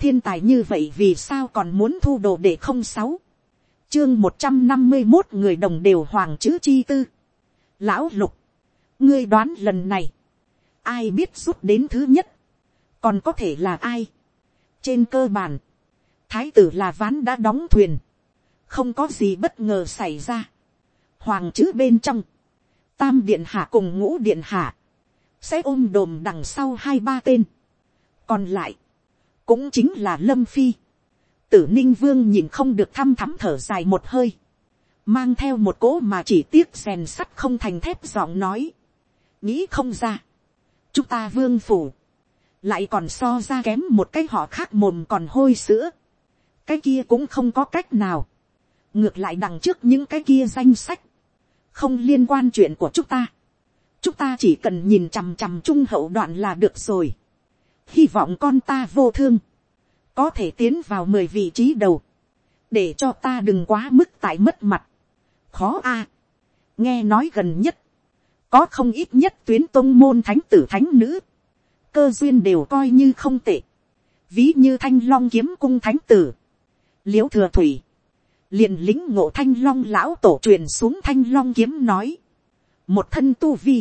thiên tài như vậy vì sao còn muốn thu đồ để không sáu? Chương một trăm năm mươi một người đồng đều hoàng chữ chi tư. Lão lục, ngươi đoán lần này, ai biết rút đến thứ nhất? Còn có thể là ai? Trên cơ bản, thái tử là ván đã đóng thuyền. Không có gì bất ngờ xảy ra. Hoàng chữ bên trong, tam điện hạ cùng ngũ điện hạ sẽ ôm đồm đằng sau hai ba tên. Còn lại cũng chính là lâm phi. Tử ninh vương nhìn không được thăm thắm thở dài một hơi. Mang theo một cỗ mà chỉ tiếc rèn sắt không thành thép giọng nói. Nghĩ không ra. Chúng ta vương phủ. Lại còn so ra kém một cái họ khác mồm còn hôi sữa. Cái kia cũng không có cách nào. Ngược lại đằng trước những cái kia danh sách. Không liên quan chuyện của chúng ta. Chúng ta chỉ cần nhìn chằm chằm trung hậu đoạn là được rồi hy vọng con ta vô thương. Có thể tiến vào mười vị trí đầu. Để cho ta đừng quá mức tại mất mặt. Khó a. Nghe nói gần nhất. Có không ít nhất tuyến tôn môn thánh tử thánh nữ. Cơ duyên đều coi như không tệ. Ví như thanh long kiếm cung thánh tử. L i ễ u thừa thủy. Liền lính ngộ thanh long lão tổ truyền xuống thanh long kiếm nói. Một thân tu vi.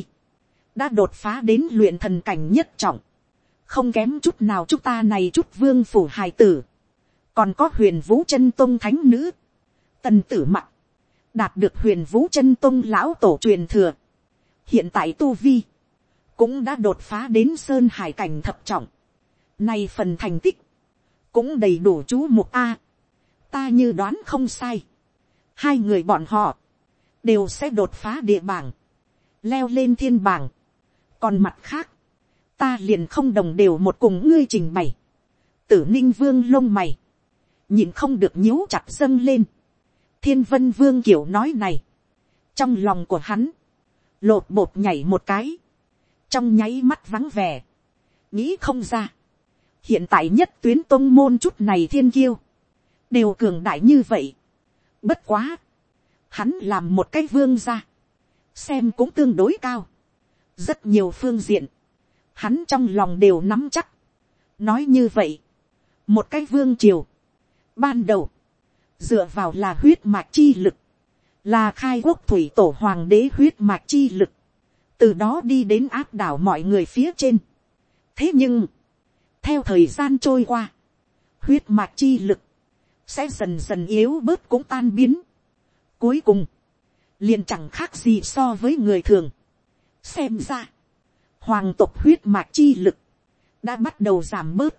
Đã đột phá đến luyện thần cảnh nhất trọng không kém chút nào chúng ta này chút vương phủ hài tử. Còn có huyền vũ chân tôn thánh nữ. Tần tử mặc đạt được huyền vũ chân tôn lão tổ truyền thừa. Hiện tại tu vi. Cũng đã đột phá đến sơn hải cảnh thập trọng. Nay phần thành tích, cũng đầy đủ chú mục A. Ta như đoán không sai. Hai người bọn họ, đều sẽ đột phá địa bảng, leo lên thiên bảng. Còn mặt khác, ta liền không đồng đều một cùng ngươi trình bày. Tử ninh vương lông mày, nhìn không được nhíu chặt dâng lên. Thiên vân vương kiểu nói này, trong lòng của hắn, lột bột nhảy một cái. Trong nháy mắt vắng vẻ, nghĩ không ra, hiện tại nhất tuyến tôn môn chút này thiên kiêu, đều cường đại như vậy. Bất quá, hắn làm một cái vương ra, xem cũng tương đối cao, rất nhiều phương diện, hắn trong lòng đều nắm chắc. nói như vậy, một cái vương triều, ban đầu, dựa vào là huyết mạch chi lực, là khai quốc thủy tổ hoàng đế huyết mạch chi lực, từ đó đi đến áp đảo mọi người phía trên. thế nhưng, theo thời gian trôi qua, huyết mạch chi lực, sẽ dần dần yếu bớt cũng tan biến. cuối cùng, liền chẳng khác gì so với người thường. xem ra, hoàng tộc huyết mạch chi lực, đã bắt đầu giảm bớt.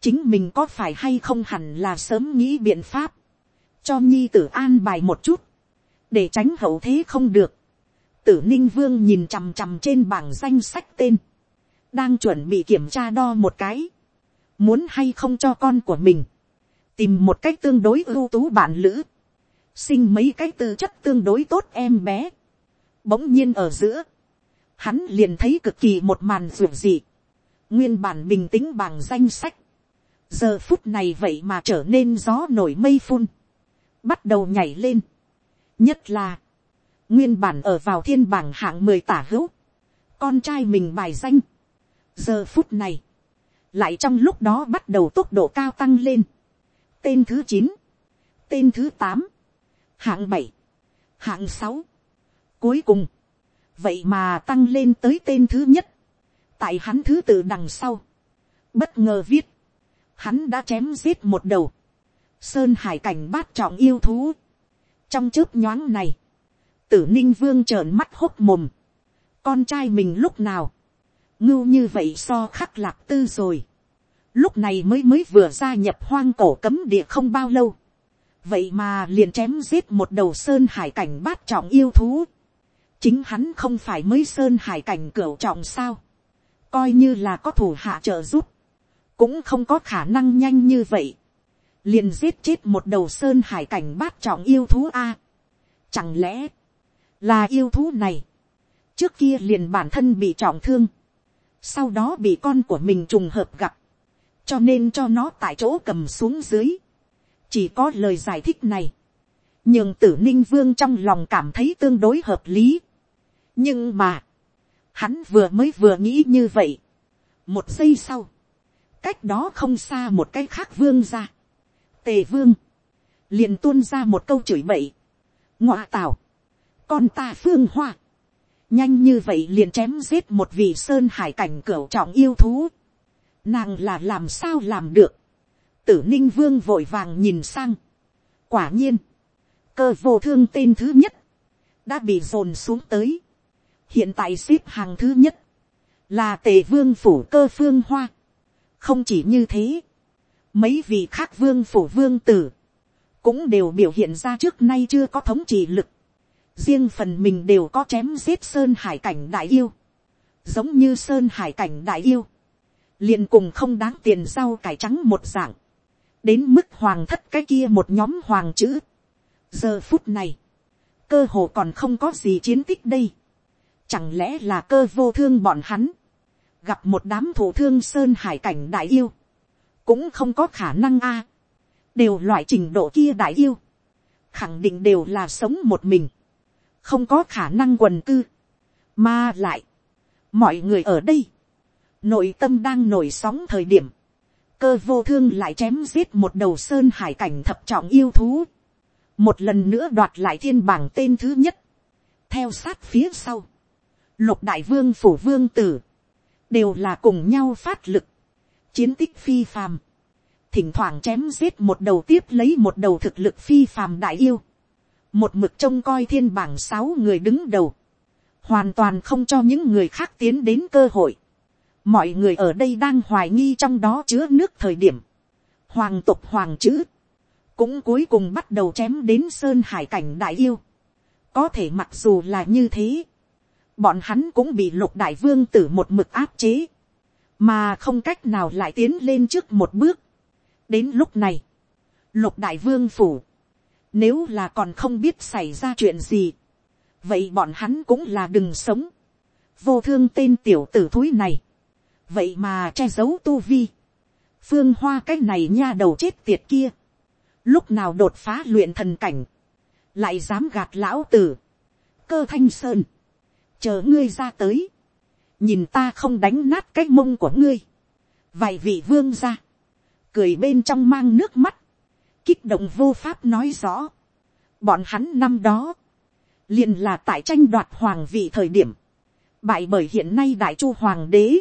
chính mình có phải hay không hẳn là sớm nghĩ biện pháp, cho nhi tử an bài một chút, để tránh hậu thế không được. Tử ninh vương nhìn chằm chằm trên bảng danh sách tên, đang chuẩn bị kiểm tra đo một cái, muốn hay không cho con của mình, tìm một cách tương đối ưu tú bạn lữ, sinh mấy cái tư chất tương đối tốt em bé, bỗng nhiên ở giữa, hắn liền thấy cực kỳ một màn ruột dị, nguyên bản bình tĩnh bằng danh sách, giờ phút này vậy mà trở nên gió nổi mây phun, bắt đầu nhảy lên, nhất là, nguyên bản ở vào thiên bảng hạng mười tả hữu, con trai mình bài danh, giờ phút này, lại trong lúc đó bắt đầu tốc độ cao tăng lên, tên thứ chín, tên thứ tám, hạng bảy, hạng sáu, cuối cùng, vậy mà tăng lên tới tên thứ nhất, tại hắn thứ tự đằng sau, bất ngờ viết, hắn đã chém giết một đầu, sơn hải cảnh bát trọng yêu thú, trong chớp nhoáng này, tử ninh vương trợn mắt hốt mồm. Con trai mình lúc nào. Ngưu như vậy so khắc lạc tư rồi. Lúc này mới mới vừa gia nhập hoang cổ cấm địa không bao lâu. Vậy mà liền chém giết một đầu sơn hải cảnh bát trọng yêu thú. Chính hắn không phải mới sơn hải cảnh cửa trọng sao. Coi như là có thủ hạ trợ giúp. Cũng không có khả năng nhanh như vậy. Liền giết chết một đầu sơn hải cảnh bát trọng yêu thú A. Chẳng lẽ là yêu thú này, trước kia liền bản thân bị trọng thương, sau đó bị con của mình trùng hợp gặp, cho nên cho nó tại chỗ cầm xuống dưới, chỉ có lời giải thích này, nhưng tử ninh vương trong lòng cảm thấy tương đối hợp lý, nhưng mà, hắn vừa mới vừa nghĩ như vậy, một giây sau, cách đó không xa một cái khác vương ra, tề vương, liền tuôn ra một câu chửi bậy, ngọa tào, con ta phương hoa, nhanh như vậy liền chém giết một vị sơn hải cảnh cửa trọng yêu thú, nàng là làm sao làm được, tử ninh vương vội vàng nhìn sang, quả nhiên, cơ vô thương tên thứ nhất, đã bị dồn xuống tới, hiện tại xếp hàng thứ nhất, là tề vương phủ cơ phương hoa, không chỉ như thế, mấy vị khác vương phủ vương tử, cũng đều biểu hiện ra trước nay chưa có thống trị lực, riêng phần mình đều có chém giết sơn hải cảnh đại yêu, giống như sơn hải cảnh đại yêu, liền cùng không đáng tiền rau cải trắng một dạng, đến mức hoàng thất cái kia một nhóm hoàng chữ. giờ phút này, cơ hồ còn không có gì chiến tích đây, chẳng lẽ là cơ vô thương bọn hắn, gặp một đám thủ thương sơn hải cảnh đại yêu, cũng không có khả năng a, đều loại trình độ kia đại yêu, khẳng định đều là sống một mình, không có khả năng quần cư, mà lại, mọi người ở đây, nội tâm đang nổi sóng thời điểm, cơ vô thương lại chém giết một đầu sơn hải cảnh thập trọng yêu thú, một lần nữa đoạt lại thiên bảng tên thứ nhất, theo sát phía sau, lục đại vương phủ vương tử, đều là cùng nhau phát lực, chiến tích phi phàm, thỉnh thoảng chém giết một đầu tiếp lấy một đầu thực lực phi phàm đại yêu, một mực trông coi thiên bảng sáu người đứng đầu, hoàn toàn không cho những người khác tiến đến cơ hội. mọi người ở đây đang hoài nghi trong đó chứa nước thời điểm, hoàng tục hoàng chữ, cũng cuối cùng bắt đầu chém đến sơn hải cảnh đại yêu. có thể mặc dù là như thế, bọn hắn cũng bị lục đại vương tử một mực áp chế, mà không cách nào lại tiến lên trước một bước. đến lúc này, lục đại vương phủ, nếu là còn không biết xảy ra chuyện gì, vậy bọn hắn cũng là đừng sống. vô thương tên tiểu tử thúi này, vậy mà che giấu tu vi, phương hoa cái này nha đầu chết tiệt kia, lúc nào đột phá luyện thần cảnh, lại dám gạt lão tử, cơ thanh sơn, chờ ngươi ra tới, nhìn ta không đánh nát cái mông của ngươi, vài vị vương ra, cười bên trong mang nước mắt, kích động vô pháp nói rõ, bọn hắn năm đó, liền là tại tranh đoạt hoàng vị thời điểm, bại bởi hiện nay đại chu hoàng đế,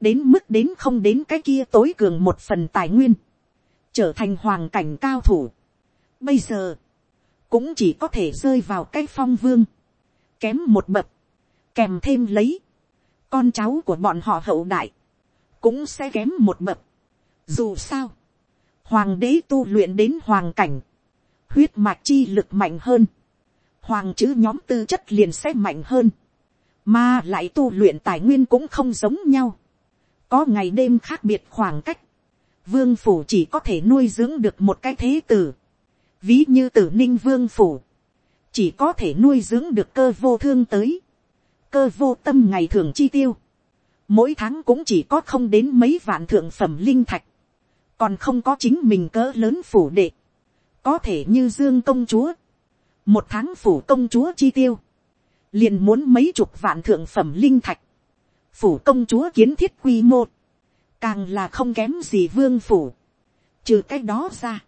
đến mức đến không đến cái kia tối cường một phần tài nguyên, trở thành hoàng cảnh cao thủ. Bây giờ, cũng chỉ có thể rơi vào cái phong vương, kém một bậc, kèm thêm lấy, con cháu của bọn họ hậu đại, cũng sẽ kém một bậc. Dù sao, hoàng đế tu luyện đến hoàng cảnh, huyết mạch chi lực mạnh hơn, hoàng chữ nhóm tư chất liền sẽ mạnh hơn, mà lại tu luyện tài nguyên cũng không giống nhau, có ngày đêm khác biệt khoảng cách, vương phủ chỉ có thể nuôi dưỡng được một cái thế tử, ví như tử ninh vương phủ, chỉ có thể nuôi dưỡng được cơ vô thương tới, cơ vô tâm ngày thường chi tiêu, mỗi tháng cũng chỉ có không đến mấy vạn thượng phẩm linh thạch, còn không có chính mình cỡ lớn phủ đệ, có thể như dương công chúa, một tháng phủ công chúa chi tiêu, liền muốn mấy chục vạn thượng phẩm linh thạch, phủ công chúa kiến thiết quy mô, càng là không kém gì vương phủ, trừ cái đó ra,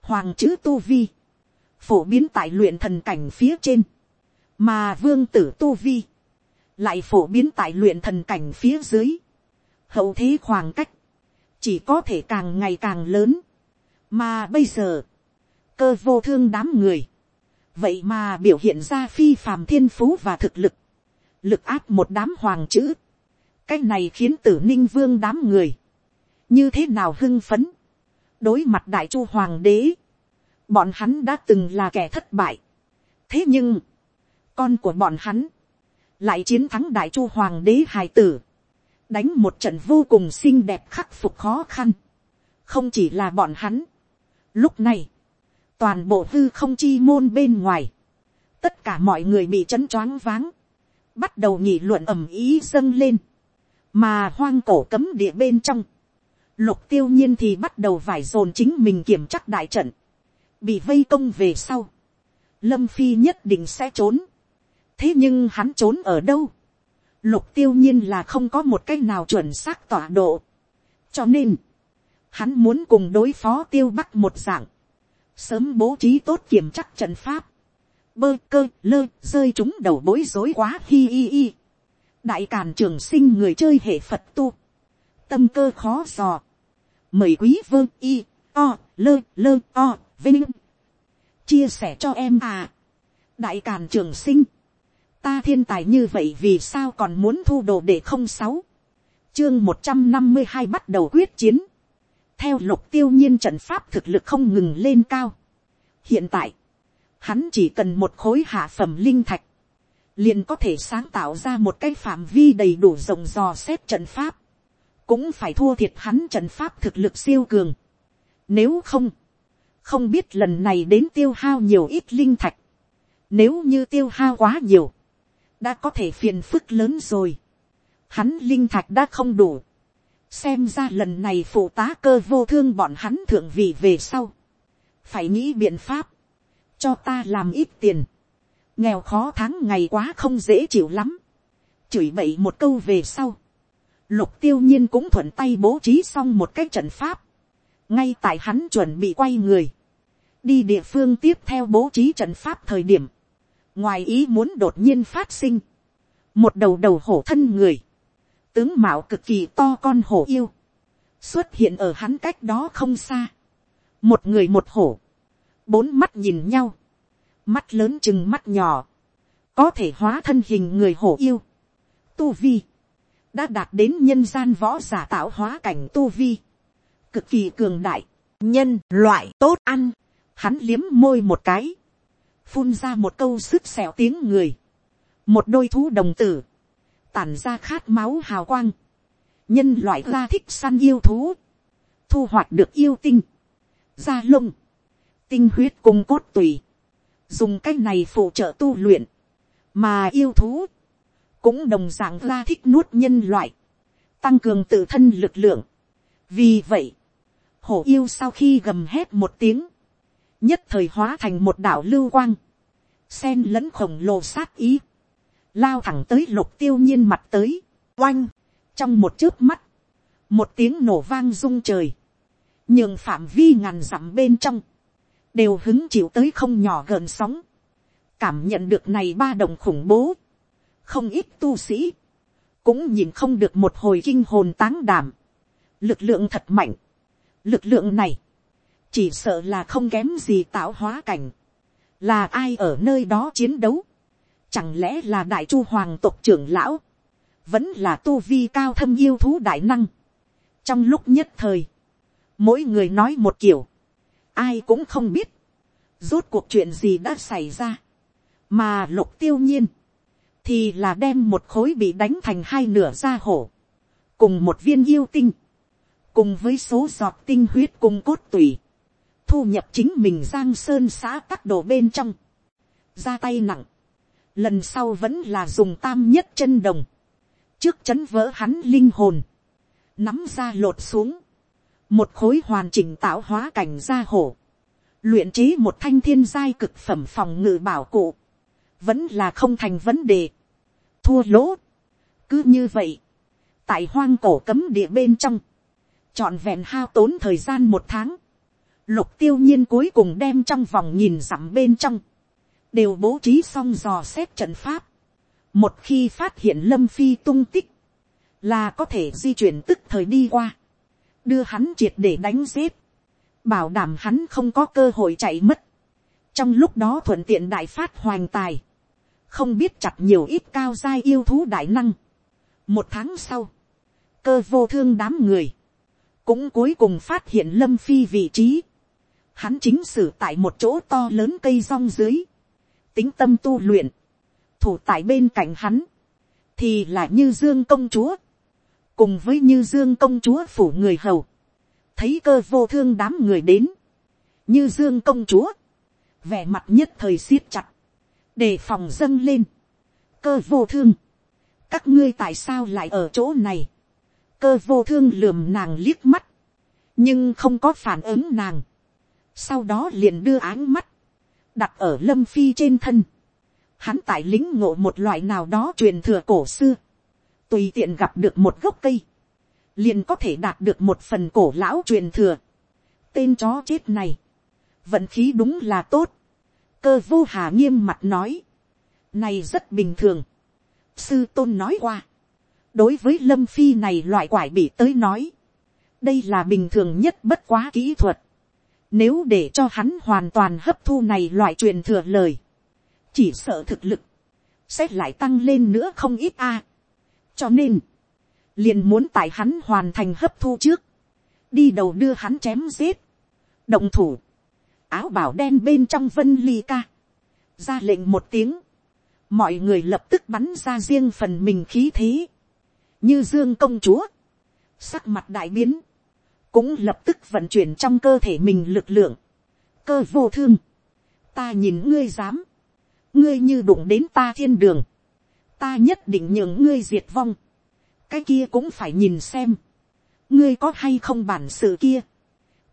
hoàng chữ tu vi, phổ biến tại luyện thần cảnh phía trên, mà vương tử tu vi, lại phổ biến tại luyện thần cảnh phía dưới, hậu thế khoảng cách, chỉ có thể càng ngày càng lớn, mà bây giờ, cơ vô thương đám người, vậy mà biểu hiện ra phi phàm thiên phú và thực lực, lực áp một đám hoàng chữ, cái này khiến tử ninh vương đám người, như thế nào hưng phấn, đối mặt đại chu hoàng đế, bọn hắn đã từng là kẻ thất bại, thế nhưng, con của bọn hắn, lại chiến thắng đại chu hoàng đế hài tử, đánh một trận vô cùng xinh đẹp khắc phục khó khăn, không chỉ là bọn hắn. Lúc này, toàn bộ hư không chi môn bên ngoài, tất cả mọi người bị chấn choáng váng, bắt đầu nhị luận ầm ý dâng lên, mà hoang cổ cấm địa bên trong, lục tiêu nhiên thì bắt đầu vải dồn chính mình kiểm chắc đại trận, bị vây công về sau, lâm phi nhất định sẽ trốn, thế nhưng hắn trốn ở đâu, lục tiêu nhiên là không có một cái nào chuẩn xác tọa độ, cho nên, hắn muốn cùng đối phó tiêu bắc một dạng, sớm bố trí tốt kiểm chắc trận pháp, bơ cơ lơ rơi chúng đầu bối rối quá hi hi hi. đại càn trường sinh người chơi hệ phật tu, tâm cơ khó dò, mời quý vơ y o lơ lơ o vinh. Chia sẻ cho em à. Đại càn trường sinh ta thiên tài như vậy vì sao còn muốn thu đồ để không sáu? Chương một trăm năm mươi hai bắt đầu quyết chiến. Theo lục tiêu nhiên trận pháp thực lực không ngừng lên cao. Hiện tại, hắn chỉ cần một khối hạ phẩm linh thạch, liền có thể sáng tạo ra một cái phạm vi đầy đủ rộng dò xét trận pháp. Cũng phải thua thiệt hắn trận pháp thực lực siêu cường. Nếu không không biết lần này đến tiêu hao nhiều ít linh thạch. Nếu như tiêu hao quá nhiều đã có thể phiền phức lớn rồi. Hắn linh thạch đã không đủ. Xem ra lần này phụ tá cơ vô thương bọn hắn thượng vị về sau. Phải nghĩ biện pháp. Cho ta làm ít tiền. Nghèo khó tháng ngày quá không dễ chịu lắm. Chửi bậy một câu về sau. Lục tiêu nhiên cũng thuận tay bố trí xong một cái trận pháp. Ngay tại hắn chuẩn bị quay người. Đi địa phương tiếp theo bố trí trận pháp thời điểm ngoài ý muốn đột nhiên phát sinh, một đầu đầu hổ thân người, tướng mạo cực kỳ to con hổ yêu, xuất hiện ở hắn cách đó không xa, một người một hổ, bốn mắt nhìn nhau, mắt lớn chừng mắt nhỏ, có thể hóa thân hình người hổ yêu, tu vi, đã đạt đến nhân gian võ giả tạo hóa cảnh tu vi, cực kỳ cường đại, nhân loại tốt ăn, hắn liếm môi một cái, phun ra một câu sức xẻo tiếng người, một đôi thú đồng tử, tản ra khát máu hào quang, nhân loại ra thích săn yêu thú, thu hoạch được yêu tinh, da lông, tinh huyết cung cốt tùy, dùng cái này phụ trợ tu luyện, mà yêu thú, cũng đồng d ạ n g ra thích nuốt nhân loại, tăng cường tự thân lực lượng. vì vậy, hổ yêu sau khi gầm hét một tiếng, nhất thời hóa thành một đảo lưu quang, sen lẫn khổng lồ sát ý, lao thẳng tới lục tiêu nhiên mặt tới, oanh, trong một chớp mắt, một tiếng nổ vang rung trời, nhường phạm vi ngàn dặm bên trong, đều hứng chịu tới không nhỏ gợn sóng, cảm nhận được này ba đồng khủng bố, không ít tu sĩ, cũng nhìn không được một hồi kinh hồn táng đảm, lực lượng thật mạnh, lực lượng này, chỉ sợ là không kém gì tạo hóa cảnh, là ai ở nơi đó chiến đấu, chẳng lẽ là đại chu hoàng tộc trưởng lão, vẫn là tu vi cao thâm yêu thú đại năng. trong lúc nhất thời, mỗi người nói một kiểu, ai cũng không biết, rốt cuộc chuyện gì đã xảy ra, mà lục tiêu nhiên, thì là đem một khối bị đánh thành hai nửa ra hổ, cùng một viên yêu tinh, cùng với số giọt tinh huyết cùng cốt tủy, thu nhập chính mình giang sơn xã các đồ bên trong, ra tay nặng, lần sau vẫn là dùng tam nhất chân đồng, trước chấn vỡ hắn linh hồn, nắm ra lột xuống, một khối hoàn chỉnh tạo hóa cảnh gia hổ, luyện trí một thanh thiên giai cực phẩm phòng ngự bảo cụ, vẫn là không thành vấn đề, thua lỗ, cứ như vậy, tại hoang cổ cấm địa bên trong, trọn vẹn hao tốn thời gian một tháng, lục tiêu nhiên cuối cùng đem trong vòng nhìn dặm bên trong, đều bố trí xong dò xét trận pháp. một khi phát hiện lâm phi tung tích, là có thể di chuyển tức thời đi qua, đưa hắn triệt để đánh giết, bảo đảm hắn không có cơ hội chạy mất. trong lúc đó thuận tiện đại phát hoành tài, không biết chặt nhiều ít cao giai yêu thú đại năng. một tháng sau, cơ vô thương đám người, cũng cuối cùng phát hiện lâm phi vị trí, hắn chính xử tại một chỗ to lớn cây rong dưới, tính tâm tu luyện, thủ tại bên cạnh hắn, thì là như dương công chúa, cùng với như dương công chúa phủ người hầu, thấy cơ vô thương đám người đến, như dương công chúa, vẻ mặt nhất thời siết chặt, đề phòng dâng lên, cơ vô thương, các ngươi tại sao lại ở chỗ này, cơ vô thương lườm nàng liếc mắt, nhưng không có phản ứng nàng, sau đó liền đưa áng mắt, đặt ở lâm phi trên thân, hắn tại lính ngộ một loại nào đó truyền thừa cổ xưa, tùy tiện gặp được một gốc cây, liền có thể đạt được một phần cổ lão truyền thừa. tên chó chết này, vận khí đúng là tốt. cơ vô hà nghiêm mặt nói, này rất bình thường. sư tôn nói qua, đối với lâm phi này loại quải bị tới nói, đây là bình thường nhất bất quá kỹ thuật. Nếu để cho hắn hoàn toàn hấp thu này loại truyền thừa lời, chỉ sợ thực lực, sẽ lại tăng lên nữa không ít a. cho nên, liền muốn tại hắn hoàn thành hấp thu trước, đi đầu đưa hắn chém giết, động thủ, áo bảo đen bên trong vân ly ca, ra lệnh một tiếng, mọi người lập tức bắn ra riêng phần mình khí thế, như dương công chúa, sắc mặt đại biến, cũng lập tức vận chuyển trong cơ thể mình lực lượng, cơ vô thương, ta nhìn ngươi dám, ngươi như đụng đến ta thiên đường, ta nhất định nhường ngươi diệt vong, cái kia cũng phải nhìn xem, ngươi có hay không bản sự kia,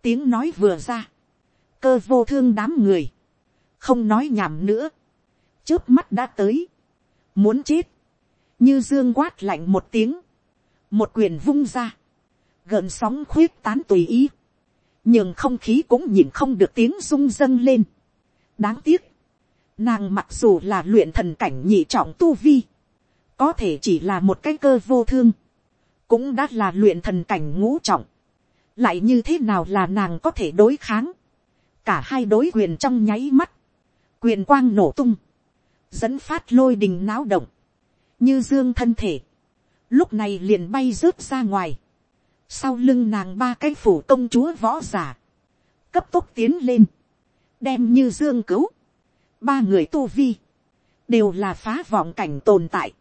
tiếng nói vừa ra, cơ vô thương đám người, không nói nhảm nữa, trước mắt đã tới, muốn chết, như dương quát lạnh một tiếng, một quyền vung ra, gợn sóng khuyết tán tùy ý, nhưng không khí cũng nhìn không được tiếng rung dâng lên. đáng tiếc, nàng mặc dù là luyện thần cảnh nhị trọng tu vi, có thể chỉ là một cái cơ vô thương, cũng đã là luyện thần cảnh ngũ trọng, lại như thế nào là nàng có thể đối kháng, cả hai đối quyền trong nháy mắt, quyền quang nổ tung, dẫn phát lôi đình náo động, như dương thân thể, lúc này liền bay rớt ra ngoài, sau lưng nàng ba cái phủ công chúa võ giả, cấp tốc tiến lên, đem như dương cứu, ba người tu vi, đều là phá vọng cảnh tồn tại,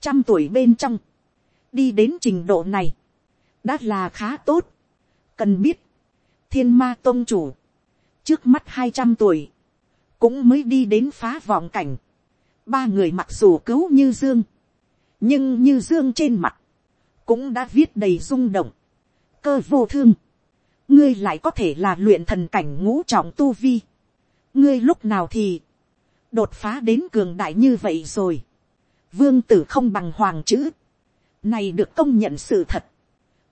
trăm tuổi bên trong, đi đến trình độ này, đã là khá tốt. cần biết, thiên ma tôn chủ, trước mắt hai trăm tuổi, cũng mới đi đến phá vọng cảnh, ba người mặc dù cứu như dương, nhưng như dương trên mặt, cũng đã viết đầy rung động, cơ vô thương, ngươi lại có thể là luyện thần cảnh ngũ trọng tu vi, ngươi lúc nào thì, đột phá đến cường đại như vậy rồi, vương tử không bằng hoàng chữ, này được công nhận sự thật,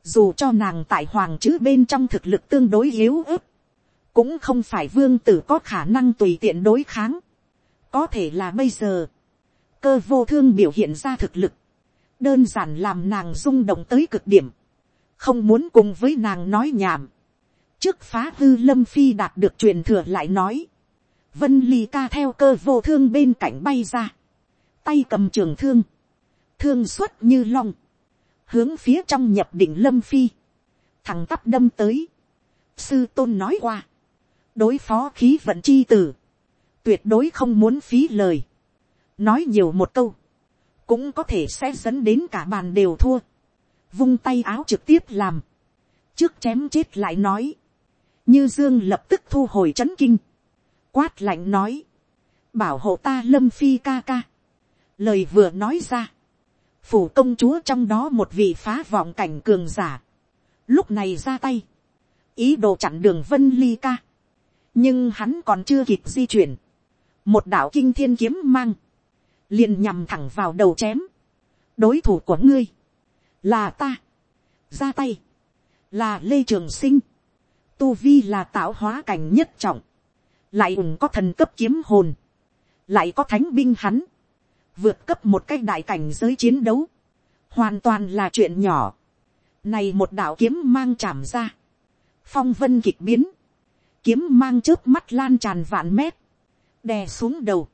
dù cho nàng tại hoàng chữ bên trong thực lực tương đối yếu ớt, cũng không phải vương tử có khả năng tùy tiện đối kháng, có thể là bây giờ, cơ vô thương biểu hiện ra thực lực, đơn giản làm nàng rung động tới cực điểm, không muốn cùng với nàng nói nhảm. trước phá hư lâm phi đạt được truyền thừa lại nói, vân ly ca theo cơ vô thương bên cạnh bay ra, tay cầm trường thương, thương xuất như long, hướng phía trong nhập định lâm phi, thằng tắp đâm tới, sư tôn nói qua, đối phó khí vận chi tử, tuyệt đối không muốn phí lời, nói nhiều một câu, cũng có thể sẽ dẫn đến cả bàn đều thua, vung tay áo trực tiếp làm, trước chém chết lại nói, như dương lập tức thu hồi c h ấ n kinh, quát lạnh nói, bảo hộ ta lâm phi ca ca, lời vừa nói ra, phủ công chúa trong đó một vị phá vọng cảnh cường giả, lúc này ra tay, ý đồ chặn đường vân ly ca, nhưng hắn còn chưa kịp di chuyển, một đạo kinh thiên kiếm mang, liền nhằm thẳng vào đầu chém, đối thủ của ngươi, là ta, ra tay, là lê trường sinh, tu vi là tạo hóa cảnh nhất trọng, lại ủng có thần cấp kiếm hồn, lại có thánh binh hắn, vượt cấp một cái đại cảnh giới chiến đấu, hoàn toàn là chuyện nhỏ. Này một đạo kiếm mang chạm ra, phong vân kịch biến, kiếm mang trước mắt lan tràn vạn mét, đè xuống đầu,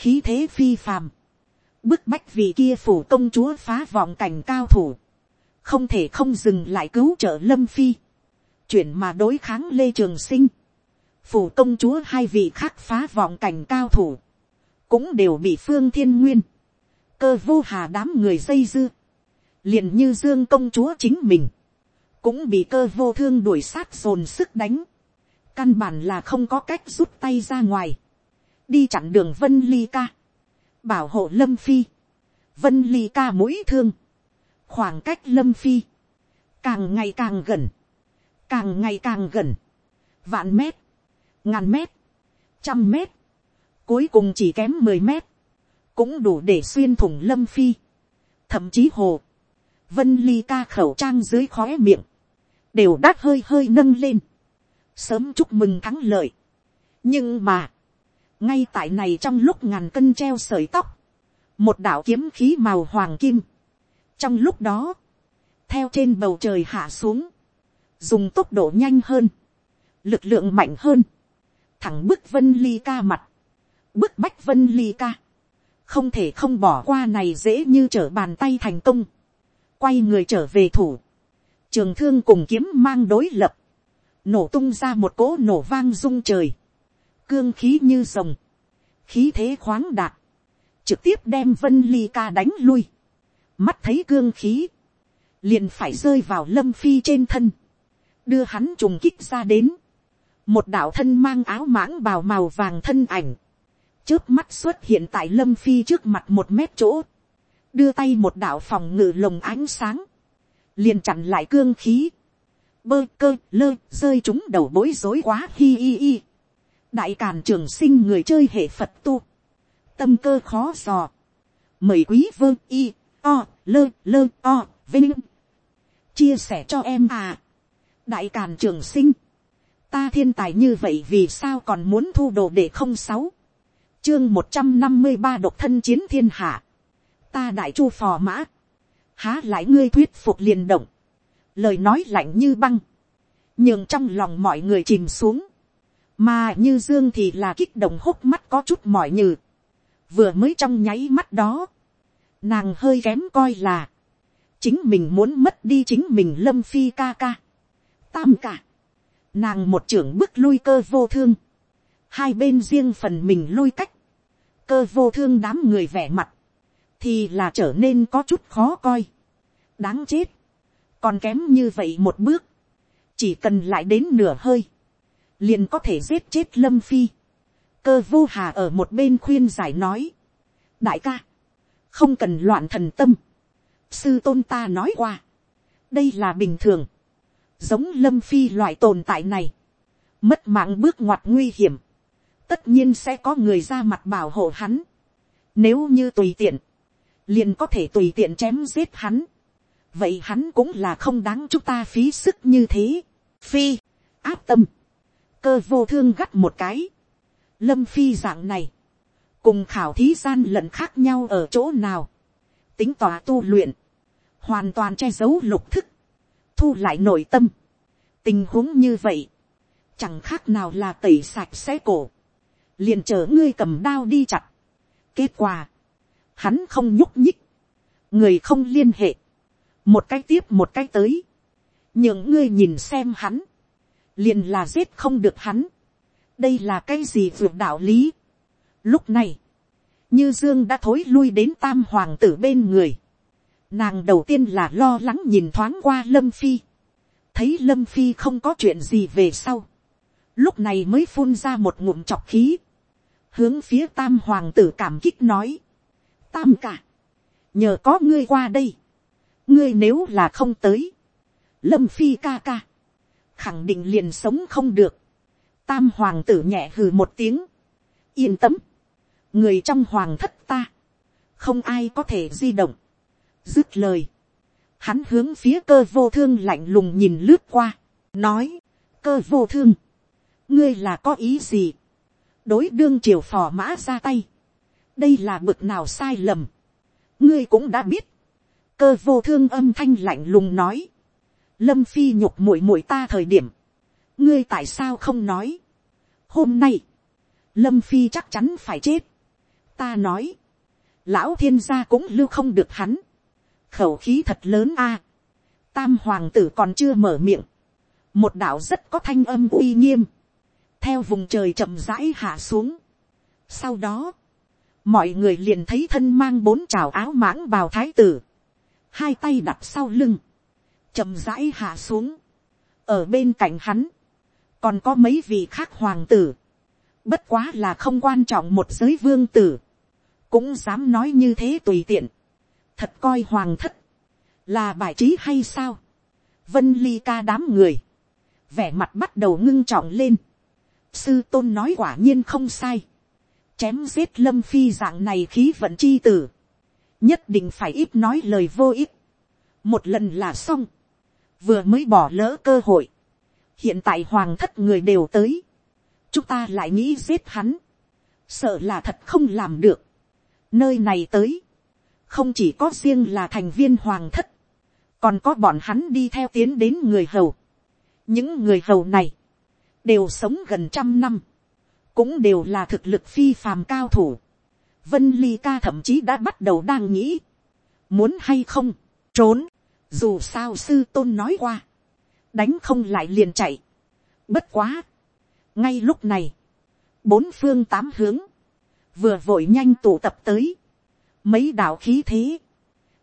khí thế phi phàm, bức bách vị kia phủ công chúa phá vọng cảnh cao thủ, không thể không dừng lại cứu trợ lâm phi, chuyển mà đối kháng lê trường sinh, phủ công chúa hai vị khác phá vọng cảnh cao thủ, cũng đều bị phương thiên nguyên, cơ vô hà đám người dây dưa, liền như dương công chúa chính mình, cũng bị cơ vô thương đuổi sát dồn sức đánh, căn bản là không có cách rút tay ra ngoài, đi chặn đường vân ly ca, bảo hộ lâm phi, vân ly ca mũi thương, khoảng cách lâm phi, càng ngày càng gần, càng ngày càng gần, vạn mét, ngàn mét, trăm mét, cuối cùng chỉ kém mười mét, cũng đủ để xuyên thủng lâm phi, thậm chí hồ, vân ly ca khẩu trang dưới khóe miệng, đều đắt hơi hơi nâng lên, sớm chúc mừng thắng lợi. nhưng mà, ngay tại này trong lúc ngàn cân treo sợi tóc, một đạo kiếm khí màu hoàng kim, trong lúc đó, theo trên bầu trời hạ xuống, dùng tốc độ nhanh hơn, lực lượng mạnh hơn, thẳng bức vân ly ca mặt, bức bách vân ly ca, không thể không bỏ qua này dễ như trở bàn tay thành công, quay người trở về thủ, trường thương cùng kiếm mang đối lập, nổ tung ra một cỗ nổ vang rung trời, cương khí như rồng, khí thế khoáng đạt, trực tiếp đem vân ly ca đánh lui, mắt thấy cương khí, liền phải rơi vào lâm phi trên thân, đưa hắn trùng kích ra đến, một đạo thân mang áo mãng bào màu vàng thân ảnh, trước mắt xuất hiện tại lâm phi trước mặt một mét chỗ, đưa tay một đạo phòng ngự lồng ánh sáng, liền chặn lại cương khí, bơ cơ lơ rơi chúng đầu bối rối quá hi hi hi đại càn trường sinh người chơi hệ phật tu, tâm cơ khó dò, mời quý vương y o lơ lơ o vinh. Chia sẻ cho em à. đại càn trường sinh, ta thiên tài như vậy vì sao còn muốn thu đồ để không sáu, chương một trăm năm mươi ba độc thân chiến thiên hạ, ta đại chu phò mã, há lại ngươi thuyết phục liền động, lời nói lạnh như băng, nhường trong lòng mọi người chìm xuống, mà như dương thì là kích động hốc mắt có chút mỏi nhừ, vừa mới trong nháy mắt đó, nàng hơi kém coi là, chính mình muốn mất đi chính mình lâm phi ca ca, tam cả, nàng một trưởng bước lui cơ vô thương, hai bên riêng phần mình lui cách, cơ vô thương đám người vẻ mặt, thì là trở nên có chút khó coi, đáng chết, còn kém như vậy một bước, chỉ cần lại đến nửa hơi, liền có thể giết chết lâm phi, cơ vô hà ở một bên khuyên giải nói, đại ca, không cần loạn thần tâm, sư tôn ta nói qua, đây là bình thường, giống lâm phi loại tồn tại này, mất mạng bước ngoặt nguy hiểm, tất nhiên sẽ có người ra mặt bảo hộ hắn, nếu như tùy tiện, liền có thể tùy tiện chém giết hắn, vậy hắn cũng là không đáng chúng ta phí sức như thế. phi, áp tâm, cơ vô thương gắt một cái, lâm phi dạng này, cùng khảo thí gian lận khác nhau ở chỗ nào, tính tòa tu luyện, hoàn toàn che giấu lục thức, thu lại nội tâm, tình huống như vậy, chẳng khác nào là tẩy sạch xe cổ, liền chở ngươi cầm đao đi chặt. kết quả, hắn không nhúc nhích, người không liên hệ, một cái tiếp một cái tới, những ngươi nhìn xem hắn, liền là giết không được hắn, đây là cái gì vượt đạo lý. Lúc này, như dương đã thối lui đến tam hoàng tử bên người, nàng đầu tiên là lo lắng nhìn thoáng qua lâm phi, thấy lâm phi không có chuyện gì về sau, lúc này mới phun ra một ngụm chọc khí, hướng phía tam hoàng tử cảm kích nói, tam cả, nhờ có ngươi qua đây, ngươi nếu là không tới, lâm phi ca ca, khẳng định liền sống không được, tam hoàng tử nhẹ hừ một tiếng, yên tâm, người trong hoàng thất ta, không ai có thể di động, dứt lời, hắn hướng phía cơ vô thương lạnh lùng nhìn lướt qua, nói, cơ vô thương, ngươi là có ý gì, đối đương triều phò mã ra tay, đây là bực nào sai lầm, ngươi cũng đã biết, cơ vô thương âm thanh lạnh lùng nói, lâm phi nhục muội muội ta thời điểm, ngươi tại sao không nói, hôm nay, lâm phi chắc chắn phải chết, ta nói, lão thiên gia cũng lưu không được hắn, khẩu khí thật lớn a, tam hoàng tử còn chưa mở miệng, một đạo rất có thanh âm uy nghiêm, theo vùng trời chậm rãi hạ xuống. Sau đó, mọi người liền thấy thân mang bốn trào áo mãng bào thái tử, hai tay đặt sau lưng, chậm rãi hạ xuống, ở bên cạnh hắn, còn có mấy vị khác hoàng tử, bất quá là không quan trọng một giới vương tử, cũng dám nói như thế tùy tiện, thật coi hoàng thất, là bài trí hay sao, vân ly ca đám người, vẻ mặt bắt đầu ngưng trọng lên, sư tôn nói quả nhiên không sai, chém giết lâm phi dạng này khí vận chi tử, nhất định phải ít nói lời vô ích, một lần là xong, vừa mới bỏ lỡ cơ hội, hiện tại hoàng thất người đều tới, chúng ta lại nghĩ giết hắn, sợ là thật không làm được, nơi này tới, không chỉ có riêng là thành viên hoàng thất, còn có bọn hắn đi theo tiến đến người hầu. những người hầu này, đều sống gần trăm năm, cũng đều là thực lực phi phàm cao thủ. vân ly ca thậm chí đã bắt đầu đang nghĩ, muốn hay không, trốn, dù sao sư tôn nói qua, đánh không lại liền chạy. bất quá, ngay lúc này, bốn phương tám hướng, vừa vội nhanh tụ tập tới, mấy đạo khí thế,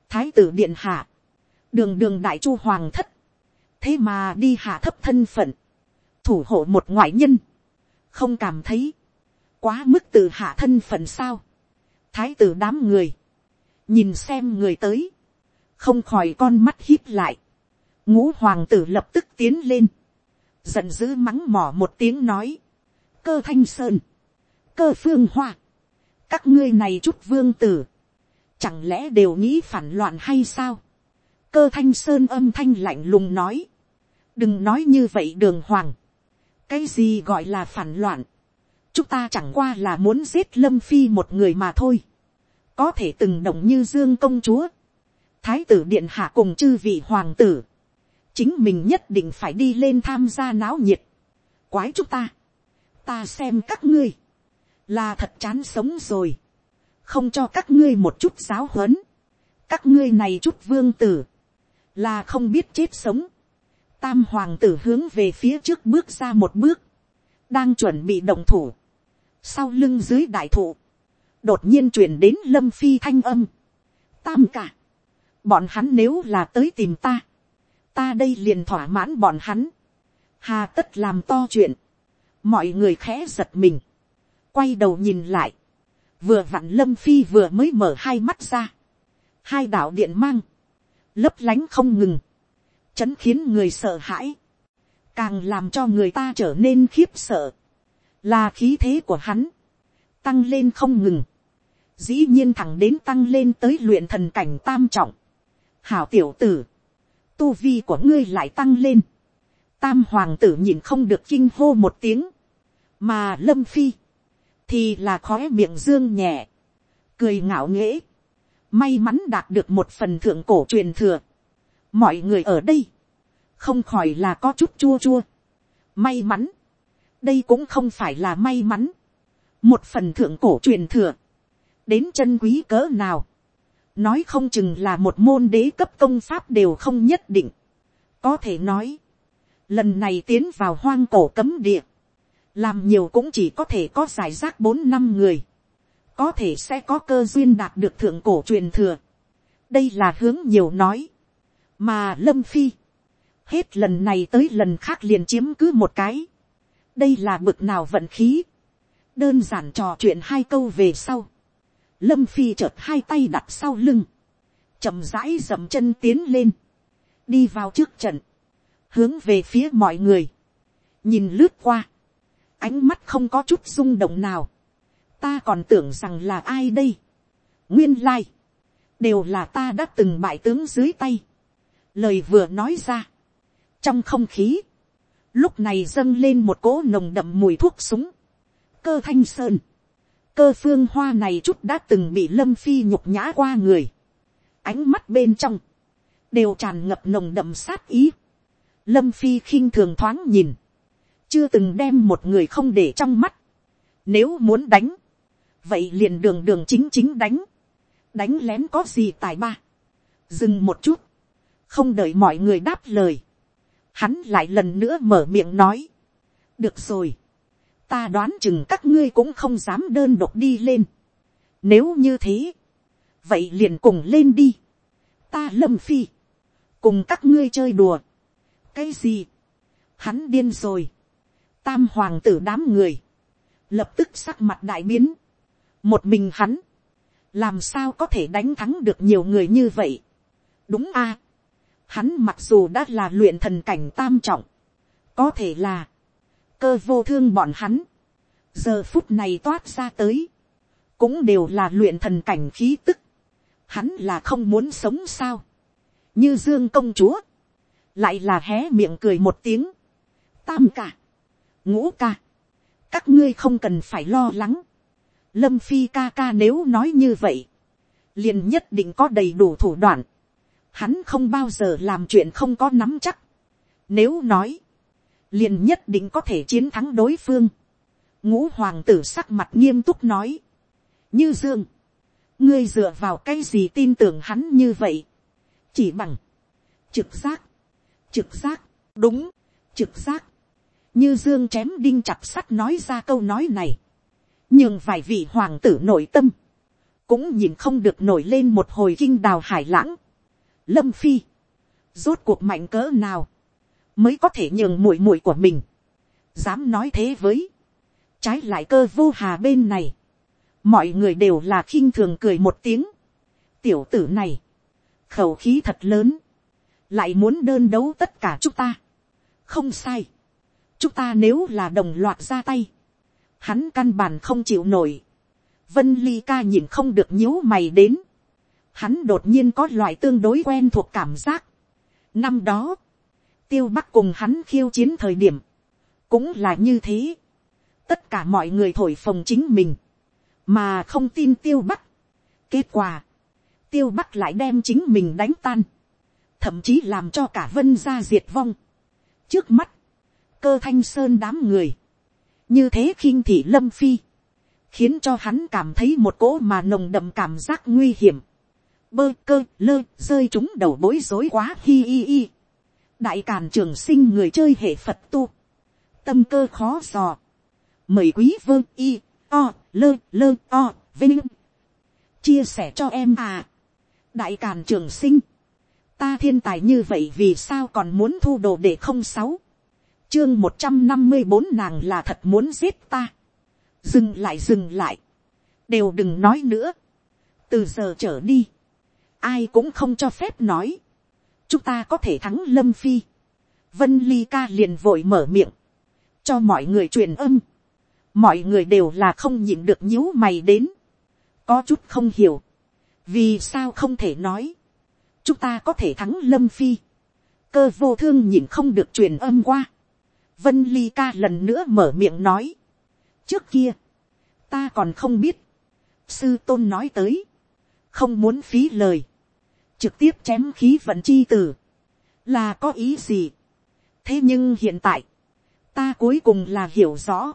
thái tử điện hạ, đường đường đại chu hoàng thất, thế mà đi hạ thấp thân phận, thủ hộ một ngoại nhân, không cảm thấy, quá mức từ hạ thân phận sao, thái tử đám người, nhìn xem người tới, không khỏi con mắt hít lại, ngũ hoàng tử lập tức tiến lên, giận dữ mắng mỏ một tiếng nói, cơ thanh sơn, cơ phương hoa, các ngươi này chút vương tử, chẳng lẽ đều nghĩ phản loạn hay sao, cơ thanh sơn âm thanh lạnh lùng nói, đừng nói như vậy đường hoàng, cái gì gọi là phản loạn, chúng ta chẳng qua là muốn giết lâm phi một người mà thôi, có thể từng động như dương công chúa, thái tử điện hạ cùng chư vị hoàng tử, chính mình nhất định phải đi lên tham gia náo nhiệt, quái chúng ta, ta xem các ngươi, là thật chán sống rồi, không cho các ngươi một chút giáo huấn, các ngươi này chút vương tử, là không biết chết sống, tam hoàng tử hướng về phía trước bước ra một bước, đang chuẩn bị động thủ, sau lưng dưới đại thụ, đột nhiên chuyển đến lâm phi thanh âm, tam cả, bọn hắn nếu là tới tìm ta, ta đây liền thỏa mãn bọn hắn, hà tất làm to chuyện, mọi người khẽ giật mình, quay đầu nhìn lại, vừa vặn lâm phi vừa mới mở hai mắt ra, hai đạo điện mang, lấp lánh không ngừng, chấn khiến người sợ hãi, càng làm cho người ta trở nên khiếp sợ, là khí thế của hắn, tăng lên không ngừng, dĩ nhiên thẳng đến tăng lên tới luyện thần cảnh tam trọng, hảo tiểu tử, tu vi của ngươi lại tăng lên, tam hoàng tử nhìn không được kinh hô một tiếng, mà lâm phi, thì là khói miệng dương nhẹ, cười ngạo nghễ, may mắn đạt được một phần thượng cổ truyền thừa, mọi người ở đây, không khỏi là có chút chua chua, may mắn, đây cũng không phải là may mắn, một phần thượng cổ truyền thừa, đến chân quý cỡ nào, nói không chừng là một môn đế cấp công pháp đều không nhất định, có thể nói, lần này tiến vào hoang cổ cấm địa, làm nhiều cũng chỉ có thể có giải rác bốn năm người, có thể sẽ có cơ duyên đạt được thượng cổ truyền thừa. đây là hướng nhiều nói, mà lâm phi, hết lần này tới lần khác liền chiếm cứ một cái, đây là bực nào vận khí, đơn giản trò chuyện hai câu về sau, lâm phi chợt hai tay đặt sau lưng, chậm rãi dậm chân tiến lên, đi vào trước trận, hướng về phía mọi người, nhìn lướt qua, ánh mắt không có chút rung động nào, ta còn tưởng rằng là ai đây, nguyên lai, đều là ta đã từng bại tướng dưới tay, lời vừa nói ra, trong không khí, lúc này dâng lên một cỗ nồng đậm mùi thuốc súng, cơ thanh sơn, cơ phương hoa này chút đã từng bị lâm phi nhục nhã qua người, ánh mắt bên trong, đều tràn ngập nồng đậm sát ý, lâm phi khinh thường thoáng nhìn, chưa từng đem một người không để trong mắt, nếu muốn đánh, vậy liền đường đường chính chính đánh, đánh lén có gì tài ba, dừng một chút, không đợi mọi người đáp lời, hắn lại lần nữa mở miệng nói, được rồi, ta đoán chừng các ngươi cũng không dám đơn độc đi lên, nếu như thế, vậy liền cùng lên đi, ta lâm phi, cùng các ngươi chơi đùa, cái gì, hắn điên rồi, tam hoàng tử đám người, lập tức sắc mặt đại biến, một mình hắn, làm sao có thể đánh thắng được nhiều người như vậy. đúng a, hắn mặc dù đã là luyện thần cảnh tam trọng, có thể là, cơ vô thương bọn hắn, giờ phút này toát ra tới, cũng đều là luyện thần cảnh khí tức, hắn là không muốn sống sao, như dương công chúa, lại là hé miệng cười một tiếng, tam ca, ngũ ca, các ngươi không cần phải lo lắng, lâm phi ca ca nếu nói như vậy, liền nhất định có đầy đủ thủ đoạn, hắn không bao giờ làm chuyện không có nắm chắc, nếu nói, liền nhất định có thể chiến thắng đối phương, ngũ hoàng tử sắc mặt nghiêm túc nói, như dương, ngươi dựa vào cái gì tin tưởng hắn như vậy, chỉ bằng, trực giác, trực giác, đúng, trực giác, như dương chém đinh chặt sắt nói ra câu nói này, nhưng vài vị hoàng tử nội tâm, cũng nhìn không được nổi lên một hồi kinh đào hải lãng. Lâm phi, rốt cuộc mạnh cỡ nào, mới có thể nhường muội muội của mình, dám nói thế với, trái lại cơ vô hà bên này, mọi người đều là khinh thường cười một tiếng, tiểu tử này, khẩu khí thật lớn, lại muốn đơn đấu tất cả chúng ta, không sai, chúng ta nếu là đồng loạt ra tay, hắn căn bản không chịu nổi, vân ly ca nhìn không được nhíu mày đến, hắn đột nhiên có loại tương đối quen thuộc cảm giác. năm đó, tiêu bắc cùng hắn khiêu chiến thời điểm, cũng là như thế, tất cả mọi người thổi phồng chính mình, mà không tin tiêu bắc. kết quả, tiêu bắc lại đem chính mình đánh tan, thậm chí làm cho cả vân gia diệt vong. trước mắt, cơ thanh sơn đám người, như thế khinh thị lâm phi, khiến cho hắn cảm thấy một cỗ mà nồng đậm cảm giác nguy hiểm, bơ cơ lơ rơi chúng đầu bối rối quá hi hi hi đại càn trường sinh người chơi hệ phật tu, tâm cơ khó dò, mời quý vương y o lơ lơ o vinh. Chia sẻ cho em à. đại càn trường sinh, ta thiên tài như vậy vì sao còn muốn thu đồ để không sáu, chương một trăm năm mươi bốn nàng là thật muốn giết ta, dừng lại dừng lại, đều đừng nói nữa, từ giờ trở đi, ai cũng không cho phép nói, chúng ta có thể thắng lâm phi, vân ly ca liền vội mở miệng, cho mọi người truyền âm, mọi người đều là không nhịn được nhíu mày đến, có chút không hiểu, vì sao không thể nói, chúng ta có thể thắng lâm phi, cơ vô thương nhìn không được truyền âm qua, vân ly ca lần nữa mở miệng nói, trước kia, ta còn không biết, sư tôn nói tới, không muốn phí lời, trực tiếp chém khí vận chi tử, là có ý gì. thế nhưng hiện tại, ta cuối cùng là hiểu rõ,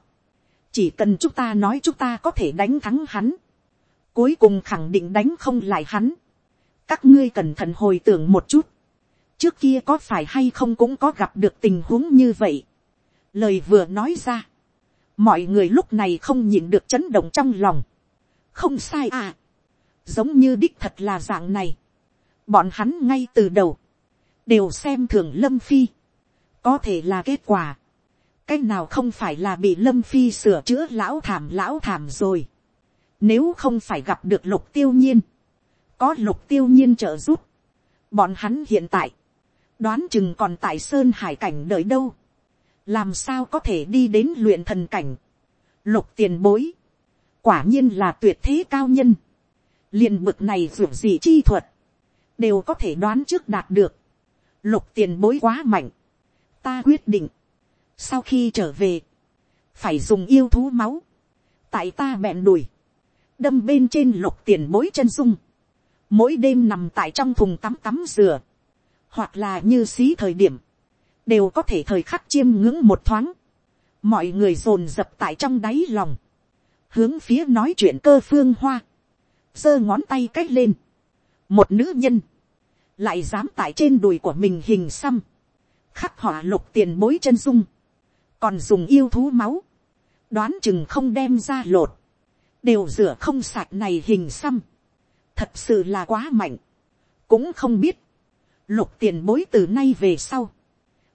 chỉ cần chúng ta nói chúng ta có thể đánh thắng hắn, cuối cùng khẳng định đánh không lại hắn. các ngươi cẩn thận hồi tưởng một chút, trước kia có phải hay không cũng có gặp được tình huống như vậy. lời vừa nói ra, mọi người lúc này không nhìn được chấn động trong lòng. không sai à, giống như đích thật là dạng này bọn hắn ngay từ đầu, đều xem thường lâm phi, có thể là kết quả, cái nào không phải là bị lâm phi sửa chữa lão thảm lão thảm rồi. Nếu không phải gặp được lục tiêu nhiên, có lục tiêu nhiên trợ giúp, bọn hắn hiện tại, đoán chừng còn tại sơn hải cảnh đợi đâu, làm sao có thể đi đến luyện thần cảnh, lục tiền bối, quả nhiên là tuyệt thế cao nhân, liền bực này dù gì chi thuật, đều có thể đoán trước đạt được, lục tiền bối quá mạnh, ta quyết định, sau khi trở về, phải dùng yêu thú máu, tại ta bẹn đùi, đâm bên trên lục tiền bối chân dung, mỗi đêm nằm tại trong thùng tắm tắm dừa, hoặc là như xí thời điểm, đều có thể thời khắc chiêm ngưỡng một thoáng, mọi người dồn dập tại trong đáy lòng, hướng phía nói chuyện cơ phương hoa, giơ ngón tay cách lên, một nữ nhân, lại dám tại trên đùi của mình hình xăm, khắc họa lục tiền bối chân dung, còn dùng yêu thú máu, đoán chừng không đem ra lột, đều rửa không sạch này hình xăm, thật sự là quá mạnh, cũng không biết, lục tiền bối từ nay về sau,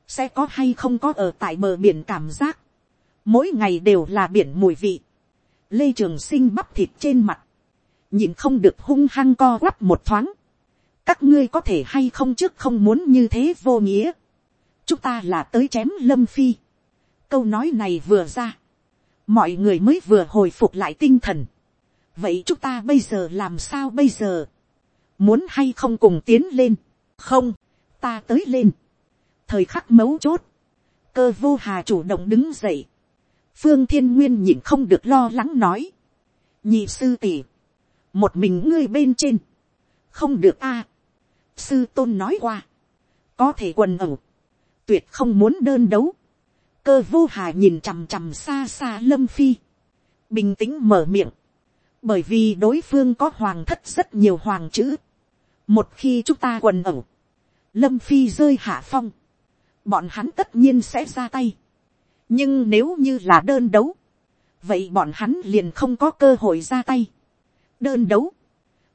sẽ có hay không có ở tại bờ biển cảm giác, mỗi ngày đều là biển mùi vị, lê trường sinh bắp thịt trên mặt, nhìn không được hung hăng co quắp một thoáng, các ngươi có thể hay không trước không muốn như thế vô nghĩa, chúng ta là tới chém lâm phi, câu nói này vừa ra, mọi người mới vừa hồi phục lại tinh thần, vậy chúng ta bây giờ làm sao bây giờ, muốn hay không cùng tiến lên, không, ta tới lên, thời khắc mấu chốt, cơ vô hà chủ động đứng dậy, phương thiên nguyên nhịn không được lo lắng nói, nhị sư tỷ, một mình ngươi bên trên, không được a, sư tôn nói qua, có thể quần ẩu, tuyệt không muốn đơn đấu, cơ vô hà nhìn chằm chằm xa xa lâm phi, bình tĩnh mở miệng, bởi vì đối phương có hoàng thất rất nhiều hoàng chữ, một khi chúng ta quần ẩu, lâm phi rơi hạ phong, bọn hắn tất nhiên sẽ ra tay, nhưng nếu như là đơn đấu, vậy bọn hắn liền không có cơ hội ra tay. đơn đấu,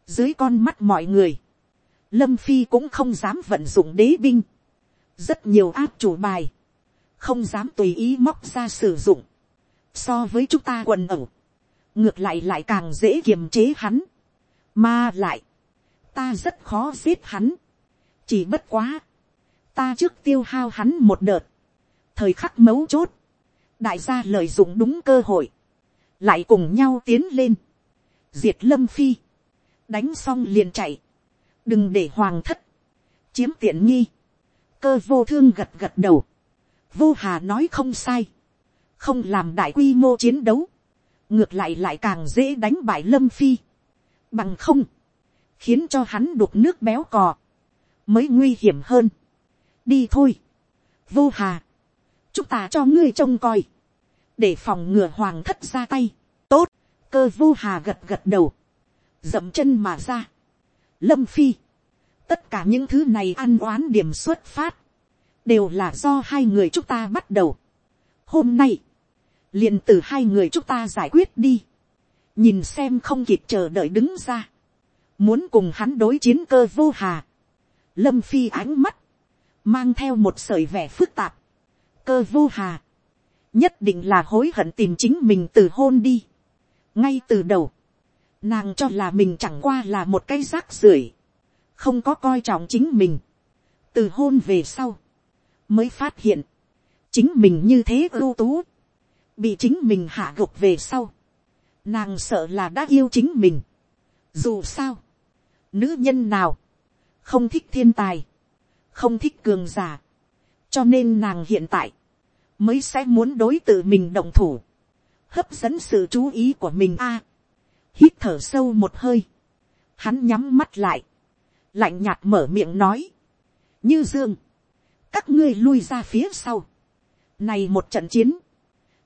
dưới con mắt mọi người, lâm phi cũng không dám vận dụng đế binh, rất nhiều áp chủ bài, không dám tùy ý móc ra sử dụng, so với chúng ta quần ẩu, ngược lại lại càng dễ kiềm chế hắn, mà lại, ta rất khó giết hắn, chỉ bất quá, ta trước tiêu hao hắn một đợt, thời khắc mấu chốt, đại gia lợi dụng đúng cơ hội, lại cùng nhau tiến lên, diệt lâm phi, đánh xong liền chạy, đừng để hoàng thất, chiếm tiện nghi, cơ vô thương gật gật đầu, vô hà nói không sai, không làm đại quy mô chiến đấu, ngược lại lại càng dễ đánh bại lâm phi, bằng không, khiến cho hắn đục nước béo cò, mới nguy hiểm hơn. đi thôi, vô hà, chúng ta cho ngươi trông coi, để phòng ngừa hoàng thất ra tay, tốt, cơ vô hà gật gật đầu, dậm chân mà ra, lâm phi, tất cả những thứ này ăn oán điểm xuất phát, đều là do hai người chúng ta bắt đầu. hôm nay, liền từ hai người chúng ta giải quyết đi, nhìn xem không kịp chờ đợi đứng ra, muốn cùng hắn đối chiến cơ vô hà, lâm phi ánh mắt, mang theo một sợi vẻ phức tạp, cơ vô hà, nhất định là hối hận tìm chính mình từ hôn đi. ngay từ đầu, nàng cho là mình chẳng qua là một cái rác rưởi, không có coi trọng chính mình. từ hôn về sau, mới phát hiện, chính mình như thế ưu tú, bị chính mình hạ gục về sau, nàng sợ là đã yêu chính mình. dù sao, nữ nhân nào, không thích thiên tài, không thích cường giả, cho nên nàng hiện tại, mới sẽ muốn đối tự mình động thủ, hấp dẫn sự chú ý của mình a hít thở sâu một hơi, hắn nhắm mắt lại, lạnh nhạt mở miệng nói, như dương, các ngươi lui ra phía sau, này một trận chiến,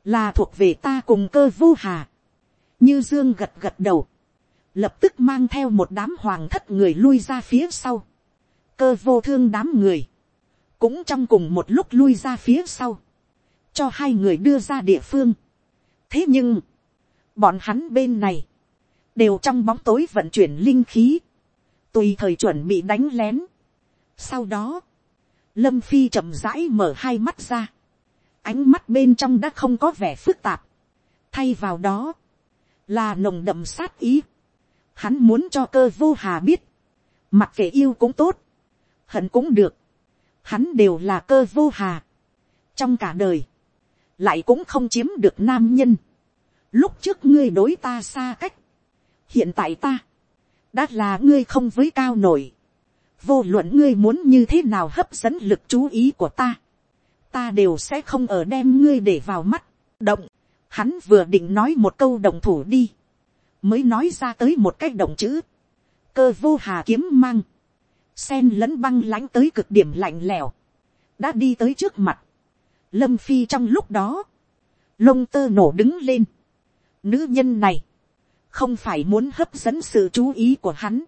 là thuộc về ta cùng cơ vô hà, như dương gật gật đầu, lập tức mang theo một đám hoàng thất người lui ra phía sau, cơ vô thương đám người, cũng trong cùng một lúc lui ra phía sau, cho hai người đưa ra địa phương. thế nhưng, bọn hắn bên này, đều trong bóng tối vận chuyển linh khí, tùy thời chuẩn bị đánh lén. sau đó, lâm phi chậm rãi mở hai mắt ra, ánh mắt bên trong đã không có vẻ phức tạp, thay vào đó, là nồng đậm sát ý. Hắn muốn cho cơ vô hà biết, mặc kệ yêu cũng tốt, hận cũng được, hắn đều là cơ vô hà. trong cả đời, lại cũng không chiếm được nam nhân. lúc trước ngươi đối ta xa cách, hiện tại ta, đã là ngươi không với cao nổi. vô luận ngươi muốn như thế nào hấp dẫn lực chú ý của ta, ta đều sẽ không ở đem ngươi để vào mắt, động, hắn vừa định nói một câu động thủ đi, mới nói ra tới một cái động chữ, cơ vô hà kiếm mang, sen lẫn băng lãnh tới cực điểm lạnh lẽo, đã đi tới trước mặt, lâm phi trong lúc đó, lông tơ nổ đứng lên, nữ nhân này, không phải muốn hấp dẫn sự chú ý của hắn,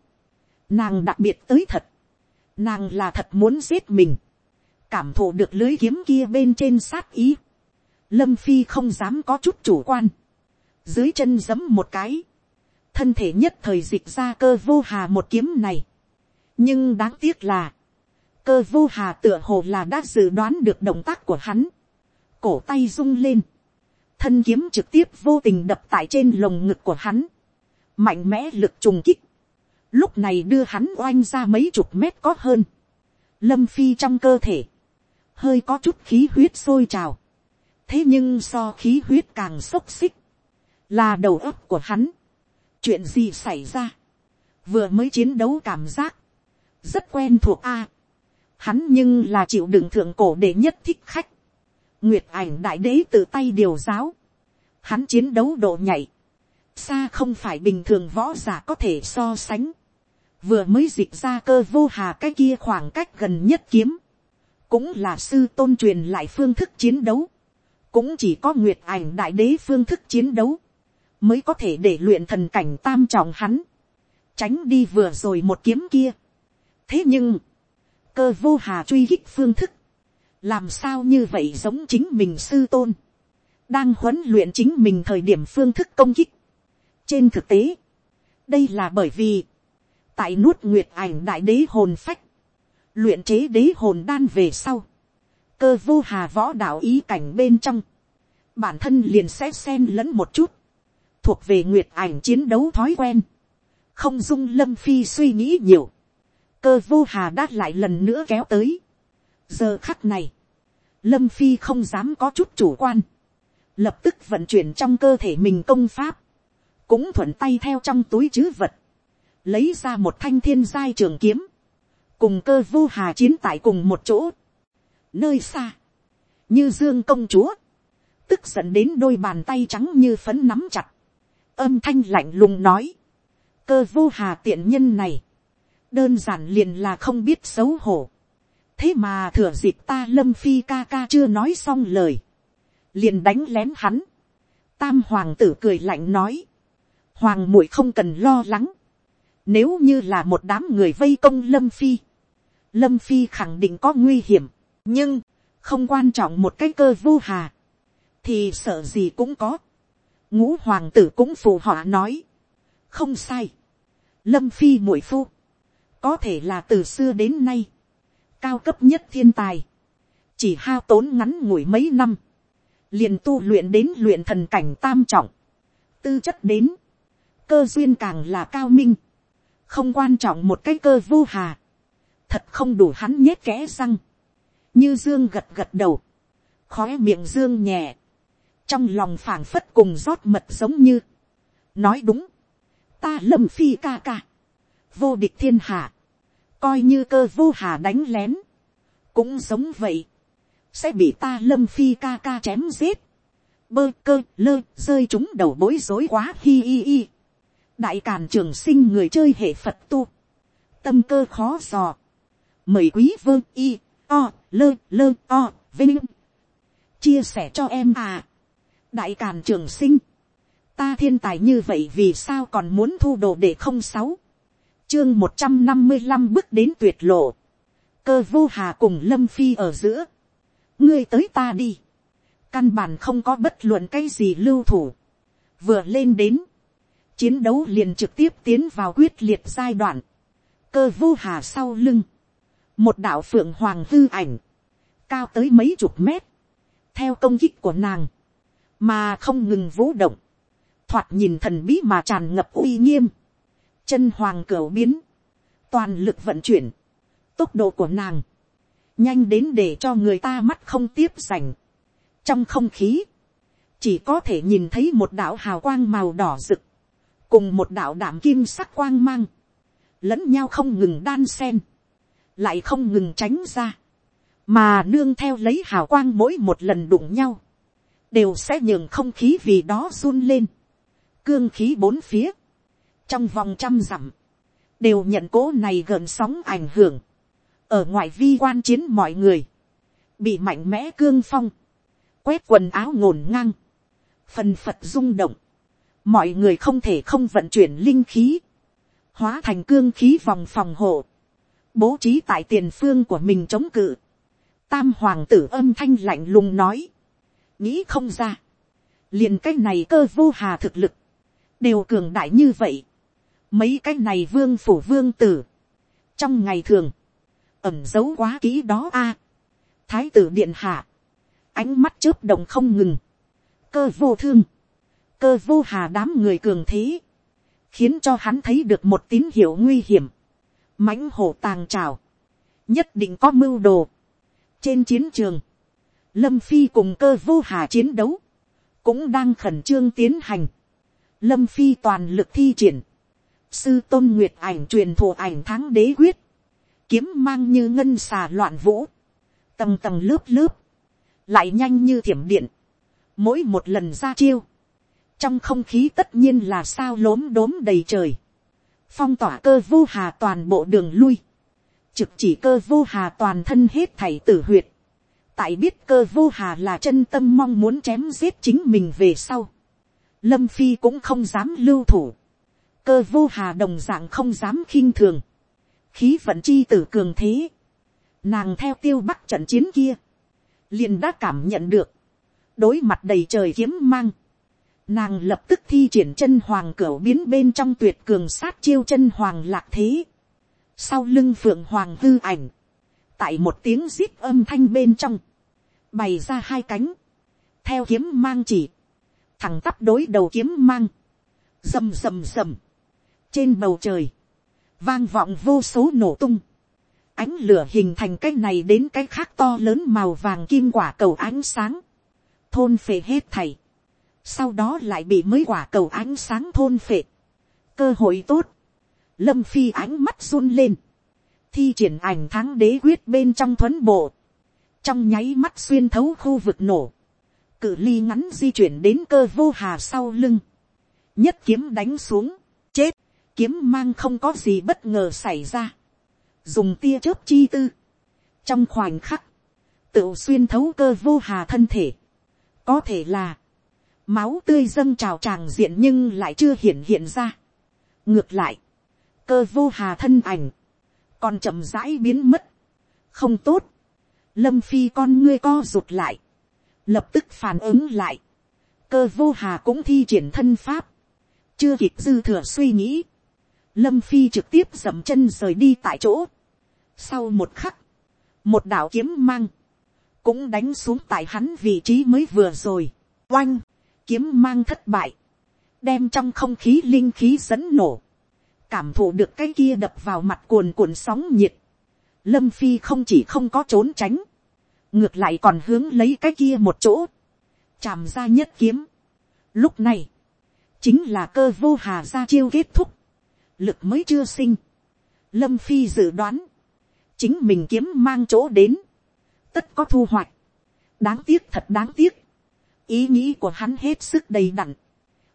nàng đặc biệt tới thật, nàng là thật muốn giết mình, cảm thụ được lưới kiếm kia bên trên sát ý, lâm phi không dám có chút chủ quan, dưới chân giấm một cái, thân thể nhất thời dịch ra cơ vô hà một kiếm này, nhưng đáng tiếc là, cơ vô hà tựa hồ là đã dự đoán được động tác của hắn, cổ tay rung lên, thân kiếm trực tiếp vô tình đập tại trên lồng ngực của hắn, mạnh mẽ lực trùng kích, lúc này đưa hắn oanh ra mấy chục mét có hơn, lâm phi trong cơ thể, hơi có chút khí huyết sôi trào, thế nhưng so khí huyết càng xốc xích, là đầu óc của hắn, chuyện gì xảy ra, vừa mới chiến đấu cảm giác, rất quen thuộc a, hắn nhưng là chịu đựng thượng cổ để nhất thích khách, nguyệt ảnh đại đế tự tay điều giáo, hắn chiến đấu độ nhảy, xa không phải bình thường võ giả có thể so sánh, vừa mới dịch ra cơ vô hà cái kia khoảng cách gần nhất kiếm, cũng là sư tôn truyền lại phương thức chiến đấu, cũng chỉ có nguyệt ảnh đại đế phương thức chiến đấu, mới có thể để luyện thần cảnh tam trọng hắn, tránh đi vừa rồi một kiếm kia. thế nhưng, cơ vô hà truy hích phương thức, làm sao như vậy giống chính mình sư tôn, đang huấn luyện chính mình thời điểm phương thức công kích trên thực tế, đây là bởi vì, tại nuốt nguyệt ảnh đại đế hồn phách, luyện chế đế hồn đan về sau, cơ vô hà võ đạo ý cảnh bên trong, bản thân liền sẽ xen lẫn một chút, thuộc về nguyệt ảnh chiến đấu thói quen, không dung lâm phi suy nghĩ nhiều, cơ vô hà đã lại lần nữa kéo tới. giờ khắc này, lâm phi không dám có chút chủ quan, lập tức vận chuyển trong cơ thể mình công pháp, cũng thuận tay theo trong túi chứ vật, lấy ra một thanh thiên giai trường kiếm, cùng cơ vô hà chiến tại cùng một chỗ, nơi xa, như dương công chúa, tức giận đến đôi bàn tay trắng như phấn nắm chặt, âm thanh lạnh lùng nói, cơ vô hà tiện nhân này, đơn giản liền là không biết xấu hổ, thế mà thừa dịp ta lâm phi ca ca chưa nói xong lời, liền đánh lén hắn, tam hoàng tử cười lạnh nói, hoàng muội không cần lo lắng, nếu như là một đám người vây công lâm phi, lâm phi khẳng định có nguy hiểm, nhưng, không quan trọng một cái cơ vô hà, thì sợ gì cũng có. ngũ hoàng tử cũng phù họa nói, không sai, lâm phi muội phu, có thể là từ xưa đến nay, cao cấp nhất thiên tài, chỉ hao tốn ngắn ngủi mấy năm, liền tu luyện đến luyện thần cảnh tam trọng, tư chất đến, cơ duyên càng là cao minh, không quan trọng một cái cơ vô hà, thật không đủ hắn nhét kẽ răng, như dương gật gật đầu, khói miệng dương nhẹ, trong lòng phảng phất cùng rót mật giống như, nói đúng, ta lâm phi ca ca, vô địch thiên hạ, coi như cơ vô hà đánh lén, cũng giống vậy, sẽ bị ta lâm phi ca ca chém giết, bơ cơ lơ rơi chúng đầu bối rối quá hi hi hi đại càn trường sinh người chơi hệ phật tu, tâm cơ khó dò, mời quý vương y o lơ lơ o vinh. Chia sẻ cho em à. Đại càn trường sinh. Ta thiên tài như vậy vì sao còn muốn thu đồ để không sáu? Chương một trăm năm mươi năm bước đến tuyệt lộ. Cơ vô hà cùng lâm phi ở giữa. Ngươi tới ta đi. Căn bản không có bất luận cái gì lưu thủ. Vừa lên đến chiến đấu liền trực tiếp tiến vào quyết liệt giai đoạn. Cơ vô hà sau lưng. Một đạo phượng hoàng hư ảnh, cao tới mấy chục mét, theo công kích của nàng, mà không ngừng vũ động, thoạt nhìn thần bí mà tràn ngập uy nghiêm, chân hoàng cửa biến, toàn lực vận chuyển, tốc độ của nàng, nhanh đến để cho người ta mắt không tiếp sành. trong không khí, chỉ có thể nhìn thấy một đạo hào quang màu đỏ rực, cùng một đạo đảm kim sắc quang mang, lẫn nhau không ngừng đan sen, lại không ngừng tránh ra, mà nương theo lấy hào quang mỗi một lần đụng nhau, đều sẽ nhường không khí vì đó run lên, cương khí bốn phía, trong vòng trăm dặm, đều nhận cố này gợn sóng ảnh hưởng, ở ngoài vi quan chiến mọi người, bị mạnh mẽ cương phong, quét quần áo ngổn ngang, phần phật rung động, mọi người không thể không vận chuyển linh khí, hóa thành cương khí vòng phòng hộ, bố trí tại tiền phương của mình chống cự. Tam hoàng tử âm thanh lạnh lùng nói. Nghĩ không ra. liền cái này cơ vô hà thực lực. Đều cường đại như vậy. Mấy cái này vương phủ vương tử. Trong ngày thường. Ẩm giấu quá kỹ đó a Thái tử điện hạ. Ánh mắt chớp động không ngừng. Cơ vô thương. Cơ vô hà đám người cường thế. Khiến cho hắn thấy được một tín hiệu nguy hiểm mãnh hổ tàng trào, nhất định có mưu đồ. trên chiến trường, lâm phi cùng cơ vô hà chiến đấu, cũng đang khẩn trương tiến hành. lâm phi toàn lực thi triển, sư tôn nguyệt ảnh truyền thụ ảnh thắng đế quyết, kiếm mang như ngân xà loạn vũ, tầng tầng lớp lớp, lại nhanh như thiểm điện, mỗi một lần ra chiêu, trong không khí tất nhiên là sao lốm đốm đầy trời, phong tỏa cơ vô hà toàn bộ đường lui, trực chỉ cơ vô hà toàn thân hết thảy tử huyệt, tại biết cơ vô hà là chân tâm mong muốn chém giết chính mình về sau, lâm phi cũng không dám lưu thủ, cơ vô hà đồng dạng không dám khinh thường, khí vận chi tử cường thế, nàng theo tiêu bắc trận chiến kia, liền đã cảm nhận được, đối mặt đầy trời kiếm mang, nàng lập tức thi triển chân hoàng cửa biến bên trong tuyệt cường sát chiêu chân hoàng lạc thế, sau lưng phượng hoàng hư ảnh, tại một tiếng zip âm thanh bên trong, bày ra hai cánh, theo kiếm mang chỉ, thẳng tắp đối đầu kiếm mang, Dầm dầm dầm. trên bầu trời, vang vọng vô số nổ tung, ánh lửa hình thành cái này đến cái khác to lớn màu vàng kim quả cầu ánh sáng, thôn phệ hết thảy, sau đó lại bị mấy quả cầu ánh sáng thôn phệ, cơ hội tốt, lâm phi ánh mắt run lên, thi triển ảnh thắng đế quyết bên trong thuấn bộ, trong nháy mắt xuyên thấu khu vực nổ, cự ly ngắn di chuyển đến cơ vô hà sau lưng, nhất kiếm đánh xuống, chết, kiếm mang không có gì bất ngờ xảy ra, dùng tia chớp chi tư, trong khoảnh khắc, tự xuyên thấu cơ vô hà thân thể, có thể là, máu tươi dâng trào tràng diện nhưng lại chưa hiện hiện ra. ngược lại, cơ vô hà thân ảnh, còn chậm rãi biến mất, không tốt, lâm phi con ngươi co rụt lại, lập tức phản ứng lại, cơ vô hà cũng thi triển thân pháp, chưa kịp dư thừa suy nghĩ, lâm phi trực tiếp dậm chân rời đi tại chỗ. sau một khắc, một đạo kiếm mang, cũng đánh xuống tại hắn vị trí mới vừa rồi, oanh, kiếm mang thất bại, đem trong không khí linh khí dẫn nổ, cảm thụ được cái kia đập vào mặt cuồn cuộn sóng nhiệt, lâm phi không chỉ không có trốn tránh, ngược lại còn hướng lấy cái kia một chỗ, chạm ra nhất kiếm. Lúc này, chính là cơ vô hà ra chiêu kết thúc, lực mới chưa sinh. Lâm phi dự đoán, chính mình kiếm mang chỗ đến, tất có thu hoạch. đáng tiếc thật đáng tiếc, ý nghĩ của hắn hết sức đầy đặn,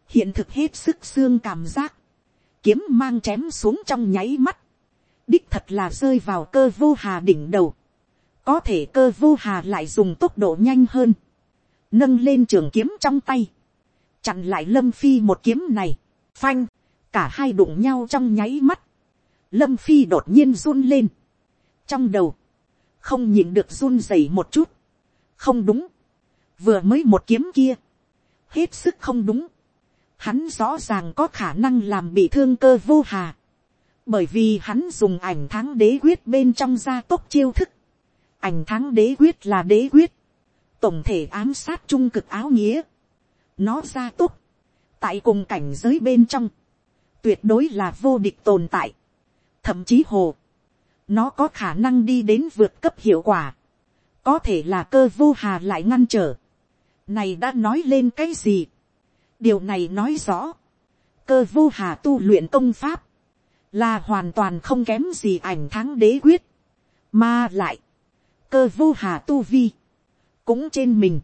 hiện thực hết sức xương cảm giác, kiếm mang chém xuống trong nháy mắt, đích thật là rơi vào cơ vô hà đỉnh đầu, có thể cơ vô hà lại dùng tốc độ nhanh hơn, nâng lên trường kiếm trong tay, chặn lại lâm phi một kiếm này, phanh, cả hai đụng nhau trong nháy mắt, lâm phi đột nhiên run lên, trong đầu, không nhìn được run rẩy một chút, không đúng, vừa mới một kiếm kia, hết sức không đúng, hắn rõ ràng có khả năng làm bị thương cơ vô hà, bởi vì hắn dùng ảnh tháng đế quyết bên trong gia tốc chiêu thức, ảnh tháng đế quyết là đế quyết, tổng thể ám sát trung cực áo nghĩa, nó gia tốc, tại cùng cảnh giới bên trong, tuyệt đối là vô địch tồn tại, thậm chí hồ, nó có khả năng đi đến vượt cấp hiệu quả, có thể là cơ vô hà lại ngăn trở, này đã nói lên cái gì, điều này nói rõ, cơ vô hà tu luyện công pháp, là hoàn toàn không kém gì ảnh thắng đế quyết, mà lại, cơ vô hà tu vi, cũng trên mình,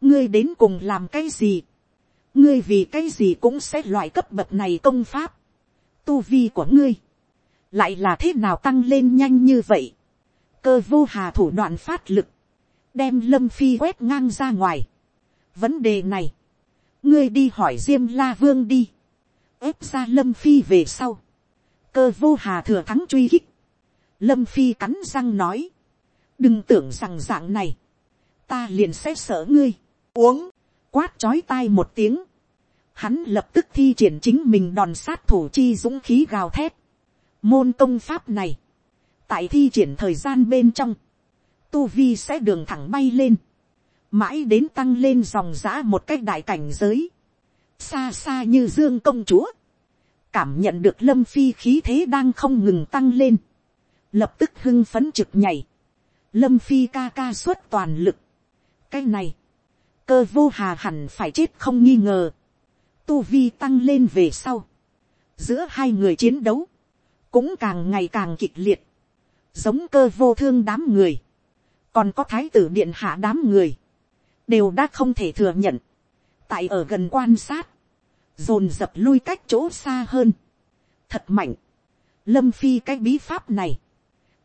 ngươi đến cùng làm cái gì, ngươi vì cái gì cũng sẽ loại cấp bậc này công pháp, tu vi của ngươi, lại là thế nào tăng lên nhanh như vậy, cơ vô hà thủ đoạn phát lực, đem lâm phi quét ngang ra ngoài vấn đề này, ngươi đi hỏi diêm la vương đi, ép ra lâm phi về sau, cơ vô hà thừa thắng truy hích lâm phi cắn răng nói, đừng tưởng rằng dạng này, ta liền sẽ sợ ngươi, uống, quát chói tai một tiếng, hắn lập tức thi triển chính mình đòn sát thủ chi dũng khí gào thét, môn công pháp này, tại thi triển thời gian bên trong, tu vi sẽ đường thẳng bay lên, mãi đến tăng lên dòng giã một cách đại cảnh giới, xa xa như dương công chúa, cảm nhận được lâm phi khí thế đang không ngừng tăng lên, lập tức hưng phấn trực nhảy, lâm phi ca ca suốt toàn lực, cái này, cơ vô hà hẳn phải chết không nghi ngờ, tu vi tăng lên về sau, giữa hai người chiến đấu, cũng càng ngày càng kịch liệt, giống cơ vô thương đám người, còn có thái tử điện hạ đám người, đều đã không thể thừa nhận, tại ở gần quan sát, dồn dập lui cách chỗ xa hơn, thật mạnh, lâm phi cái bí pháp này,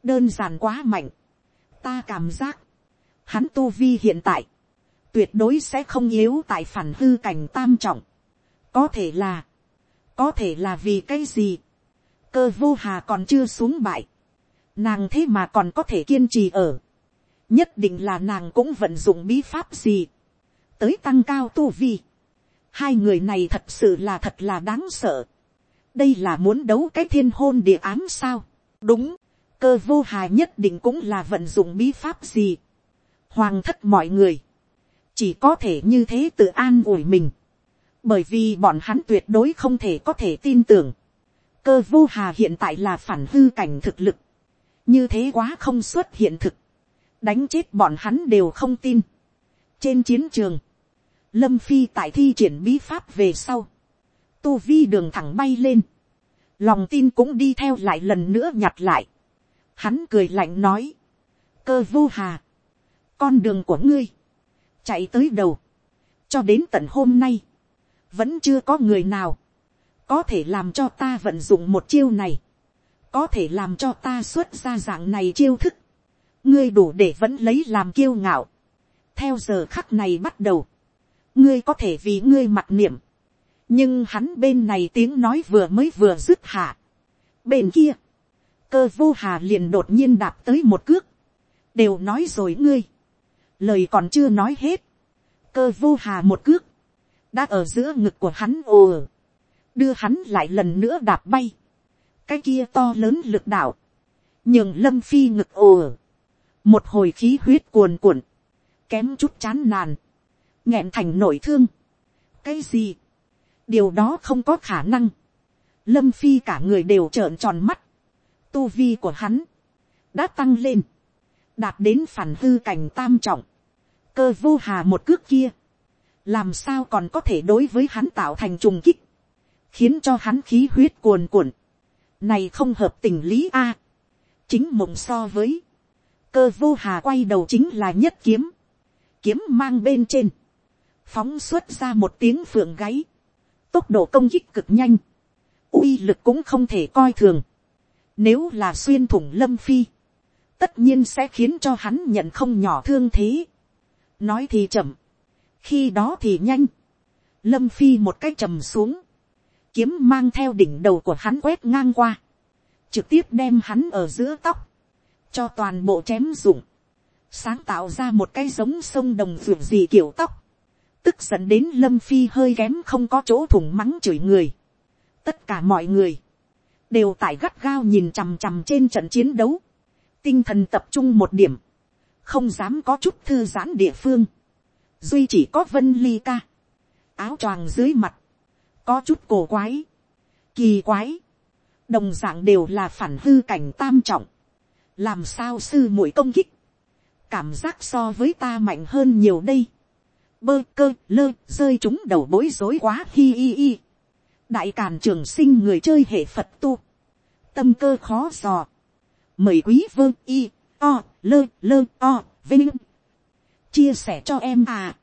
đơn giản quá mạnh, ta cảm giác, hắn tu vi hiện tại, tuyệt đối sẽ không yếu tại phản hư cảnh tam trọng, có thể là, có thể là vì cái gì, cơ vô hà còn chưa xuống bại, nàng thế mà còn có thể kiên trì ở, nhất định là nàng cũng vận dụng bí pháp gì, tới tăng cao tu vi. Hai người này thật sự là thật là đáng sợ. đây là muốn đấu cái thiên hôn địa ám sao. đúng, cơ vô hà nhất định cũng là vận dụng bí pháp gì. hoàng thất mọi người, chỉ có thể như thế tự an ủi mình. bởi vì bọn hắn tuyệt đối không thể có thể tin tưởng. cơ vô hà hiện tại là phản hư cảnh thực lực. như thế quá không xuất hiện thực đánh chết bọn hắn đều không tin. trên chiến trường, lâm phi tại thi triển bí pháp về sau, tu vi đường thẳng bay lên, lòng tin cũng đi theo lại lần nữa nhặt lại, hắn cười lạnh nói, cơ vô hà, con đường của ngươi, chạy tới đầu, cho đến tận hôm nay, vẫn chưa có người nào, có thể làm cho ta vận dụng một chiêu này, có thể làm cho ta xuất ra dạng này chiêu thức, ngươi đủ để vẫn lấy làm kiêu ngạo, theo giờ khắc này bắt đầu, ngươi có thể vì ngươi mặc niệm, nhưng hắn bên này tiếng nói vừa mới vừa dứt hạ. bên kia, cơ vô hà liền đột nhiên đạp tới một cước, đều nói rồi ngươi, lời còn chưa nói hết, cơ vô hà một cước, đã ở giữa ngực của hắn ồ, đưa hắn lại lần nữa đạp bay, cái kia to lớn lực đạo, nhường lâm phi ngực ồ, một hồi khí huyết cuồn cuộn, kém chút chán nàn, nghẹn thành nội thương. cái gì, điều đó không có khả năng. lâm phi cả người đều trợn tròn mắt. tu vi của hắn đã tăng lên, đạt đến phản hư cảnh tam trọng, cơ vô hà một cước kia, làm sao còn có thể đối với hắn tạo thành trùng kích, khiến cho hắn khí huyết cuồn cuộn, này không hợp tình lý a, chính mộng so với, cơ vô hà quay đầu chính là nhất kiếm, kiếm mang bên trên, phóng xuất ra một tiếng phượng gáy, tốc độ công kích cực nhanh, uy lực cũng không thể coi thường, nếu là xuyên thủng lâm phi, tất nhiên sẽ khiến cho hắn nhận không nhỏ thương thế, nói thì chậm, khi đó thì nhanh, lâm phi một cái trầm xuống, kiếm mang theo đỉnh đầu của hắn quét ngang qua, trực tiếp đem hắn ở giữa tóc, cho toàn bộ chém dụng, sáng tạo ra một cái giống sông đồng ruộng gì kiểu tóc, tức dẫn đến lâm phi hơi kém không có chỗ thủng mắng chửi người. tất cả mọi người, đều tại gắt gao nhìn chằm chằm trên trận chiến đấu, tinh thần tập trung một điểm, không dám có chút thư giãn địa phương, duy chỉ có vân ly ca, áo choàng dưới mặt, có chút cổ quái, kỳ quái, đồng d ạ n g đều là phản hư cảnh tam trọng, làm sao sư mũi công kích, cảm giác so với ta mạnh hơn nhiều đây, bơ cơ lơ rơi chúng đầu bối rối quá hi hi hi. đại càn trường sinh người chơi hệ phật tu. tâm cơ khó dò. mời quý vương y o lơ lơ o vinh. chia sẻ cho em à.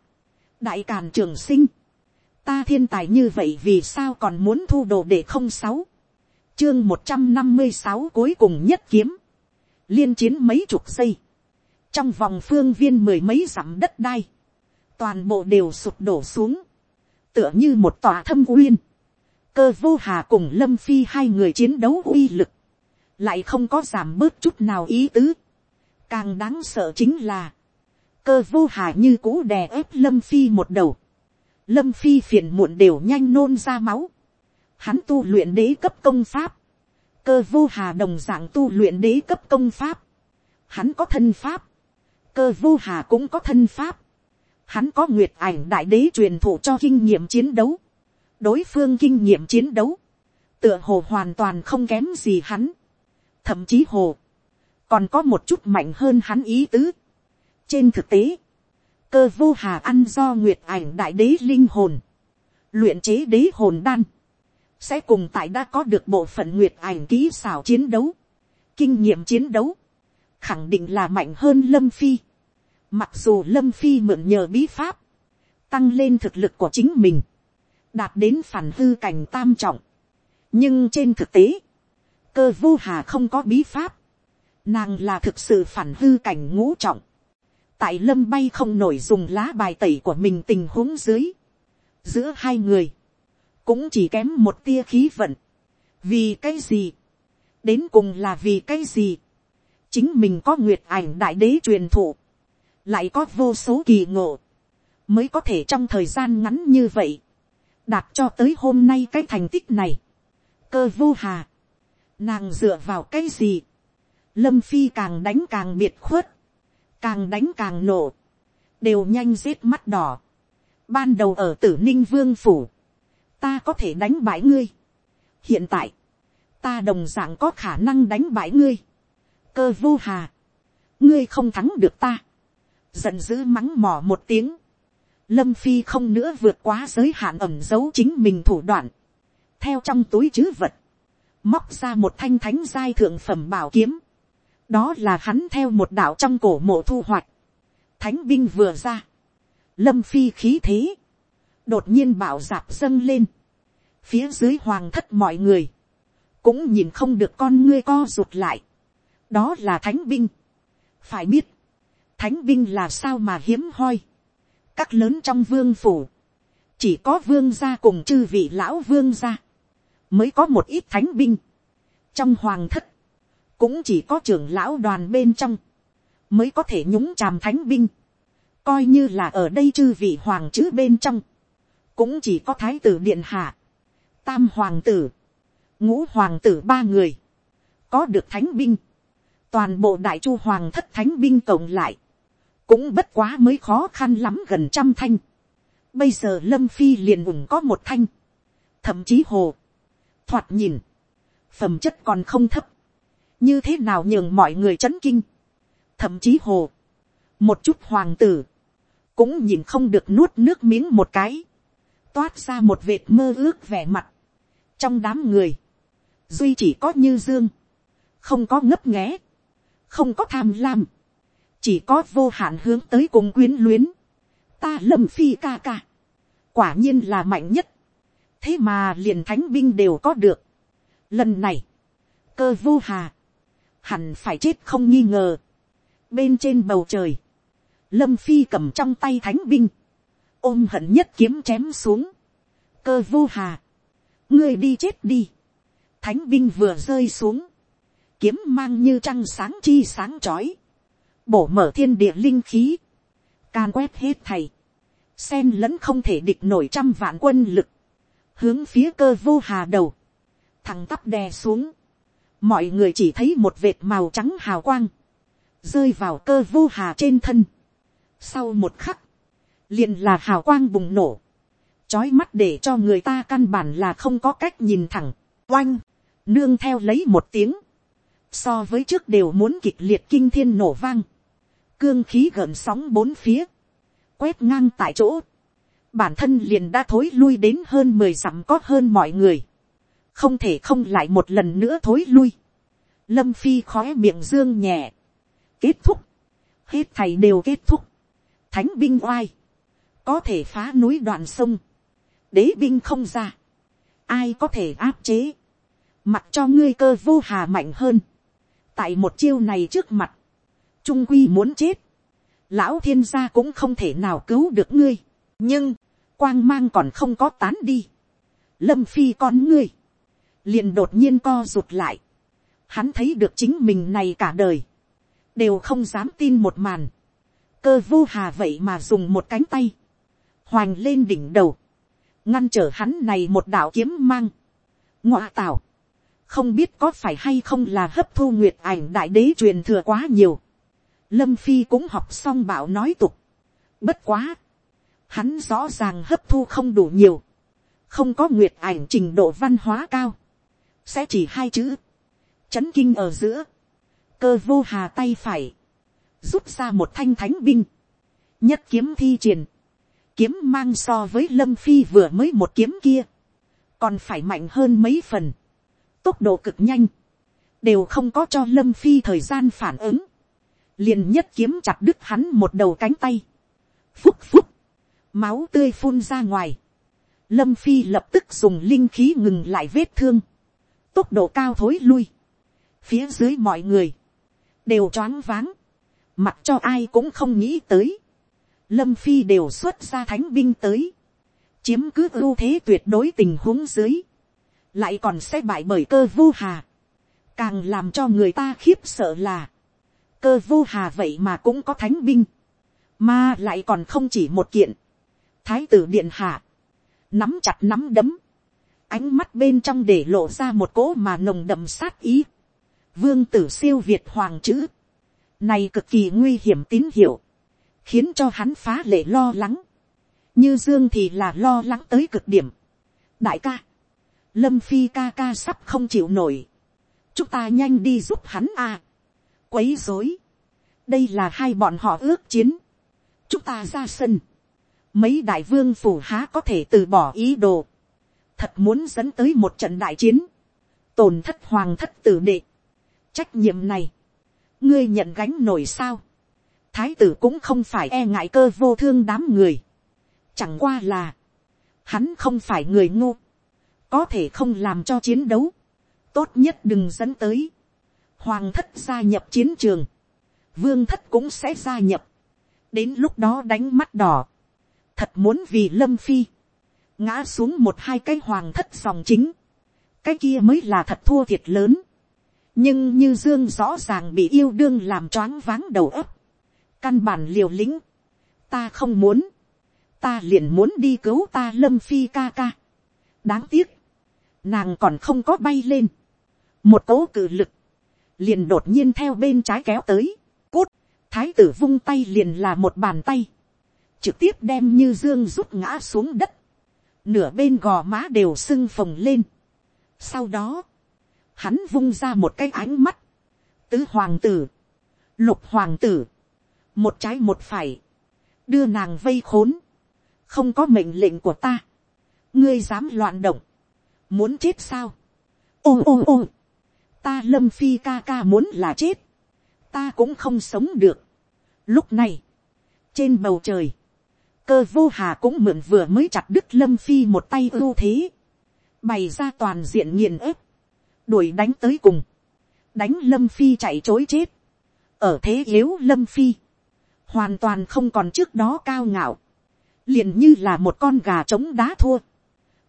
đại càn trường sinh. ta thiên tài như vậy vì sao còn muốn thu đồ để không sáu. chương một trăm năm mươi sáu cuối cùng nhất kiếm liên chiến mấy chục giây. trong vòng phương viên mười mấy dặm đất đai toàn bộ đều sụp đổ xuống, tựa như một tòa thâm uyên, cơ vô hà cùng lâm phi hai người chiến đấu uy lực, lại không có giảm bớt chút nào ý tứ, càng đáng sợ chính là, cơ vô hà như cũ đè ép lâm phi một đầu, lâm phi phiền muộn đều nhanh nôn ra máu, hắn tu luyện đế cấp công pháp, cơ vô hà đồng dạng tu luyện đế cấp công pháp, hắn có thân pháp, cơ vô hà cũng có thân pháp, Hắn có nguyệt ảnh đại đế truyền thụ cho kinh nghiệm chiến đấu. Đối phương kinh nghiệm chiến đấu. Tựa hồ hoàn toàn không kém gì hắn. Thậm chí hồ. Còn có một chút mạnh hơn hắn ý tứ. Trên thực tế. Cơ vô hà ăn do nguyệt ảnh đại đế linh hồn. Luyện chế đế hồn đan. Sẽ cùng tại đã có được bộ phận nguyệt ảnh ký xảo chiến đấu. Kinh nghiệm chiến đấu. khẳng định là mạnh hơn lâm phi. mặc dù lâm phi mượn nhờ bí pháp, tăng lên thực lực của chính mình, đạt đến phản hư cảnh tam trọng. nhưng trên thực tế, cơ vô hà không có bí pháp, nàng là thực sự phản hư cảnh ngũ trọng. tại lâm bay không nổi dùng lá bài tẩy của mình tình huống dưới, giữa hai người, cũng chỉ kém một tia khí vận. vì cái gì, đến cùng là vì cái gì, chính mình có nguyệt ảnh đại đế truyền thụ, lại có vô số kỳ ngộ, mới có thể trong thời gian ngắn như vậy, đạt cho tới hôm nay cái thành tích này, cơ vô hà, nàng dựa vào cái gì, lâm phi càng đánh càng biệt khuất, càng đánh càng nổ, đều nhanh giết mắt đỏ, ban đầu ở tử ninh vương phủ, ta có thể đánh bại ngươi, hiện tại, ta đồng d ạ n g có khả năng đánh bại ngươi, cơ vô hà, ngươi không thắng được ta, giận dữ mắng mỏ một tiếng, lâm phi không nữa vượt quá giới hạn ẩm giấu chính mình thủ đoạn, theo trong túi chứ vật, móc ra một thanh thánh giai thượng phẩm bảo kiếm, đó là hắn theo một đạo trong cổ mộ thu hoạch, thánh binh vừa ra, lâm phi khí thế, đột nhiên bảo giạp dâng lên, phía dưới hoàng thất mọi người, cũng nhìn không được con ngươi co rụt lại. đó là thánh binh. phải biết, thánh binh là sao mà hiếm hoi. các lớn trong vương phủ, chỉ có vương gia cùng chư vị lão vương gia, mới có một ít thánh binh. trong hoàng thất, cũng chỉ có trưởng lão đoàn bên trong, mới có thể nhúng chàm thánh binh. coi như là ở đây chư vị hoàng chữ bên trong, cũng chỉ có thái tử điện hạ, tam hoàng tử, ngũ hoàng tử ba người, có được thánh binh, toàn bộ đại chu hoàng thất thánh binh cộng lại, cũng bất quá mới khó khăn lắm gần trăm thanh. Bây giờ lâm phi liền ủng có một thanh, thậm chí hồ, thoạt nhìn, phẩm chất còn không thấp, như thế nào nhường mọi người chấn kinh, thậm chí hồ, một chút hoàng tử, cũng nhìn không được nuốt nước miếng một cái, toát ra một vệt mơ ước vẻ mặt, trong đám người, duy chỉ có như dương, không có ngấp nghé, không có tham lam, chỉ có vô hạn hướng tới cùng quyến luyến, ta lâm phi ca ca, quả nhiên là mạnh nhất, thế mà liền thánh binh đều có được. Lần này, cơ vô hà, hẳn phải chết không nghi ngờ. Bên trên bầu trời, lâm phi cầm trong tay thánh binh, ôm hận nhất kiếm chém xuống. cơ vô hà, ngươi đi chết đi. Thánh binh vừa rơi xuống, kiếm mang như trăng sáng chi sáng chói, bổ mở thiên địa linh khí, can quét hết thầy, sen lẫn không thể địch nổi trăm vạn quân lực, hướng phía cơ vô hà đầu, thằng tắp đè xuống, mọi người chỉ thấy một vệt màu trắng hào quang, rơi vào cơ vô hà trên thân. Sau một khắc, liền là hào quang bùng nổ, trói mắt để cho người ta căn bản là không có cách nhìn thẳng, oanh, nương theo lấy một tiếng, so với trước đều muốn kịch liệt kinh thiên nổ vang, cương khí gợn sóng bốn phía, quét ngang tại chỗ, bản thân liền đã thối lui đến hơn mười dặm có hơn mọi người, không thể không lại một lần nữa thối lui, lâm phi khói miệng dương nhẹ, kết thúc, hết thầy đều kết thúc, thánh binh oai, có thể phá núi đoạn sông, đế binh không ra, ai có thể áp chế, mặc cho ngươi cơ vô hà mạnh hơn, tại một chiêu này trước mặt, trung quy muốn chết, lão thiên gia cũng không thể nào cứu được ngươi, nhưng, quang mang còn không có tán đi, lâm phi con ngươi, liền đột nhiên co rụt lại, hắn thấy được chính mình này cả đời, đều không dám tin một màn, cơ vô hà vậy mà dùng một cánh tay, hoành lên đỉnh đầu, ngăn trở hắn này một đạo kiếm mang, ngọa tảo không biết có phải hay không là hấp thu nguyệt ảnh đại đế truyền thừa quá nhiều. Lâm phi cũng học xong bảo nói tục. Bất quá. Hắn rõ ràng hấp thu không đủ nhiều. Không có nguyệt ảnh trình độ văn hóa cao. Sẽ chỉ hai chữ. Chấn kinh ở giữa. Cơ vô hà tay phải. Rút ra một thanh thánh binh. Nhất kiếm thi triển. Kiếm mang so với lâm phi vừa mới một kiếm kia. Còn phải mạnh hơn mấy phần. Tốc độ cực nhanh, đều không có cho lâm phi thời gian phản ứng, liền nhất kiếm chặt đứt hắn một đầu cánh tay, phúc phúc, máu tươi phun ra ngoài, lâm phi lập tức dùng linh khí ngừng lại vết thương, tốc độ cao thối lui, phía dưới mọi người, đều choáng váng, mặt cho ai cũng không nghĩ tới, lâm phi đều xuất ra thánh binh tới, chiếm cứ ưu thế tuyệt đối tình huống dưới, lại còn sẽ bại bởi cơ vô hà, càng làm cho người ta khiếp sợ là, cơ vô hà vậy mà cũng có thánh binh, mà lại còn không chỉ một kiện, thái tử điện hạ, nắm chặt nắm đấm, ánh mắt bên trong để lộ ra một cỗ mà nồng đậm sát ý, vương tử siêu việt hoàng chữ, này cực kỳ nguy hiểm tín hiệu, khiến cho hắn phá lệ lo lắng, như dương thì là lo lắng tới cực điểm. đại ca, lâm phi ca ca sắp không chịu nổi, chúng ta nhanh đi giúp hắn à. Quấy dối, đây là hai bọn họ ước chiến, chúng ta ra sân, mấy đại vương phủ há có thể từ bỏ ý đồ, thật muốn dẫn tới một trận đại chiến, tổn thất hoàng thất tử đệ, trách nhiệm này, ngươi nhận gánh nổi sao, thái tử cũng không phải e ngại cơ vô thương đám người, chẳng qua là, hắn không phải người ngu, có thể không làm cho chiến đấu, tốt nhất đừng dẫn tới, hoàng thất gia nhập chiến trường, vương thất cũng sẽ gia nhập, đến lúc đó đánh mắt đỏ, thật muốn vì lâm phi, ngã xuống một hai cái hoàng thất dòng chính, cái kia mới là thật thua thiệt lớn, nhưng như dương rõ ràng bị yêu đương làm choáng váng đầu ấp, căn bản liều lĩnh, ta không muốn, ta liền muốn đi cứu ta lâm phi ca ca. đáng tiếc, nàng còn không có bay lên, một cố cử lực, liền đột nhiên theo bên trái kéo tới, cút, thái tử vung tay liền là một bàn tay, trực tiếp đem như dương rút ngã xuống đất, nửa bên gò má đều sưng phồng lên. sau đó, hắn vung ra một cái ánh mắt, tứ hoàng tử, lục hoàng tử, một trái một phải, đưa nàng vây khốn, không có mệnh lệnh của ta, ngươi dám loạn động, muốn chết sao, ôm ôm ôm, ta lâm phi ca ca muốn là chết, ta cũng không sống được. Lúc này, trên bầu trời, cơ vô hà cũng mượn vừa mới chặt đứt lâm phi một tay ưu thế, bày ra toàn diện nghiền ép, đuổi đánh tới cùng, đánh lâm phi chạy chối chết, ở thế yếu lâm phi, hoàn toàn không còn trước đó cao ngạo, liền như là một con gà trống đá thua,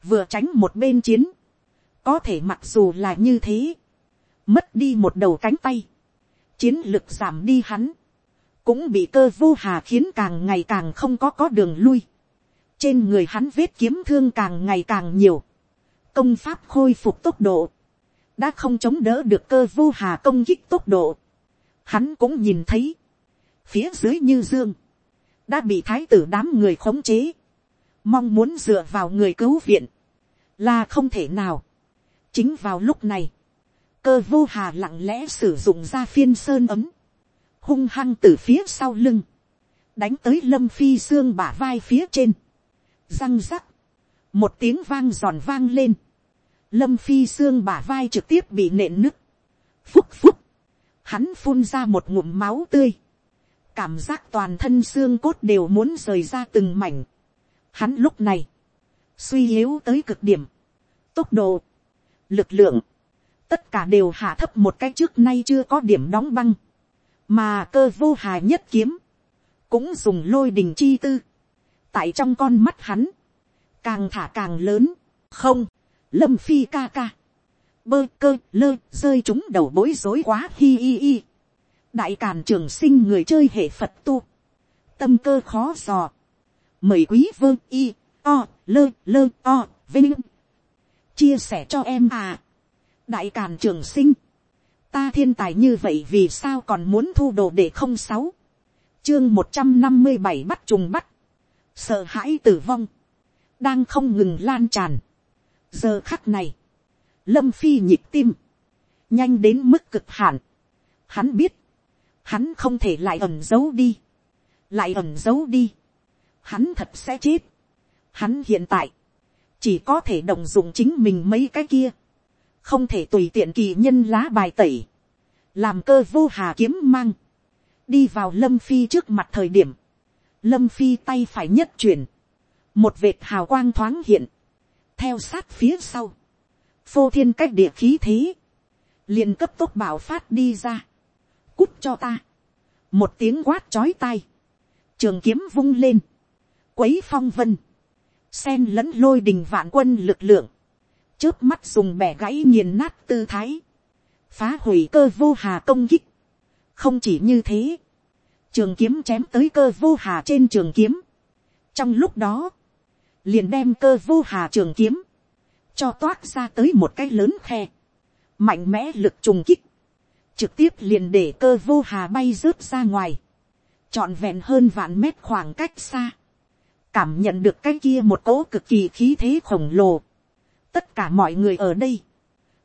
vừa tránh một bên chiến, có thể mặc dù là như thế, mất đi một đầu cánh tay, chiến lực giảm đi hắn, cũng bị cơ vô hà khiến càng ngày càng không có có đường lui, trên người hắn vết kiếm thương càng ngày càng nhiều, công pháp khôi phục tốc độ, đã không chống đỡ được cơ vô hà công kích tốc độ, hắn cũng nhìn thấy, phía dưới như dương, đã bị thái tử đám người khống chế, mong muốn dựa vào người cứu viện, là không thể nào. chính vào lúc này, cơ vô hà lặng lẽ sử dụng ra phiên sơn ấm, hung hăng từ phía sau lưng, đánh tới lâm phi xương bả vai phía trên, răng rắc, một tiếng vang giòn vang lên, lâm phi xương bả vai trực tiếp bị nện nứt, phúc phúc, hắn phun ra một ngụm máu tươi, cảm giác toàn thân xương cốt đều muốn rời ra từng mảnh. Hắn lúc này, suy yếu tới cực điểm, tốc độ, lực lượng, tất cả đều hạ thấp một cái trước nay chưa có điểm đóng băng, mà cơ vô hà nhất kiếm, cũng dùng lôi đình chi tư, tại trong con mắt hắn, càng thả càng lớn, không, lâm phi ca ca, bơ cơ lơ rơi chúng đầu bối rối quá hi hi hi đại càn trường sinh người chơi hệ phật tu, tâm cơ khó dò, mời quý vương y, o, lơ lơ o, vinh, chia sẻ cho em à, đại càn trường sinh, ta thiên tài như vậy vì sao còn muốn thu đồ để không sáu, chương một trăm năm mươi bảy bắt trùng bắt, sợ hãi tử vong, đang không ngừng lan tràn. giờ khắc này, lâm phi nhịp tim, nhanh đến mức cực hạn. Hắn biết, hắn không thể lại ẩn giấu đi, lại ẩn giấu đi, hắn thật sẽ chết, hắn hiện tại, chỉ có thể động dụng chính mình mấy cái kia, không thể tùy tiện kỳ nhân lá bài tẩy, làm cơ vô hà kiếm mang, đi vào lâm phi trước mặt thời điểm, lâm phi tay phải nhất chuyển, một vệt hào quang thoáng hiện, theo sát phía sau, phô thiên cách địa khí thế, liền cấp tốc bảo phát đi ra, cút cho ta, một tiếng quát chói tai, trường kiếm vung lên, quấy phong vân, sen lẫn lôi đình vạn quân lực lượng, trước mắt dùng bẻ gãy nghiền nát tư thái, phá hủy cơ vô hà công kích. không chỉ như thế, trường kiếm chém tới cơ vô hà trên trường kiếm. trong lúc đó, liền đem cơ vô hà trường kiếm, cho toát ra tới một cái lớn khe, mạnh mẽ lực trùng kích, trực tiếp liền để cơ vô hà bay rớt ra ngoài, trọn vẹn hơn vạn mét khoảng cách xa, cảm nhận được cái kia một cỗ cực kỳ khí thế khổng lồ, tất cả mọi người ở đây,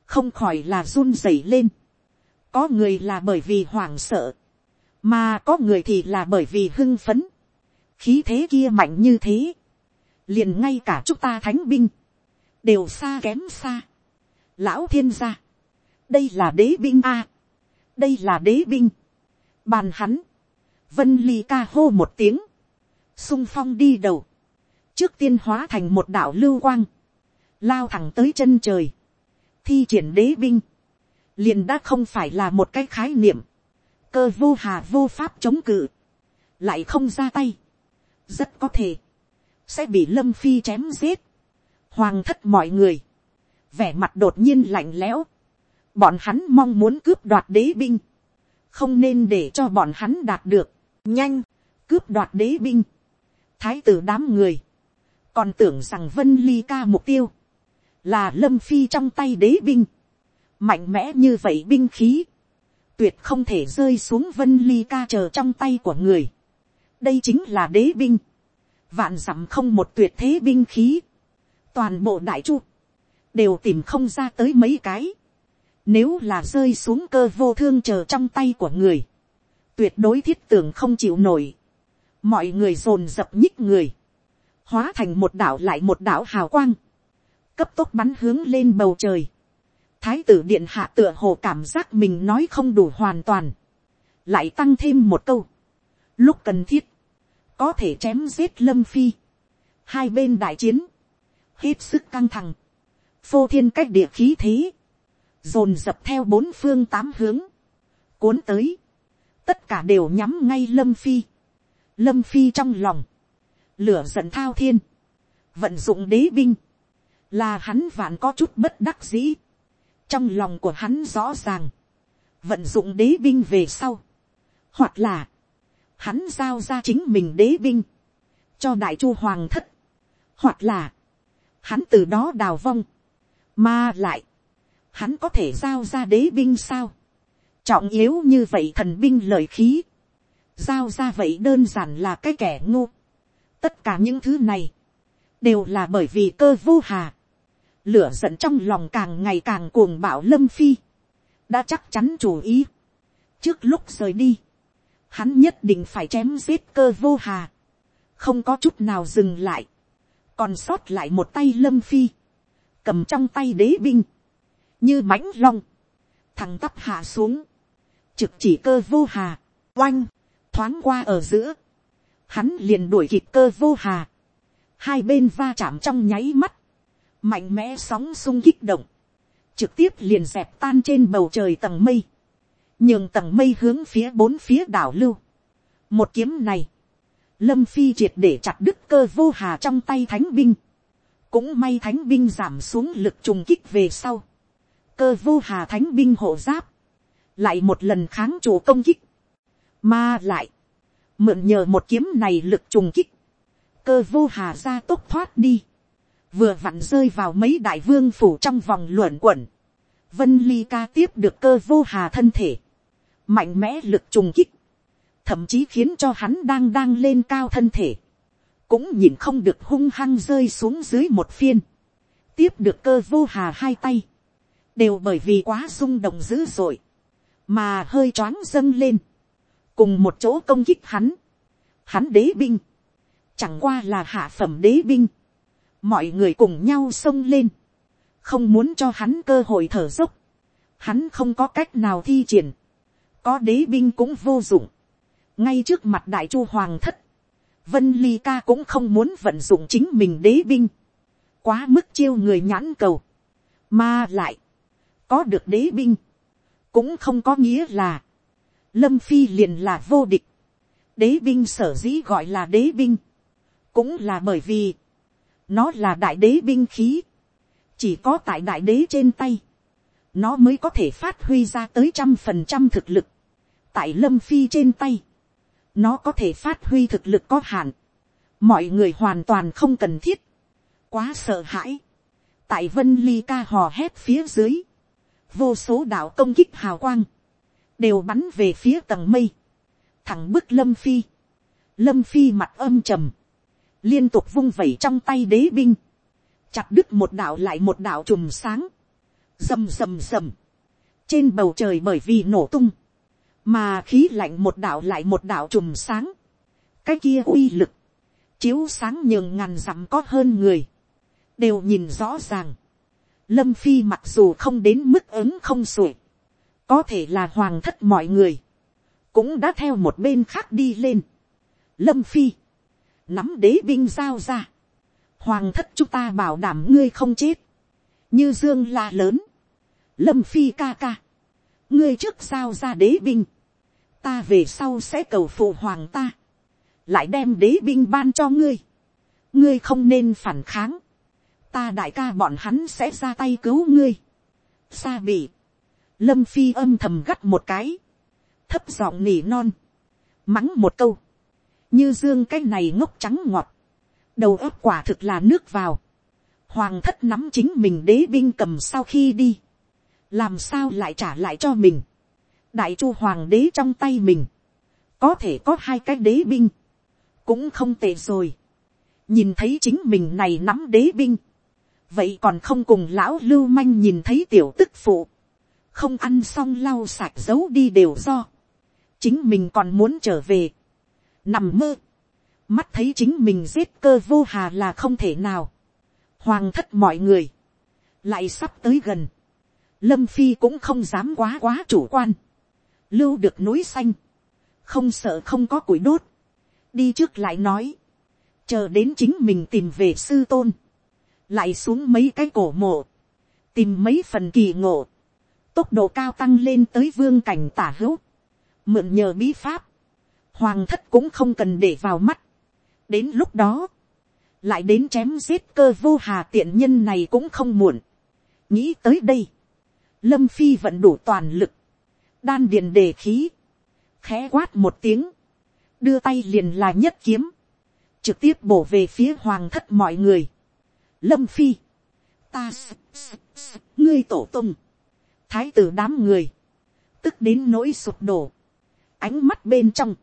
không khỏi là run rẩy lên, có người là bởi vì hoảng sợ, mà có người thì là bởi vì hưng phấn, khí thế kia mạnh như thế, liền ngay cả chúng ta thánh binh, đều xa kém xa. Lão thiên gia, đây là đế binh a, đây là đế binh, bàn hắn, vân ly ca hô một tiếng, sung phong đi đầu, trước tiên hóa thành một đạo lưu quang, lao thẳng tới chân trời, thi triển đế binh, liền đã không phải là một cái khái niệm, cơ vô hà vô pháp chống cự, lại không ra tay, rất có thể, sẽ bị lâm phi chém giết, hoàng thất mọi người, vẻ mặt đột nhiên lạnh lẽo, bọn hắn mong muốn cướp đoạt đế binh, không nên để cho bọn hắn đạt được, nhanh, cướp đoạt đế binh, thái tử đám người, còn tưởng rằng vân ly ca mục tiêu, là lâm phi trong tay đế binh, mạnh mẽ như vậy binh khí, tuyệt không thể rơi xuống vân ly ca chờ trong tay của người. đây chính là đế binh, vạn dặm không một tuyệt thế binh khí, toàn bộ đại chu, đều tìm không ra tới mấy cái. Nếu là rơi xuống cơ vô thương chờ trong tay của người, tuyệt đối thiết tưởng không chịu nổi. Mọi người dồn dập nhích người, hóa thành một đảo lại một đảo hào quang, cấp tốc bắn hướng lên bầu trời. Thái tử điện hạ tựa hồ cảm giác mình nói không đủ hoàn toàn, lại tăng thêm một câu. Lúc cần thiết, có thể chém giết lâm phi. Hai bên đại chiến, hết sức căng thẳng, phô thiên cách địa khí thế, dồn dập theo bốn phương tám hướng, cuốn tới, tất cả đều nhắm ngay lâm phi, lâm phi trong lòng, lửa giận thao thiên, vận dụng đế binh, là hắn vạn có chút bất đắc dĩ, trong lòng của hắn rõ ràng, vận dụng đế binh về sau, hoặc là, hắn giao ra chính mình đế binh, cho đại chu hoàng thất, hoặc là, hắn từ đó đào vong, mà lại, hắn có thể giao ra đế binh sao, trọng yếu như vậy thần binh lời khí, giao ra vậy đơn giản là cái kẻ ngu, tất cả những thứ này, đều là bởi vì cơ vô hà, lửa giận trong lòng càng ngày càng cuồng bạo lâm phi, đã chắc chắn chủ ý, trước lúc rời đi, hắn nhất định phải chém giết cơ vô hà, không có chút nào dừng lại, còn sót lại một tay lâm phi, cầm trong tay đế binh, như mãnh long, thằng tắp hạ xuống, trực chỉ cơ vô hà, oanh, thoáng qua ở giữa, hắn liền đuổi kịp cơ vô hà, hai bên va chạm trong nháy mắt, mạnh mẽ sóng sung kích động, trực tiếp liền dẹp tan trên bầu trời tầng mây, nhường tầng mây hướng phía bốn phía đảo lưu. một kiếm này, lâm phi triệt để chặt đứt cơ vô hà trong tay thánh binh, cũng may thánh binh giảm xuống lực trùng kích về sau, cơ vô hà thánh binh hộ giáp, lại một lần kháng chủ công kích, mà lại, mượn nhờ một kiếm này lực trùng kích, cơ vô hà ra tốc thoát đi, vừa vặn rơi vào mấy đại vương phủ trong vòng luẩn quẩn, vân ly ca tiếp được cơ vô hà thân thể, mạnh mẽ lực trùng kích, thậm chí khiến cho hắn đang đang lên cao thân thể, cũng nhìn không được hung hăng rơi xuống dưới một phiên, tiếp được cơ vô hà hai tay, đều bởi vì quá rung động dữ dội, mà hơi choáng dâng lên, cùng một chỗ công kích hắn, hắn đế binh, chẳng qua là hạ phẩm đế binh, mọi người cùng nhau xông lên, không muốn cho hắn cơ hội thở dốc, hắn không có cách nào thi triển, có đế binh cũng vô dụng, ngay trước mặt đại chu hoàng thất, vân ly ca cũng không muốn vận dụng chính mình đế binh, quá mức chiêu người nhãn cầu, mà lại, có được đế binh, cũng không có nghĩa là, lâm phi liền là vô địch, đế binh sở dĩ gọi là đế binh, cũng là bởi vì, nó là đại đế binh khí, chỉ có tại đại đế trên tay, nó mới có thể phát huy ra tới trăm phần trăm thực lực, tại lâm phi trên tay, nó có thể phát huy thực lực có hạn, mọi người hoàn toàn không cần thiết, quá sợ hãi, tại vân ly ca hò hét phía dưới, vô số đạo công kích hào quang, đều bắn về phía tầng mây, thẳng bức lâm phi, lâm phi mặt âm trầm, liên tục vung vẩy trong tay đế binh, chặt đứt một đạo lại một đạo chùm sáng, rầm rầm rầm, trên bầu trời bởi vì nổ tung, mà khí lạnh một đạo lại một đạo chùm sáng, cái kia uy lực, chiếu sáng nhường ngàn dặm có hơn người, đều nhìn rõ ràng, lâm phi mặc dù không đến mức ứng không sủi, có thể là hoàng thất mọi người, cũng đã theo một bên khác đi lên. Lâm phi, nắm đế binh giao ra, hoàng thất chúng ta bảo đảm ngươi không chết, như dương la lớn, lâm phi ca ca, ngươi trước giao ra đế binh, ta về sau sẽ cầu phụ hoàng ta, lại đem đế binh ban cho ngươi, ngươi không nên phản kháng, ta đại ca bọn hắn sẽ ra tay cứu ngươi, xa bị, lâm phi âm thầm gắt một cái, thấp giọng nỉ non, mắng một câu, như dương cái này ngốc trắng ngọt, đầu óc quả thực là nước vào, hoàng thất nắm chính mình đế binh cầm sau khi đi, làm sao lại trả lại cho mình, đại chu hoàng đế trong tay mình, có thể có hai cái đế binh, cũng không tệ rồi, nhìn thấy chính mình này nắm đế binh, vậy còn không cùng lão lưu manh nhìn thấy tiểu tức phụ, không ăn xong lau sạch giấu đi đều do, chính mình còn muốn trở về, nằm mơ, mắt thấy chính mình giết cơ vô hà là không thể nào, hoàng thất mọi người, lại sắp tới gần, lâm phi cũng không dám quá quá chủ quan, lưu được núi xanh, không sợ không có củi đốt, đi trước lại nói, chờ đến chính mình tìm về sư tôn, lại xuống mấy cái cổ mộ, tìm mấy phần kỳ ngộ, tốc độ cao tăng lên tới vương cảnh tả hữu, mượn nhờ bí pháp, hoàng thất cũng không cần để vào mắt. đến lúc đó, lại đến chém giết cơ vô hà tiện nhân này cũng không muộn. nghĩ tới đây, lâm phi vẫn đủ toàn lực, đan điền đề khí, khẽ quát một tiếng, đưa tay liền là nhất kiếm, trực tiếp bổ về phía hoàng thất mọi người lâm phi, ta, ngươi tổ tung, thái tử đám người, tức đến nỗi sụp đổ, ánh mắt bên trong,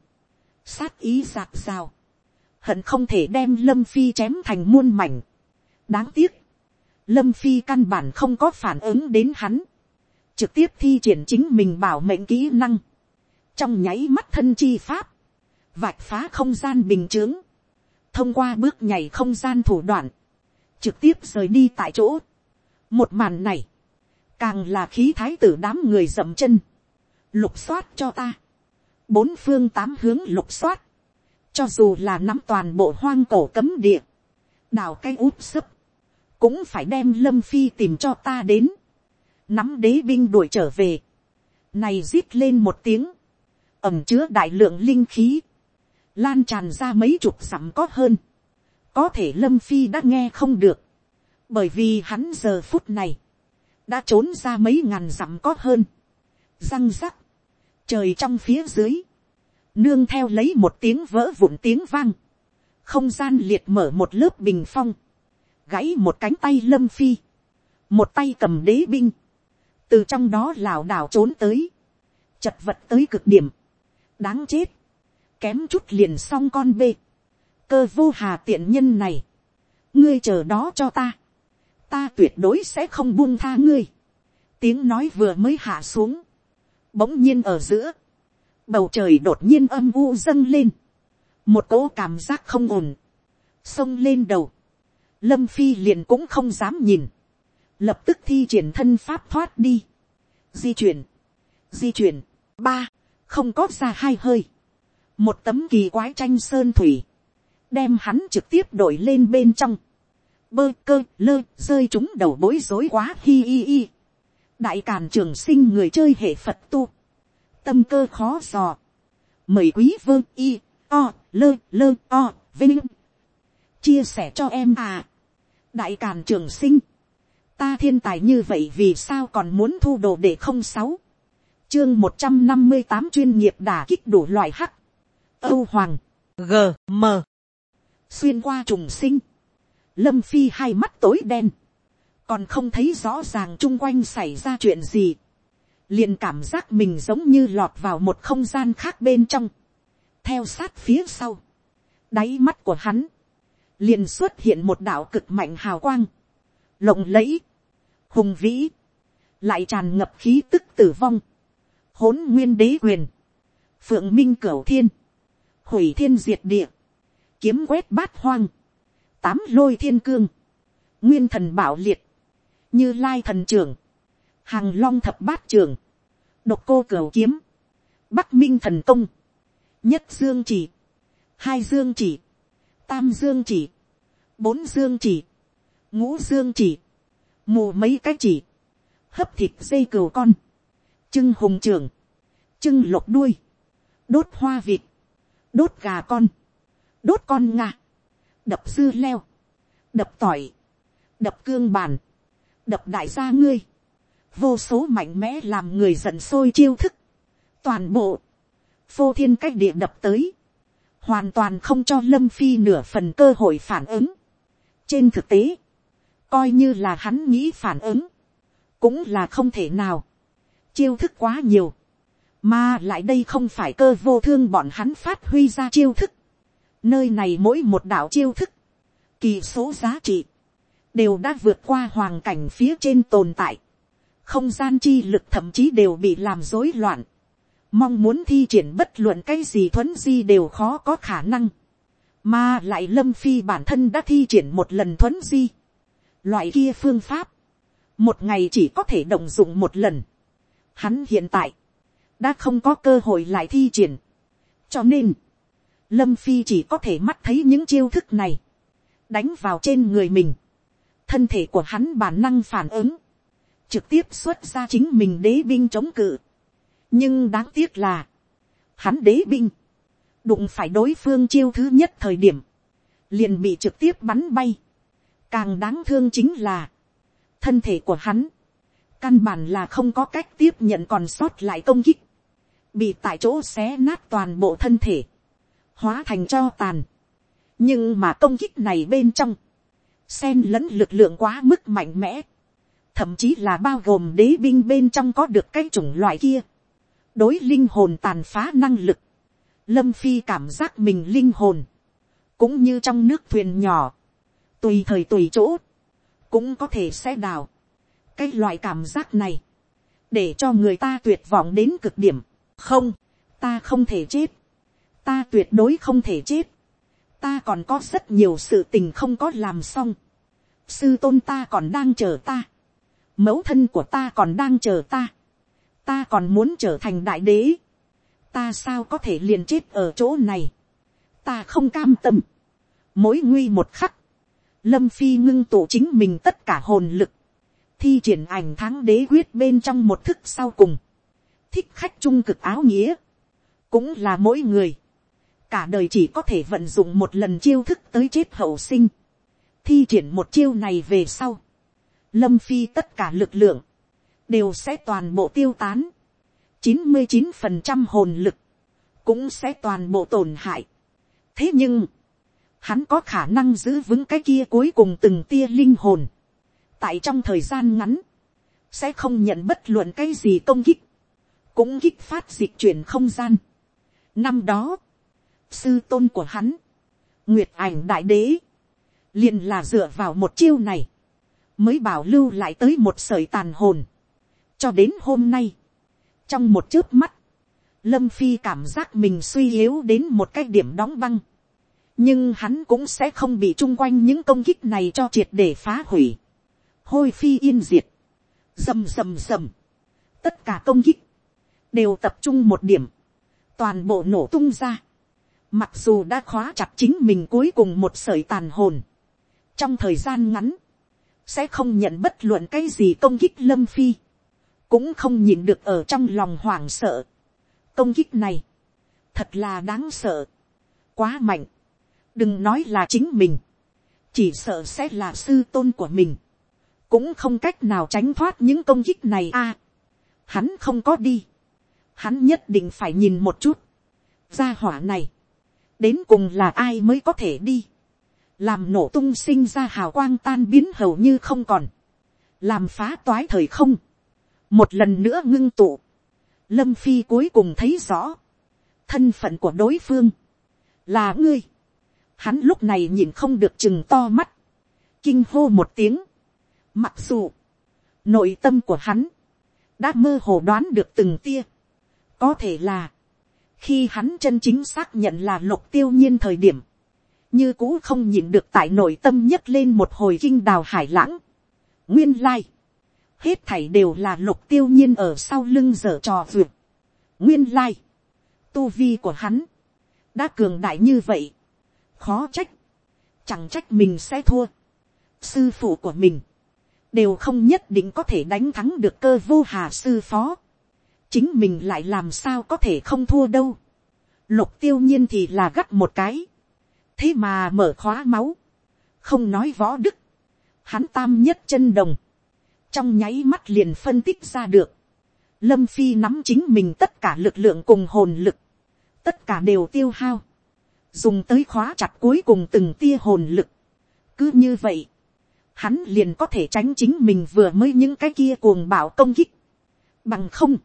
sát ý giạt rào, hận không thể đem lâm phi chém thành muôn mảnh. đáng tiếc, lâm phi căn bản không có phản ứng đến hắn, trực tiếp thi triển chính mình bảo mệnh kỹ năng, trong nháy mắt thân chi pháp, vạch phá không gian bình t r ư ớ n g thông qua bước nhảy không gian thủ đoạn, trực tiếp rời đi tại chỗ. một màn này, càng là khí thái tử đám người dậm chân, lục soát cho ta, bốn phương tám hướng lục soát, cho dù là nắm toàn bộ hoang cổ cấm địa, đào cái úp sấp, cũng phải đem lâm phi tìm cho ta đến, nắm đế binh đuổi trở về, này rít lên một tiếng, ẩm chứa đại lượng linh khí, lan tràn ra mấy chục sẵm có hơn, có thể lâm phi đã nghe không được, bởi vì hắn giờ phút này, đã trốn ra mấy ngàn dặm có hơn, răng rắc, trời trong phía dưới, nương theo lấy một tiếng vỡ vụn tiếng vang, không gian liệt mở một lớp bình phong, gãy một cánh tay lâm phi, một tay cầm đế binh, từ trong đó lảo đảo trốn tới, chật vật tới cực điểm, đáng chết, kém chút liền xong con bê, cơ vô hà tiện nhân này, ngươi chờ đó cho ta, ta tuyệt đối sẽ không buông tha ngươi, tiếng nói vừa mới hạ xuống, bỗng nhiên ở giữa, bầu trời đột nhiên âm u dâng lên, một cỗ cảm giác không ổn, xông lên đầu, lâm phi liền cũng không dám nhìn, lập tức thi triển thân pháp thoát đi, di chuyển, di chuyển, ba, không có ra hai hơi, một tấm kỳ quái tranh sơn thủy, đem hắn trực tiếp đổi lên bên trong, bơ cơ lơ rơi chúng đầu bối rối quá hi hi hi. đại càn trường sinh người chơi hệ phật tu, tâm cơ khó dò, mời quý vương y o lơ lơ o vinh. Chia sẻ cho em à. đại càn trường sinh, ta thiên tài như vậy vì sao còn muốn thu đồ để không sáu, chương một trăm năm mươi tám chuyên nghiệp đả kích đủ loại hắc, âu hoàng, g m xuyên qua trùng sinh, lâm phi hai mắt tối đen, còn không thấy rõ ràng chung quanh xảy ra chuyện gì, liền cảm giác mình giống như lọt vào một không gian khác bên trong, theo sát phía sau, đáy mắt của hắn, liền xuất hiện một đạo cực mạnh hào quang, lộng lẫy, hùng vĩ, lại tràn ngập khí tức tử vong, hỗn nguyên đế quyền, phượng minh cửu thiên, hủy thiên diệt địa, kiếm quét bát hoang, tám lôi thiên cương, nguyên thần bảo liệt, như lai thần trưởng, hàng long thập bát trưởng, độc cô cửu kiếm, bắc minh thần công, nhất dương chỉ, hai dương chỉ, tam dương chỉ, bốn dương chỉ, ngũ dương chỉ, mù mấy cái chỉ, hấp thịt dây cừu con, trưng hùng trưởng, trưng lộc đuôi, đốt hoa vịt, đốt gà con, đốt con nga, đập dư leo, đập tỏi, đập cương bàn, đập đại gia ngươi, vô số mạnh mẽ làm người giận sôi chiêu thức, toàn bộ, phô thiên cách địa đập tới, hoàn toàn không cho lâm phi nửa phần cơ hội phản ứng. trên thực tế, coi như là hắn nghĩ phản ứng, cũng là không thể nào, chiêu thức quá nhiều, mà lại đây không phải cơ vô thương bọn hắn phát huy ra chiêu thức, nơi này mỗi một đạo chiêu thức, kỳ số giá trị, đều đã vượt qua hoàng cảnh phía trên tồn tại, không gian chi lực thậm chí đều bị làm rối loạn, mong muốn thi triển bất luận cái gì thuấn di đều khó có khả năng, mà lại lâm phi bản thân đã thi triển một lần thuấn di, loại kia phương pháp, một ngày chỉ có thể động dụng một lần, hắn hiện tại, đã không có cơ hội lại thi triển, cho nên, lâm phi chỉ có thể mắt thấy những chiêu thức này, đánh vào trên người mình, thân thể của hắn bản năng phản ứng, trực tiếp xuất ra chính mình đế binh chống cự, nhưng đáng tiếc là, hắn đế binh, đụng phải đối phương chiêu thứ nhất thời điểm, liền bị trực tiếp bắn bay. Càng đáng thương chính là, thân thể của hắn, căn bản là không có cách tiếp nhận còn sót lại công kích, bị tại chỗ xé nát toàn bộ thân thể, hóa thành cho tàn. nhưng mà công kích này bên trong, sen lẫn lực lượng quá mức mạnh mẽ, thậm chí là bao gồm đế binh bên trong có được cái chủng loại kia, đối linh hồn tàn phá năng lực, lâm phi cảm giác mình linh hồn, cũng như trong nước thuyền nhỏ, tùy thời tùy chỗ, cũng có thể sẽ đào. cái loại cảm giác này, để cho người ta tuyệt vọng đến cực điểm, không, ta không thể chết, ta tuyệt đối không thể chết, ta còn có rất nhiều sự tình không có làm xong, sư tôn ta còn đang chờ ta, mẫu thân của ta còn đang chờ ta, ta còn muốn trở thành đại đế, ta sao có thể liền chết ở chỗ này, ta không cam tâm, mỗi nguy một khắc, lâm phi ngưng tụ chính mình tất cả hồn lực, thi triển ảnh thắng đế quyết bên trong một thức sau cùng, thích khách trung cực áo nghĩa, cũng là mỗi người, cả đời chỉ có thể vận dụng một lần chiêu thức tới chết hậu sinh, thi triển một chiêu này về sau, lâm phi tất cả lực lượng, đều sẽ toàn bộ tiêu tán, chín mươi chín phần trăm hồn lực, cũng sẽ toàn bộ tổn hại. thế nhưng, hắn có khả năng giữ vững cái kia cuối cùng từng tia linh hồn, tại trong thời gian ngắn, sẽ không nhận bất luận cái gì công kích, cũng kích phát dịch chuyển không gian. năm đó, sư tôn của hắn, nguyệt ảnh đại đế, liền là dựa vào một chiêu này, mới bảo lưu lại tới một sợi tàn hồn. cho đến hôm nay, trong một chớp mắt, lâm phi cảm giác mình suy yếu đến một cái điểm đóng băng. nhưng hắn cũng sẽ không bị chung quanh những công kích này cho triệt để phá hủy. hôi phi yên diệt, rầm rầm rầm, tất cả công kích, đều tập trung một điểm, toàn bộ nổ tung ra, Mặc dù đã khóa chặt chính mình cuối cùng một sợi tàn hồn. Trong thời gian ngắn. Sẽ không nhận bất luận cái gì công kích lâm phi. Cũng không nhìn được ở trong lòng hoảng sợ. Công kích này. Thật là đáng sợ. Quá mạnh. Đừng nói là chính mình. Chỉ sợ sẽ là sư tôn của mình. Cũng không cách nào tránh thoát những công kích này a Hắn không có đi. Hắn nhất định phải nhìn một chút. Gia hỏa này đến cùng là ai mới có thể đi, làm nổ tung sinh ra hào quang tan biến hầu như không còn, làm phá toái thời không, một lần nữa ngưng tụ, lâm phi cuối cùng thấy rõ, thân phận của đối phương, là ngươi, hắn lúc này nhìn không được chừng to mắt, kinh hô một tiếng, mặc dù, nội tâm của hắn, đã mơ hồ đoán được từng tia, có thể là, khi hắn chân chính xác nhận là lục tiêu nhiên thời điểm, như cũ không nhìn được tại nội tâm nhất lên một hồi kinh đào hải lãng. nguyên lai, hết thảy đều là lục tiêu nhiên ở sau lưng dở trò vượt. nguyên lai, tu vi của hắn, đã cường đại như vậy, khó trách, chẳng trách mình sẽ thua. sư phụ của mình, đều không nhất định có thể đánh thắng được cơ vô hà sư phó chính mình lại làm sao có thể không thua đâu. lục tiêu nhiên thì là gắt một cái. thế mà mở khóa máu. không nói võ đức. hắn tam nhất chân đồng. trong nháy mắt liền phân tích ra được. lâm phi nắm chính mình tất cả lực lượng cùng hồn lực. tất cả đều tiêu hao. dùng tới khóa chặt cuối cùng từng tia hồn lực. cứ như vậy hắn liền có thể tránh chính mình vừa mới những cái kia cuồng bạo công kích. Bằng không,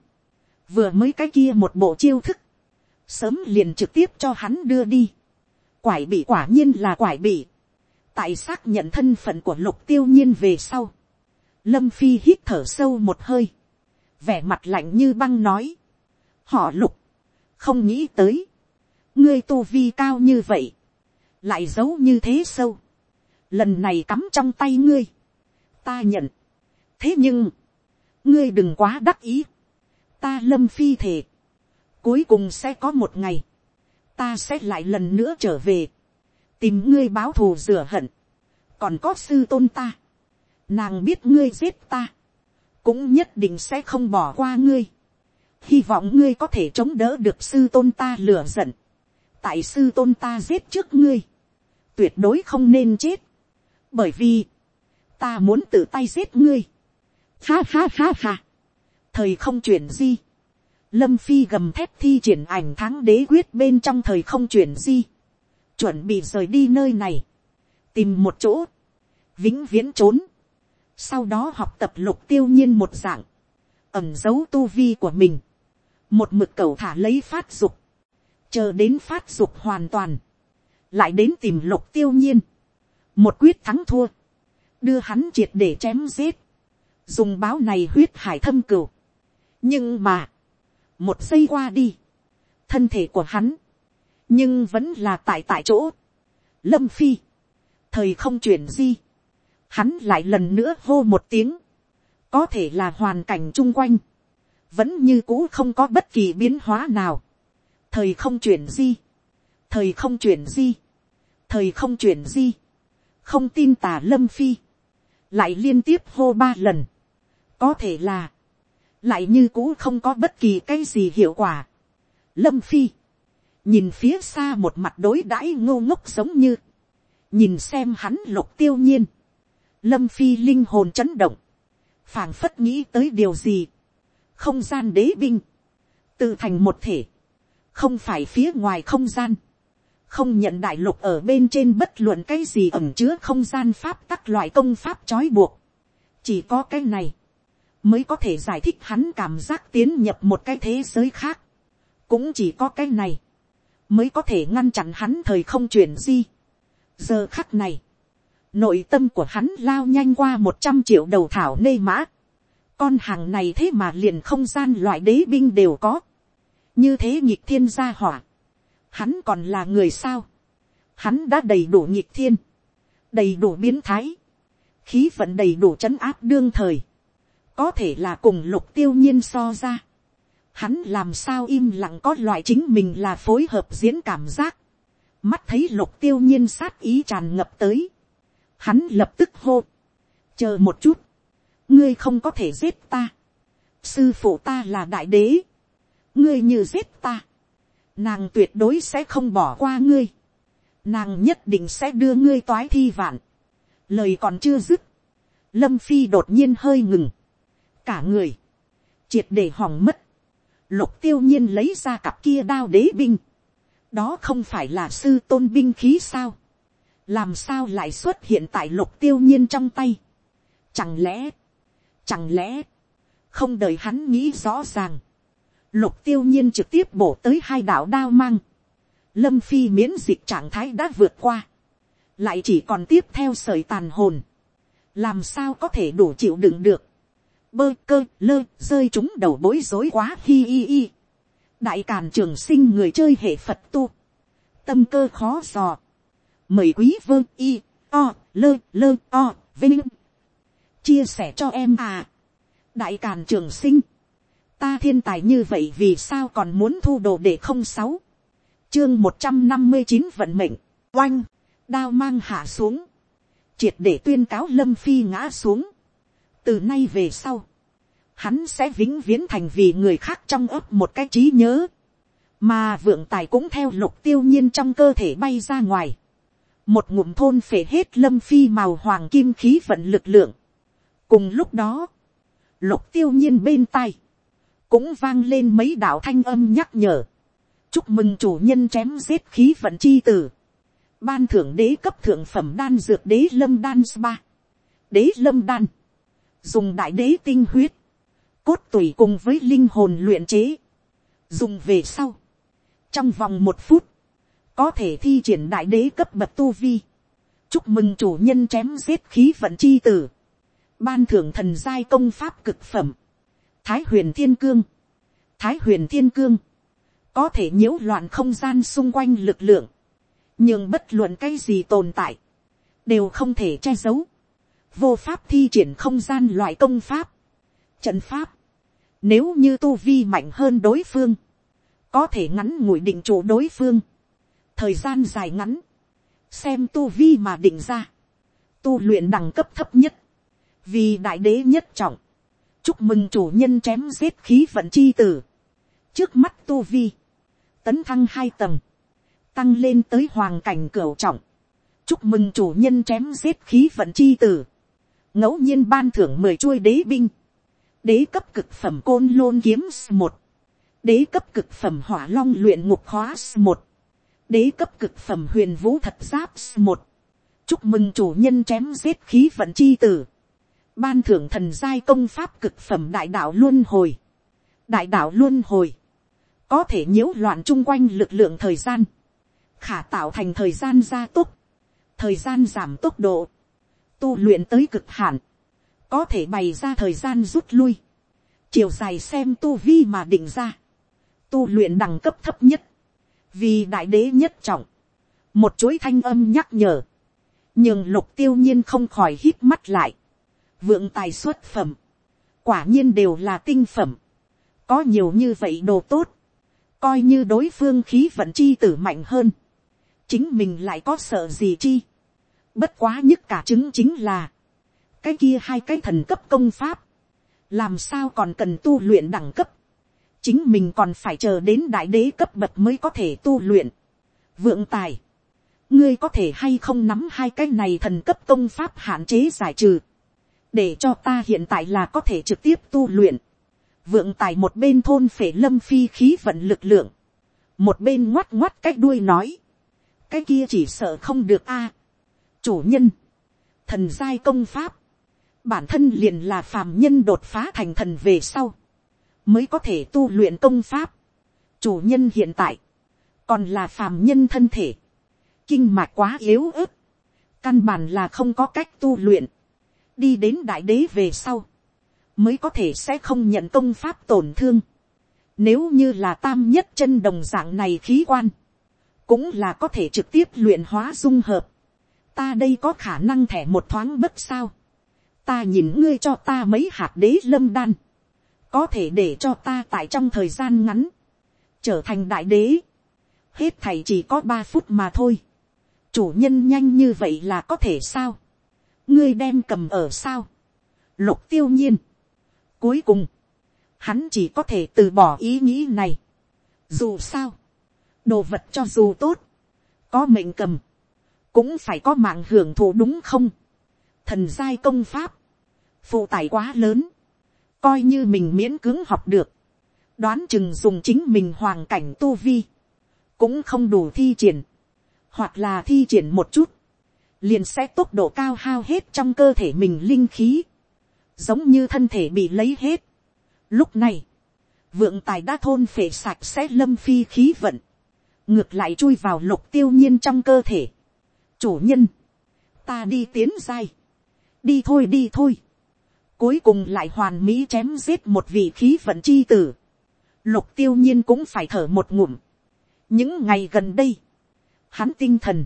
vừa mới cái kia một bộ chiêu thức, sớm liền trực tiếp cho hắn đưa đi. Quải bị quả nhiên là quải bị. Tại xác nhận thân phận của lục tiêu nhiên về sau. Lâm Phi hít thở sâu một hơi. Vẻ mặt lạnh như băng nói. Họ lục. Không nghĩ tới. Ngươi tu vi cao như vậy. Lại giấu như thế sâu. Lần này cắm trong tay ngươi. Ta nhận. Thế nhưng. Ngươi đừng quá đắc ý ta lâm phi thể, cuối cùng sẽ có một ngày, ta sẽ lại lần nữa trở về, tìm ngươi báo thù rửa hận, còn có sư tôn ta, nàng biết ngươi giết ta, cũng nhất định sẽ không bỏ qua ngươi, hy vọng ngươi có thể chống đỡ được sư tôn ta lửa giận, tại sư tôn ta giết trước ngươi, tuyệt đối không nên chết, bởi vì, ta muốn tự tay giết ngươi, ha ha ha ha, thời không chuyển di, lâm phi gầm thép thi triển ảnh tháng đế quyết bên trong thời không chuyển di, chuẩn bị rời đi nơi này, tìm một chỗ, vĩnh viễn trốn, sau đó học tập lục tiêu nhiên một dạng, ẩm dấu tu vi của mình, một mực cầu thả lấy phát dục, chờ đến phát dục hoàn toàn, lại đến tìm lục tiêu nhiên, một quyết thắng thua, đưa hắn triệt để chém giết, dùng báo này huyết hải thâm cửu, nhưng mà, một giây qua đi, thân thể của hắn, nhưng vẫn là tại tại chỗ. Lâm phi, thời không chuyển di, hắn lại lần nữa hô một tiếng, có thể là hoàn cảnh chung quanh, vẫn như cũ không có bất kỳ biến hóa nào. thời không chuyển di, thời không chuyển di, thời không chuyển di, không tin tả lâm phi, lại liên tiếp hô ba lần, có thể là, lại như cũ không có bất kỳ cái gì hiệu quả. Lâm phi, nhìn phía xa một mặt đối đãi ngô ngốc giống như, nhìn xem hắn lục tiêu nhiên, lâm phi linh hồn chấn động, phảng phất nghĩ tới điều gì, không gian đế binh, tự thành một thể, không phải phía ngoài không gian, không nhận đại lục ở bên trên bất luận cái gì ẩm chứa không gian pháp các loại công pháp trói buộc, chỉ có cái này, mới có thể giải thích hắn cảm giác tiến nhập một cái thế giới khác. cũng chỉ có cái này, mới có thể ngăn chặn hắn thời không chuyển di. giờ khắc này, nội tâm của hắn lao nhanh qua một trăm triệu đầu thảo nê mã. con hàng này thế mà liền không gian loại đế binh đều có. như thế nhịp thiên gia hỏa. hắn còn là người sao. hắn đã đầy đủ nhịp thiên, đầy đủ biến thái, khí vận đầy đủ c h ấ n áp đương thời có thể là cùng lục tiêu nhiên so ra. Hắn làm sao im lặng có loại chính mình là phối hợp diễn cảm giác. mắt thấy lục tiêu nhiên sát ý tràn ngập tới, hắn lập tức hô, chờ một chút, ngươi không có thể giết ta, sư phụ ta là đại đế, ngươi như giết ta, nàng tuyệt đối sẽ không bỏ qua ngươi, nàng nhất định sẽ đưa ngươi toái thi vạn, lời còn chưa dứt, lâm phi đột nhiên hơi ngừng, cả người, triệt để hòng mất, lục tiêu nhiên lấy ra cặp kia đao đế binh, đó không phải là sư tôn binh khí sao, làm sao lại xuất hiện tại lục tiêu nhiên trong tay, chẳng lẽ, chẳng lẽ, không đợi hắn nghĩ rõ ràng, lục tiêu nhiên trực tiếp bổ tới hai đạo đao mang, lâm phi miễn dịch trạng thái đã vượt qua, lại chỉ còn tiếp theo sởi tàn hồn, làm sao có thể đủ chịu đựng được, bơ cơ lơ rơi chúng đầu bối rối quá hi hi hi. đại càn trường sinh người chơi hệ phật tu, tâm cơ khó dò, mời quý vương y o lơ lơ o vinh. Chia sẻ cho em à. đại càn trường sinh, ta thiên tài như vậy vì sao còn muốn thu đồ để không sáu, chương một trăm năm mươi chín vận mệnh, oanh, đao mang hạ xuống, triệt để tuyên cáo lâm phi ngã xuống, từ nay về sau, hắn sẽ vĩnh viễn thành vì người khác trong ấp một cái trí nhớ, mà vượng tài cũng theo lục tiêu nhiên trong cơ thể bay ra ngoài, một ngụm thôn phể hết lâm phi màu hoàng kim khí vận lực lượng. cùng lúc đó, lục tiêu nhiên bên tai, cũng vang lên mấy đạo thanh âm nhắc nhở, chúc mừng chủ nhân chém giết khí vận chi tử, ban thưởng đế cấp thượng phẩm đan dược đế lâm đan spa, đế lâm đan, dùng đại đế tinh huyết, cốt tủy cùng với linh hồn luyện chế, dùng về sau, trong vòng một phút, có thể thi triển đại đế cấp bậc tu vi, chúc mừng chủ nhân chém giết khí vận chi tử, ban thưởng thần giai công pháp cực phẩm, thái huyền thiên cương, thái huyền thiên cương, có thể nhiễu loạn không gian xung quanh lực lượng, nhưng bất luận cái gì tồn tại, đều không thể che giấu, vô pháp thi triển không gian loại công pháp, trận pháp, nếu như tu vi mạnh hơn đối phương, có thể ngắn ngủi định chủ đối phương, thời gian dài ngắn, xem tu vi mà định ra, tu luyện đẳng cấp thấp nhất, vì đại đế nhất trọng, chúc mừng chủ nhân chém giết khí vận chi tử, trước mắt tu vi, tấn thăng hai tầng, tăng lên tới hoàng cảnh cửa trọng, chúc mừng chủ nhân chém giết khí vận chi tử, ngẫu nhiên ban thưởng mười chuôi đế binh, đế cấp cực phẩm côn lôn kiếm s một, đế cấp cực phẩm hỏa long luyện ngục khóa s một, đế cấp cực phẩm huyền vũ thật giáp s một, chúc mừng chủ nhân chém giết khí vận chi tử, ban thưởng thần giai công pháp cực phẩm đại đạo luân hồi, đại đạo luân hồi, có thể nhiễu loạn chung quanh lực lượng thời gian, khả tạo thành thời gian gia tốc, thời gian giảm tốc độ, tu luyện tới cực hạn, có thể bày ra thời gian rút lui, chiều dài xem tu vi mà định ra, tu luyện đẳng cấp thấp nhất, vì đại đế nhất trọng, một chuỗi thanh âm nhắc nhở, nhưng lục tiêu nhiên không khỏi hít mắt lại, vượng tài xuất phẩm, quả nhiên đều là tinh phẩm, có nhiều như vậy đồ tốt, coi như đối phương khí vận chi tử mạnh hơn, chính mình lại có sợ gì chi, bất quá nhất cả chứng chính là, cái kia hai cái thần cấp công pháp, làm sao còn cần tu luyện đẳng cấp, chính mình còn phải chờ đến đại đế cấp bậc mới có thể tu luyện. vượng tài, ngươi có thể hay không nắm hai cái này thần cấp công pháp hạn chế giải trừ, để cho ta hiện tại là có thể trực tiếp tu luyện. vượng tài một bên thôn phể lâm phi khí vận lực lượng, một bên ngoắt ngoắt cách đuôi nói, cái kia chỉ sợ không được a chủ nhân, thần giai công pháp, bản thân liền là phàm nhân đột phá thành thần về sau, mới có thể tu luyện công pháp. chủ nhân hiện tại, còn là phàm nhân thân thể, kinh mạch quá yếu ớt, căn bản là không có cách tu luyện, đi đến đại đế về sau, mới có thể sẽ không nhận công pháp tổn thương. Nếu như là tam nhất chân đồng dạng này khí quan, cũng là có thể trực tiếp luyện hóa dung hợp. Ta đây có khả năng thẻ một thoáng bất sao. Ta nhìn ngươi cho ta mấy hạt đế lâm đan. Có thể để cho ta tại trong thời gian ngắn, trở thành đại đế. hết thầy chỉ có ba phút mà thôi, chủ nhân nhanh như vậy là có thể sao, ngươi đem cầm ở sao, lục tiêu nhiên, cuối cùng, hắn chỉ có thể từ bỏ ý nghĩ này, dù sao, đồ vật cho dù tốt, có mệnh cầm, cũng phải có mạng hưởng thụ đúng không, thần giai công pháp, phụ tải quá lớn, coi như mình miễn cưỡng học được, đoán chừng dùng chính mình hoàng cảnh tu vi, cũng không đủ thi triển, hoặc là thi triển một chút, liền sẽ tốc độ cao hao hết trong cơ thể mình linh khí, giống như thân thể bị lấy hết. Lúc này, vượng tài đã thôn phệ sạch sẽ lâm phi khí vận, ngược lại chui vào lục tiêu nhiên trong cơ thể chủ nhân, ta đi tiến dai, đi thôi đi thôi, cuối cùng lại hoàn mỹ chém giết một vị khí vận chi tử, lục tiêu nhiên cũng phải thở một ngụm. những ngày gần đây, hắn tinh thần,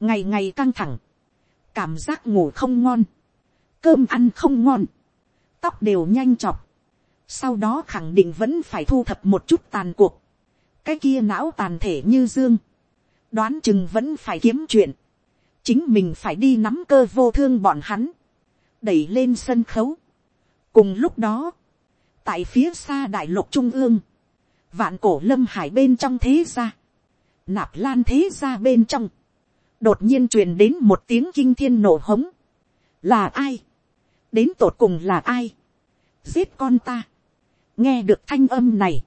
ngày ngày căng thẳng, cảm giác ngủ không ngon, cơm ăn không ngon, tóc đều nhanh chọc, sau đó khẳng định vẫn phải thu thập một chút tàn cuộc, cái kia não tàn thể như dương, đoán chừng vẫn phải kiếm chuyện, chính mình phải đi nắm cơ vô thương bọn hắn, đẩy lên sân khấu. cùng lúc đó, tại phía xa đại lục trung ương, vạn cổ lâm hải bên trong thế gia, nạp lan thế gia bên trong, đột nhiên truyền đến một tiếng kinh thiên nổ hống, là ai, đến tột cùng là ai, giết con ta, nghe được thanh âm này,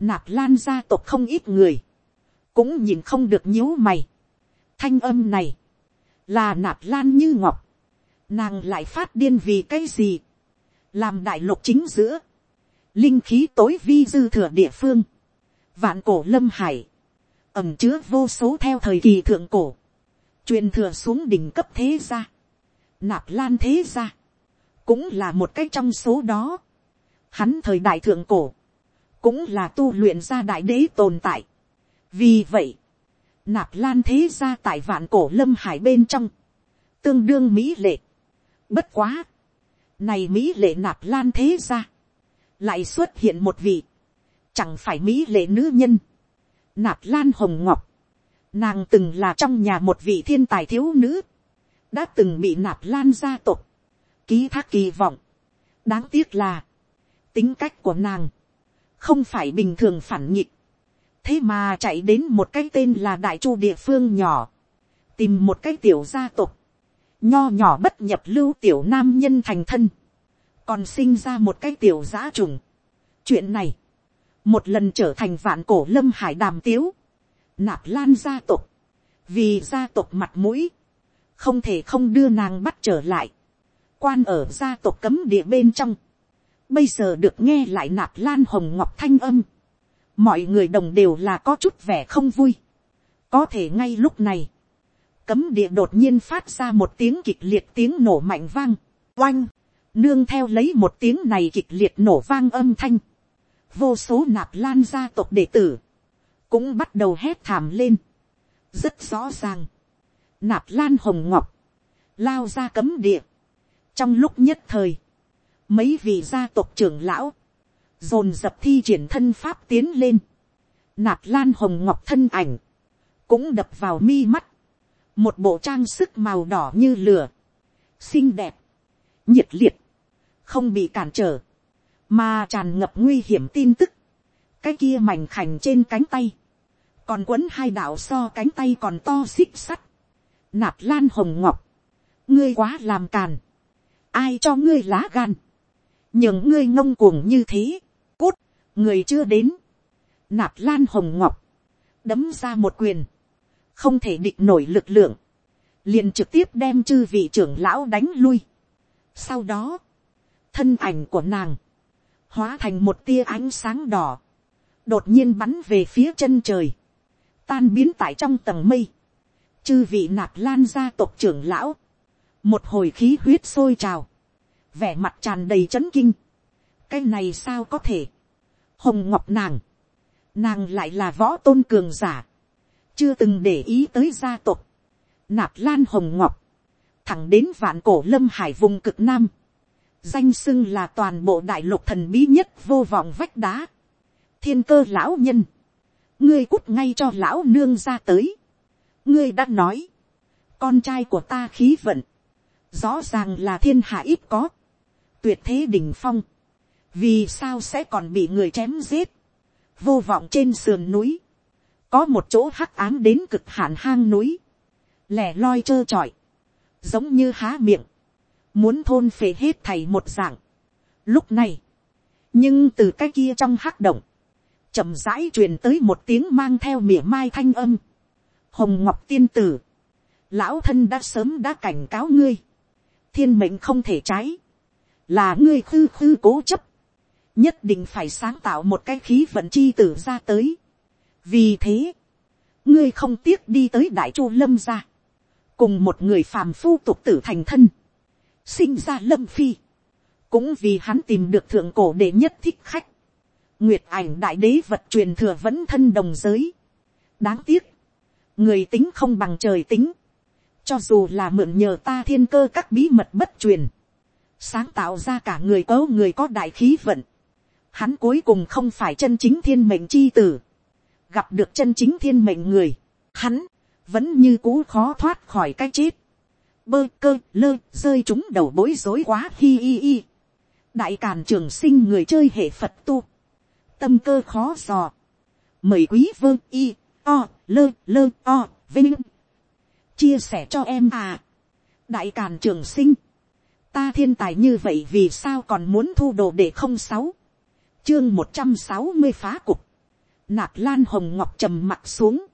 nạp lan gia tộc không ít người, cũng nhìn không được nhíu mày. thanh âm này, là nạp lan như ngọc, nàng lại phát điên vì cái gì, làm đại lục chính giữa, linh khí tối vi dư thừa địa phương, vạn cổ lâm hải, ẩm chứa vô số theo thời kỳ thượng cổ, truyền thừa xuống đỉnh cấp thế gia, nạp lan thế gia, cũng là một cái trong số đó. Hắn thời đại thượng cổ, cũng là tu luyện ra đại đế tồn tại. vì vậy, nạp lan thế gia tại vạn cổ lâm hải bên trong, tương đương mỹ lệ. bất quá, này mỹ lệ nạp lan thế gia, lại xuất hiện một vị, chẳng phải mỹ lệ nữ nhân, nạp lan hồng ngọc, nàng từng là trong nhà một vị thiên tài thiếu nữ, đã từng bị nạp lan gia tộc, ký thác kỳ vọng. đáng tiếc là, tính cách của nàng, không phải bình thường phản nghịch, thế mà chạy đến một cái tên là đại chu địa phương nhỏ, tìm một cái tiểu gia tộc, nho nhỏ bất nhập lưu tiểu nam nhân thành thân, còn sinh ra một cái tiểu giã trùng. chuyện này, một lần trở thành vạn cổ lâm hải đàm tiếu, nạp lan gia tộc, vì gia tộc mặt mũi, không thể không đưa nàng bắt trở lại, quan ở gia tộc cấm địa bên trong, bây giờ được nghe lại nạp lan hồng ngọc thanh âm, mọi người đồng đều là có chút vẻ không vui, có thể ngay lúc này, cấm địa đột nhiên phát ra một tiếng kịch liệt tiếng nổ mạnh vang, oanh, nương theo lấy một tiếng này kịch liệt nổ vang âm thanh, vô số nạp lan gia tộc đệ tử, cũng bắt đầu hét thảm lên, rất rõ ràng, nạp lan hồng ngọc, lao ra cấm địa, trong lúc nhất thời, mấy vị gia tộc trưởng lão, dồn dập thi triển thân pháp tiến lên, nạp lan hồng ngọc thân ảnh, cũng đập vào mi mắt, một bộ trang sức màu đỏ như lửa, xinh đẹp, nhiệt liệt, không bị cản trở, mà tràn ngập nguy hiểm tin tức, cái kia mảnh khảnh trên cánh tay, còn quấn hai đạo so cánh tay còn to xích sắt, nạp lan hồng ngọc, ngươi quá làm càn, ai cho ngươi lá gan, những ngươi ngông cuồng như thế, cút, người chưa đến, nạp lan hồng ngọc, đấm ra một quyền, không thể địch nổi lực lượng, liền trực tiếp đem chư vị trưởng lão đánh lui. Sau đó, thân ảnh của nàng, hóa thành một tia ánh sáng đỏ, đột nhiên bắn về phía chân trời, tan biến tại trong tầng mây, chư vị nạp lan gia tộc trưởng lão, một hồi khí huyết sôi trào, vẻ mặt tràn đầy c h ấ n kinh, cái này sao có thể, hồng ngọc nàng, nàng lại là võ tôn cường giả, chưa từng để ý tới gia tộc, nạp lan hồng ngọc, thẳng đến vạn cổ lâm hải vùng cực nam, danh xưng là toàn bộ đại lục thần bí nhất vô vọng vách đá, thiên cơ lão nhân, ngươi cút ngay cho lão nương ra tới, ngươi đã nói, con trai của ta khí vận, rõ ràng là thiên hạ ít có, tuyệt thế đỉnh phong, vì sao sẽ còn bị người chém giết, vô vọng trên sườn núi, có một chỗ hắc ám đến cực hạn hang núi, lẻ loi trơ trọi, giống như há miệng, muốn thôn phệ hết thầy một dạng. Lúc này, nhưng từ cái kia trong hắc động, chậm rãi truyền tới một tiếng mang theo mỉa mai thanh âm. Hồng Ngọc Tiên Tử, lão thân đã sớm đã cảnh cáo ngươi, thiên mệnh không thể trái, là ngươi khư khư cố chấp, nhất định phải sáng tạo một cái khí vận chi tử ra tới. vì thế, ngươi không tiếc đi tới đại chu lâm ra, cùng một người phàm phu tục tử thành thân, sinh ra lâm phi, cũng vì hắn tìm được thượng cổ để nhất thích khách, nguyệt ảnh đại đế vật truyền thừa vẫn thân đồng giới. đáng tiếc, người tính không bằng trời tính, cho dù là mượn nhờ ta thiên cơ các bí mật bất truyền, sáng tạo ra cả người có người có đại khí vận, hắn cuối cùng không phải chân chính thiên mệnh chi tử, gặp được chân chính thiên mệnh người, hắn vẫn như cũ khó thoát khỏi cái chết, bơ cơ lơ rơi chúng đầu bối rối quá hi hi hi. đại càn trường sinh người chơi hệ phật tu, tâm cơ khó dò, mời quý vơ y o lơ lơ o vinh. Chia sẻ cho em à. đại càn trường sinh, ta thiên tài như vậy vì sao còn muốn thu đồ để không sáu, chương một trăm sáu mươi phá cục, nạp lan hồng ngọc trầm mặt xuống,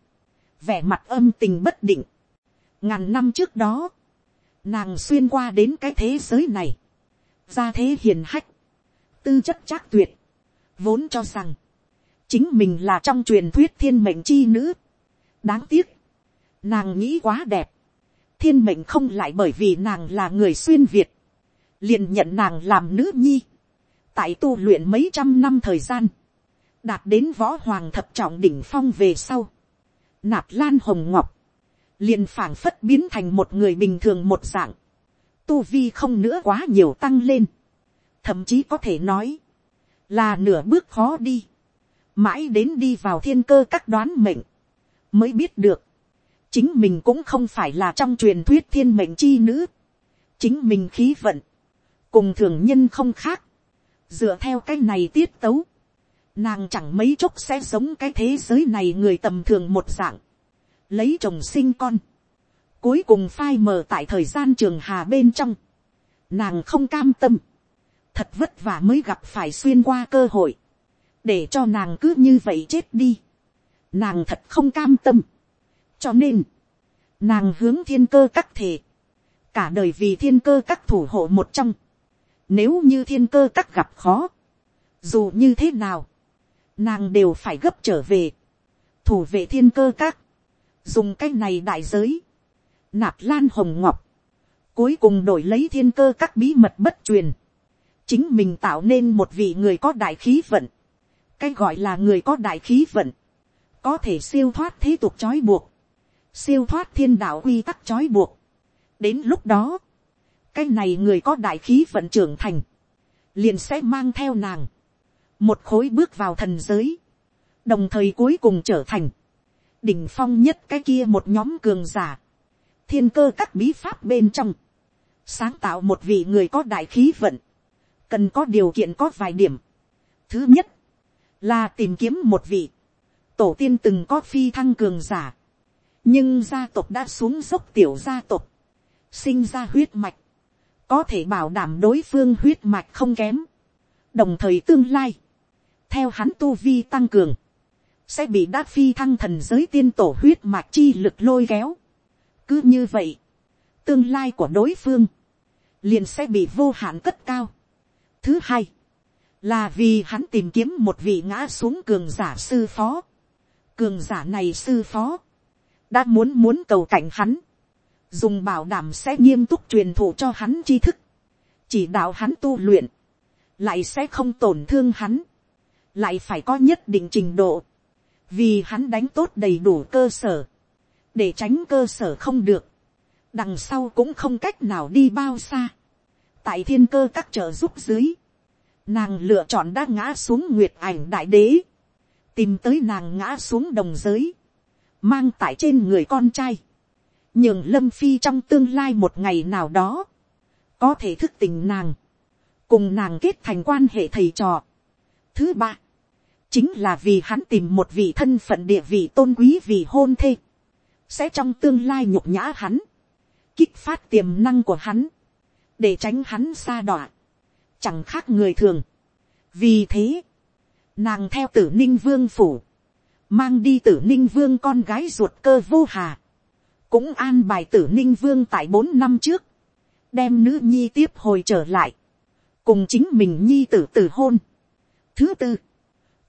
vẻ mặt âm tình bất định. ngàn năm trước đó, nàng xuyên qua đến cái thế giới này, ra thế hiền hách, tư chất chắc tuyệt, vốn cho rằng, chính mình là trong truyền thuyết thiên mệnh chi nữ. đáng tiếc, nàng nghĩ quá đẹp, thiên mệnh không lại bởi vì nàng là người xuyên việt, liền nhận nàng làm nữ nhi, tại tu luyện mấy trăm năm thời gian, đạt đến võ hoàng thập trọng đỉnh phong về sau, nạp lan hồng ngọc, liền phảng phất biến thành một người bình thường một dạng, tu vi không nữa quá nhiều tăng lên, thậm chí có thể nói, là nửa bước khó đi, mãi đến đi vào thiên cơ các đoán mệnh, mới biết được, chính mình cũng không phải là trong truyền thuyết thiên mệnh chi nữ, chính mình khí vận, cùng thường nhân không khác, dựa theo cái này tiết tấu, nàng chẳng mấy chốc sẽ sống cái thế giới này người tầm thường một dạng, lấy chồng sinh con, cuối cùng phai mờ tại thời gian trường hà bên trong, nàng không cam tâm, thật vất vả mới gặp phải xuyên qua cơ hội, để cho nàng cứ như vậy chết đi, nàng thật không cam tâm, cho nên, nàng hướng thiên cơ các thể, cả đời vì thiên cơ các thủ hộ một trong, nếu như thiên cơ các gặp khó, dù như thế nào, nàng đều phải gấp trở về, thủ vệ thiên cơ các, dùng cái này đại giới, nạp lan hồng ngọc, cuối cùng đổi lấy thiên cơ các bí mật bất truyền, chính mình tạo nên một vị người có đại khí vận, cái gọi là người có đại khí vận, có thể siêu thoát thế tục trói buộc, siêu thoát thiên đạo quy tắc trói buộc. đến lúc đó, cái này người có đại khí vận trưởng thành, liền sẽ mang theo nàng, một khối bước vào thần giới, đồng thời cuối cùng trở thành, đỉnh phong nhất cái kia một nhóm cường giả, thiên cơ các bí pháp bên trong, sáng tạo một vị người có đại khí vận, cần có điều kiện có vài điểm. Thứ nhất, là tìm kiếm một vị, tổ tiên từng có phi thăng cường giả, nhưng gia tộc đã xuống dốc tiểu gia tộc, sinh ra huyết mạch, có thể bảo đảm đối phương huyết mạch không kém, đồng thời tương lai, theo hắn tu vi tăng cường, sẽ bị đát phi thăng thần giới tiên tổ huyết mạch chi lực lôi kéo. cứ như vậy, tương lai của đối phương, liền sẽ bị vô hạn cất cao. thứ hai, là vì hắn tìm kiếm một vị ngã xuống cường giả sư phó. cường giả này sư phó, đã muốn muốn cầu cảnh hắn, dùng bảo đảm sẽ nghiêm túc truyền thụ cho hắn tri thức, chỉ đạo hắn tu luyện, lại sẽ không tổn thương hắn, lại phải có nhất định trình độ, vì hắn đánh tốt đầy đủ cơ sở, để tránh cơ sở không được, đằng sau cũng không cách nào đi bao xa, tại thiên cơ các trợ giúp dưới, nàng lựa chọn đã ngã xuống nguyệt ảnh đại đế, tìm tới nàng ngã xuống đồng giới, mang tại trên người con trai, nhường lâm phi trong tương lai một ngày nào đó, có thể thức tỉnh nàng, cùng nàng kết thành quan hệ thầy trò. Thứ ba, chính là vì hắn tìm một vị thân phận địa vị tôn quý vì hôn thê, sẽ trong tương lai nhục nhã hắn, kích phát tiềm năng của hắn, để tránh hắn xa đọa, chẳng khác người thường. vì thế, nàng theo tử ninh vương phủ, mang đi tử ninh vương con gái ruột cơ vô hà, cũng an bài tử ninh vương tại bốn năm trước, đem nữ nhi tiếp hồi trở lại, cùng chính mình nhi tử tử hôn. Thứ tư,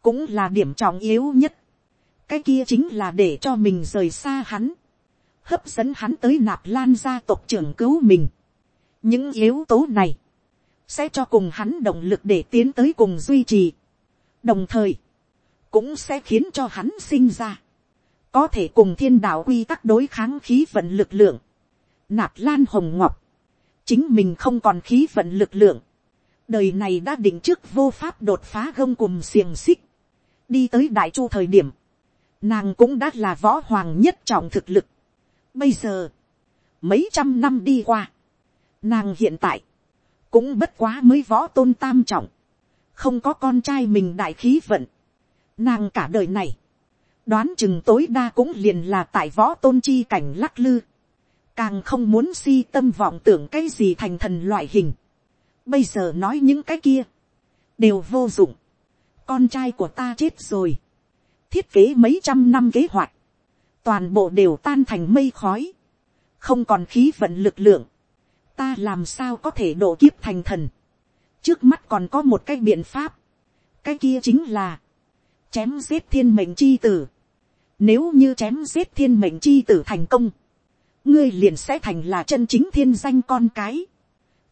cũng là điểm trọng yếu nhất, cái kia chính là để cho mình rời xa hắn, hấp dẫn hắn tới nạp lan gia tộc trưởng cứu mình. những yếu tố này, sẽ cho cùng hắn động lực để tiến tới cùng duy trì. đồng thời, cũng sẽ khiến cho hắn sinh ra, có thể cùng thiên đạo quy tắc đối kháng khí vận lực lượng. nạp lan hồng ngọc, chính mình không còn khí vận lực lượng, đời này đã định trước vô pháp đột phá gông cùng xiềng xích, đi tới đại chu thời điểm, nàng cũng đã là võ hoàng nhất trọng thực lực. Bây giờ, mấy trăm năm đi qua, nàng hiện tại, cũng bất quá mới võ tôn tam trọng, không có con trai mình đại khí vận, nàng cả đời này, đoán chừng tối đa cũng liền là tại võ tôn chi cảnh lắc lư, càng không muốn si tâm vọng tưởng cái gì thành thần loại hình, bây giờ nói những cái kia, đều vô dụng, con trai của ta chết rồi, thiết kế mấy trăm năm kế hoạch, toàn bộ đều tan thành mây khói, không còn khí vận lực lượng, ta làm sao có thể độ kiếp thành thần, trước mắt còn có một cái biện pháp, cái kia chính là, chém giết thiên mệnh chi tử, nếu như chém giết thiên mệnh chi tử thành công, ngươi liền sẽ thành là chân chính thiên danh con cái,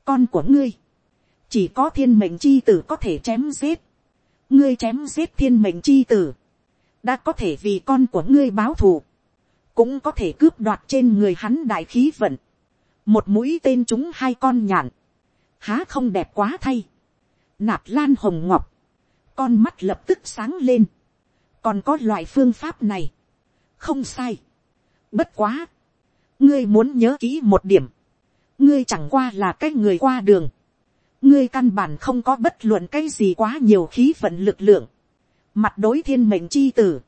con của ngươi, chỉ có thiên mệnh chi tử có thể chém giết, ngươi chém giết thiên mệnh chi tử, đã có thể vì con của ngươi báo thù, cũng có thể cướp đoạt trên người hắn đại khí vận, một mũi tên chúng hai con nhạn, há không đẹp quá thay, nạp lan hồng ngọc, con mắt lập tức sáng lên, còn có loại phương pháp này, không sai, bất quá, ngươi muốn nhớ kỹ một điểm, ngươi chẳng qua là cái người qua đường, ngươi căn bản không có bất luận cái gì quá nhiều khí vận lực lượng, mặt đối thiên mệnh chi tử,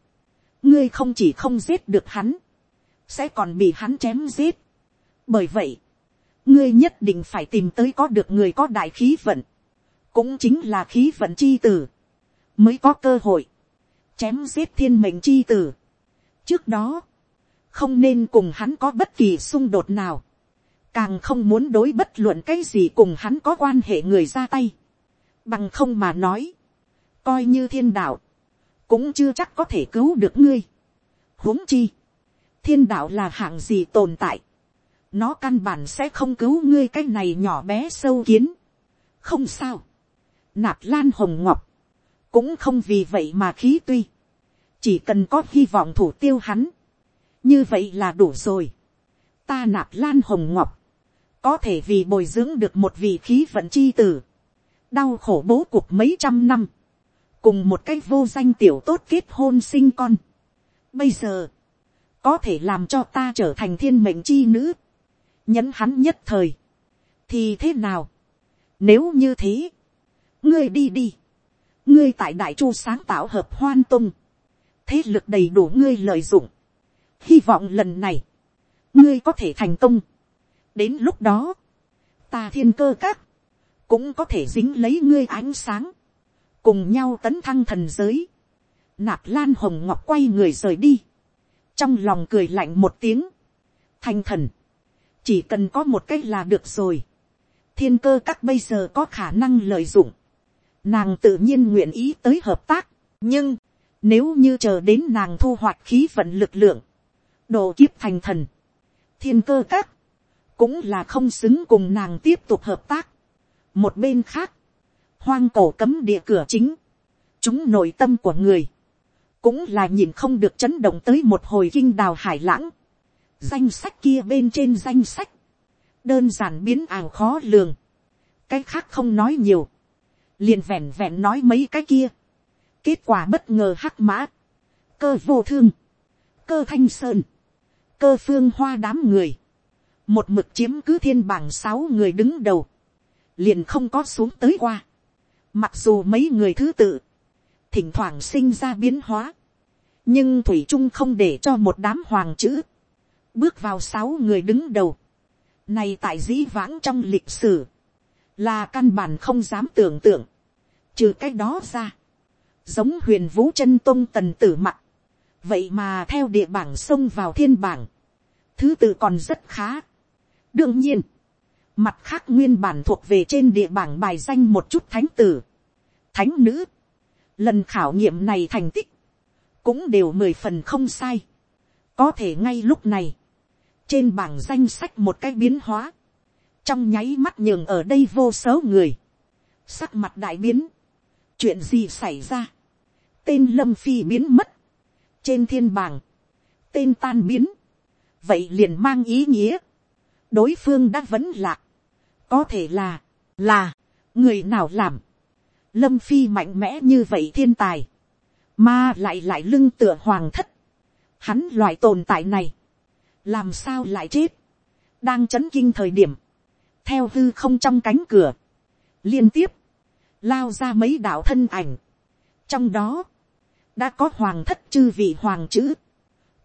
ngươi không chỉ không giết được hắn, sẽ còn bị hắn chém giết. bởi vậy, ngươi nhất định phải tìm tới có được người có đại khí vận, cũng chính là khí vận chi tử, mới có cơ hội, chém giết thiên mệnh chi tử trước đó, không nên cùng hắn có bất kỳ xung đột nào, càng không muốn đối bất luận cái gì cùng hắn có quan hệ người ra tay, bằng không mà nói, coi như thiên đạo, cũng chưa chắc có thể cứu được ngươi. huống chi, thiên đạo là hạng gì tồn tại, nó căn bản sẽ không cứu ngươi cái này nhỏ bé sâu kiến. không sao, nạp lan hồng ngọc, cũng không vì vậy mà khí tuy, chỉ cần có hy vọng thủ tiêu hắn, như vậy là đủ rồi. ta nạp lan hồng ngọc, có thể vì bồi dưỡng được một vị khí vận chi tử, đau khổ bố cuộc mấy trăm năm, cùng một cái vô danh tiểu tốt kết hôn sinh con. Bây giờ, có thể làm cho ta trở thành thiên mệnh chi nữ, nhấn hắn nhất thời, thì thế nào, nếu như thế, ngươi đi đi, ngươi tại đại chu sáng tạo hợp hoan tung, thế lực đầy đủ ngươi lợi dụng, hy vọng lần này, ngươi có thể thành công, đến lúc đó, ta thiên cơ các, cũng có thể dính lấy ngươi ánh sáng, cùng nhau tấn thăng thần giới, nạp lan hồng ngọc quay người rời đi, trong lòng cười lạnh một tiếng, thành thần, chỉ cần có một cách là được rồi, thiên cơ các bây giờ có khả năng lợi dụng, nàng tự nhiên nguyện ý tới hợp tác, nhưng, nếu như chờ đến nàng thu hoạch khí vận lực lượng, đồ kiếp thành thần, thiên cơ các, cũng là không xứng cùng nàng tiếp tục hợp tác. một bên khác, hoang cổ cấm địa cửa chính, chúng nội tâm của người, cũng là nhìn không được chấn động tới một hồi kinh đào hải lãng. danh sách kia bên trên danh sách, đơn giản biến ảo khó lường, cái khác không nói nhiều, liền vẹn vẹn nói mấy cái kia, kết quả bất ngờ hắc mã, cơ vô thương, cơ thanh sơn, cơ phương hoa đám người, một mực chiếm cứ thiên bảng sáu người đứng đầu, liền không có xuống tới qua. Mặc dù mấy người thứ tự, thỉnh thoảng sinh ra biến hóa, nhưng thủy trung không để cho một đám hoàng chữ, bước vào sáu người đứng đầu. Này tại dĩ vãng trong lịch sử, là căn bản không dám tưởng tượng, trừ cái đó ra, giống huyền vũ chân tôn tần tử mặt, vậy mà theo địa bảng xông vào thiên bảng, thứ tự còn rất khá. đương nhiên, mặt khác nguyên bản thuộc về trên địa bảng bài danh một chút thánh tử, thánh nữ, lần khảo nghiệm này thành tích, cũng đều mười phần không sai. có thể ngay lúc này, trên bảng danh sách một cái biến hóa, trong nháy mắt nhường ở đây vô số người, sắc mặt đại biến, chuyện gì xảy ra, tên lâm phi biến mất, trên thiên bảng, tên tan biến, vậy liền mang ý nghĩa, đối phương đã vẫn lạc, có thể là, là, người nào làm, lâm phi mạnh mẽ như vậy thiên tài, mà lại lại lưng tựa hoàng thất, hắn loại tồn tại này, làm sao lại chết, đang chấn kinh thời điểm, theo hư không trong cánh cửa, liên tiếp, lao ra mấy đạo thân ảnh, trong đó, đã có hoàng thất chư vị hoàng chữ,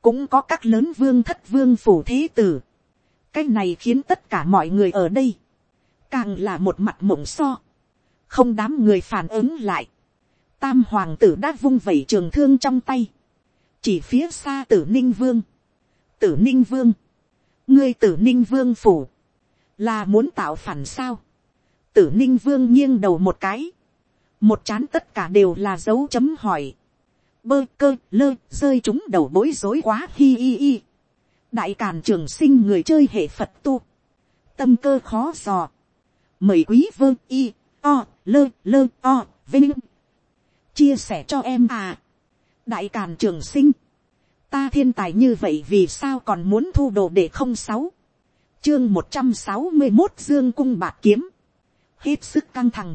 cũng có các lớn vương thất vương phủ thế tử, cái này khiến tất cả mọi người ở đây, càng là một mặt mộng so, không đám người phản ứng lại, tam hoàng tử đã vung vẩy trường thương trong tay, chỉ phía xa tử ninh vương, tử ninh vương, ngươi tử ninh vương phủ, là muốn tạo phản sao, tử ninh vương nghiêng đầu một cái, một chán tất cả đều là dấu chấm hỏi, bơ cơ lơ rơi chúng đầu bối rối quá hi hi hi, đại càn trường sinh người chơi hệ phật tu, tâm cơ khó dò, mời quý vơ y o lơ lơ o vinh. Chia sẻ cho em à. Đại càn trường sinh. Ta thiên tài như vậy vì sao còn muốn thu đồ để không sáu? Chương một trăm sáu mươi một dương cung bạc kiếm. Hết sức căng thẳng.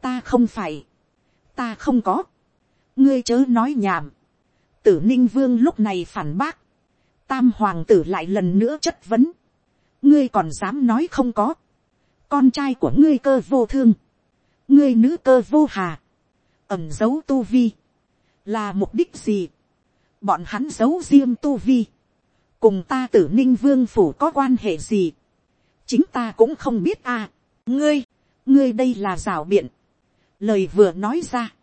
Ta không phải. Ta không có ngươi chớ nói nhảm. Tử ninh vương lúc này phản bác. Tam hoàng tử lại lần nữa chất vấn. Ngươi còn dám nói không có. Con trai của ngươi cơ vô thương. Ngươi nữ cơ vô hà. Ẩm giấu tu vi. Là mục đích gì? Bọn hắn giấu riêng tu vi, cùng ta tử ninh vương phủ có quan hệ gì, chính ta cũng không biết à, ngươi, ngươi đây là rào biện, lời vừa nói ra,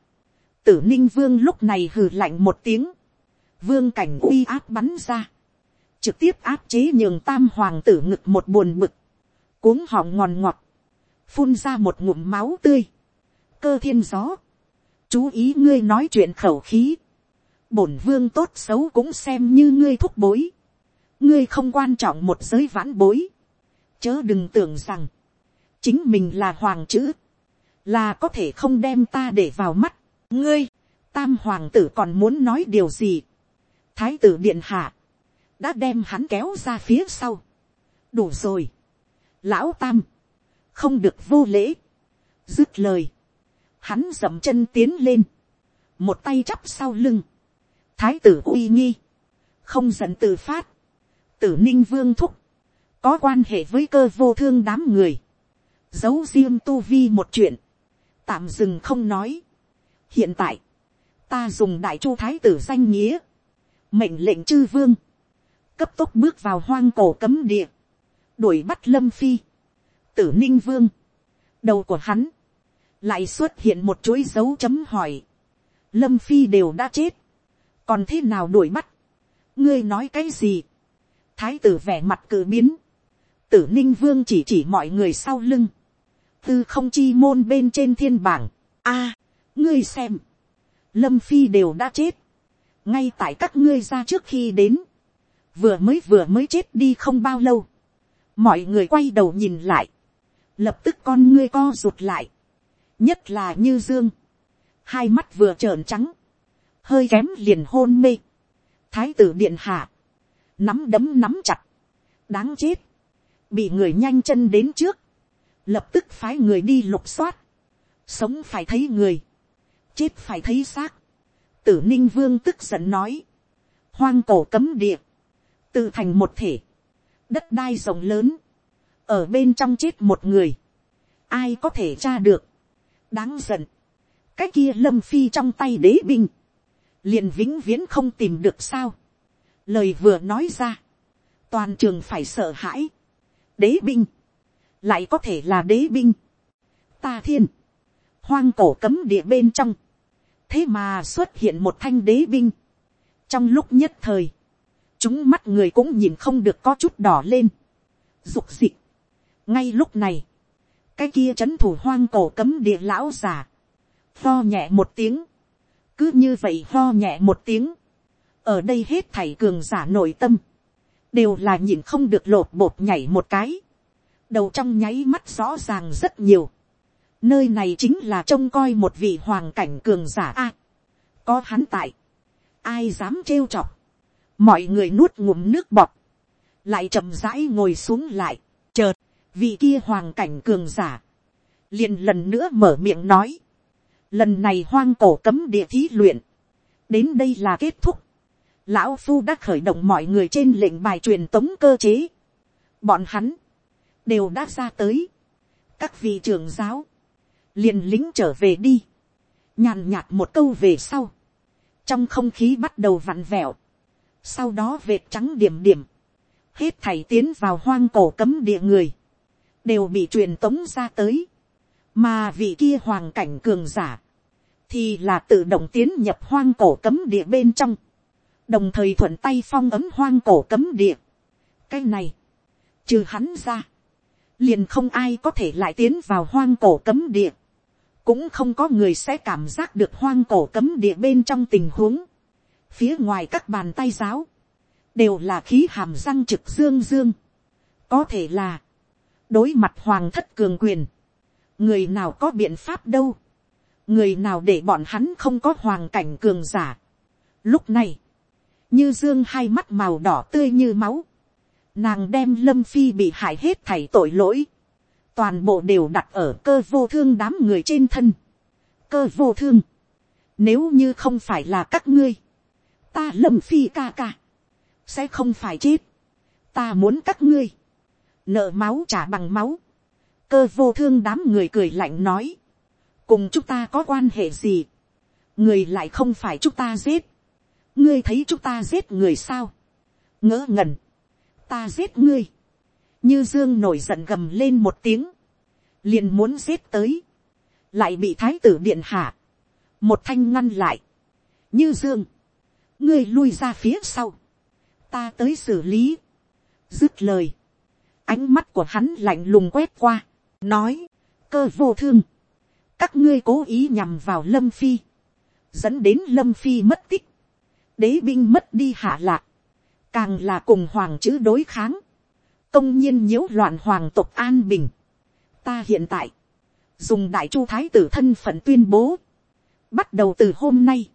tử ninh vương lúc này hừ lạnh một tiếng, vương cảnh uy áp bắn ra, trực tiếp áp chế nhường tam hoàng tử ngực một buồn bực, cuống họng ngòn ngọt, phun ra một ngụm máu tươi, cơ thiên gió, chú ý ngươi nói chuyện khẩu khí, bổn vương tốt xấu cũng xem như ngươi thúc bối. ngươi không quan trọng một giới vãn bối. chớ đừng tưởng rằng, chính mình là hoàng chữ, là có thể không đem ta để vào mắt ngươi, tam hoàng tử còn muốn nói điều gì. thái tử điện hạ, đã đem hắn kéo ra phía sau. đủ rồi. lão tam, không được vô lễ. dứt lời, hắn dậm chân tiến lên, một tay chắp sau lưng, thái tử uy nghi, không giận tự phát, tử ninh vương thúc, có quan hệ với cơ vô thương đám người, giấu riêng tu vi một chuyện, tạm dừng không nói hiện tại, ta dùng đại chu thái tử danh nghĩa, mệnh lệnh chư vương, cấp tốc bước vào hoang cổ cấm địa, đuổi bắt lâm phi, tử ninh vương, đầu của hắn, lại xuất hiện một chuỗi dấu chấm hỏi, lâm phi đều đã chết, còn thế nào đuổi bắt, ngươi nói cái gì, thái tử vẻ mặt cử biến, tử ninh vương chỉ chỉ mọi người sau lưng, tư không chi môn bên trên thiên bảng, a, ngươi xem, lâm phi đều đã chết, ngay tại các ngươi ra trước khi đến, vừa mới vừa mới chết đi không bao lâu, mọi người quay đầu nhìn lại, lập tức con ngươi co rụt lại, nhất là như dương, hai mắt vừa trợn trắng, hơi kém liền hôn mê, thái tử điện hạ, nắm đấm nắm chặt, đáng chết, bị người nhanh chân đến trước, lập tức phái người đi lục soát, sống phải thấy người, chết phải thấy xác, tử ninh vương tức giận nói, hoang cổ cấm địa, tự thành một thể, đất đai rộng lớn, ở bên trong chết một người, ai có thể tra được, đáng giận, cái kia lâm phi trong tay đế binh, liền vĩnh viễn không tìm được sao, lời vừa nói ra, toàn trường phải sợ hãi, đế binh, lại có thể là đế binh, ta thiên, hoang cổ cấm địa bên trong, thế mà xuất hiện một thanh đế binh, trong lúc nhất thời, chúng mắt người cũng nhìn không được có chút đỏ lên, dục dịch. ngay lúc này, cái kia c h ấ n thủ hoang cổ cấm địa lão già, ho nhẹ một tiếng, cứ như vậy ho nhẹ một tiếng, ở đây hết thảy cường giả nội tâm, đều là nhìn không được lột bột nhảy một cái, đầu trong nháy mắt rõ ràng rất nhiều, nơi này chính là trông coi một vị hoàng cảnh cường giả a, có hắn tại, ai dám trêu chọc, mọi người nuốt ngụm nước bọt, lại chậm rãi ngồi xuống lại, chợt, vị kia hoàng cảnh cường giả, liền lần nữa mở miệng nói, lần này hoang cổ cấm địa thí luyện, đến đây là kết thúc, lão phu đã khởi động mọi người trên lệnh bài truyền tống cơ chế, bọn hắn, đều đã ra tới, các vị trưởng giáo, liền lính trở về đi, nhàn nhạt một câu về sau, trong không khí bắt đầu vặn vẹo, sau đó vệt trắng điểm điểm, hết thảy tiến vào hoang cổ cấm địa người, đều bị truyền tống ra tới, mà vị kia hoàng cảnh cường giả, thì là tự động tiến nhập hoang cổ cấm địa bên trong, đồng thời thuận tay phong ấm hoang cổ cấm địa. cái này, trừ hắn ra, liền không ai có thể lại tiến vào hoang cổ cấm địa, cũng không có người sẽ cảm giác được hoang cổ cấm địa bên trong tình huống phía ngoài các bàn tay giáo, đều là khí hàm răng trực dương dương. có thể là, đối mặt hoàng thất cường quyền, người nào có biện pháp đâu, người nào để bọn hắn không có hoàng cảnh cường giả. lúc này, như dương hai mắt màu đỏ tươi như máu, nàng đem lâm phi bị hại hết thảy tội lỗi, toàn bộ đều đặt ở cơ vô thương đám người trên thân. cơ vô thương, nếu như không phải là các ngươi, ta lâm phi ca ca, sẽ không phải chết, ta muốn các ngươi, nợ máu trả bằng máu, cơ vô thương đám người cười lạnh nói, cùng chúng ta có quan hệ gì, người lại không phải chúng ta giết, ngươi thấy chúng ta giết người sao, ngỡ ngẩn, ta giết ngươi, như dương nổi giận gầm lên một tiếng, liền muốn giết tới, lại bị thái tử điện hạ, một thanh ngăn lại, như dương, ngươi lui ra phía sau, ta tới xử lý, dứt lời, ánh mắt của hắn lạnh lùng quét qua, nói, cơ vô thương, các ngươi cố ý nhằm vào lâm phi, dẫn đến lâm phi mất tích, đế binh mất đi hạ lạc, càng là cùng hoàng chữ đối kháng, công nhiên nhiễu loạn hoàng tộc an bình. Ta hiện tại, dùng đại chu thái tử thân phận tuyên bố, bắt đầu từ hôm nay,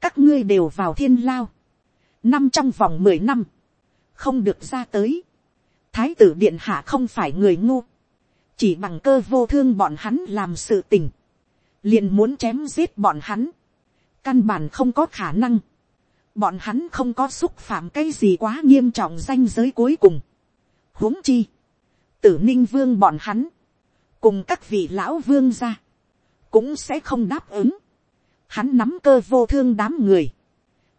các ngươi đều vào thiên lao, năm trong vòng mười năm, không được ra tới, thái tử điện hạ không phải người ngu, chỉ bằng cơ vô thương bọn hắn làm sự tình, liền muốn chém giết bọn hắn, căn bản không có khả năng, bọn hắn không có xúc phạm cái gì quá nghiêm trọng danh giới cuối cùng, huống chi, tử ninh vương bọn hắn, cùng các vị lão vương ra, cũng sẽ không đáp ứng, hắn nắm cơ vô thương đám người,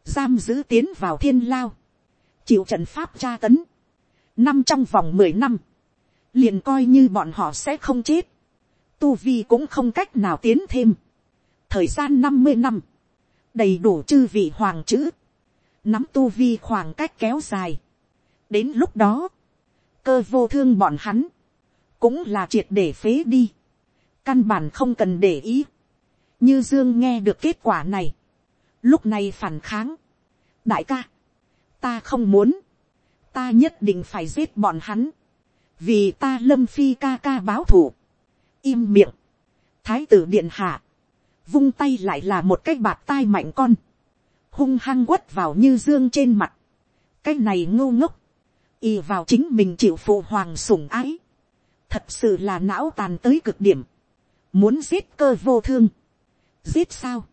giam giữ tiến vào thiên lao, chịu trận pháp tra tấn, năm trong vòng mười năm, liền coi như bọn họ sẽ không chết, tu vi cũng không cách nào tiến thêm, thời gian năm mươi năm, đầy đủ chư vị hoàng chữ, nắm tu vi khoảng cách kéo dài, đến lúc đó, cơ vô thương bọn hắn, cũng là triệt để phế đi, căn bản không cần để ý, như dương nghe được kết quả này, lúc này phản kháng, đại ca, ta không muốn, ta nhất định phải giết bọn hắn, vì ta lâm phi ca ca báo thù, im miệng, thái tử điện hạ, vung tay lại là một cái bạt tai mạnh con, hung hăng quất vào như dương trên mặt, cái này ngô ngốc, y vào chính mình chịu phụ hoàng sủng ái, thật sự là não tàn tới cực điểm, muốn giết cơ vô thương, giết sao,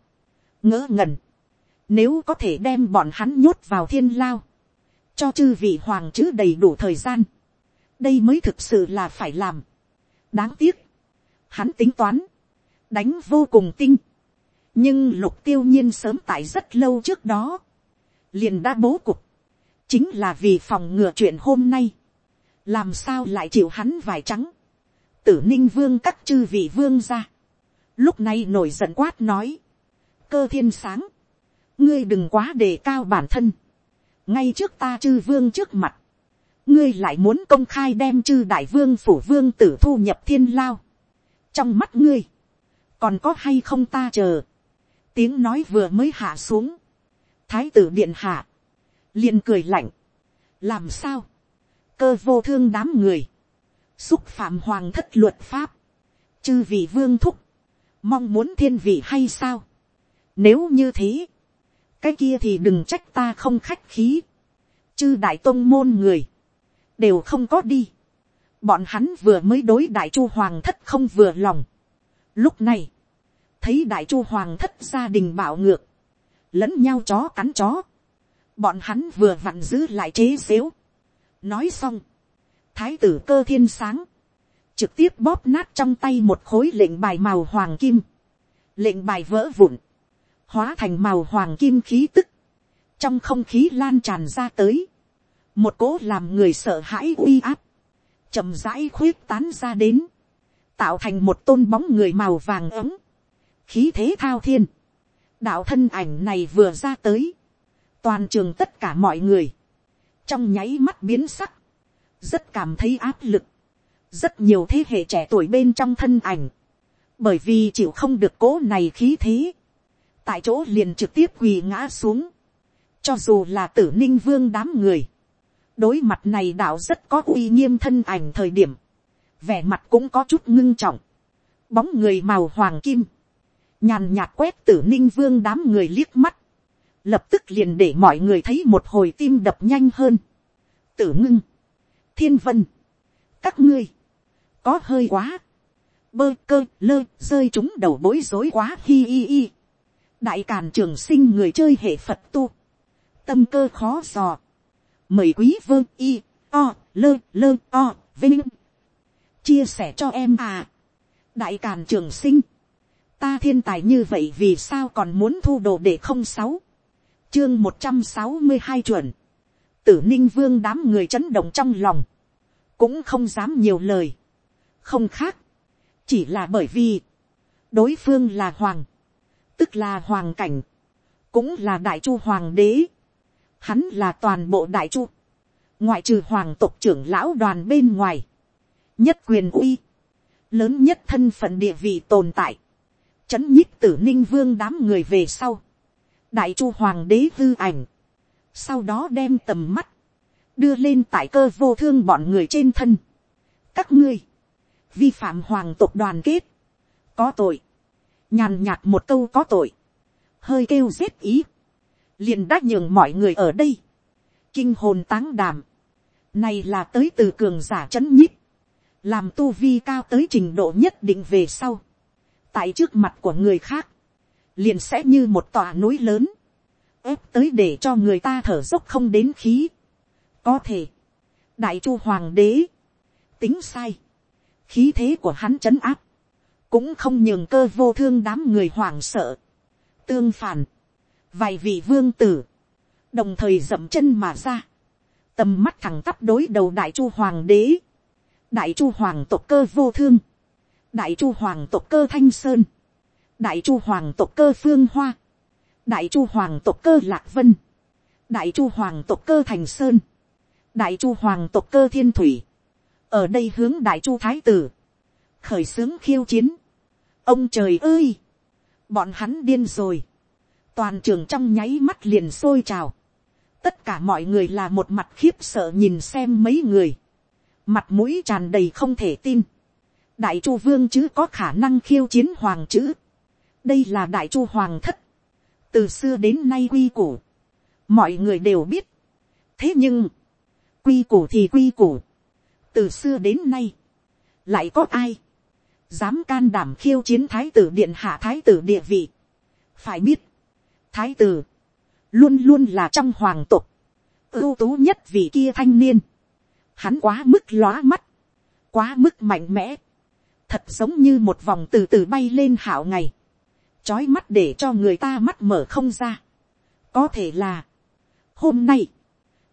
ngỡ ngẩn, Nếu có thể đem bọn hắn nhốt vào thiên lao. Cho chư vị hoàng chữ đầy đủ thời gian. Đây mới thực sự là phải làm. Đáng tiếc. Hắn tính toán. Đánh vô cùng tinh. Nhưng lục tiêu nhiên sớm tại rất lâu trước đó. Liền đã bố cục. Chính là vì phòng ngừa chuyện hôm nay. Làm sao lại chịu hắn vải trắng. Tử ninh vương các chư vị vương ra. Lúc này nổi giận quát nói. Cơ thiên sáng ngươi đừng quá đề cao bản thân, ngay trước ta chư vương trước mặt, ngươi lại muốn công khai đem chư đại vương phủ vương tử thu nhập thiên lao, trong mắt ngươi, còn có hay không ta chờ, tiếng nói vừa mới hạ xuống, thái tử điện hạ, liền cười lạnh, làm sao, cơ vô thương đám người, xúc phạm hoàng thất luật pháp, chư vị vương thúc, mong muốn thiên vị hay sao, nếu như thế, cái kia thì đừng trách ta không khách khí, chư đại tôn môn người, đều không có đi, bọn hắn vừa mới đối đại chu hoàng thất không vừa lòng. Lúc này, thấy đại chu hoàng thất gia đình bạo ngược, lẫn nhau chó cắn chó, bọn hắn vừa vặn giữ lại chế xếu. nói xong, thái tử cơ thiên sáng, trực tiếp bóp nát trong tay một khối lệnh bài màu hoàng kim, lệnh bài vỡ vụn, hóa thành màu hoàng kim khí tức, trong không khí lan tràn ra tới, một cố làm người sợ hãi uy áp, chậm rãi khuyết tán ra đến, tạo thành một tôn bóng người màu vàng ấm, khí thế thao thiên, đạo thân ảnh này vừa ra tới, toàn trường tất cả mọi người, trong nháy mắt biến sắc, rất cảm thấy áp lực, rất nhiều thế hệ trẻ tuổi bên trong thân ảnh, bởi vì chịu không được cố này khí thế, tại chỗ liền trực tiếp quỳ ngã xuống, cho dù là tử ninh vương đám người, đối mặt này đạo rất có uy nghiêm thân ảnh thời điểm, vẻ mặt cũng có chút ngưng trọng, bóng người màu hoàng kim, nhàn nhạt quét tử ninh vương đám người liếc mắt, lập tức liền để mọi người thấy một hồi tim đập nhanh hơn, tử ngưng, thiên vân, các ngươi, có hơi quá, bơ cơ lơ rơi chúng đầu bối rối quá hi hi hi. Đại càn trường sinh người chơi hệ phật tu, tâm cơ khó dò, mời quý vơ y, o, lơ lơ o, vinh, chia sẻ cho em à, đại càn trường sinh, ta thiên tài như vậy vì sao còn muốn thu đồ để không sáu, chương một trăm sáu mươi hai chuẩn, tử ninh vương đám người chấn động trong lòng, cũng không dám nhiều lời, không khác, chỉ là bởi vì, đối phương là hoàng, tức là hoàng cảnh, cũng là đại chu hoàng đế, hắn là toàn bộ đại chu, ngoại trừ hoàng tộc trưởng lão đoàn bên ngoài, nhất quyền uy, lớn nhất thân phận địa vị tồn tại, chấn nhích tử ninh vương đám người về sau, đại chu hoàng đế hư ảnh, sau đó đem tầm mắt, đưa lên tại cơ vô thương bọn người trên thân. các ngươi, vi phạm hoàng tộc đoàn kết, có tội, nhàn nhạt một câu có tội, hơi kêu giết ý, liền đã nhường mọi người ở đây, kinh hồn táng đàm, này là tới từ cường giả c h ấ n nhíp, làm tu vi cao tới trình độ nhất định về sau, tại trước mặt của người khác, liền sẽ như một tòa núi lớn, ép tới để cho người ta thở dốc không đến khí. có thể, đại chu hoàng đế, tính sai, khí thế của hắn c h ấ n áp, cũng không nhường cơ vô thương đám người hoảng sợ. tương phản, vài vị vương tử, đồng thời dậm chân mà ra, tầm mắt thẳng tắp đối đầu đại chu hoàng đế, đại chu hoàng tộc cơ vô thương, đại chu hoàng tộc cơ thanh sơn, đại chu hoàng tộc cơ phương hoa, đại chu hoàng tộc cơ lạc vân, đại chu hoàng tộc cơ thành sơn, đại chu hoàng tộc cơ thiên thủy, ở đây hướng đại chu thái tử, khởi xướng khiêu chiến, ông trời ơi, bọn hắn điên rồi, toàn trường trong nháy mắt liền sôi trào, tất cả mọi người là một mặt khiếp sợ nhìn xem mấy người, mặt mũi tràn đầy không thể tin, đại chu vương chứ có khả năng khiêu chiến hoàng chữ, đây là đại chu hoàng thất, từ xưa đến nay quy củ, mọi người đều biết, thế nhưng, quy củ thì quy củ, từ xưa đến nay, lại có ai, dám can đảm khiêu chiến thái tử điện hạ thái tử địa vị. phải biết, thái tử, luôn luôn là trong hoàng tục, ưu tú nhất vị kia thanh niên, hắn quá mức lóa mắt, quá mức mạnh mẽ, thật giống như một vòng từ từ bay lên hảo ngày, trói mắt để cho người ta mắt mở không ra. có thể là, hôm nay,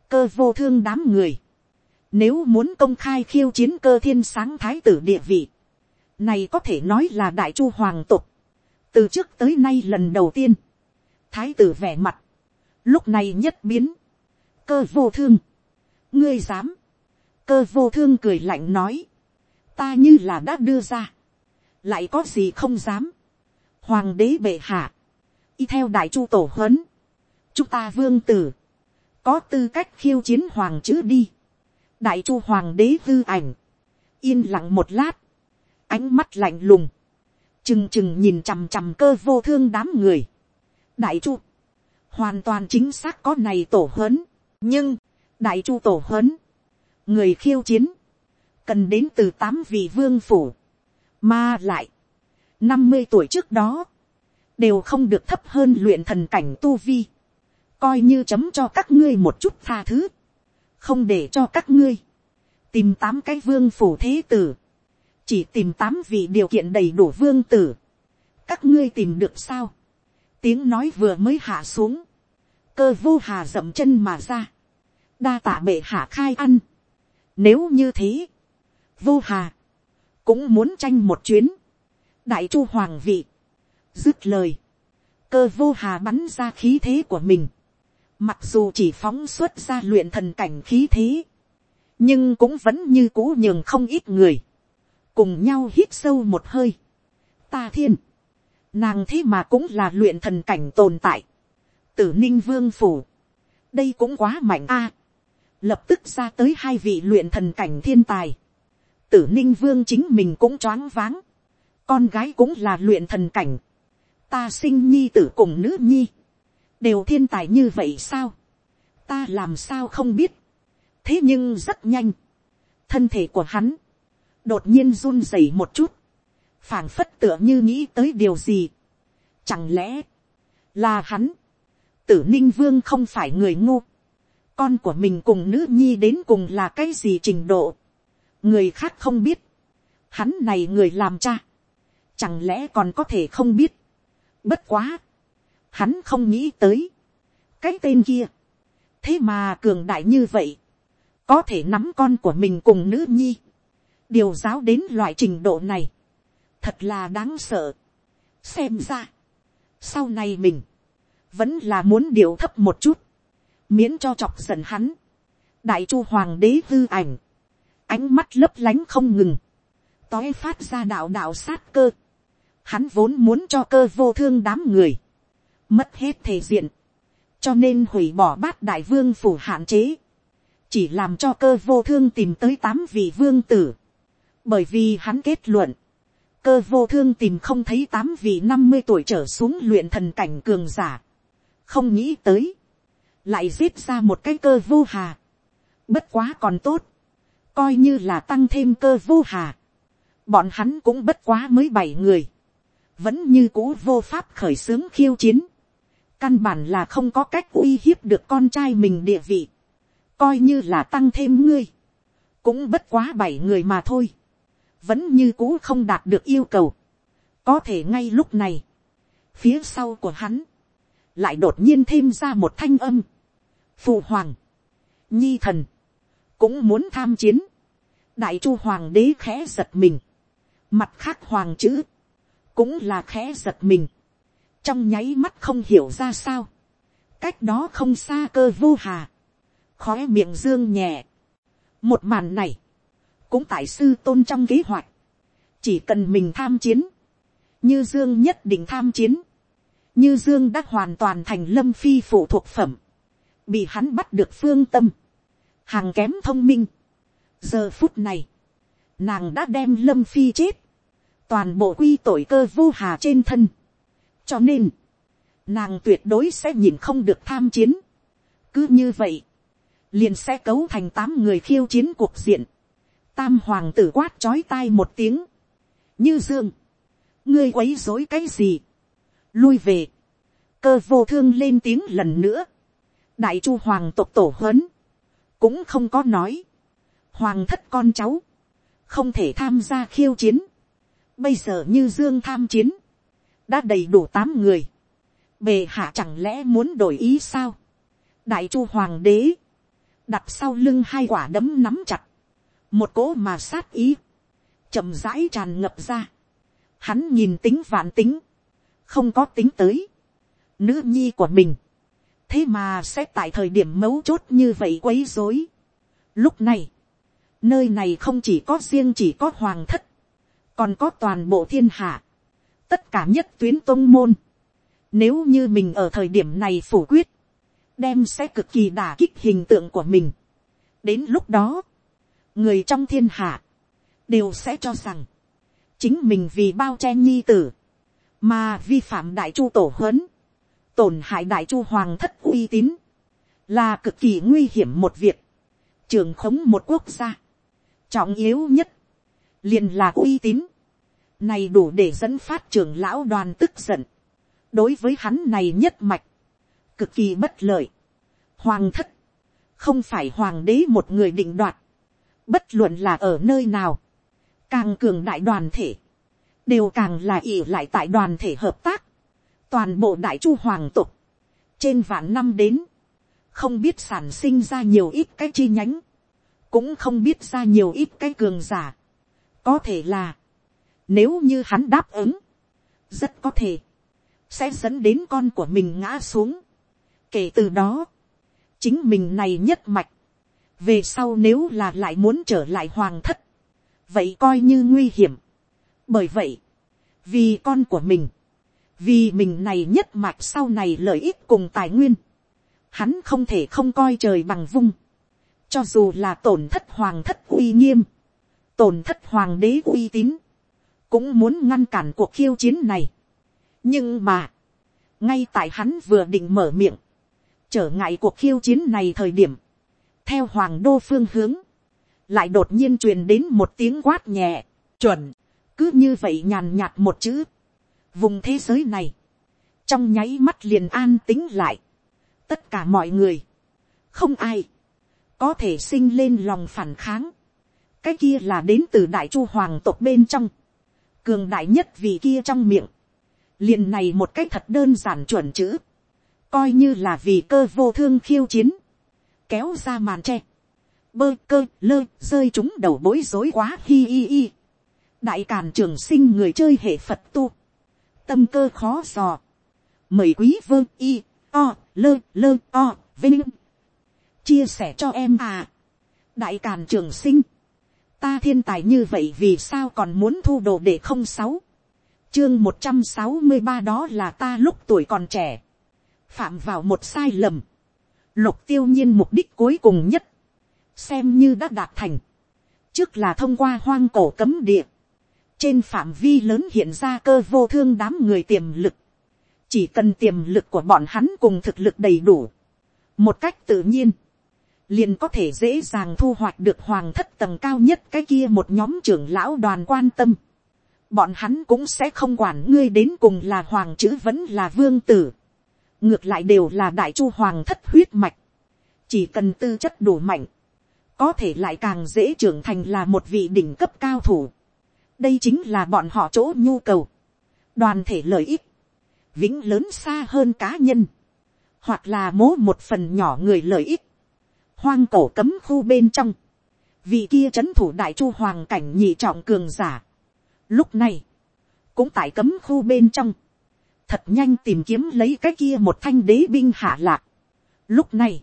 cơ vô thương đám người, nếu muốn công khai khiêu chiến cơ thiên sáng thái tử địa vị, này có thể nói là đại chu hoàng tục, từ trước tới nay lần đầu tiên, thái tử vẻ mặt, lúc này nhất biến, cơ vô thương, ngươi dám, cơ vô thương cười lạnh nói, ta như là đã đưa ra, lại có gì không dám, hoàng đế bệ hạ, y theo đại chu tổ huấn, chúng ta vương tử, có tư cách khiêu chiến hoàng chữ đi, đại chu hoàng đế tư ảnh, yên lặng một lát, ánh mắt lạnh lùng, trừng trừng nhìn chằm chằm cơ vô thương đám người, đại chu, hoàn toàn chính xác có này tổ huấn, nhưng, đại chu tổ huấn, người khiêu chiến, cần đến từ tám vị vương phủ, mà lại, năm mươi tuổi trước đó, đều không được thấp hơn luyện thần cảnh tu vi, coi như chấm cho các ngươi một chút tha thứ, không để cho các ngươi, tìm tám cái vương phủ thế tử, chỉ tìm tám vị điều kiện đầy đủ vương tử, các ngươi tìm được sao, tiếng nói vừa mới hạ xuống, cơ vô hà dậm chân mà ra, đa tạ bệ hạ khai ăn, nếu như thế, vô hà, cũng muốn tranh một chuyến, đại chu hoàng vị, dứt lời, cơ vô hà bắn ra khí thế của mình, mặc dù chỉ phóng xuất ra luyện thần cảnh khí thế, nhưng cũng vẫn như cũ nhường không ít người, cùng nhau hít sâu một hơi. Ta thiên, nàng thế mà cũng là luyện thần cảnh tồn tại, tử ninh vương phủ, đây cũng quá mạnh a, lập tức ra tới hai vị luyện thần cảnh thiên tài, tử ninh vương chính mình cũng choáng váng, con gái cũng là luyện thần cảnh, ta sinh nhi tử cùng nữ nhi, đều thiên tài như vậy sao, ta làm sao không biết, thế nhưng rất nhanh, thân thể của hắn, đột nhiên run rẩy một chút, phảng phất tựa như nghĩ tới điều gì, chẳng lẽ, là hắn, tử ninh vương không phải người ngu, con của mình cùng nữ nhi đến cùng là cái gì trình độ, người khác không biết, hắn này người làm cha, chẳng lẽ còn có thể không biết, bất quá, hắn không nghĩ tới, cái tên kia, thế mà cường đại như vậy, có thể nắm con của mình cùng nữ nhi, điều giáo đến loại trình độ này, thật là đáng sợ. xem ra, sau này mình, vẫn là muốn điều thấp một chút, miễn cho chọc giận hắn. đại chu hoàng đế hư ảnh, ánh mắt lấp lánh không ngừng, tói phát ra đạo đạo sát cơ. Hắn vốn muốn cho cơ vô thương đám người, mất hết thể diện, cho nên hủy bỏ bát đại vương phủ hạn chế, chỉ làm cho cơ vô thương tìm tới tám vị vương tử, bởi vì hắn kết luận, cơ vô thương tìm không thấy tám vị năm mươi tuổi trở xuống luyện thần cảnh cường giả, không nghĩ tới, lại giết ra một cái cơ vô hà, bất quá còn tốt, coi như là tăng thêm cơ vô hà, bọn hắn cũng bất quá mới bảy người, vẫn như cũ vô pháp khởi xướng khiêu chiến, căn bản là không có cách uy hiếp được con trai mình địa vị, coi như là tăng thêm ngươi, cũng bất quá bảy người mà thôi, vẫn như cũ không đạt được yêu cầu, có thể ngay lúc này, phía sau của hắn, lại đột nhiên thêm ra một thanh âm, phụ hoàng, nhi thần, cũng muốn tham chiến, đại chu hoàng đế khẽ giật mình, mặt khác hoàng chữ, cũng là khẽ giật mình, trong nháy mắt không hiểu ra sao, cách đó không xa cơ vô hà, khói miệng dương nhẹ, một màn này, cũng tại sư tôn trong kế hoạch, chỉ cần mình tham chiến, như dương nhất định tham chiến, như dương đã hoàn toàn thành lâm phi phụ thuộc phẩm, bị hắn bắt được phương tâm, hàng kém thông minh. giờ phút này, nàng đã đem lâm phi chết, toàn bộ quy tội cơ vô hà trên thân. cho nên, nàng tuyệt đối sẽ nhìn không được tham chiến. cứ như vậy, liền sẽ cấu thành tám người khiêu chiến cuộc diện. tam hoàng tử quát chói tai một tiếng. như dương, ngươi quấy dối cái gì. lui về, cơ vô thương lên tiếng lần nữa, đại chu hoàng tộc tổ huấn, cũng không có nói, hoàng thất con cháu, không thể tham gia khiêu chiến, bây giờ như dương tham chiến, đã đầy đủ tám người, bề hạ chẳng lẽ muốn đổi ý sao, đại chu hoàng đế, đặt sau lưng hai quả đấm nắm chặt, một cỗ mà sát ý, chậm rãi tràn ngập ra, hắn nhìn tính vạn tính, không có tính tới, nữ nhi của mình, thế mà sẽ tại thời điểm mấu chốt như vậy quấy rối. Lúc này, nơi này không chỉ có riêng chỉ có hoàng thất, còn có toàn bộ thiên hạ, tất cả nhất tuyến tôn môn. Nếu như mình ở thời điểm này phủ quyết, đem sẽ cực kỳ đả kích hình tượng của mình. đến lúc đó, người trong thiên hạ, đều sẽ cho rằng, chính mình vì bao che nhi tử, mà vi phạm đại chu tổ huấn, tổn hại đại chu hoàng thất uy tín, là cực kỳ nguy hiểm một việc, trường khống một quốc gia, trọng yếu nhất, liền là uy tín, này đủ để dẫn phát trưởng lão đoàn tức giận, đối với hắn này nhất mạch, cực kỳ bất lợi, hoàng thất, không phải hoàng đế một người định đoạt, bất luận là ở nơi nào, càng cường đại đoàn thể, đều càng là ỉ lại tại đoàn thể hợp tác, toàn bộ đại chu hoàng tục, trên vạn năm đến, không biết sản sinh ra nhiều ít cái chi nhánh, cũng không biết ra nhiều ít cái cường giả có thể là, nếu như hắn đáp ứng, rất có thể, sẽ dẫn đến con của mình ngã xuống. kể từ đó, chính mình này nhất mạch, về sau nếu là lại muốn trở lại hoàng thất, vậy coi như nguy hiểm. bởi vậy, vì con của mình, vì mình này nhất mạch sau này lợi ích cùng tài nguyên, hắn không thể không coi trời bằng vung, cho dù là tổn thất hoàng thất uy nghiêm, tổn thất hoàng đế uy tín, cũng muốn ngăn cản cuộc khiêu chiến này. nhưng mà, ngay tại hắn vừa định mở miệng, trở ngại cuộc khiêu chiến này thời điểm, theo hoàng đô phương hướng, lại đột nhiên truyền đến một tiếng quát nhẹ, chuẩn, cứ như vậy nhàn nhạt một chữ, vùng thế giới này, trong nháy mắt liền an tính lại, tất cả mọi người, không ai, có thể sinh lên lòng phản kháng, cái kia là đến từ đại chu hoàng tộc bên trong, cường đại nhất vì kia trong miệng, liền này một cách thật đơn giản chuẩn chữ, coi như là vì cơ vô thương khiêu chiến, kéo ra màn tre, bơ cơ lơ rơi chúng đầu bối rối quá hi hi hi. đại càn trường sinh người chơi hệ phật tu, tâm cơ khó dò, mời quý vơ y o lơ lơ o vinh. Chia sẻ cho em à. đại càn trường sinh, ta thiên tài như vậy vì sao còn muốn thu đồ để không sáu, chương một trăm sáu mươi ba đó là ta lúc tuổi còn trẻ, phạm vào một sai lầm, lục tiêu nhiên mục đích cuối cùng nhất, xem như đã đạt thành, trước là thông qua hoang cổ cấm địa, trên phạm vi lớn hiện ra cơ vô thương đám người tiềm lực, chỉ cần tiềm lực của bọn hắn cùng thực lực đầy đủ, một cách tự nhiên, liền có thể dễ dàng thu hoạch được hoàng thất tầng cao nhất cái kia một nhóm trưởng lão đoàn quan tâm. Bọn hắn cũng sẽ không quản ngươi đến cùng là hoàng chữ vẫn là vương tử. Ngược lại đều là đại chu hoàng thất huyết mạch. Chỉ cần tư chất đủ mạnh. Có thể lại càng dễ trưởng thành là một vị đỉnh cấp cao thủ. Đây chính là bọn họ chỗ nhu cầu. Đoàn thể lợi ích. Vĩnh lớn xa hơn cá nhân. Hoặc là mố một phần nhỏ người lợi ích hoang cổ cấm khu bên trong, vị kia c h ấ n thủ đại chu hoàng cảnh nhị trọng cường giả. Lúc này, cũng tại cấm khu bên trong, thật nhanh tìm kiếm lấy cái kia một thanh đế binh hạ lạc. Lúc này,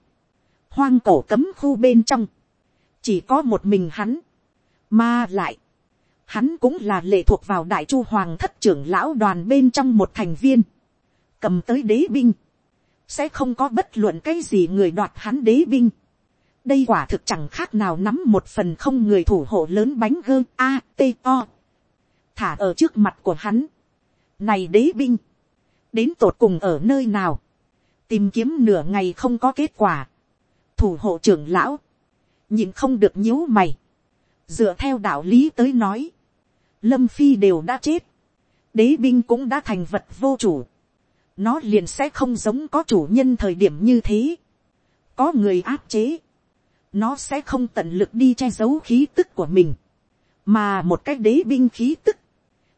hoang cổ cấm khu bên trong, chỉ có một mình hắn, mà lại, hắn cũng là lệ thuộc vào đại chu hoàng thất trưởng lão đoàn bên trong một thành viên, cầm tới đế binh, sẽ không có bất luận cái gì người đoạt hắn đế binh đây quả thực chẳng khác nào nắm một phần không người thủ hộ lớn bánh gơ a t o. Thả ở trước mặt của hắn. Này đế binh. Đến tột cùng ở nơi nào? Tìm kiếm nửa ngày không có kết quả. Thủ hộ trưởng lão. Nhìn không được nhíu mày. Dựa theo đạo lý tới nói. Lâm phi đều đã chết. Đế binh cũng đã thành vật vô chủ. Nó liền sẽ không giống có chủ nhân thời điểm như thế, có người áp chế, nó sẽ không tận lực đi che giấu khí tức của mình, mà một cái đế binh khí tức,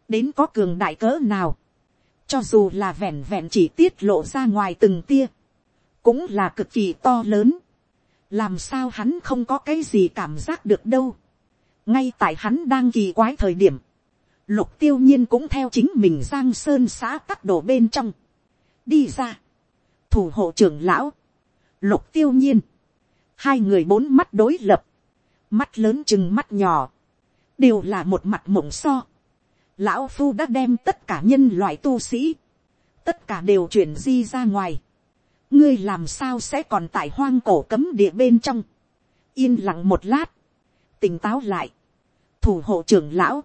đến có cường đại cỡ nào, cho dù là vẹn vẹn chỉ tiết lộ ra ngoài từng tia, cũng là cực kỳ to lớn, làm sao hắn không có cái gì cảm giác được đâu, ngay tại hắn đang kỳ quái thời điểm, lục tiêu nhiên cũng theo chính mình giang sơn xã tắc đổ bên trong, đi ra, thủ hộ trưởng lão, lục tiêu nhiên, hai người bốn mắt đối lập, mắt lớn chừng mắt nhỏ, đều là một mặt mộng so. Lão phu đã đem tất cả nhân loại tu sĩ, tất cả đều chuyển di ra ngoài. ngươi làm sao sẽ còn tại hoang cổ cấm địa bên trong. yên lặng một lát, tỉnh táo lại, thủ hộ trưởng lão,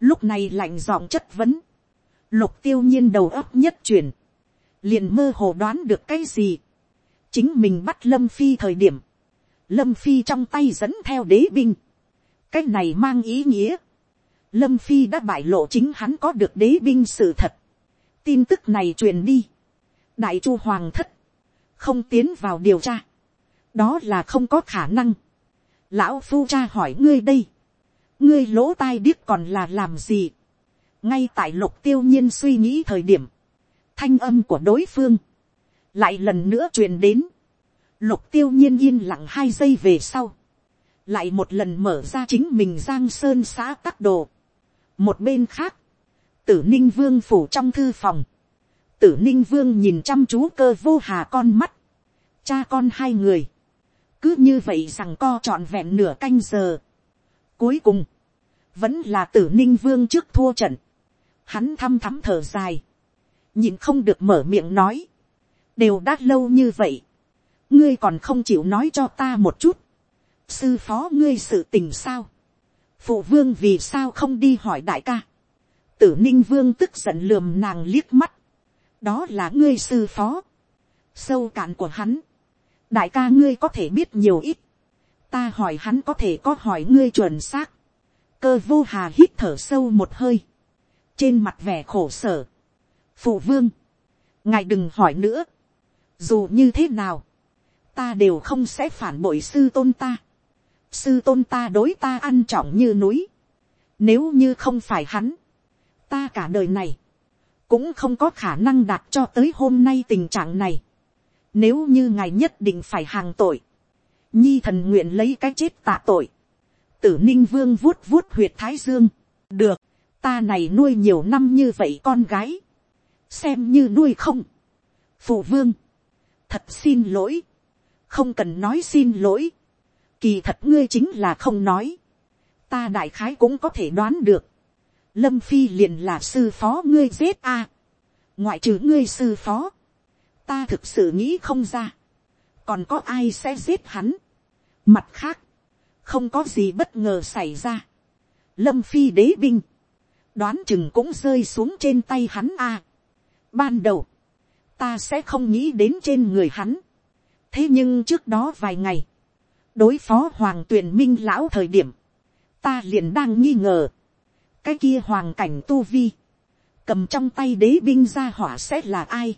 lúc này lạnh giọng chất vấn, lục tiêu nhiên đầu óc nhất chuyển, liền mơ hồ đoán được cái gì, chính mình bắt lâm phi thời điểm, lâm phi trong tay dẫn theo đế binh, cái này mang ý nghĩa, lâm phi đã bại lộ chính hắn có được đế binh sự thật, tin tức này truyền đi, đại chu hoàng thất, không tiến vào điều tra, đó là không có khả năng, lão phu cha hỏi ngươi đây, ngươi lỗ tai điếc còn là làm gì, ngay tại lục tiêu nhiên suy nghĩ thời điểm, thanh âm của đối phương, lại lần nữa truyền đến, lục tiêu nhiên yên lặng hai giây về sau, lại một lần mở ra chính mình giang sơn xã tắc đồ. một bên khác, tử ninh vương phủ trong thư phòng, tử ninh vương nhìn chăm chú cơ vô hà con mắt, cha con hai người, cứ như vậy rằng co trọn vẹn nửa canh giờ. cuối cùng, vẫn là tử ninh vương trước thua trận, hắn thăm thắm thở dài, nhìn không được mở miệng nói, đều đã lâu như vậy, ngươi còn không chịu nói cho ta một chút, sư phó ngươi sự tình sao, phụ vương vì sao không đi hỏi đại ca, tử ninh vương tức giận lườm nàng liếc mắt, đó là ngươi sư phó, sâu cạn của hắn, đại ca ngươi có thể biết nhiều ít, ta hỏi hắn có thể có hỏi ngươi chuẩn xác, cơ vô hà hít thở sâu một hơi, trên mặt vẻ khổ sở, phụ vương, ngài đừng hỏi nữa, dù như thế nào, ta đều không sẽ phản bội sư tôn ta, sư tôn ta đối ta ăn trọng như núi, nếu như không phải hắn, ta cả đời này, cũng không có khả năng đạt cho tới hôm nay tình trạng này. Nếu như ngài nhất định phải hàng tội, nhi thần nguyện lấy cái chết tạ tội. Tử ninh vương vuốt vuốt huyệt thái dương. Được, ta này nuôi nhiều năm như vậy con gái. Xem như nuôi không. Phụ vương, thật xin lỗi. Không cần nói xin lỗi. Kỳ thật ngươi chính là không nói. Ta đại khái cũng có thể đoán được lâm phi liền là sư phó ngươi giết a. ngoại trừ ngươi sư phó, ta thực sự nghĩ không ra, còn có ai sẽ giết hắn. mặt khác, không có gì bất ngờ xảy ra. lâm phi đế binh, đoán chừng cũng rơi xuống trên tay hắn a. ban đầu, ta sẽ không nghĩ đến trên người hắn thế nhưng trước đó vài ngày, đối phó hoàng tuyền minh lão thời điểm, ta liền đang nghi ngờ, cái kia hoàng cảnh tu vi, cầm trong tay đế binh ra hỏa sẽ là ai.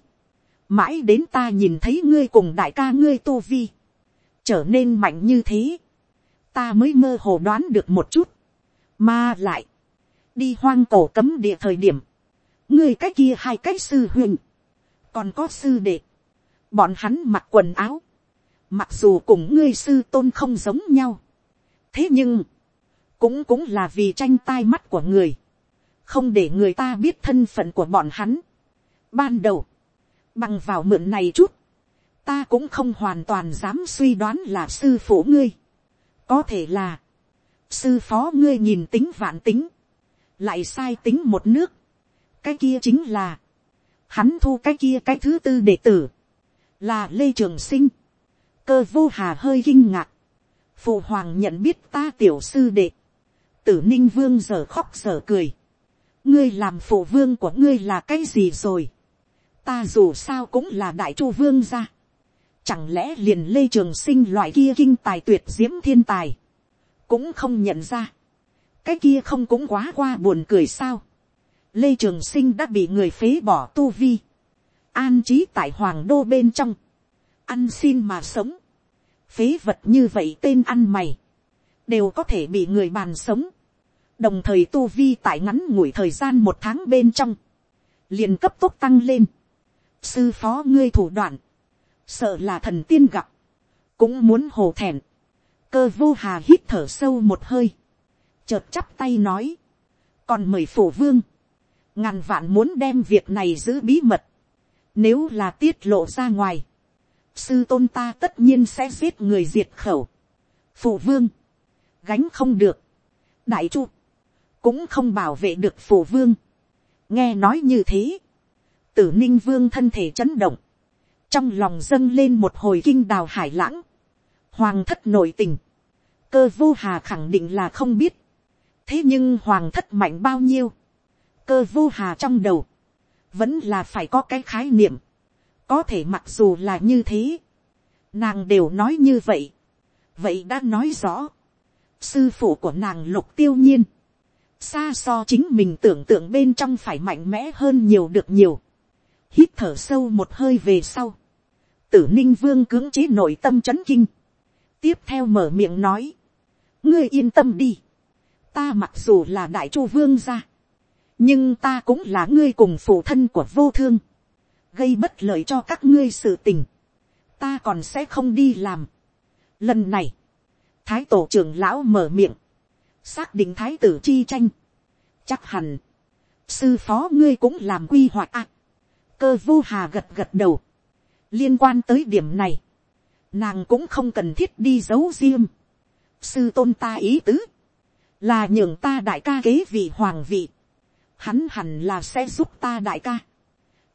mãi đến ta nhìn thấy ngươi cùng đại ca ngươi tu vi, trở nên mạnh như thế, ta mới mơ hồ đoán được một chút, mà lại, đi hoang cổ cấm địa thời điểm, ngươi cái kia hai cái sư huyền, còn có sư đệ, bọn hắn mặc quần áo, mặc dù cùng ngươi sư tôn không giống nhau, thế nhưng, cũng cũng là vì tranh tai mắt của người, không để người ta biết thân phận của bọn hắn. Ban đầu, bằng vào mượn này chút, ta cũng không hoàn toàn dám suy đoán là sư phụ ngươi. có thể là, sư phó ngươi nhìn tính vạn tính, lại sai tính một nước. cái kia chính là, hắn thu cái kia cái thứ tư đệ tử, là lê trường sinh cơ vô hà hơi kinh ngạc, phụ hoàng nhận biết ta tiểu sư đệ, tử ninh vương giờ khóc giờ cười. ngươi làm phụ vương của ngươi là cái gì rồi. ta dù sao cũng là đại chu vương gia. chẳng lẽ liền lê trường sinh loại kia kinh tài tuyệt diễm thiên tài. cũng không nhận ra. cái kia không cũng quá qua buồn cười sao. lê trường sinh đã bị người phế bỏ tu vi. an trí tại hoàng đô bên trong, ăn xin mà sống, phế vật như vậy tên ăn mày, đều có thể bị người bàn sống, đồng thời tu vi tại ngắn ngủi thời gian một tháng bên trong, liền cấp tốc tăng lên, sư phó ngươi thủ đoạn, sợ là thần tiên gặp, cũng muốn hồ thẹn, cơ vô hà hít thở sâu một hơi, chợt chắp tay nói, còn mời phổ vương, ngàn vạn muốn đem việc này giữ bí mật, nếu là tiết lộ ra ngoài, sư tôn ta tất nhiên sẽ giết người diệt khẩu, Phụ vương, gánh không được, đại chu, cũng không bảo vệ được phụ vương, nghe nói như thế, tử ninh vương thân thể chấn động, trong lòng dâng lên một hồi kinh đào hải lãng, hoàng thất nội tình, cơ vô hà khẳng định là không biết, thế nhưng hoàng thất mạnh bao nhiêu, cơ vô hà trong đầu, vẫn là phải có cái khái niệm, có thể mặc dù là như thế, nàng đều nói như vậy, vậy đã nói rõ, sư phụ của nàng lục tiêu nhiên, xa so chính mình tưởng tượng bên trong phải mạnh mẽ hơn nhiều được nhiều, hít thở sâu một hơi về sau, tử ninh vương cưỡng chế nội tâm c h ấ n kinh, tiếp theo mở miệng nói, ngươi yên tâm đi, ta mặc dù là đại chu vương gia, nhưng ta cũng là ngươi cùng phụ thân của vô thương, gây bất lợi cho các ngươi sự tình, ta còn sẽ không đi làm. Lần này, thái tổ trưởng lão mở miệng, xác định thái tử chi tranh, chắc hẳn, sư phó ngươi cũng làm quy hoạch ạ. cơ vô hà gật gật đầu, liên quan tới điểm này, nàng cũng không cần thiết đi giấu riêng. sư tôn ta ý tứ, là nhường ta đại ca kế vị hoàng vị, hắn hẳn là sẽ giúp ta đại ca,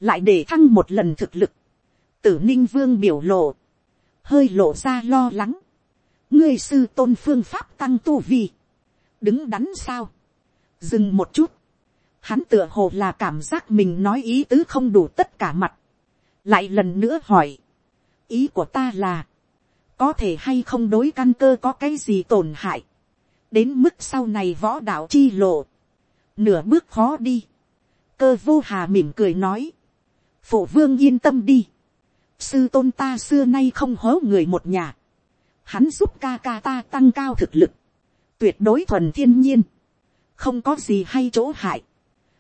lại để thăng một lần thực lực, tử ninh vương biểu lộ, hơi lộ ra lo lắng, ngươi sư tôn phương pháp tăng tu vi, đứng đắn sao, dừng một chút, hắn tựa hồ là cảm giác mình nói ý tứ không đủ tất cả mặt, lại lần nữa hỏi, ý của ta là, có thể hay không đối căn cơ có cái gì tổn hại, đến mức sau này võ đạo chi lộ, nửa bước khó đi, cơ vô hà mỉm cười nói, phổ vương yên tâm đi, sư tôn ta xưa nay không hố người một nhà, hắn giúp ca ca ta tăng cao thực lực, tuyệt đối thuần thiên nhiên, không có gì hay chỗ hại,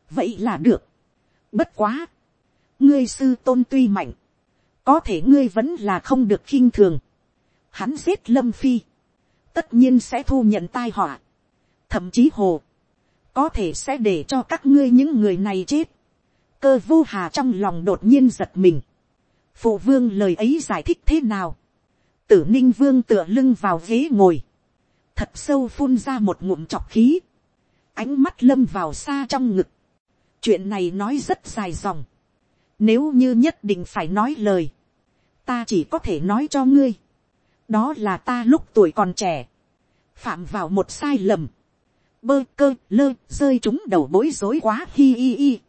vậy là được, bất quá, ngươi sư tôn tuy mạnh, có thể ngươi vẫn là không được khinh thường. Hắn giết lâm phi, tất nhiên sẽ thu nhận tai họa, thậm chí hồ, có thể sẽ để cho các ngươi những người này chết cơ vô hà trong lòng đột nhiên giật mình. phụ vương lời ấy giải thích thế nào. tử ninh vương tựa lưng vào ghế ngồi, thật sâu phun ra một ngụm chọc khí, ánh mắt lâm vào xa trong ngực. chuyện này nói rất dài dòng nếu như nhất định phải nói lời. Ta chỉ có thể nói cho ngươi. Đó là ta lúc tuổi còn trẻ. Phạm vào một sai lầm. Bơ cơ lơ rơi chúng đầu bối rối quá hi hi hi.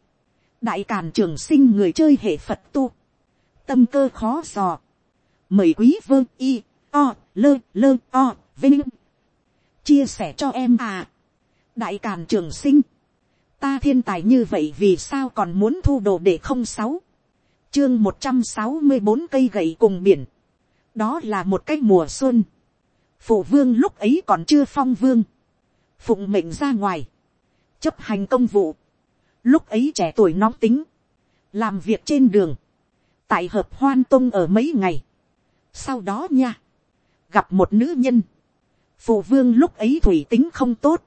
Đại càn trường sinh người chơi hệ Phật tu. Tâm cơ khó dò. Mời quý vương y, o, lơ lơ, o, vinh. Chia sẻ cho em à. Đại càn trường sinh ta thiên tài như vậy vì sao còn muốn thu đồ để không sáu chương một trăm sáu mươi bốn cây gậy cùng biển đó là một cái mùa xuân phụ vương lúc ấy còn chưa phong vương phụng mệnh ra ngoài chấp hành công vụ lúc ấy trẻ tuổi nóng tính. Làm việc trên đường. Tại hợp hoan tông ở mấy ngày. Sau đó nha. Gặp một nữ nhân. Phụ vương lúc ấy thủy tính không tốt.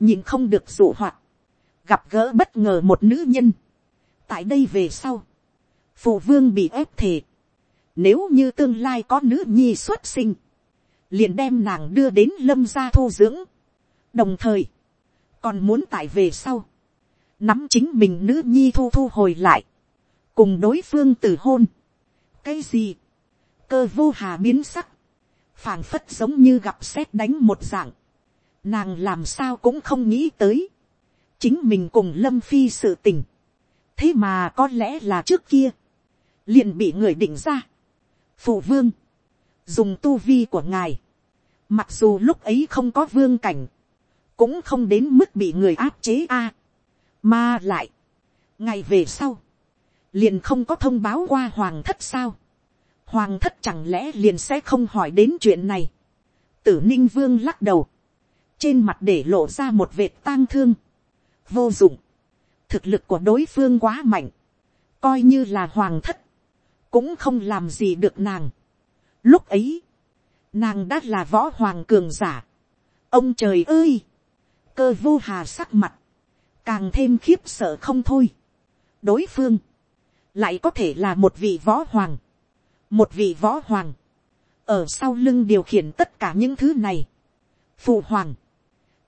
Nhìn không được dụ hoạt. Gặp gỡ bất ngờ một nữ nhân, tại đây về sau, phụ vương bị ép thề, nếu như tương lai có nữ nhi xuất sinh, liền đem nàng đưa đến lâm gia thu dưỡng, đồng thời, còn muốn tại về sau, nắm chính mình nữ nhi thu thu hồi lại, cùng đối phương từ hôn. cái gì, cơ vô hà biến sắc, phảng phất giống như gặp xét đánh một dạng, nàng làm sao cũng không nghĩ tới, chính mình cùng lâm phi sự tình, thế mà có lẽ là trước kia, liền bị người định ra. phụ vương, dùng tu vi của ngài, mặc dù lúc ấy không có vương cảnh, cũng không đến mức bị người áp chế a, mà lại, ngày về sau, liền không có thông báo qua hoàng thất sao, hoàng thất chẳng lẽ liền sẽ không hỏi đến chuyện này, tử ninh vương lắc đầu, trên mặt để lộ ra một vệt tang thương, vô dụng, thực lực của đối phương quá mạnh, coi như là hoàng thất, cũng không làm gì được nàng. Lúc ấy, nàng đã là võ hoàng cường giả. ông trời ơi, cơ vô hà sắc mặt, càng thêm khiếp sợ không thôi. đối phương, lại có thể là một vị võ hoàng, một vị võ hoàng, ở sau lưng điều khiển tất cả những thứ này. phụ hoàng,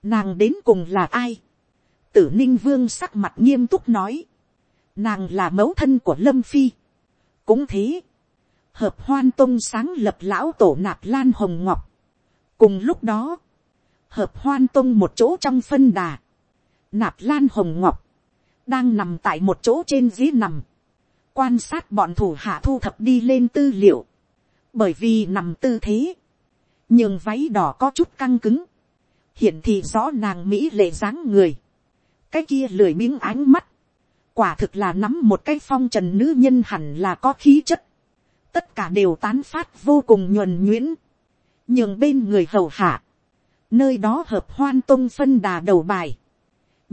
nàng đến cùng là ai, tử ninh vương sắc mặt nghiêm túc nói, nàng là mẫu thân của lâm phi. cũng thế, hợp hoan tông sáng lập lão tổ nạp lan hồng ngọc. cùng lúc đó, hợp hoan tông một chỗ trong phân đà, nạp lan hồng ngọc, đang nằm tại một chỗ trên dưới nằm, quan sát bọn thủ hạ thu thập đi lên tư liệu, bởi vì nằm tư thế, nhường váy đỏ có chút căng cứng, hiển thị rõ nàng mỹ lệ dáng người, cái kia lười miếng ánh mắt, quả thực là nắm một cái phong trần nữ nhân hẳn là có khí chất, tất cả đều tán phát vô cùng nhuần nhuyễn, nhường bên người hầu hạ, nơi đó hợp hoan tông phân đà đầu bài,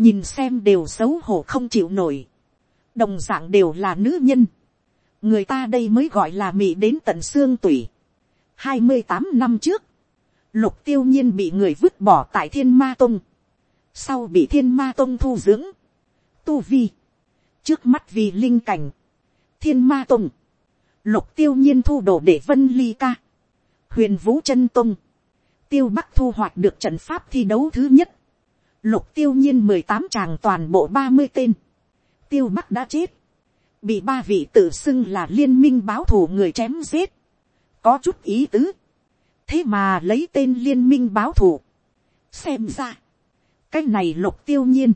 nhìn xem đều xấu hổ không chịu nổi, đồng d ạ n g đều là nữ nhân, người ta đây mới gọi là mị đến tận xương tủy. hai mươi tám năm trước, lục tiêu nhiên bị người vứt bỏ tại thiên ma tông, sau bị thiên ma tông thu dưỡng, tu vi, trước mắt vì linh cảnh, thiên ma tông, lục tiêu nhiên thu đồ để vân ly ca, huyền vũ chân tông, tiêu bắc thu hoạch được trận pháp thi đấu thứ nhất, lục tiêu nhiên mười tám toàn bộ ba mươi tên, tiêu bắc đã chết, bị ba vị tự xưng là liên minh báo thù người chém giết, có chút ý tứ, thế mà lấy tên liên minh báo thù, xem ra, cái này lục tiêu nhiên,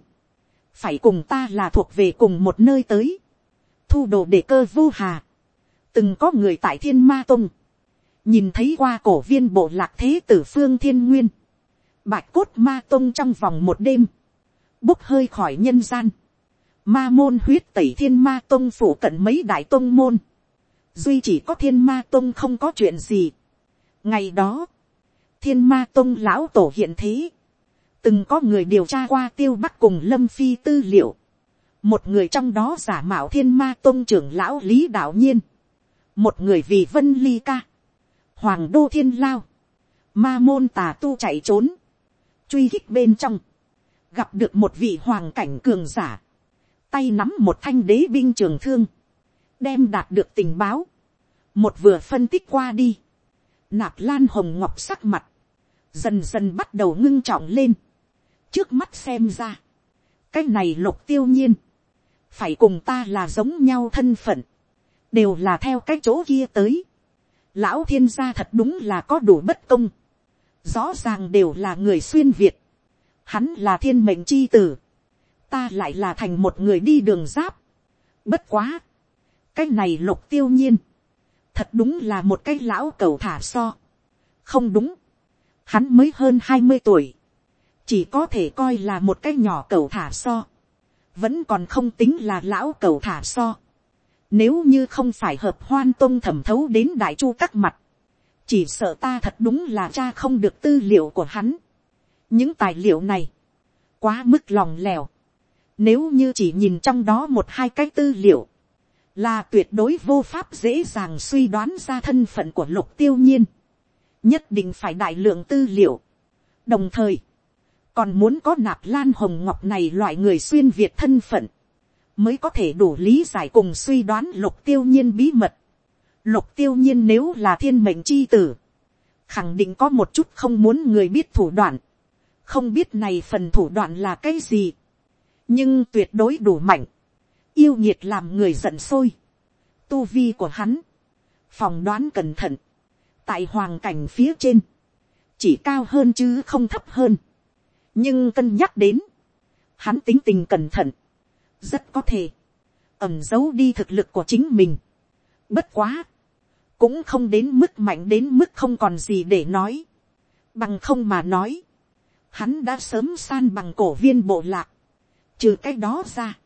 phải cùng ta là thuộc về cùng một nơi tới, thu đồ để cơ vô hà, từng có người tại thiên ma tông, nhìn thấy qua cổ viên bộ lạc thế tử phương thiên nguyên, bạch cốt ma tông trong vòng một đêm, bốc hơi khỏi nhân gian, Ma môn huyết tẩy thiên ma tông phủ cận mấy đại tông môn. Duy chỉ có thiên ma tông không có chuyện gì. Ngày đó, thiên ma tông lão tổ hiện thế. Từng có người điều tra qua tiêu bắc cùng lâm phi tư liệu. Một người trong đó giả mạo thiên ma tông trưởng lão lý đạo nhiên. Một người vì vân ly ca. Hoàng đô thiên lao. Ma môn tà tu chạy trốn. Truy hích bên trong. Gặp được một vị hoàng cảnh cường giả tay nắm một thanh đế binh trường thương, đem đạt được tình báo, một vừa phân tích qua đi, nạp lan hồng ngọc sắc mặt, dần dần bắt đầu ngưng trọng lên, trước mắt xem ra, cái này lục tiêu nhiên, phải cùng ta là giống nhau thân phận, đều là theo cái chỗ kia tới, lão thiên gia thật đúng là có đủ bất công, rõ ràng đều là người xuyên việt, hắn là thiên mệnh c h i tử, ta lại là thành một người đi đường giáp. Bất quá. Cái này lục tiêu nhiên. Thật đúng là một cái lão cầu thả so. Không đúng. Hắn mới hơn hai mươi tuổi. Chỉ có thể coi là một cái nhỏ cầu thả so. Vẫn còn không tính là lão cầu thả so. Nếu như không phải hợp hoan tông thẩm thấu đến đại chu các mặt. Chỉ sợ ta thật đúng là cha không được tư liệu của hắn. Những tài liệu này. Quá mức lòng lèo nếu như chỉ nhìn trong đó một hai cái tư liệu, là tuyệt đối vô pháp dễ dàng suy đoán ra thân phận của lục tiêu nhiên. Nhất định phải đại lượng tư liệu. Đồng thời, còn muốn có nạp lan hồng ngọc này loại người xuyên Việt thân phận, mới có thể đủ lý giải cùng suy đoán lục tiêu nhiên bí mật. Lục tiêu nhiên nếu là thiên mệnh chi tử, khẳng định có một chút không muốn người biết thủ đoạn. Không biết này phần thủ đoạn là cái gì. Nhưng tuyệt đối đủ mạnh, yêu nhiệt làm người giận sôi, tu vi của hắn, phòng đoán cẩn thận, tại hoàng cảnh phía trên, chỉ cao hơn chứ không thấp hơn, nhưng cân nhắc đến, hắn tính tình cẩn thận, rất có thể, ẩm giấu đi thực lực của chính mình. Bất quá, cũng không đến mức mạnh đến mức không còn gì để nói, bằng không mà nói, hắn đã sớm san bằng cổ viên bộ lạc, Trừ cái đó ra,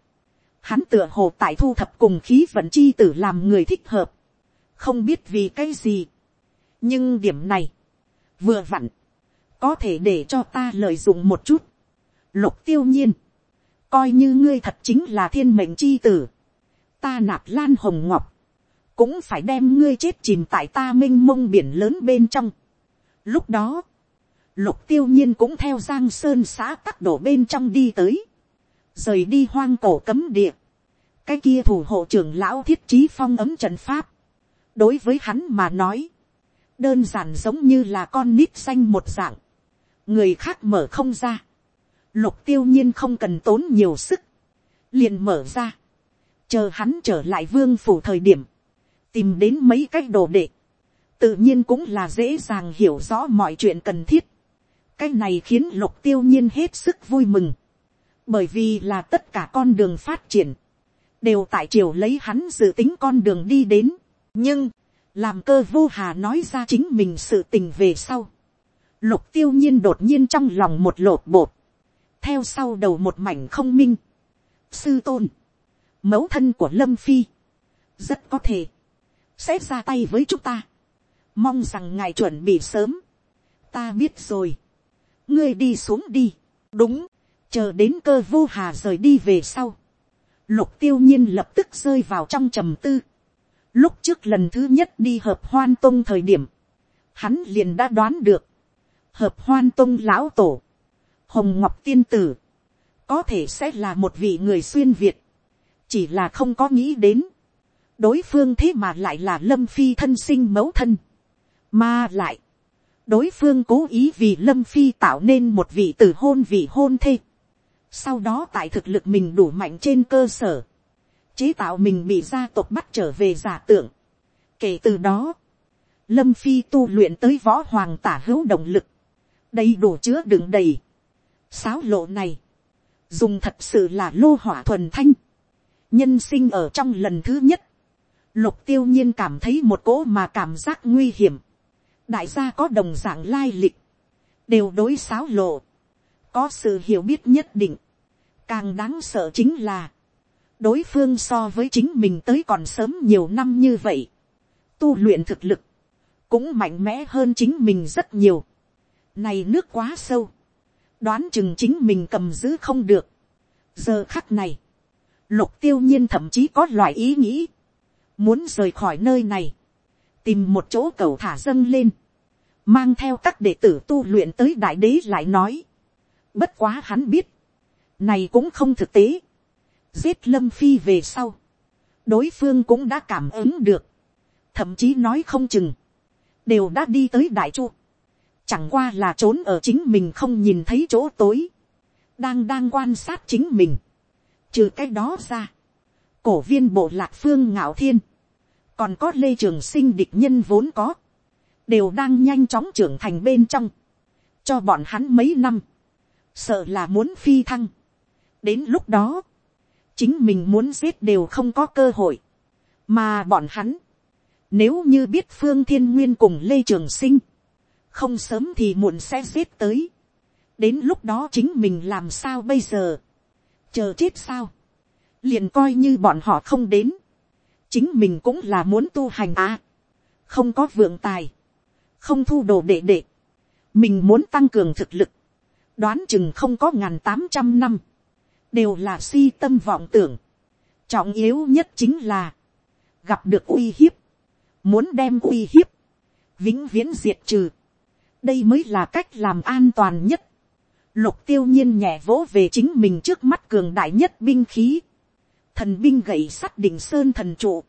hắn tựa hồ tại thu thập cùng khí vận chi tử làm người thích hợp, không biết vì cái gì, nhưng điểm này, vừa vặn, có thể để cho ta lợi dụng một chút, lục tiêu nhiên, coi như ngươi thật chính là thiên mệnh chi tử, ta nạp lan hồng ngọc, cũng phải đem ngươi chết chìm tại ta m i n h mông biển lớn bên trong. Lúc đó, lục tiêu nhiên cũng theo giang sơn xã tắc đổ bên trong đi tới, rời đi hoang cổ cấm địa, cái kia thủ hộ trưởng lão thiết trí phong ấm trận pháp, đối với hắn mà nói, đơn giản giống như là con nít xanh một dạng, người khác mở không ra, lục tiêu nhiên không cần tốn nhiều sức, liền mở ra, chờ hắn trở lại vương phủ thời điểm, tìm đến mấy cái đồ đệ, tự nhiên cũng là dễ dàng hiểu rõ mọi chuyện cần thiết. cái này khiến lục tiêu nhiên hết sức vui mừng, bởi vì là tất cả con đường phát triển, đều tại triều lấy hắn dự tính con đường đi đến, nhưng, làm cơ vô hà nói ra chính mình sự tình về sau. Lục tiêu nhiên đột nhiên trong lòng một lột bột, theo sau đầu một mảnh không minh. Sư tôn, mẫu thân của lâm phi, rất có thể, sẽ ra tay với chúng ta. mong rằng ngài chuẩn bị sớm. ta biết rồi. ngươi đi xuống đi. đúng, chờ đến cơ vô hà rời đi về sau. lục tiêu nhiên lập tức rơi vào trong trầm tư. lúc trước lần thứ nhất đi hợp hoan tông thời điểm, hắn liền đã đoán được. hợp hoan tông lão tổ, hồng ngọc tiên tử, có thể sẽ là một vị người xuyên việt, chỉ là không có nghĩ đến đối phương thế mà lại là lâm phi thân sinh mẫu thân, mà lại, đối phương cố ý vì lâm phi tạo nên một vị tử hôn vị hôn thê, sau đó tại thực lực mình đủ mạnh trên cơ sở, chế tạo mình bị gia tộc bắt trở về giả tưởng. kể từ đó, lâm phi tu luyện tới võ hoàng tả hữu động lực, đầy đủ chứa đựng đầy. sáo lộ này, dùng thật sự là lô hỏa thuần thanh, nhân sinh ở trong lần thứ nhất, lục tiêu nhiên cảm thấy một cỗ mà cảm giác nguy hiểm. đại gia có đồng dạng lai lịch, đều đối xáo lộ, có sự hiểu biết nhất định. càng đáng sợ chính là, đối phương so với chính mình tới còn sớm nhiều năm như vậy. tu luyện thực lực, cũng mạnh mẽ hơn chính mình rất nhiều. này nước quá sâu, đoán chừng chính mình cầm giữ không được. giờ khắc này, lục tiêu nhiên thậm chí có loại ý nghĩ, muốn rời khỏi nơi này, tìm một chỗ cầu thả dâng lên, mang theo các đệ tử tu luyện tới đại đế lại nói, bất quá hắn biết, này cũng không thực tế, giết lâm phi về sau, đối phương cũng đã cảm ứng được, thậm chí nói không chừng, đều đã đi tới đại chu, chẳng qua là trốn ở chính mình không nhìn thấy chỗ tối, đang đang quan sát chính mình, trừ cái đó ra, cổ viên bộ lạc phương ngạo thiên, còn có lê trường sinh địch nhân vốn có, đều đang nhanh chóng trưởng thành bên trong, cho bọn hắn mấy năm, sợ là muốn phi thăng. đến lúc đó, chính mình muốn giết đều không có cơ hội, mà bọn hắn, nếu như biết phương thiên nguyên cùng lê trường sinh, không sớm thì muộn sẽ giết tới, đến lúc đó chính mình làm sao bây giờ, chờ chết sao, liền coi như bọn họ không đến, chính mình cũng là muốn tu hành à, không có vượng tài, không thu đồ đệ đệ, mình muốn tăng cường thực lực, đoán chừng không có ngàn tám trăm năm, đều là si tâm vọng tưởng, trọng yếu nhất chính là, gặp được uy hiếp, muốn đem uy hiếp, vĩnh viễn diệt trừ, đây mới là cách làm an toàn nhất, lục tiêu nhiên nhẹ vỗ về chính mình trước mắt cường đại nhất binh khí, thần binh gậy sắt đỉnh sơn thần trụ,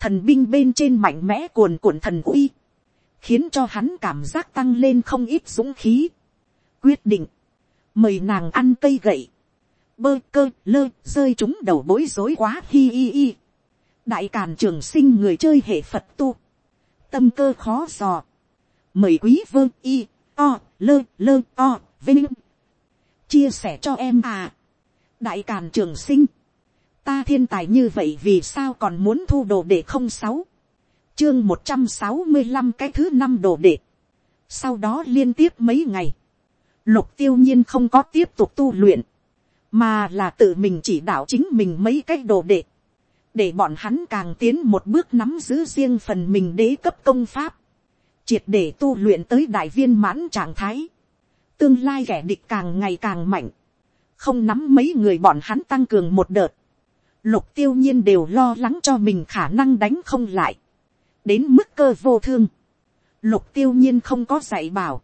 thần binh bên trên mạnh mẽ cuồn cuộn thần uy, khiến cho hắn cảm giác tăng lên không ít dũng khí. quyết định, mời nàng ăn cây gậy, bơ cơ lơ rơi chúng đầu bối rối quá hi hi hi. đại càn trường sinh người chơi hệ phật tu, tâm cơ khó dò, mời quý vương y o lơ lơ o vinh chia sẻ cho em à. đại càn trường sinh ta thiên tài như vậy vì sao còn muốn thu đồ đệ không sáu? Chương một trăm sáu mươi năm cái thứ năm đồ đệ sau đó liên tiếp mấy ngày. Lục tiêu nhiên không có tiếp tục tu luyện mà là tự mình chỉ đạo chính mình mấy cái đồ đệ, để bọn hắn càng tiến một bước nắm giữ riêng phần mình đế cấp công pháp, triệt để tu luyện tới đại viên mãn trạng thái, tương lai kẻ địch càng ngày càng mạnh, không nắm mấy người bọn hắn tăng cường một đợt, lục tiêu nhiên đều lo lắng cho mình khả năng đánh không lại, đến mức cơ vô thương, lục tiêu nhiên không có dạy bảo,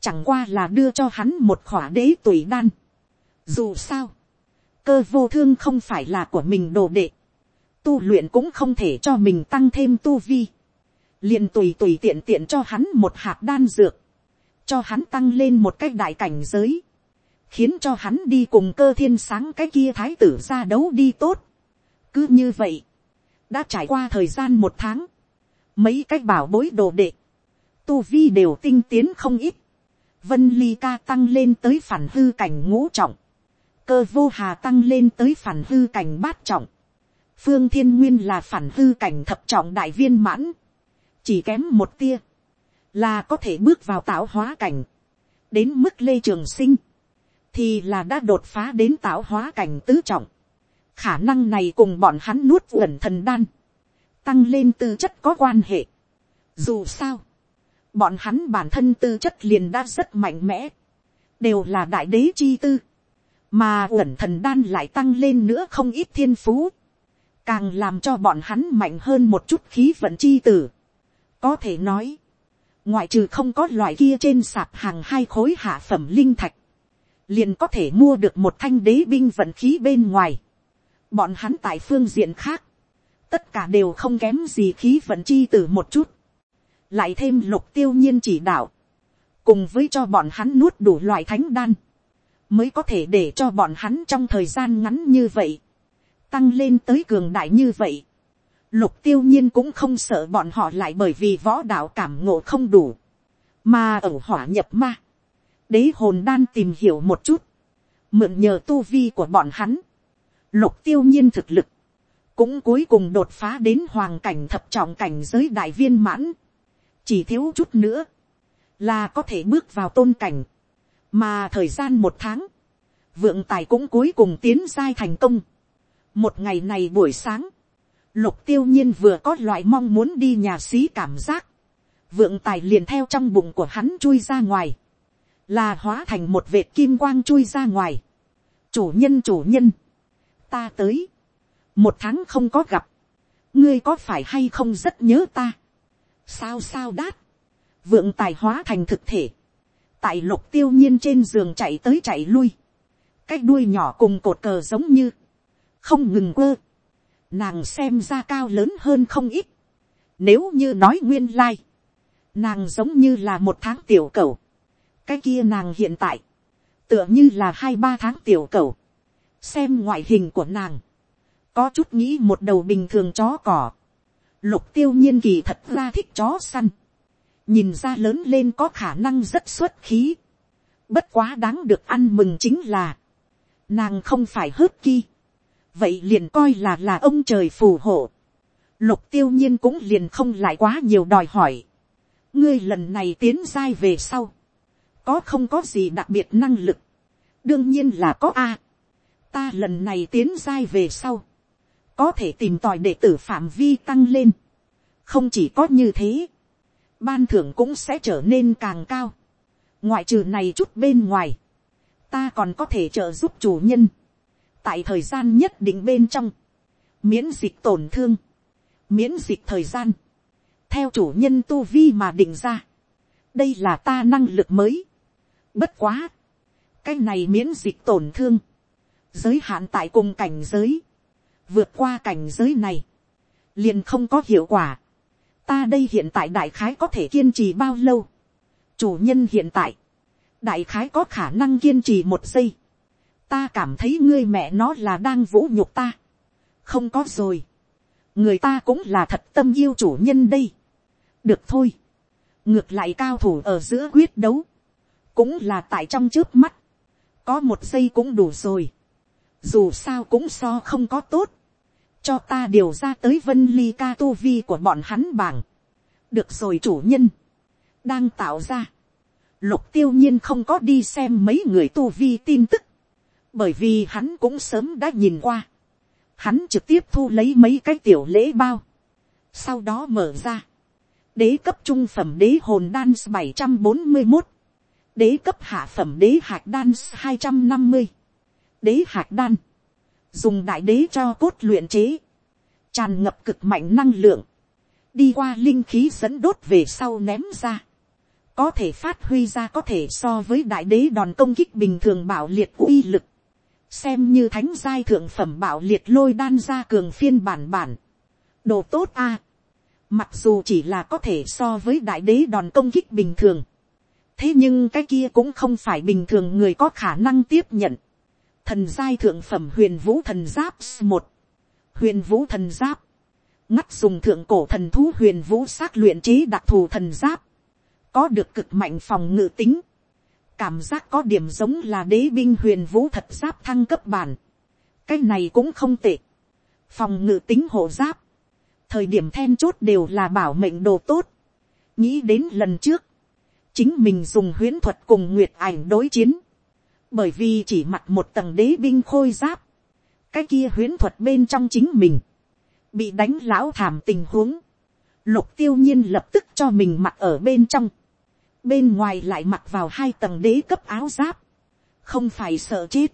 chẳng qua là đưa cho hắn một khỏa đế tuổi đan. Dù sao, cơ vô thương không phải là của mình đồ đệ, tu luyện cũng không thể cho mình tăng thêm tu vi, liền tùy tùy tiện tiện cho hắn một hạt đan dược, cho hắn tăng lên một cách đại cảnh giới, khiến cho hắn đi cùng cơ thiên sáng cái kia thái tử ra đấu đi tốt cứ như vậy, đã trải qua thời gian một tháng, mấy cái bảo bối đồ đệ, tu vi đều tinh tiến không ít, vân ly ca tăng lên tới phản hư cảnh ngũ trọng, cơ vô hà tăng lên tới phản hư cảnh bát trọng, phương thiên nguyên là phản hư cảnh thập trọng đại viên mãn, chỉ kém một tia, là có thể bước vào tạo hóa cảnh, đến mức lê trường sinh, thì là đã đột phá đến tạo hóa cảnh tứ trọng, khả năng này cùng bọn hắn nuốt uẩn thần đan, tăng lên tư chất có quan hệ. Dù sao, bọn hắn bản thân tư chất liền đã rất mạnh mẽ, đều là đại đế chi tư, mà uẩn thần đan lại tăng lên nữa không ít thiên phú, càng làm cho bọn hắn mạnh hơn một chút khí vận chi tử. có thể nói, ngoại trừ không có loại kia trên sạp hàng hai khối hạ phẩm linh thạch, liền có thể mua được một thanh đế binh vận khí bên ngoài bọn hắn tại phương diện khác, tất cả đều không kém gì khí vận chi tử một chút. Lại thêm lục tiêu nhiên chỉ đạo, cùng với cho bọn hắn nuốt đủ loại thánh đan, mới có thể để cho bọn hắn trong thời gian ngắn như vậy, tăng lên tới cường đại như vậy. Lục tiêu nhiên cũng không sợ bọn họ lại bởi vì võ đạo cảm ngộ không đủ, mà ở hỏa nhập ma. Đế hồn đan tìm hiểu một chút, mượn nhờ tu vi của bọn hắn. Lục tiêu nhiên thực lực, cũng cuối cùng đột phá đến hoàng cảnh thập trọng cảnh giới đại viên mãn. Chỉ thiếu chút nữa, là có thể bước vào tôn cảnh, mà thời gian một tháng, vượng tài cũng cuối cùng tiến giai thành công. một ngày này buổi sáng, lục tiêu nhiên vừa có loại mong muốn đi nhà xí cảm giác, vượng tài liền theo trong bụng của hắn chui ra ngoài, là hóa thành một vệt kim quang chui ra ngoài. chủ nhân chủ nhân, ta tới, một tháng không có gặp, ngươi có phải hay không rất nhớ ta, sao sao đát, vượng tài hóa thành thực thể, tại lục tiêu nhiên trên giường chạy tới chạy lui, cái đuôi nhỏ cùng cột cờ giống như, không ngừng quơ, nàng xem ra cao lớn hơn không ít, nếu như nói nguyên lai, nàng giống như là một tháng tiểu cầu, cái kia nàng hiện tại, tựa như là hai ba tháng tiểu cầu, xem ngoại hình của nàng, có chút nghĩ một đầu bình thường chó cỏ, Lục tiêu nhiên kỳ thật ra thích chó săn. Nhìn ra lớn lên có khả năng rất xuất khí. Bất quá đáng được ăn mừng chính là. Nàng không phải hớt ki. Vậy liền coi là là ông trời phù hộ. Lục tiêu nhiên cũng liền không lại quá nhiều đòi hỏi. Ngươi lần này tiến giai về sau. Có không có gì đặc biệt năng lực. Đương nhiên là có A. Ta lần này tiến giai về sau có thể tìm tòi đệ tử phạm vi tăng lên. không chỉ có như thế, ban thưởng cũng sẽ trở nên càng cao. ngoại trừ này chút bên ngoài, ta còn có thể trợ giúp chủ nhân, tại thời gian nhất định bên trong, miễn dịch tổn thương, miễn dịch thời gian, theo chủ nhân tu vi mà định ra. đây là ta năng lực mới. bất quá, cái này miễn dịch tổn thương, giới hạn tại cùng cảnh giới, vượt qua cảnh giới này, liền không có hiệu quả. ta đây hiện tại đại khái có thể kiên trì bao lâu. chủ nhân hiện tại, đại khái có khả năng kiên trì một giây. ta cảm thấy ngươi mẹ nó là đang vũ nhục ta. không có rồi. người ta cũng là thật tâm yêu chủ nhân đây. được thôi. ngược lại cao thủ ở giữa quyết đấu. cũng là tại trong trước mắt. có một giây cũng đủ rồi dù sao cũng so không có tốt, cho ta điều ra tới vân ly ca tu vi của bọn hắn bảng. được rồi chủ nhân, đang tạo ra, lục tiêu nhiên không có đi xem mấy người tu vi tin tức, bởi vì hắn cũng sớm đã nhìn qua, hắn trực tiếp thu lấy mấy cái tiểu lễ bao, sau đó mở ra, đế cấp trung phẩm đế hồn đan bảy trăm bốn mươi một, đế cấp hạ phẩm đế hạt đan hai trăm năm mươi, đế hạt đan, dùng đại đế cho cốt luyện chế, tràn ngập cực mạnh năng lượng, đi qua linh khí dẫn đốt về sau ném ra, có thể phát huy ra có thể so với đại đế đòn công kích bình thường bảo liệt uy lực, xem như thánh giai thượng phẩm bảo liệt lôi đan ra cường phiên bản bản, đồ tốt a, mặc dù chỉ là có thể so với đại đế đòn công kích bình thường, thế nhưng cái kia cũng không phải bình thường người có khả năng tiếp nhận, thần giai thượng phẩm huyền vũ thần giáp một, huyền vũ thần giáp, ngắt dùng thượng cổ thần thú huyền vũ xác luyện chế đặc thù thần giáp, có được cực mạnh phòng ngự tính, cảm giác có điểm giống là đế binh huyền vũ thật giáp thăng cấp bản, cái này cũng không tệ, phòng ngự tính hộ giáp, thời điểm then chốt đều là bảo mệnh đồ tốt, nghĩ đến lần trước, chính mình dùng huyễn thuật cùng nguyệt ảnh đối chiến, bởi vì chỉ mặc một tầng đế binh khôi giáp, cái kia huyễn thuật bên trong chính mình, bị đánh lão thảm tình huống, lục tiêu nhiên lập tức cho mình mặc ở bên trong, bên ngoài lại mặc vào hai tầng đế cấp áo giáp, không phải sợ chết,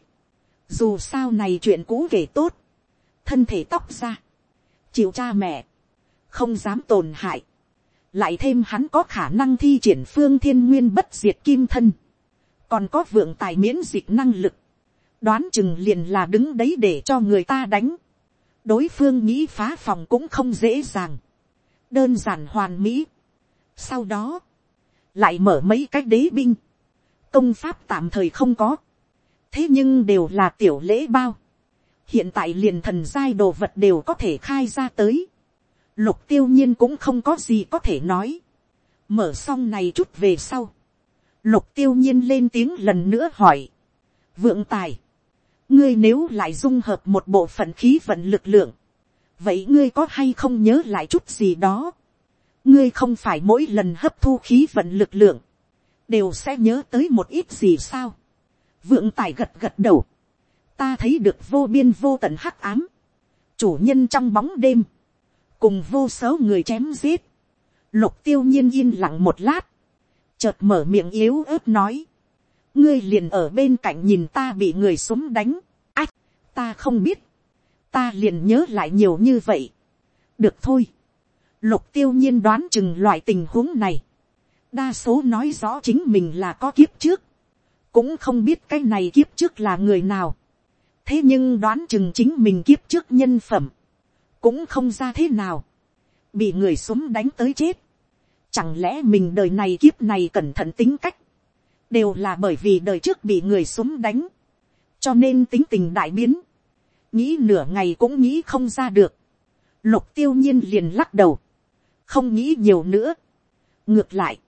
dù sao này chuyện cũ kể tốt, thân thể tóc ra, chịu cha mẹ, không dám tổn hại, lại thêm hắn có khả năng thi triển phương thiên nguyên bất diệt kim thân, còn có vượng tài miễn dịch năng lực, đoán chừng liền là đứng đấy để cho người ta đánh, đối phương nghĩ phá phòng cũng không dễ dàng, đơn giản hoàn mỹ. sau đó, lại mở mấy cái đế binh, công pháp tạm thời không có, thế nhưng đều là tiểu lễ bao, hiện tại liền thần giai đồ vật đều có thể khai ra tới, lục tiêu nhiên cũng không có gì có thể nói, mở xong này chút về sau, lục tiêu nhiên lên tiếng lần nữa hỏi, vượng tài, ngươi nếu lại dung hợp một bộ phận khí vận lực lượng, vậy ngươi có hay không nhớ lại chút gì đó, ngươi không phải mỗi lần hấp thu khí vận lực lượng, đều sẽ nhớ tới một ít gì sao. vượng tài gật gật đầu, ta thấy được vô biên vô tận hắc ám, chủ nhân trong bóng đêm, cùng vô số người chém giết, lục tiêu nhiên yên lặng một lát, chợt mở miệng yếu ớt nói, ngươi liền ở bên cạnh nhìn ta bị người súng đánh, ách, ta không biết, ta liền nhớ lại nhiều như vậy, được thôi, lục tiêu nhiên đoán chừng loại tình huống này, đa số nói rõ chính mình là có kiếp trước, cũng không biết cái này kiếp trước là người nào, thế nhưng đoán chừng chính mình kiếp trước nhân phẩm, cũng không ra thế nào, bị người súng đánh tới chết, chẳng lẽ mình đời này kiếp này cẩn thận tính cách, đều là bởi vì đời trước bị người súng đánh, cho nên tính tình đại biến, nghĩ nửa ngày cũng nghĩ không ra được, lục tiêu nhiên liền lắc đầu, không nghĩ nhiều nữa. ngược lại,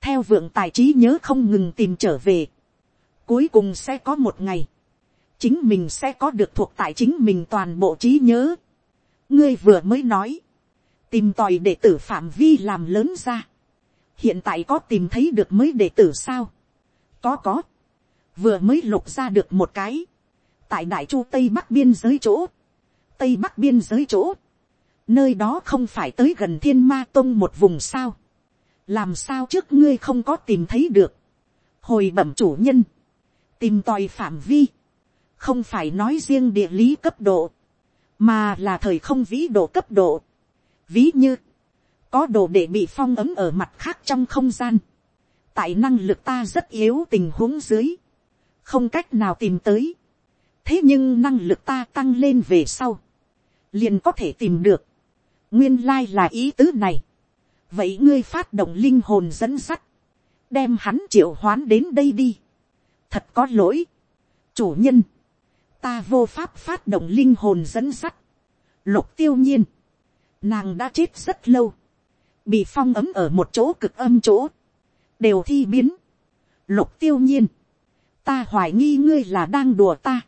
theo vượng tài trí nhớ không ngừng tìm trở về, cuối cùng sẽ có một ngày, chính mình sẽ có được thuộc tại chính mình toàn bộ trí nhớ. ngươi vừa mới nói, tìm tòi đệ tử phạm vi làm lớn ra. hiện tại có tìm thấy được mới đệ tử sao. có có, vừa mới lục ra được một cái, tại đại chu tây bắc biên giới chỗ, tây bắc biên giới chỗ, nơi đó không phải tới gần thiên ma tông một vùng sao, làm sao trước ngươi không có tìm thấy được, hồi bẩm chủ nhân, tìm tòi phạm vi, không phải nói riêng địa lý cấp độ, mà là thời không vĩ độ cấp độ, ví như, có đồ để bị phong ấm ở mặt khác trong không gian, tại năng lực ta rất yếu tình huống dưới, không cách nào tìm tới, thế nhưng năng lực ta tăng lên về sau, liền có thể tìm được, nguyên lai là ý tứ này, vậy ngươi phát động linh hồn dẫn sắt, đem hắn triệu hoán đến đây đi, thật có lỗi, chủ nhân, ta vô pháp phát động linh hồn dẫn sắt, lục tiêu nhiên, nàng đã chết rất lâu, bị phong ấm ở một chỗ cực âm chỗ, đều thi biến, lục tiêu nhiên, ta hoài nghi ngươi là đang đùa ta,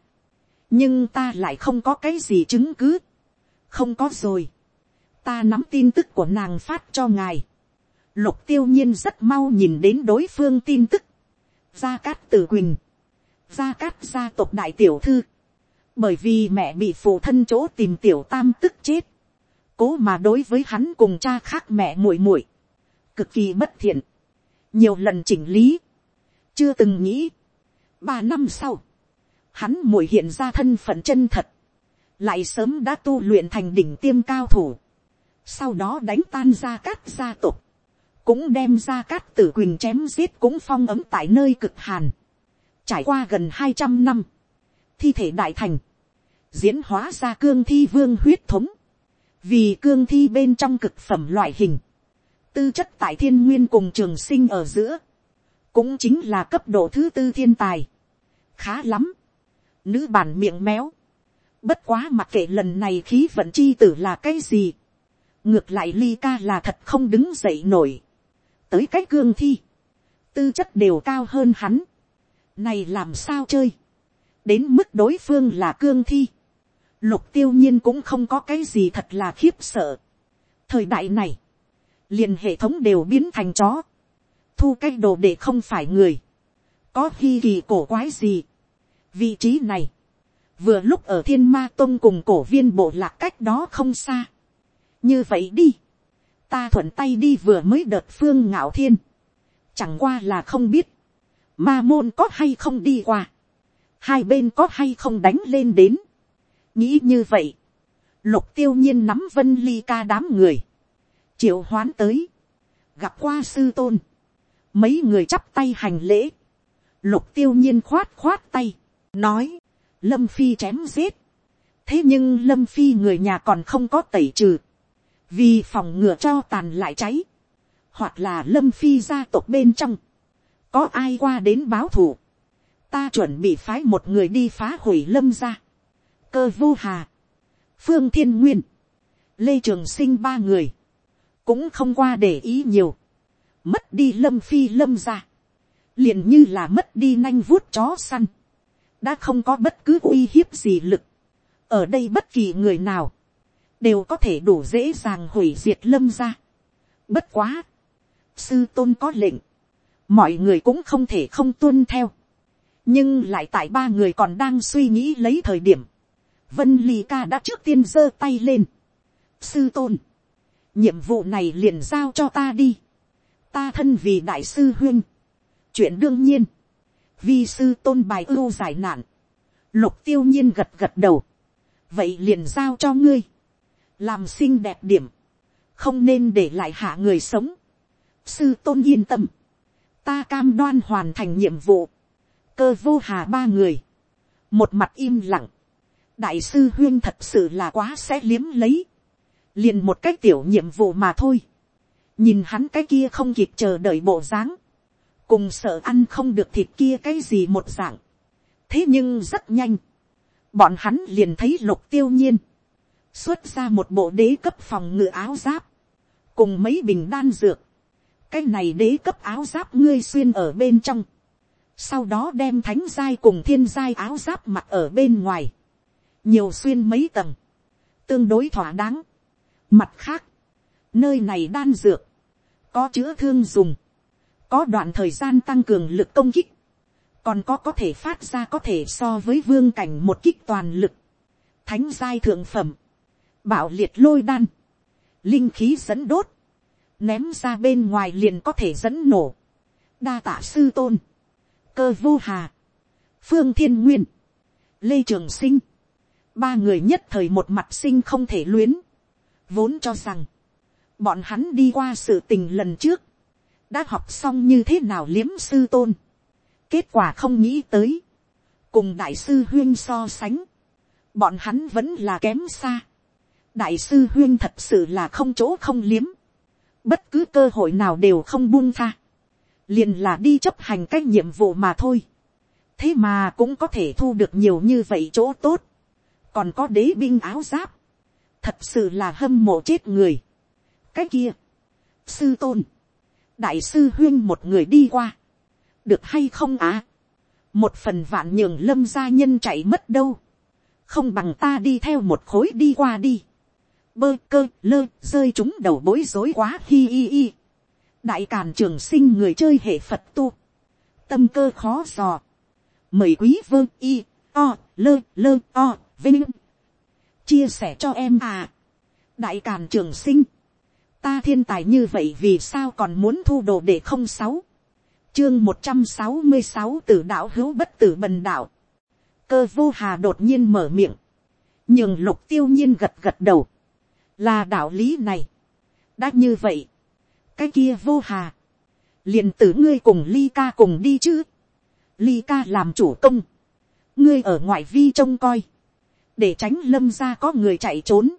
nhưng ta lại không có cái gì chứng cứ, không có rồi, ta nắm tin tức của nàng phát cho ngài, lục tiêu nhiên rất mau nhìn đến đối phương tin tức, gia cát tử quỳnh, gia cát gia tộc đại tiểu thư, bởi vì mẹ bị phụ thân chỗ tìm tiểu tam tức chết, cố mà đối với hắn cùng cha khác mẹ muội muội, cực kỳ bất thiện, nhiều lần chỉnh lý, chưa từng nghĩ, ba năm sau, hắn muội hiện ra thân phận chân thật, lại sớm đã tu luyện thành đỉnh tiêm cao thủ, sau đó đánh tan gia cát gia tộc, cũng đem gia cát tử quỳnh chém giết cũng phong ấm tại nơi cực hàn, trải qua gần hai trăm năm, thi thể đại thành, diễn hóa ra cương thi vương huyết thống, vì cương thi bên trong cực phẩm loại hình, tư chất tại thiên nguyên cùng trường sinh ở giữa, cũng chính là cấp độ thứ tư thiên tài, khá lắm, nữ bản miệng méo, bất quá mặc kệ lần này khí vận chi tử là cái gì, ngược lại ly ca là thật không đứng dậy nổi, tới cái cương thi, tư chất đều cao hơn hắn, này làm sao chơi, đến mức đối phương là cương thi, lục tiêu nhiên cũng không có cái gì thật là khiếp sợ. thời đại này, liền hệ thống đều biến thành chó, thu cái đồ để không phải người, có khi kỳ cổ quái gì. vị trí này, vừa lúc ở thiên ma tông cùng cổ viên bộ lạc cách đó không xa. như vậy đi, ta thuận tay đi vừa mới đợt phương ngạo thiên, chẳng qua là không biết, ma môn có hay không đi qua, hai bên có hay không đánh lên đến, nghĩ như vậy, lục tiêu nhiên nắm vân ly ca đám người, triệu hoán tới, gặp qua sư tôn, mấy người chắp tay hành lễ, lục tiêu nhiên khoát khoát tay, nói, lâm phi chém giết, thế nhưng lâm phi người nhà còn không có tẩy trừ, vì phòng ngừa cho tàn lại cháy, hoặc là lâm phi gia tộc bên trong, có ai qua đến báo thù, ta chuẩn bị phái một người đi phá hủy lâm ra, cơ vô hà, phương thiên nguyên, lê trường sinh ba người, cũng không qua để ý nhiều, mất đi lâm phi lâm ra, liền như là mất đi nanh vuốt chó săn, đã không có bất cứ uy hiếp gì lực, ở đây bất kỳ người nào, đều có thể đủ dễ dàng hủy diệt lâm ra. Bất quá, sư tôn có lệnh, mọi người cũng không thể không tuân theo, nhưng lại tại ba người còn đang suy nghĩ lấy thời điểm, Vân Ly Ca đã trước tiên giơ tay lên. Sư tôn. Nhiệm vụ này liền giao cho ta đi. Ta thân vì đại sư huyên. Chuyện đương nhiên. Vi sư tôn bài ưu giải nạn. Lục tiêu nhiên gật gật đầu. Vậy liền giao cho ngươi. Làm xinh đẹp điểm. Không nên để lại hạ người sống. Sư tôn yên tâm. Ta cam đoan hoàn thành nhiệm vụ. Cơ vô hà ba người. Một mặt im lặng đại sư huyên thật sự là quá sẽ liếm lấy, liền một cái tiểu nhiệm vụ mà thôi, nhìn hắn cái kia không kịp chờ đợi bộ dáng, cùng sợ ăn không được thịt kia cái gì một dạng, thế nhưng rất nhanh, bọn hắn liền thấy lục tiêu nhiên, xuất ra một bộ đế cấp phòng ngự áo giáp, cùng mấy bình đan dược, cái này đế cấp áo giáp ngươi xuyên ở bên trong, sau đó đem thánh giai cùng thiên giai áo giáp mặc ở bên ngoài, nhiều xuyên mấy tầng, tương đối thỏa đáng. Mặt khác, nơi này đan dược, có chữa thương dùng, có đoạn thời gian tăng cường lực công kích, còn có có thể phát ra có thể so với vương cảnh một kích toàn lực, thánh giai thượng phẩm, bảo liệt lôi đan, linh khí dẫn đốt, ném ra bên ngoài liền có thể dẫn nổ, đa tạ sư tôn, cơ vô hà, phương thiên nguyên, lê trường sinh, ba người nhất thời một mặt sinh không thể luyến, vốn cho rằng, bọn hắn đi qua sự tình lần trước, đã học xong như thế nào liếm sư tôn, kết quả không nghĩ tới, cùng đại sư huyên so sánh, bọn hắn vẫn là kém xa, đại sư huyên thật sự là không chỗ không liếm, bất cứ cơ hội nào đều không buông tha, liền là đi chấp hành cái nhiệm vụ mà thôi, thế mà cũng có thể thu được nhiều như vậy chỗ tốt, còn có đế binh áo giáp, thật sự là hâm mộ chết người. cái kia, sư tôn, đại sư huyên một người đi qua, được hay không á, một phần vạn nhường lâm gia nhân chạy mất đâu, không bằng ta đi theo một khối đi qua đi, bơ cơ lơ rơi chúng đầu bối rối quá hi hi hi, đại càn trường sinh người chơi hệ phật tu, tâm cơ khó dò, mời quý vương y o lơ lơ o vinh. Chia sẻ cho em à. Đại càn trường sinh. Ta thiên tài như vậy vì sao còn muốn thu đồ để không sáu? Chương một trăm sáu mươi sáu tử đạo hữu bất tử bần đạo. Cơ vô hà đột nhiên mở miệng. Nhường lục tiêu nhiên gật gật đầu. Là đạo lý này. Đã như vậy. Cái kia vô hà. Liền tử ngươi cùng ly ca cùng đi chứ. Ly ca làm chủ công. Ngươi ở ngoại vi trông coi để tránh lâm ra có người chạy trốn.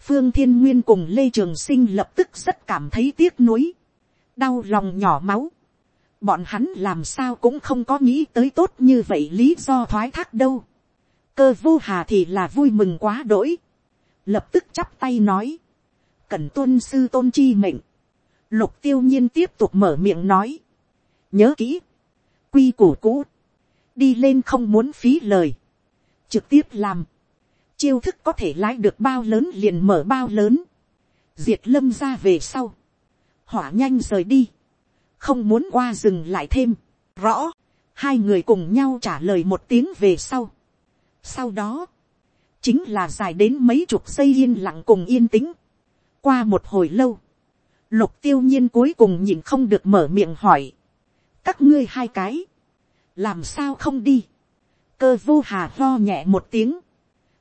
Phương thiên nguyên cùng lê trường sinh lập tức rất cảm thấy tiếc nuối, đau lòng nhỏ máu. bọn hắn làm sao cũng không có nghĩ tới tốt như vậy lý do thoái thác đâu. cơ vô hà thì là vui mừng quá đỗi, lập tức chắp tay nói, cần tuân sư tôn chi mệnh, lục tiêu nhiên tiếp tục mở miệng nói, nhớ kỹ, quy củ cũ, đi lên không muốn phí lời, trực tiếp làm, chiêu thức có thể lái được bao lớn liền mở bao lớn, diệt lâm ra về sau, hỏa nhanh rời đi, không muốn qua rừng lại thêm, rõ, hai người cùng nhau trả lời một tiếng về sau. sau đó, chính là dài đến mấy chục giây yên lặng cùng yên tĩnh. qua một hồi lâu, lục tiêu nhiên cuối cùng nhìn không được mở miệng hỏi, các ngươi hai cái, làm sao không đi, cơ vô hà lo nhẹ một tiếng,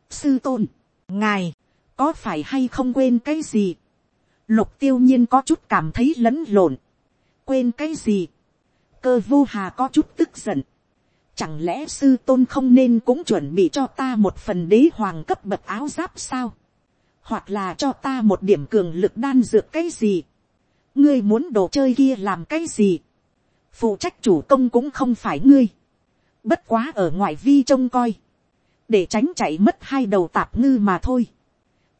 sư tôn, ngài, có phải hay không quên cái gì, lục tiêu nhiên có chút cảm thấy lẫn lộn, quên cái gì, cơ vô hà có chút tức giận, chẳng lẽ sư tôn không nên cũng chuẩn bị cho ta một phần đế hoàng cấp bậc áo giáp sao, hoặc là cho ta một điểm cường lực đan dược cái gì, ngươi muốn đồ chơi kia làm cái gì, phụ trách chủ công cũng không phải ngươi, bất quá ở ngoại vi trông coi, để tránh chạy mất hai đầu tạp ngư mà thôi.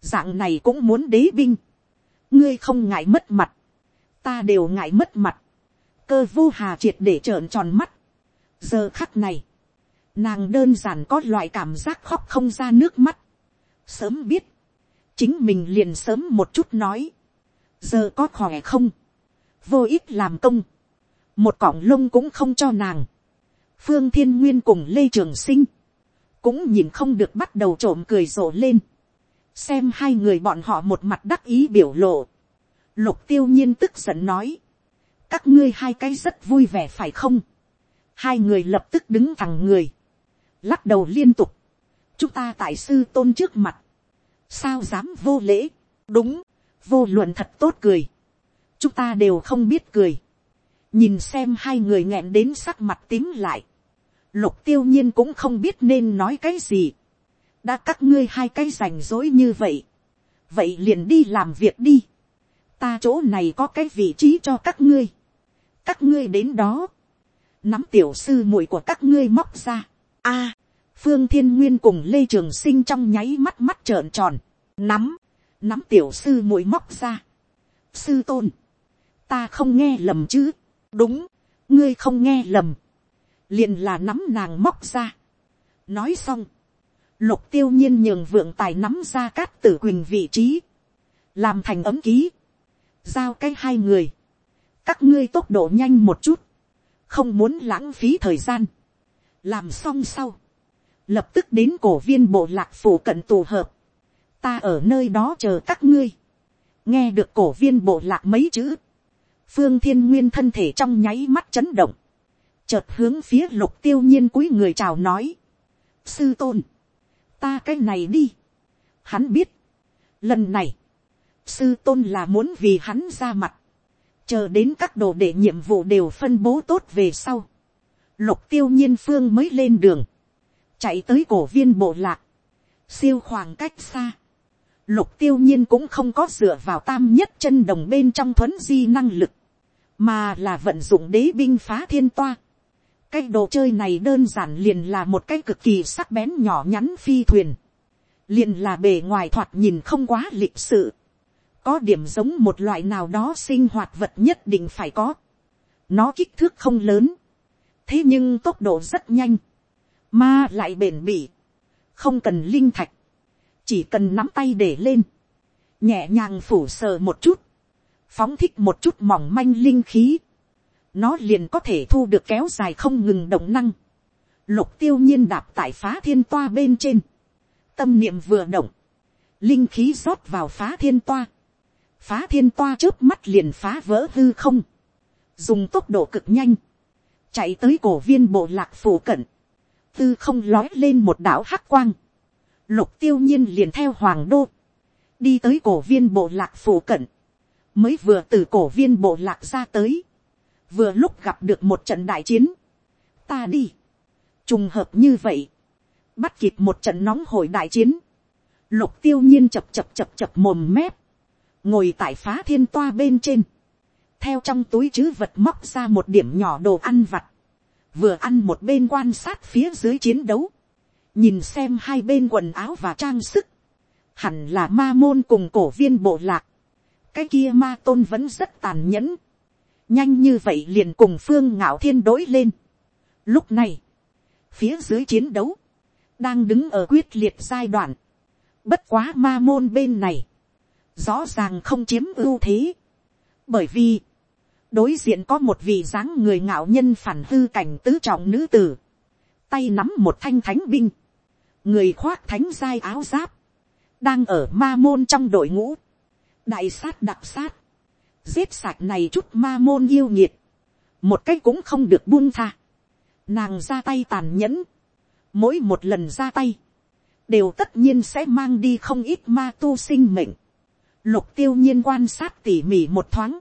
dạng này cũng muốn đế binh. ngươi không ngại mất mặt, ta đều ngại mất mặt. cơ vô hà triệt để trợn tròn mắt. giờ khắc này, nàng đơn giản có loại cảm giác khóc không ra nước mắt. sớm biết, chính mình liền sớm một chút nói. giờ có khỏe không, vô ích làm công, một cọng lông cũng không cho nàng. phương thiên nguyên cùng lê trường sinh, cũng nhìn không được bắt đầu trộm cười rộ lên, xem hai người bọn họ một mặt đắc ý biểu lộ, lục tiêu nhiên tức giận nói, các ngươi hai cái rất vui vẻ phải không, hai người lập tức đứng thẳng người, lắc đầu liên tục, chúng ta tại sư tôn trước mặt, sao dám vô lễ, đúng, vô luận thật tốt cười, chúng ta đều không biết cười, nhìn xem hai người nghẹn đến sắc mặt tím lại, lục tiêu nhiên cũng không biết nên nói cái gì. đã các ngươi hai cái rảnh rối như vậy. vậy liền đi làm việc đi. ta chỗ này có cái vị trí cho các ngươi. các ngươi đến đó. nắm tiểu sư muội của các ngươi móc ra. a, phương thiên nguyên cùng lê trường sinh trong nháy mắt mắt trợn tròn. nắm, nắm tiểu sư muội móc ra. sư tôn, ta không nghe lầm chứ. đúng, ngươi không nghe lầm liền là nắm nàng móc ra. nói xong, lục tiêu nhiên nhường vượng tài nắm ra cát tử quỳnh vị trí, làm thành ấm ký, giao cái hai người, các ngươi tốc độ nhanh một chút, không muốn lãng phí thời gian, làm xong sau, lập tức đến cổ viên bộ lạc phủ cận tù hợp, ta ở nơi đó chờ các ngươi, nghe được cổ viên bộ lạc mấy chữ, phương thiên nguyên thân thể trong nháy mắt chấn động, chợt hướng phía lục tiêu nhiên cúi người chào nói. sư tôn, ta cái này đi. hắn biết, lần này, sư tôn là muốn vì hắn ra mặt, chờ đến các đồ để nhiệm vụ đều phân bố tốt về sau. lục tiêu nhiên phương mới lên đường, chạy tới cổ viên bộ lạc, siêu khoảng cách xa. Lục tiêu nhiên cũng không có dựa vào tam nhất chân đồng bên trong thuấn di năng lực, mà là vận dụng đế binh phá thiên toa cái đồ chơi này đơn giản liền là một cái cực kỳ sắc bén nhỏ nhắn phi thuyền. liền là bề ngoài thoạt nhìn không quá lịch sự. có điểm giống một loại nào đó sinh hoạt vật nhất định phải có. nó kích thước không lớn. thế nhưng tốc độ rất nhanh. mà lại bền bỉ. không cần linh thạch. chỉ cần nắm tay để lên. nhẹ nhàng phủ sờ một chút. phóng thích một chút mỏng manh linh khí nó liền có thể thu được kéo dài không ngừng động năng. lục tiêu nhiên đạp tại phá thiên toa bên trên, tâm niệm vừa động, linh khí rót vào phá thiên toa, phá thiên toa trước mắt liền phá vỡ hư không, dùng tốc độ cực nhanh, chạy tới cổ viên bộ lạc phủ cận, tư không lói lên một đảo hắc quang, lục tiêu nhiên liền theo hoàng đô, đi tới cổ viên bộ lạc phủ cận, mới vừa từ cổ viên bộ lạc ra tới, vừa lúc gặp được một trận đại chiến, ta đi, trùng hợp như vậy, bắt kịp một trận nóng hồi đại chiến, lục tiêu nhiên chập chập chập chập mồm mép, ngồi tại phá thiên toa bên trên, theo trong túi chứ vật móc ra một điểm nhỏ đồ ăn vặt, vừa ăn một bên quan sát phía dưới chiến đấu, nhìn xem hai bên quần áo và trang sức, hẳn là ma môn cùng cổ viên bộ lạc, cái kia ma tôn vẫn rất tàn nhẫn, nhanh như vậy liền cùng phương ngạo thiên đối lên. Lúc này, phía dưới chiến đấu, đang đứng ở quyết liệt giai đoạn, bất quá ma môn bên này, rõ ràng không chiếm ưu thế, bởi vì, đối diện có một vị dáng người ngạo nhân phản hư cảnh tứ trọng nữ tử, tay nắm một thanh thánh binh, người khoác thánh giai áo giáp, đang ở ma môn trong đội ngũ, đại sát đặc sát, giết sạch này chút ma môn yêu nhiệt, một cách cũng không được buông tha, nàng ra tay tàn nhẫn, mỗi một lần ra tay, đều tất nhiên sẽ mang đi không ít ma tu sinh mệnh, lục tiêu nhiên quan sát tỉ mỉ một thoáng,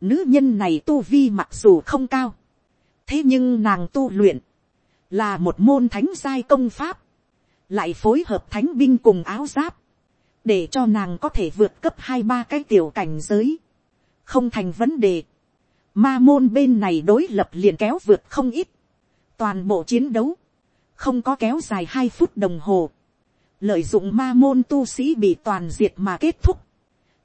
nữ nhân này tu vi mặc dù không cao, thế nhưng nàng tu luyện, là một môn thánh giai công pháp, lại phối hợp thánh binh cùng áo giáp, để cho nàng có thể vượt cấp hai ba cái tiểu cảnh giới, không thành vấn đề. Ma môn bên này đối lập liền kéo vượt không ít, toàn bộ chiến đấu, không có kéo dài hai phút đồng hồ, lợi dụng ma môn tu sĩ bị toàn diệt mà kết thúc,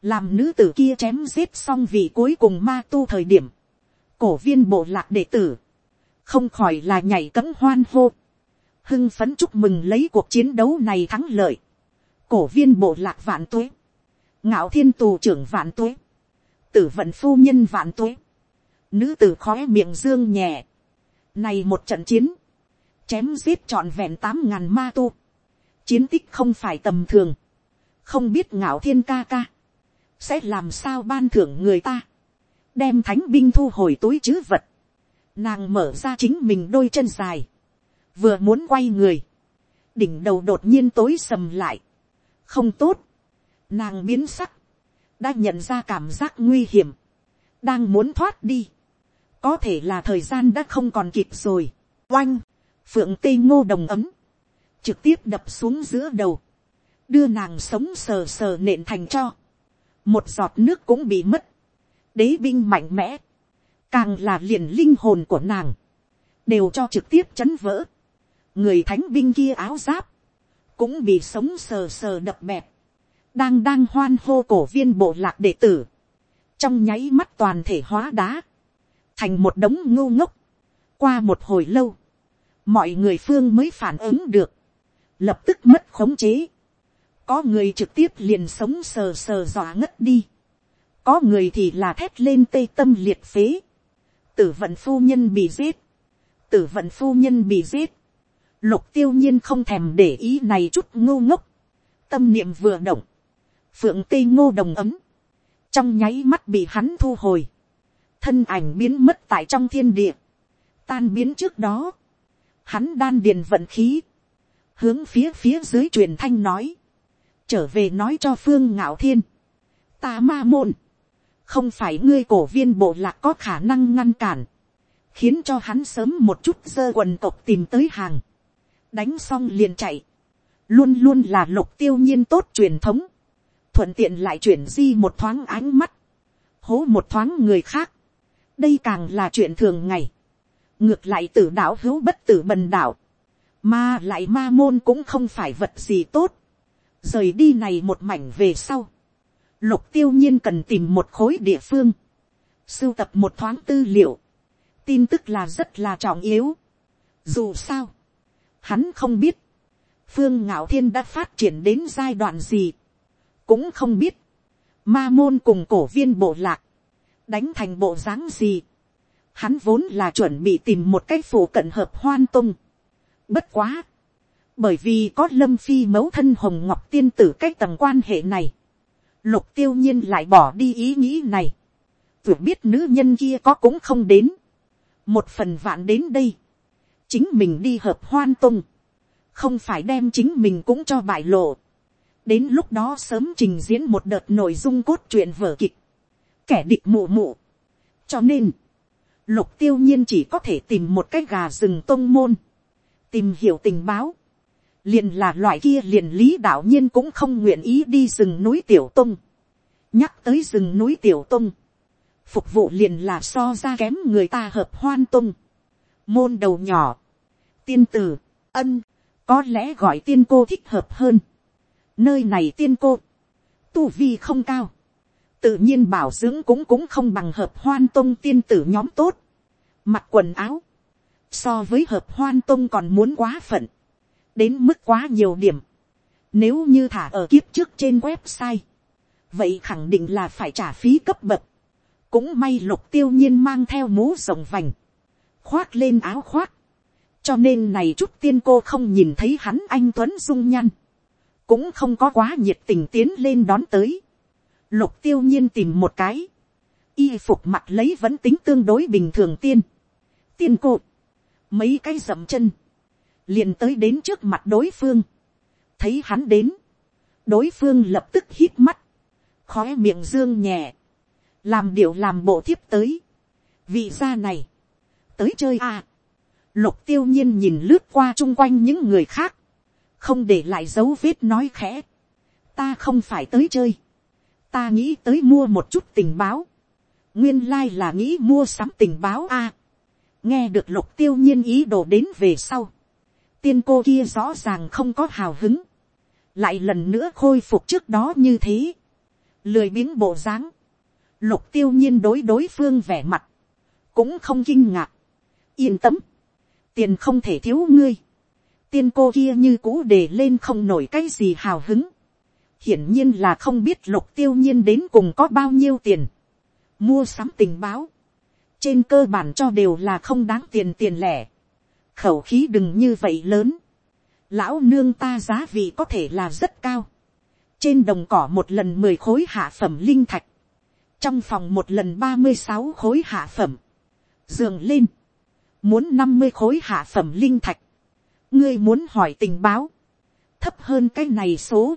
làm nữ tử kia chém giết xong vì cuối cùng ma tu thời điểm, cổ viên bộ lạc đệ tử, không khỏi là nhảy cấm hoan hô, hưng phấn chúc mừng lấy cuộc chiến đấu này thắng lợi, cổ viên bộ lạc vạn tuế, ngạo thiên tù trưởng vạn tuế, tử vận phu nhân vạn tuế, nữ tử khói miệng dương nhẹ, này một trận chiến, chém giết trọn vẹn tám ngàn ma tu, chiến tích không phải tầm thường, không biết ngạo thiên ca ca, sẽ làm sao ban thưởng người ta, đem thánh binh thu hồi túi chứ vật, nàng mở ra chính mình đôi chân dài, vừa muốn quay người, đỉnh đầu đột nhiên tối sầm lại, không tốt, nàng biến sắc, đã nhận ra cảm giác nguy hiểm, đang muốn thoát đi, có thể là thời gian đã không còn kịp rồi, oanh, phượng tây ngô đồng ấm, trực tiếp đập xuống giữa đầu, đưa nàng sống sờ sờ nện thành cho, một giọt nước cũng bị mất, đế binh mạnh mẽ, càng là liền linh hồn của nàng, đều cho trực tiếp chấn vỡ, người thánh binh kia áo giáp, cũng bị sống sờ sờ đập bẹp, đang đang hoan hô cổ viên bộ lạc đệ tử, trong nháy mắt toàn thể hóa đá, thành một đống ngô ngốc, qua một hồi lâu, mọi người phương mới phản ứng được, lập tức mất khống chế, có người trực tiếp liền sống sờ sờ dọa ngất đi, có người thì là thét lên tê tâm liệt phế, tử vận phu nhân bị giết, tử vận phu nhân bị giết, lục tiêu nhiên không thèm để ý này chút ngô ngốc, tâm niệm vừa động, phượng tây ngô đồng ấm, trong nháy mắt bị hắn thu hồi, thân ảnh biến mất tại trong thiên địa, tan biến trước đó, hắn đan điền vận khí, hướng phía phía dưới truyền thanh nói, trở về nói cho phương ngạo thiên, ta ma môn, không phải ngươi cổ viên bộ lạc có khả năng ngăn cản, khiến cho hắn sớm một chút dơ quần tộc tìm tới hàng, đánh xong liền chạy, luôn luôn là lục tiêu nhiên tốt truyền thống, thuận tiện lại chuyển di một thoáng ánh mắt, hố một thoáng người khác, đây càng là chuyện thường ngày, ngược lại tử đạo hữu bất tử bần đạo, mà lại ma môn cũng không phải vật gì tốt, rời đi này một mảnh về sau, lục tiêu nhiên cần tìm một khối địa phương, sưu tập một thoáng tư liệu, tin tức là rất là trọng yếu. Dù sao, hắn không biết, phương ngạo thiên đã phát triển đến giai đoạn gì, cũng không biết, ma môn cùng cổ viên bộ lạc, đánh thành bộ dáng gì, hắn vốn là chuẩn bị tìm một cái phủ cận hợp hoan tung, Bất quá. Bởi vì có lâm phi mẫu thân hồng ngọc tiên tử cách tầng quan hệ này. Lục tiêu nhiên lại bỏ đi ý nghĩ này. Vừa biết nữ nhân kia có cũng không đến. Một phần vạn đến đây. Chính mình đi hợp hoan tung. Không phải đem chính mình cũng cho bại lộ. Đến lúc đó sớm trình diễn một đợt nội dung cốt truyện vở kịch. Kẻ địch mụ mụ. Cho nên. Lục tiêu nhiên chỉ có thể tìm một cái gà rừng tông môn. Tìm hiểu tình báo liền là loại kia liền lý đạo nhiên cũng không nguyện ý đi rừng núi tiểu tông nhắc tới rừng núi tiểu tông phục vụ liền là so ra kém người ta hợp hoan tông môn đầu nhỏ, tiên tử, ân, có lẽ gọi tiên cô thích hợp hơn nơi này tiên cô, tu vi không cao, tự nhiên bảo dưỡng cũng cũng không bằng hợp hoan tông tiên tử nhóm tốt, mặc quần áo, so với hợp hoan tông còn muốn quá phận đến mức quá nhiều điểm. Nếu như thả ở kiếp trước trên website, vậy khẳng định là phải trả phí cấp bậc. Cũng may lục tiêu nhiên mang theo mũ rồng vành, khoác lên áo khoác. Cho nên này chút tiên cô không nhìn thấy hắn anh Tuấn dung nhăn. Cũng không có quá nhiệt tình tiến lên đón tới. Lục tiêu nhiên tìm một cái. Y phục mặt lấy vẫn tính tương đối bình thường tiên. Tiên cột Mấy cái dậm chân. Liền tới đến trước mặt đối phương, thấy hắn đến, đối phương lập tức hít mắt, Khóe miệng dương nhẹ, làm điệu làm bộ thiếp tới, vị gia này, tới chơi à, lục tiêu nhiên nhìn lướt qua chung quanh những người khác, không để lại dấu vết nói khẽ, ta không phải tới chơi, ta nghĩ tới mua một chút tình báo, nguyên lai là nghĩ mua sắm tình báo a, à, nghe được lục tiêu nhiên ý đồ đến về sau, tiên cô kia rõ ràng không có hào hứng, lại lần nữa khôi phục trước đó như thế, lười biếng bộ dáng, lục tiêu nhiên đối đối phương vẻ mặt, cũng không kinh ngạc, yên tâm, tiền không thể thiếu ngươi, tiên cô kia như cũ để lên không nổi cái gì hào hứng, hiển nhiên là không biết lục tiêu nhiên đến cùng có bao nhiêu tiền, mua sắm tình báo, trên cơ bản cho đều là không đáng tiền tiền lẻ, khẩu khí đừng như vậy lớn, lão nương ta giá vị có thể là rất cao, trên đồng cỏ một lần mười khối hạ phẩm linh thạch, trong phòng một lần ba mươi sáu khối hạ phẩm, dường lên, muốn năm mươi khối hạ phẩm linh thạch, ngươi muốn hỏi tình báo, thấp hơn cái này số,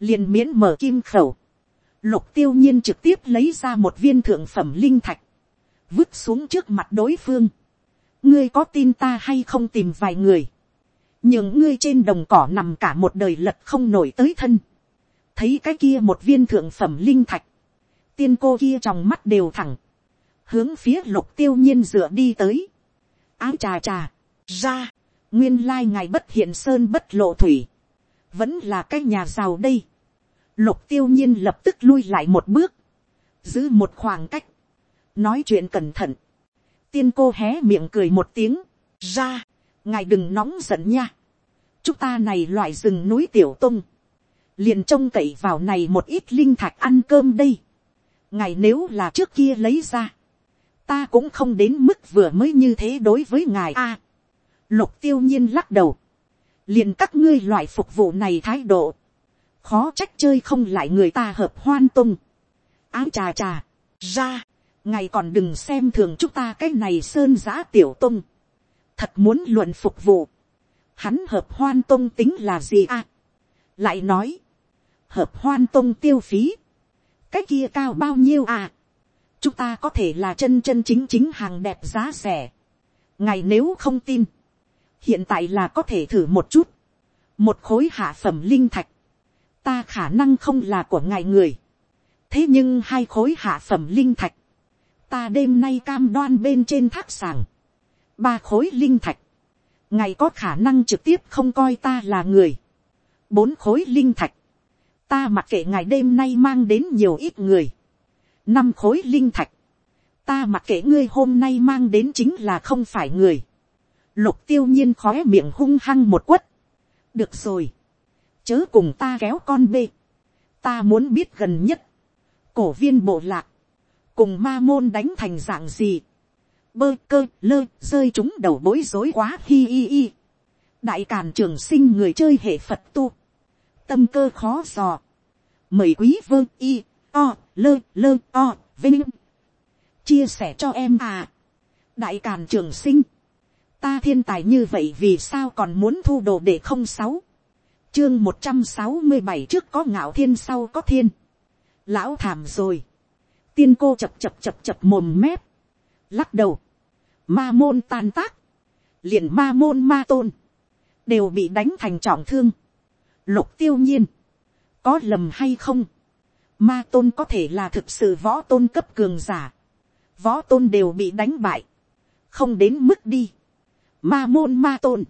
liền miễn mở kim khẩu, lục tiêu nhiên trực tiếp lấy ra một viên thượng phẩm linh thạch, vứt xuống trước mặt đối phương, ngươi có tin ta hay không tìm vài người, những ngươi trên đồng cỏ nằm cả một đời lật không nổi tới thân, thấy cái kia một viên thượng phẩm linh thạch, tiên cô kia trong mắt đều thẳng, hướng phía lục tiêu nhiên dựa đi tới, áo trà trà, ra, nguyên lai ngài bất hiện sơn bất lộ thủy, vẫn là cái nhà giàu đây, lục tiêu nhiên lập tức lui lại một bước, giữ một khoảng cách, nói chuyện cẩn thận, tiên cô hé miệng cười một tiếng, ra, ngài đừng nóng giận nha. chúng ta này loại rừng núi tiểu tung, liền trông cậy vào này một ít linh thạch ăn cơm đây. ngài nếu là trước kia lấy ra, ta cũng không đến mức vừa mới như thế đối với ngài a lục tiêu nhiên lắc đầu, liền các ngươi loại phục vụ này thái độ, khó trách chơi không lại người ta hợp hoan tung. áo trà trà, ra, ngày còn đừng xem thường chúng ta cái này sơn giã tiểu tung, thật muốn luận phục vụ, hắn hợp hoan tung tính là gì à, lại nói, hợp hoan tung tiêu phí, cái kia cao bao nhiêu à, chúng ta có thể là chân chân chính chính hàng đẹp giá rẻ, ngài nếu không tin, hiện tại là có thể thử một chút, một khối hạ phẩm linh thạch, ta khả năng không là của ngài người, thế nhưng hai khối hạ phẩm linh thạch, ta đêm nay cam đoan bên trên thác sàng, ba khối linh thạch, ngài có khả năng trực tiếp không coi ta là người, bốn khối linh thạch, ta mặc kệ ngài đêm nay mang đến nhiều ít người, năm khối linh thạch, ta mặc kệ ngươi hôm nay mang đến chính là không phải người, lục tiêu nhiên khói miệng hung hăng một quất, được rồi, chớ cùng ta kéo con bê, ta muốn biết gần nhất, cổ viên bộ lạc, cùng ma môn đánh thành dạng gì, bơ cơ lơ rơi chúng đầu bối rối quá hi hi hi. đại càn trường sinh người chơi hệ phật tu, tâm cơ khó dò, mời quý vương y, o, lơ lơ o, vinh, chia sẻ cho em à, đại càn trường sinh, ta thiên tài như vậy vì sao còn muốn thu đồ để không sáu, chương một trăm sáu mươi bảy trước có ngạo thiên sau có thiên, lão thảm rồi, tiên cô chập chập chập chập mồm mép, lắc đầu, ma môn tan tác, liền ma môn ma tôn, đều bị đánh thành trọng thương. Lục tiêu nhiên, có lầm hay không, ma tôn có thể là thực sự võ tôn cấp cường giả, võ tôn đều bị đánh bại, không đến mức đi, ma môn ma tôn,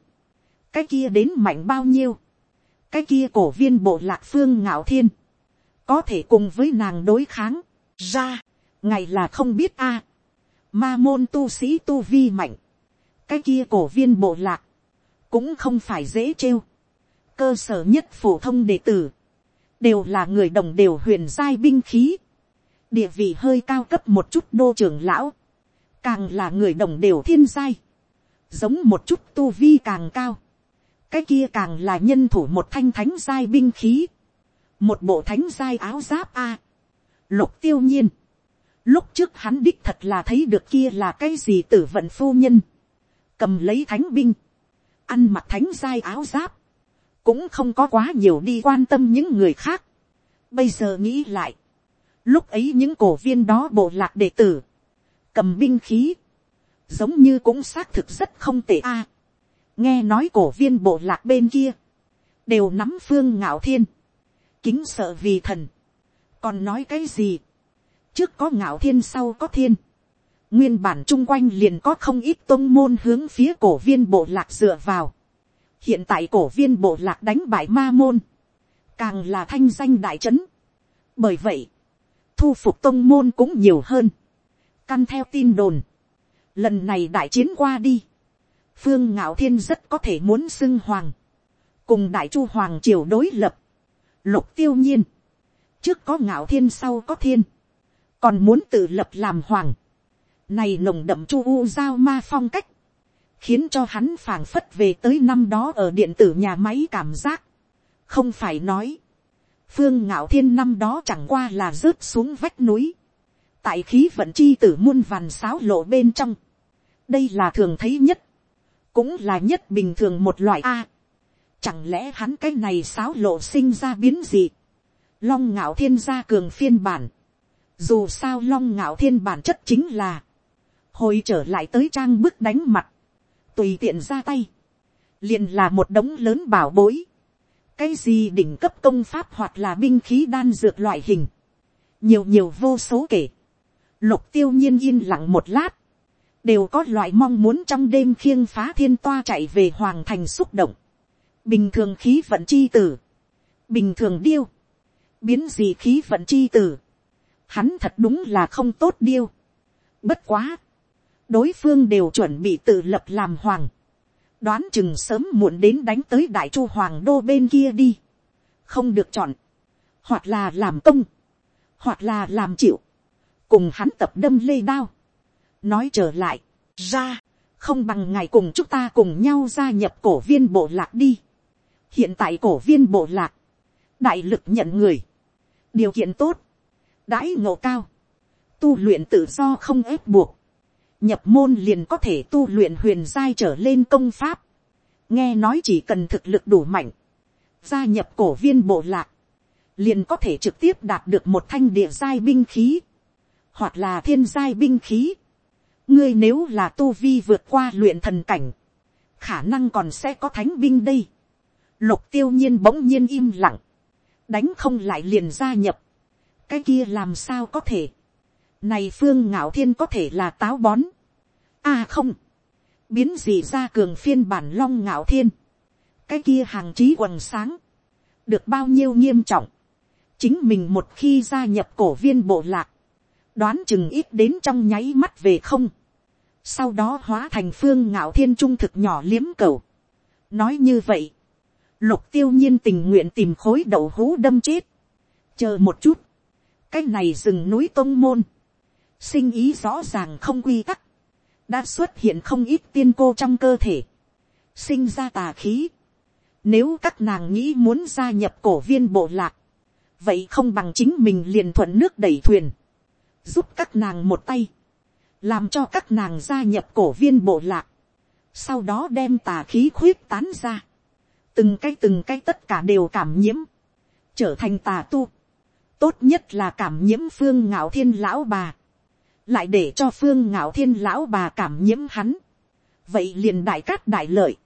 cái kia đến mạnh bao nhiêu, cái kia cổ viên bộ lạc phương ngạo thiên, có thể cùng với nàng đối kháng, ra, ngày là không biết a, ma môn tu sĩ tu vi mạnh, cái kia cổ viên bộ lạc, cũng không phải dễ trêu. cơ sở nhất phổ thông đệ tử, đều là người đồng đều huyền giai binh khí, địa vị hơi cao cấp một chút đô trưởng lão, càng là người đồng đều thiên giai, giống một chút tu vi càng cao, cái kia càng là nhân thủ một thanh thánh giai binh khí, một bộ thánh giai áo giáp a, lục tiêu nhiên, lúc trước hắn đích thật là thấy được kia là cái gì tử vận phu nhân, cầm lấy thánh binh, ăn mặc thánh giai áo giáp, cũng không có quá nhiều đi quan tâm những người khác. Bây giờ nghĩ lại, lúc ấy những cổ viên đó bộ lạc đệ tử, cầm binh khí, giống như cũng xác thực rất không tệ a. nghe nói cổ viên bộ lạc bên kia, đều nắm phương ngạo thiên, kính sợ vì thần, còn nói cái gì, trước có ngạo thiên sau có thiên, Nguyên bản chung quanh liền có không ít tôn môn hướng phía cổ viên bộ lạc dựa vào. Hiện tại cổ viên bộ lạc đánh bại ma môn. Càng là thanh danh đại trấn. Bởi vậy, thu phục tôn môn cũng nhiều hơn. Căn theo tin đồn. Lần này đại chiến qua đi. Phương Ngạo Thiên rất có thể muốn xưng hoàng. Cùng đại chu hoàng triều đối lập. Lục tiêu nhiên. Trước có Ngạo Thiên sau có thiên. Còn muốn tự lập làm hoàng này nồng đậm chu u giao ma phong cách, khiến cho hắn phảng phất về tới năm đó ở điện tử nhà máy cảm giác. không phải nói, phương ngạo thiên năm đó chẳng qua là rớt xuống vách núi, tại khí vận chi tử muôn vàn sáo lộ bên trong, đây là thường thấy nhất, cũng là nhất bình thường một loại a. chẳng lẽ hắn cái này sáo lộ sinh ra biến gì, long ngạo thiên gia cường phiên bản, dù sao long ngạo thiên bản chất chính là, hồi trở lại tới trang bức đánh mặt, tùy tiện ra tay, liền là một đống lớn bảo bối, cái gì đỉnh cấp công pháp hoặc là binh khí đan dược loại hình, nhiều nhiều vô số kể, lục tiêu nhiên yên lặng một lát, đều có loại mong muốn trong đêm khiêng phá thiên toa chạy về hoàng thành xúc động, bình thường khí vận chi tử, bình thường điêu, biến gì khí vận chi tử, hắn thật đúng là không tốt điêu, bất quá, đối phương đều chuẩn bị tự lập làm hoàng, đoán chừng sớm muộn đến đánh tới đại chu hoàng đô bên kia đi, không được chọn, hoặc là làm công, hoặc là làm chịu, cùng hắn tập đâm lê đao, nói trở lại, ra, không bằng ngày cùng chúng ta cùng nhau gia nhập cổ viên bộ lạc đi. hiện tại cổ viên bộ lạc, đại lực nhận người, điều kiện tốt, đãi ngộ cao, tu luyện tự do không ép buộc, nhập môn liền có thể tu luyện huyền giai trở lên công pháp. nghe nói chỉ cần thực lực đủ mạnh, gia nhập cổ viên bộ lạc, liền có thể trực tiếp đạt được một thanh địa giai binh khí, hoặc là thiên giai binh khí ngươi nếu là tu vi vượt qua luyện thần cảnh, khả năng còn sẽ có thánh binh đây. lục tiêu nhiên bỗng nhiên im lặng, đánh không lại liền gia nhập, cái kia làm sao có thể này phương ngạo thiên có thể là táo bón. À không. Biến gì ra cường phiên bản long ngạo thiên. Cái kia hàng trí quần sáng. Được bao nhiêu nghiêm trọng. Chính mình một khi gia nhập cổ viên bộ lạc. Đoán chừng ít đến trong nháy mắt về không. Sau đó hóa thành phương ngạo thiên trung thực nhỏ liếm cầu. Nói như vậy. Lục tiêu nhiên tình nguyện tìm khối đậu hú đâm chết. Chờ một chút. Cái này rừng núi tông môn sinh ý rõ ràng không quy tắc, đã xuất hiện không ít tiên cô trong cơ thể, sinh ra tà khí. Nếu các nàng nghĩ muốn gia nhập cổ viên bộ lạc, vậy không bằng chính mình liền thuận nước đẩy thuyền, giúp các nàng một tay, làm cho các nàng gia nhập cổ viên bộ lạc, sau đó đem tà khí khuyết tán ra, từng cái từng cái tất cả đều cảm nhiễm, trở thành tà tu, tốt nhất là cảm nhiễm phương ngạo thiên lão bà, lại để cho phương ngạo thiên lão bà cảm nhiễm hắn, vậy liền đại cát đại lợi,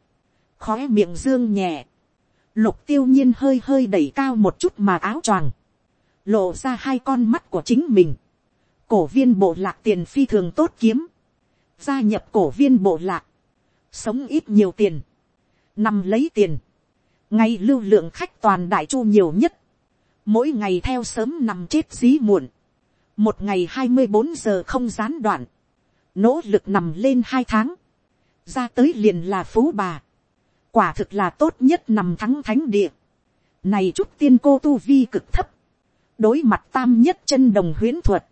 khó miệng dương nhẹ, lục tiêu nhiên hơi hơi đẩy cao một chút mà áo choàng, lộ ra hai con mắt của chính mình, cổ viên bộ lạc tiền phi thường tốt kiếm, gia nhập cổ viên bộ lạc, sống ít nhiều tiền, nằm lấy tiền, ngay lưu lượng khách toàn đại chu nhiều nhất, mỗi ngày theo sớm nằm chết dí muộn, một ngày hai mươi bốn giờ không gián đoạn, nỗ lực nằm lên hai tháng, ra tới liền là phú bà, quả thực là tốt nhất nằm thắng thánh địa, này chúc tiên cô tu vi cực thấp, đối mặt tam nhất chân đồng huyễn thuật,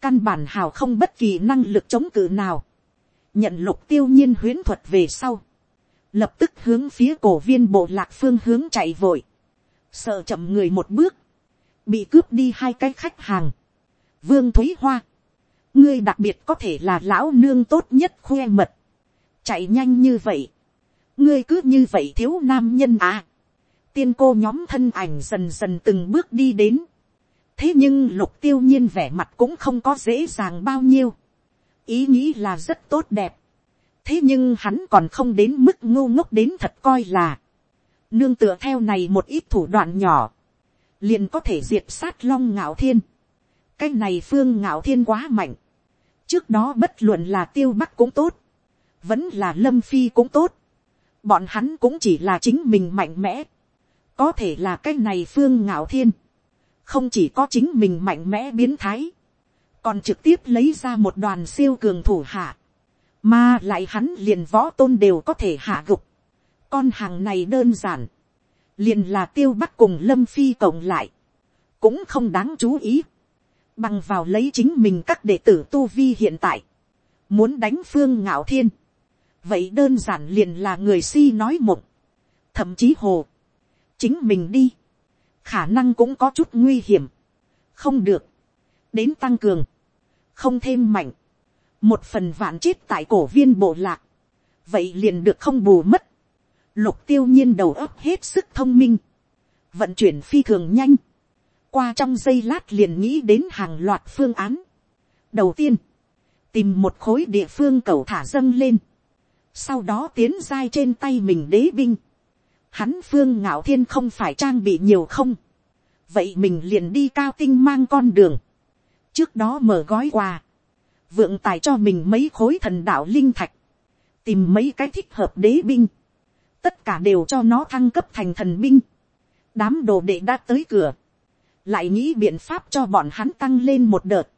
căn bản hào không bất kỳ năng lực chống cự nào, nhận lục tiêu nhiên huyến thuật về sau, lập tức hướng phía cổ viên bộ lạc phương hướng chạy vội, sợ chậm người một bước, bị cướp đi hai cái khách hàng, vương thúy hoa, ngươi đặc biệt có thể là lão nương tốt nhất khoe mật, chạy nhanh như vậy, ngươi cứ như vậy thiếu nam nhân à, tiên cô nhóm thân ảnh dần dần từng bước đi đến, thế nhưng lục tiêu nhiên vẻ mặt cũng không có dễ dàng bao nhiêu, ý nghĩ là rất tốt đẹp, thế nhưng hắn còn không đến mức ngô ngốc đến thật coi là, nương tựa theo này một ít thủ đoạn nhỏ, liền có thể diệt sát long ngạo thiên, cái này phương ngạo thiên quá mạnh, trước đó bất luận là tiêu bắc cũng tốt, vẫn là lâm phi cũng tốt, bọn hắn cũng chỉ là chính mình mạnh mẽ, có thể là cái này phương ngạo thiên, không chỉ có chính mình mạnh mẽ biến thái, còn trực tiếp lấy ra một đoàn siêu cường thủ hạ, mà lại hắn liền võ tôn đều có thể hạ gục, con hàng này đơn giản, liền là tiêu bắc cùng lâm phi cộng lại, cũng không đáng chú ý, bằng vào lấy chính mình các đệ tử tu vi hiện tại, muốn đánh phương ngạo thiên, vậy đơn giản liền là người si nói mộng, thậm chí hồ, chính mình đi, khả năng cũng có chút nguy hiểm, không được, đến tăng cường, không thêm mạnh, một phần vạn chết tại cổ viên bộ lạc, vậy liền được không bù mất, lục tiêu nhiên đầu óc hết sức thông minh, vận chuyển phi thường nhanh, qua trong giây lát liền nghĩ đến hàng loạt phương án. đầu tiên, tìm một khối địa phương cầu thả dâng lên, sau đó tiến dai trên tay mình đế binh, hắn phương ngạo thiên không phải trang bị nhiều không, vậy mình liền đi cao tinh mang con đường, trước đó mở gói quà, vượng tài cho mình mấy khối thần đạo linh thạch, tìm mấy cái thích hợp đế binh, tất cả đều cho nó thăng cấp thành thần binh, đám đồ đệ đã tới cửa, lại nghĩ biện pháp cho bọn hắn tăng lên một đợt,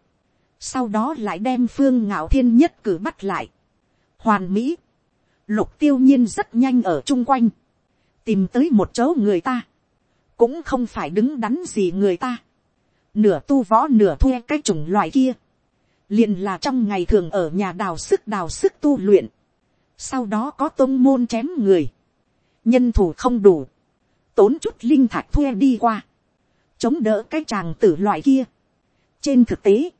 sau đó lại đem phương ngạo thiên nhất cử bắt lại. hoàn mỹ, lục tiêu nhiên rất nhanh ở chung quanh, tìm tới một chỗ người ta, cũng không phải đứng đắn gì người ta, nửa tu võ nửa thuê cái chủng loại kia, liền là trong ngày thường ở nhà đào sức đào sức tu luyện, sau đó có tôn môn chém người, nhân thủ không đủ, tốn chút linh thạch thuê đi qua, chống đỡ cái chàng tử loại kia. trên thực tế,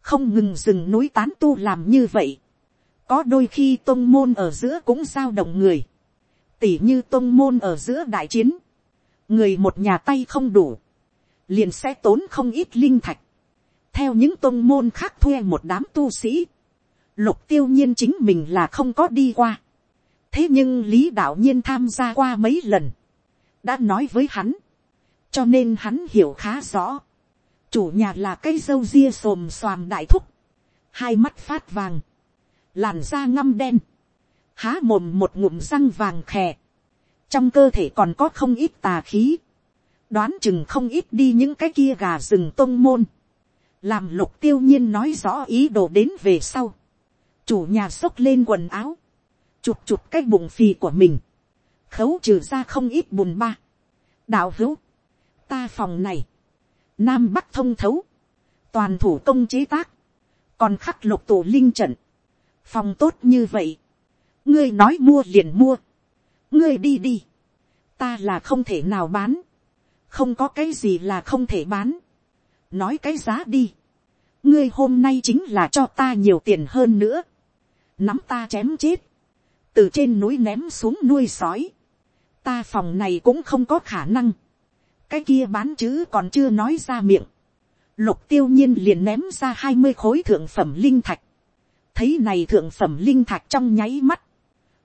không ngừng dừng núi tán tu làm như vậy, có đôi khi tôn môn ở giữa cũng giao động người, tỉ như tôn môn ở giữa đại chiến, người một nhà tay không đủ, liền sẽ tốn không ít linh thạch, theo những tôn môn khác thuê một đám tu sĩ, lục tiêu nhiên chính mình là không có đi qua, thế nhưng lý đạo nhiên tham gia qua mấy lần, đã nói với hắn, cho nên hắn hiểu khá rõ, chủ nhà là cây dâu ria xồm xoàm đại thúc, hai mắt phát vàng, làn da ngăm đen, há mồm một ngụm răng vàng khè, trong cơ thể còn có không ít tà khí, đoán chừng không ít đi những cái kia gà rừng tôn môn, làm lục tiêu nhiên nói rõ ý đồ đến về sau, chủ nhà xốc lên quần áo, chụp chụp cái bụng phì của mình, khấu trừ ra không ít bùn ba, đạo hữu, ta phòng này, nam bắc thông thấu, toàn thủ công chế tác, còn khắc lục tổ linh trận, phòng tốt như vậy, ngươi nói mua liền mua, ngươi đi đi, ta là không thể nào bán, không có cái gì là không thể bán, nói cái giá đi, ngươi hôm nay chính là cho ta nhiều tiền hơn nữa, nắm ta chém chết, từ trên núi ném xuống nuôi sói, ta phòng này cũng không có khả năng, cái kia bán chứ còn chưa nói ra miệng, lục tiêu nhiên liền ném ra hai mươi khối thượng phẩm linh thạch, thấy này thượng phẩm linh thạch trong nháy mắt,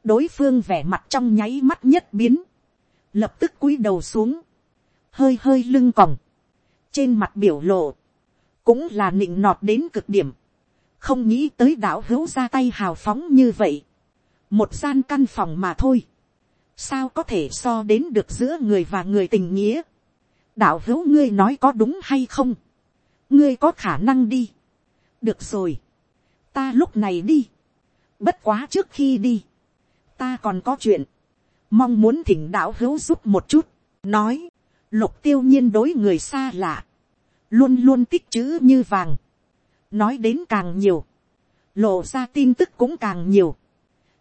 đối phương vẻ mặt trong nháy mắt nhất biến, lập tức cúi đầu xuống, hơi hơi lưng còng, trên mặt biểu lộ, cũng là nịnh nọt đến cực điểm, không nghĩ tới đạo hữu ra tay hào phóng như vậy, một gian căn phòng mà thôi, sao có thể so đến được giữa người và người tình nghĩa, đạo hữu ngươi nói có đúng hay không, ngươi có khả năng đi, được rồi, ta lúc này đi, bất quá trước khi đi, ta còn có chuyện, mong muốn thỉnh đạo hữu giúp một chút, nói, lục tiêu nhiên đối người xa lạ, luôn luôn tích chữ như vàng, nói đến càng nhiều, lộ ra tin tức cũng càng nhiều,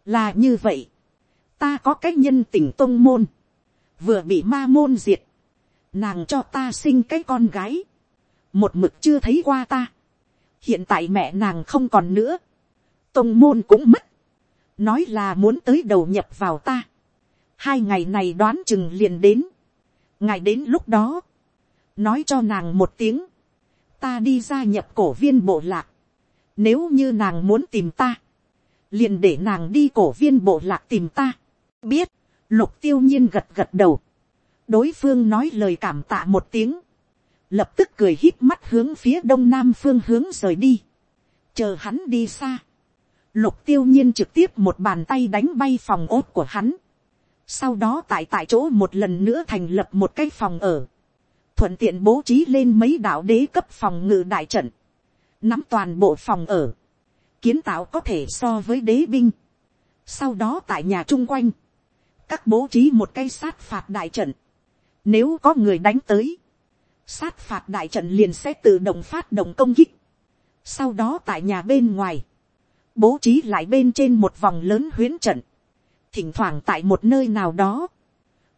là như vậy, ta có cái nhân tình tôn môn, vừa bị ma môn diệt, nàng cho ta sinh cái con gái, một mực chưa thấy qua ta, hiện tại mẹ nàng không còn nữa, tôn môn cũng mất, nói là muốn tới đầu nhập vào ta, hai ngày này đoán chừng liền đến, ngày đến lúc đó, nói cho nàng một tiếng, ta đi gia nhập cổ viên bộ lạc, nếu như nàng muốn tìm ta, liền để nàng đi cổ viên bộ lạc tìm ta, biết, lục tiêu nhiên gật gật đầu, đối phương nói lời cảm tạ một tiếng, lập tức cười hít mắt hướng phía đông nam phương hướng rời đi, chờ hắn đi xa, lục tiêu nhiên trực tiếp một bàn tay đánh bay phòng ốt của hắn, sau đó tại tại chỗ một lần nữa thành lập một cái phòng ở, thuận tiện bố trí lên mấy đạo đế cấp phòng ngự đại trận, nắm toàn bộ phòng ở, kiến tạo có thể so với đế binh, sau đó tại nhà chung quanh, các bố trí một cây sát phạt đại trận, nếu có người đánh tới, sát phạt đại trận liền sẽ tự động phát động công kích, sau đó tại nhà bên ngoài, bố trí lại bên trên một vòng lớn huyến trận, thỉnh thoảng tại một nơi nào đó,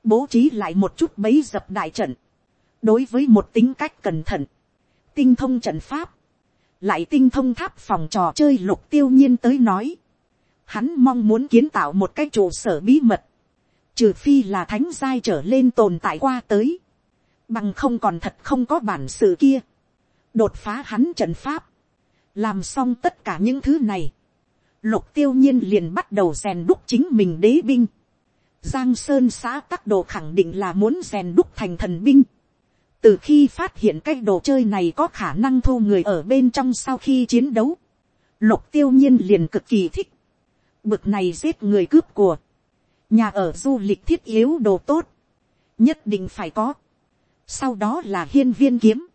bố trí lại một chút bấy dập đại trận, đối với một tính cách cẩn thận, tinh thông trận pháp, lại tinh thông tháp phòng trò chơi lục tiêu nhiên tới nói, hắn mong muốn kiến tạo một cái trụ sở bí mật, trừ phi là thánh giai trở lên tồn tại qua tới, bằng không còn thật không có bản sự kia, đột phá hắn trận pháp, làm xong tất cả những thứ này, lục tiêu nhiên liền bắt đầu rèn đúc chính mình đế binh, giang sơn xã tắc đồ khẳng định là muốn rèn đúc thành thần binh, từ khi phát hiện cái đồ chơi này có khả năng thu người ở bên trong sau khi chiến đấu, lục tiêu nhiên liền cực kỳ thích, bực này giết người cướp của, nhà ở du lịch thiết yếu đồ tốt, nhất định phải có, sau đó là hiên viên kiếm,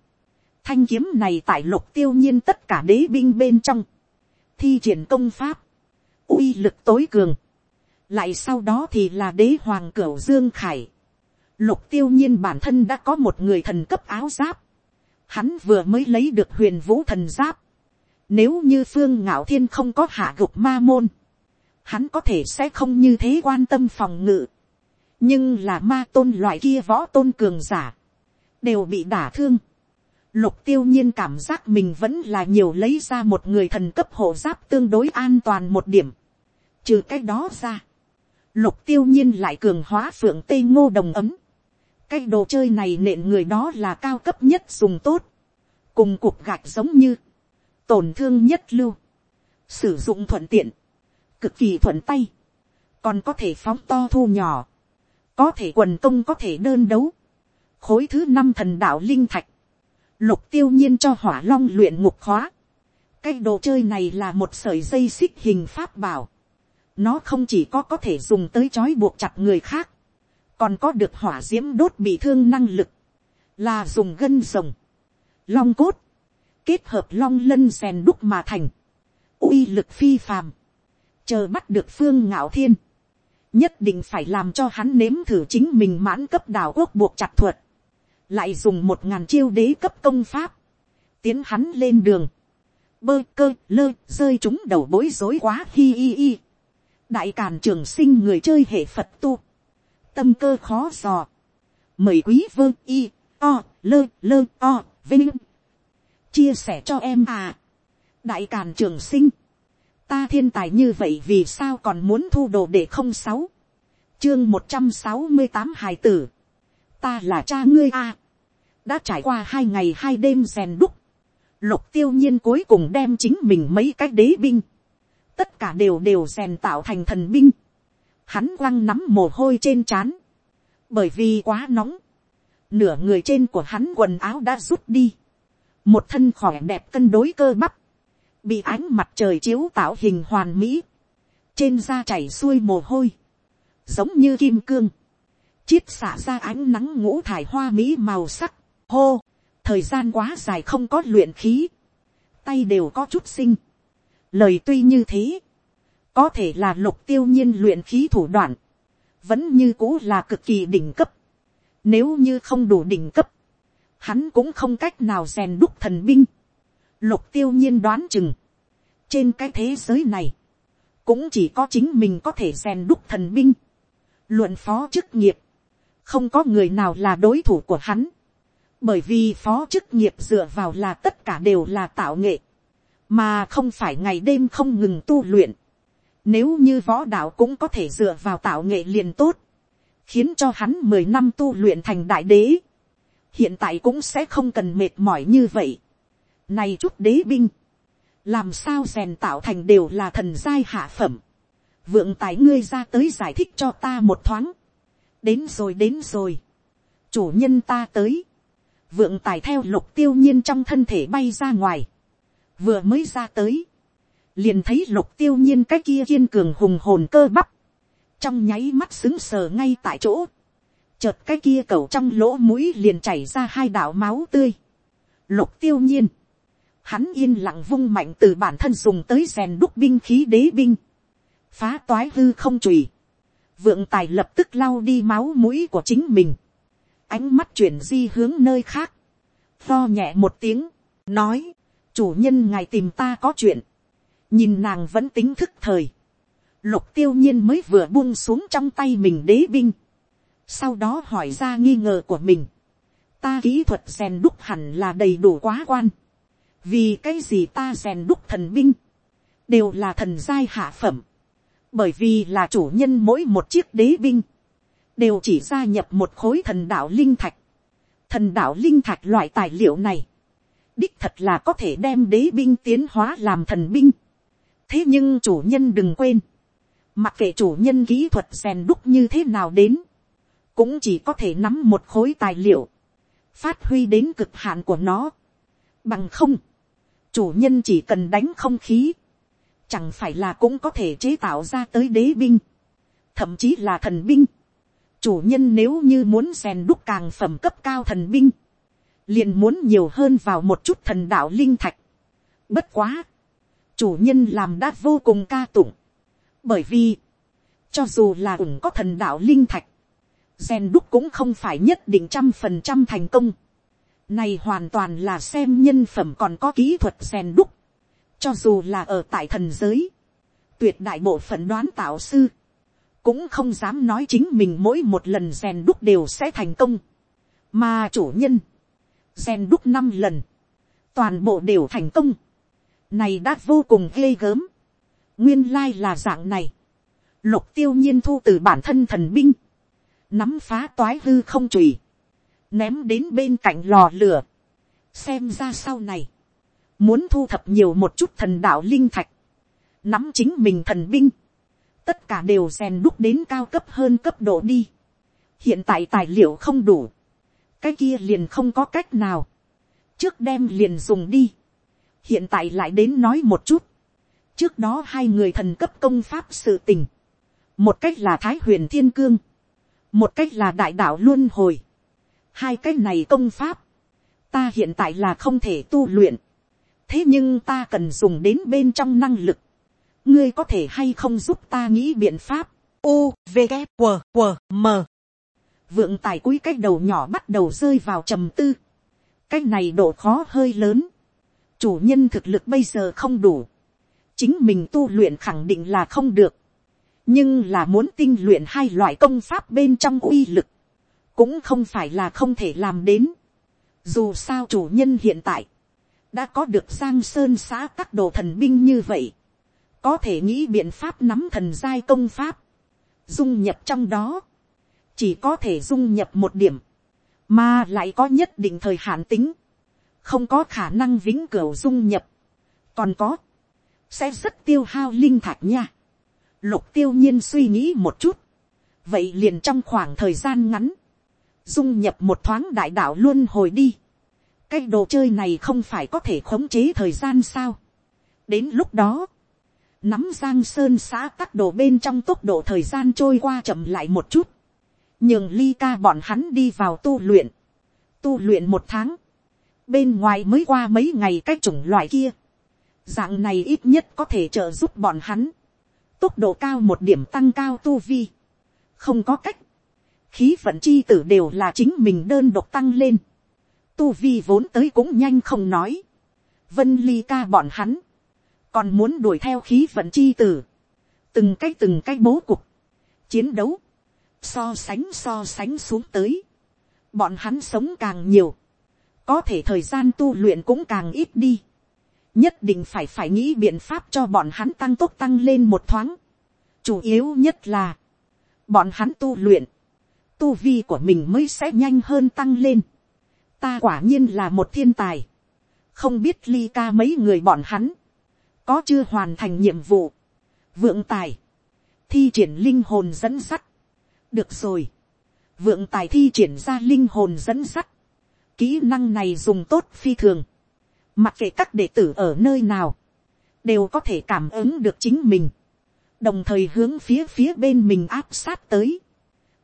thanh kiếm này tại lục tiêu nhiên tất cả đế binh bên trong, thi triển công pháp, uy lực tối cường, lại sau đó thì là đế hoàng cửu dương khải, lục tiêu nhiên bản thân đã có một người thần cấp áo giáp, hắn vừa mới lấy được huyền vũ thần giáp, nếu như phương ngạo thiên không có hạ gục ma môn, hắn có thể sẽ không như thế quan tâm phòng ngự, nhưng là ma tôn loại kia võ tôn cường giả, đều bị đả thương, Lục tiêu nhiên cảm giác mình vẫn là nhiều lấy ra một người thần cấp hộ giáp tương đối an toàn một điểm. Trừ cái đó ra. Lục tiêu nhiên lại cường hóa phượng tây ngô đồng ấm. Cái đồ chơi này nện người đó là cao cấp nhất dùng tốt. Cùng cục gạch giống như. Tổn thương nhất lưu. Sử dụng thuận tiện. Cực kỳ thuận tay. Còn có thể phóng to thu nhỏ. Có thể quần công có thể đơn đấu. Khối thứ năm thần đạo linh thạch lục tiêu nhiên cho hỏa long luyện ngục khóa. cái đồ chơi này là một sợi dây xích hình pháp bảo. nó không chỉ có có thể dùng tới chói buộc chặt người khác, còn có được hỏa d i ễ m đốt bị thương năng lực, là dùng gân rồng, long cốt, kết hợp long lân rèn đúc mà thành, uy lực phi phàm, chờ bắt được phương ngạo thiên, nhất định phải làm cho hắn nếm thử chính mình mãn cấp đào quốc buộc chặt thuật, lại dùng một ngàn chiêu đế cấp công pháp, tiến hắn lên đường, bơ cơ lơ rơi chúng đầu bối rối quá hi hi hi. đại càn trường sinh người chơi hệ phật tu, tâm cơ khó dò, mời quý vơ y, o, lơ lơ o, vinh, chia sẻ cho em à, đại càn trường sinh, ta thiên tài như vậy vì sao còn muốn thu đồ để không sáu, chương một trăm sáu mươi tám hài tử, ta là cha ngươi a, đã trải qua hai ngày hai đêm rèn đúc, lục tiêu nhiên cuối cùng đem chính mình mấy cái đế binh, tất cả đều đều rèn tạo thành thần binh, hắn quăng nắm mồ hôi trên trán, bởi vì quá nóng, nửa người trên của hắn quần áo đã rút đi, một thân khỏe đẹp cân đối cơ bắp, bị ánh mặt trời chiếu tạo hình hoàn mỹ, trên da chảy xuôi mồ hôi, giống như kim cương, chiết xả ra ánh nắng ngũ thải hoa mỹ màu sắc, hô, thời gian quá dài không có luyện khí, tay đều có chút sinh, lời tuy như thế, có thể là lục tiêu nhiên luyện khí thủ đoạn, vẫn như cũ là cực kỳ đỉnh cấp, nếu như không đủ đỉnh cấp, hắn cũng không cách nào rèn đúc thần binh, lục tiêu nhiên đoán chừng, trên cái thế giới này, cũng chỉ có chính mình có thể rèn đúc thần binh, luận phó chức nghiệp, không có người nào là đối thủ của hắn, bởi vì phó chức nghiệp dựa vào là tất cả đều là tạo nghệ, mà không phải ngày đêm không ngừng tu luyện. Nếu như võ đạo cũng có thể dựa vào tạo nghệ liền tốt, khiến cho hắn mười năm tu luyện thành đại đế, hiện tại cũng sẽ không cần mệt mỏi như vậy. Này chút đế binh, làm sao rèn tạo thành đều là thần giai hạ phẩm. Vượng tài ngươi ra tới giải thích cho ta một thoáng. Đến rồi đến rồi. Chủ nhân ta tới vượng tài theo lục tiêu nhiên trong thân thể bay ra ngoài, vừa mới ra tới, liền thấy lục tiêu nhiên cái kia kiên cường hùng hồn cơ bắp, trong nháy mắt xứng sờ ngay tại chỗ, chợt cái kia cầu trong lỗ mũi liền chảy ra hai đạo máu tươi, lục tiêu nhiên, hắn yên lặng vung mạnh từ bản thân dùng tới rèn đúc binh khí đế binh, phá toái hư không chùy, vượng tài lập tức lau đi máu mũi của chính mình, ánh mắt chuyển di hướng nơi khác, lo nhẹ một tiếng, nói, chủ nhân ngài tìm ta có chuyện, nhìn nàng vẫn tính thức thời, lục tiêu nhiên mới vừa buông xuống trong tay mình đế binh, sau đó hỏi ra nghi ngờ của mình, ta kỹ thuật rèn đúc hẳn là đầy đủ quá quan, vì cái gì ta rèn đúc thần binh, đều là thần giai hạ phẩm, bởi vì là chủ nhân mỗi một chiếc đế binh, đều chỉ gia nhập một khối thần đạo linh thạch. Thần đạo linh thạch loại tài liệu này, đích thật là có thể đem đế binh tiến hóa làm thần binh. thế nhưng chủ nhân đừng quên, mặc kệ chủ nhân kỹ thuật rèn đúc như thế nào đến, cũng chỉ có thể nắm một khối tài liệu, phát huy đến cực hạn của nó. Bằng không, chủ nhân chỉ cần đánh không khí, chẳng phải là cũng có thể chế tạo ra tới đế binh, thậm chí là thần binh chủ nhân nếu như muốn rèn đúc càng phẩm cấp cao thần binh, liền muốn nhiều hơn vào một chút thần đạo linh thạch. Bất quá, chủ nhân làm đã vô cùng ca tụng, bởi vì, cho dù là ủng có thần đạo linh thạch, rèn đúc cũng không phải nhất định trăm phần trăm thành công. Này hoàn toàn là xem nhân phẩm còn có kỹ thuật rèn đúc. Cho dù là ở tại thần giới, tuyệt đại bộ phận đoán tạo sư, cũng không dám nói chính mình mỗi một lần rèn đúc đều sẽ thành công, mà chủ nhân, rèn đúc năm lần, toàn bộ đều thành công, này đã vô cùng ghê gớm, nguyên lai là dạng này, lục tiêu nhiên thu từ bản thân thần binh, nắm phá toái hư không chùy, ném đến bên cạnh lò lửa, xem ra sau này, muốn thu thập nhiều một chút thần đạo linh thạch, nắm chính mình thần binh, tất cả đều rèn đúc đến cao cấp hơn cấp độ đi. hiện tại tài liệu không đủ, cái kia liền không có cách nào, trước đem liền dùng đi, hiện tại lại đến nói một chút, trước đó hai người thần cấp công pháp sự tình, một cách là thái huyền thiên cương, một cách là đại đạo luân hồi, hai cách này công pháp, ta hiện tại là không thể tu luyện, thế nhưng ta cần dùng đến bên trong năng lực, ngươi có thể hay không giúp ta nghĩ biện pháp, u, v, g, q, q, m. vượng tài cúi cái đầu nhỏ bắt đầu rơi vào trầm tư, cái này độ khó hơi lớn, chủ nhân thực lực bây giờ không đủ, chính mình tu luyện khẳng định là không được, nhưng là muốn tinh luyện hai loại công pháp bên trong uy lực, cũng không phải là không thể làm đến. Dù sao chủ nhân hiện tại, đã có được giang sơn xã các đồ thần binh như vậy, có thể nghĩ biện pháp nắm thần giai công pháp, dung nhập trong đó, chỉ có thể dung nhập một điểm, mà lại có nhất định thời hạn tính, không có khả năng vĩnh cửu dung nhập, còn có, sẽ rất tiêu hao linh thạch nha. Lục tiêu nhiên suy nghĩ một chút, vậy liền trong khoảng thời gian ngắn, dung nhập một thoáng đại đạo luôn hồi đi. cái đồ chơi này không phải có thể khống chế thời gian sao. đến lúc đó, nắm giang sơn xã các đồ bên trong tốc độ thời gian trôi qua chậm lại một chút, nhường ly ca bọn hắn đi vào tu luyện, tu luyện một tháng, bên ngoài mới qua mấy ngày cách chủng loại kia, dạng này ít nhất có thể trợ giúp bọn hắn, tốc độ cao một điểm tăng cao tu vi, không có cách, khí vận chi tử đều là chính mình đơn độc tăng lên, tu vi vốn tới cũng nhanh không nói, vân ly ca bọn hắn, còn muốn đuổi theo khí vận chi tử, từng cái từng cái bố cục, chiến đấu, so sánh so sánh xuống tới, bọn hắn sống càng nhiều, có thể thời gian tu luyện cũng càng ít đi, nhất định phải phải nghĩ biện pháp cho bọn hắn tăng tốc tăng lên một thoáng, chủ yếu nhất là, bọn hắn tu luyện, tu vi của mình mới sẽ nhanh hơn tăng lên, ta quả nhiên là một thiên tài, không biết ly ca mấy người bọn hắn, có chưa hoàn thành nhiệm vụ, vượng tài, thi triển linh hồn dẫn sắt, được rồi, vượng tài thi triển ra linh hồn dẫn sắt, kỹ năng này dùng tốt phi thường, mặc kệ các đệ tử ở nơi nào, đều có thể cảm ứng được chính mình, đồng thời hướng phía phía bên mình áp sát tới,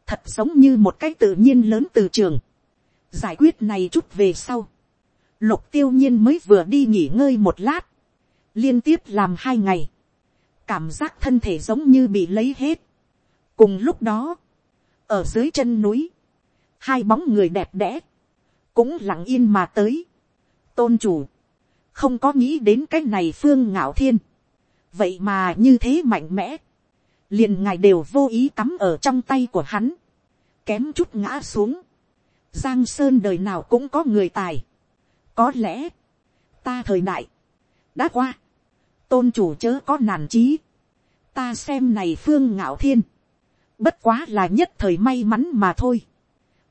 thật giống như một cái tự nhiên lớn từ trường, giải quyết này chút về sau, lục tiêu nhiên mới vừa đi nghỉ ngơi một lát, liên tiếp làm hai ngày, cảm giác thân thể giống như bị lấy hết. cùng lúc đó, ở dưới chân núi, hai bóng người đẹp đẽ, cũng lặng yên mà tới. tôn chủ, không có nghĩ đến cái này phương ngạo thiên, vậy mà như thế mạnh mẽ, liền ngài đều vô ý cắm ở trong tay của hắn, kém chút ngã xuống, giang sơn đời nào cũng có người tài, có lẽ, ta thời đại, đã qua, tôn chủ chớ có nản trí, ta xem này phương ngạo thiên, bất quá là nhất thời may mắn mà thôi,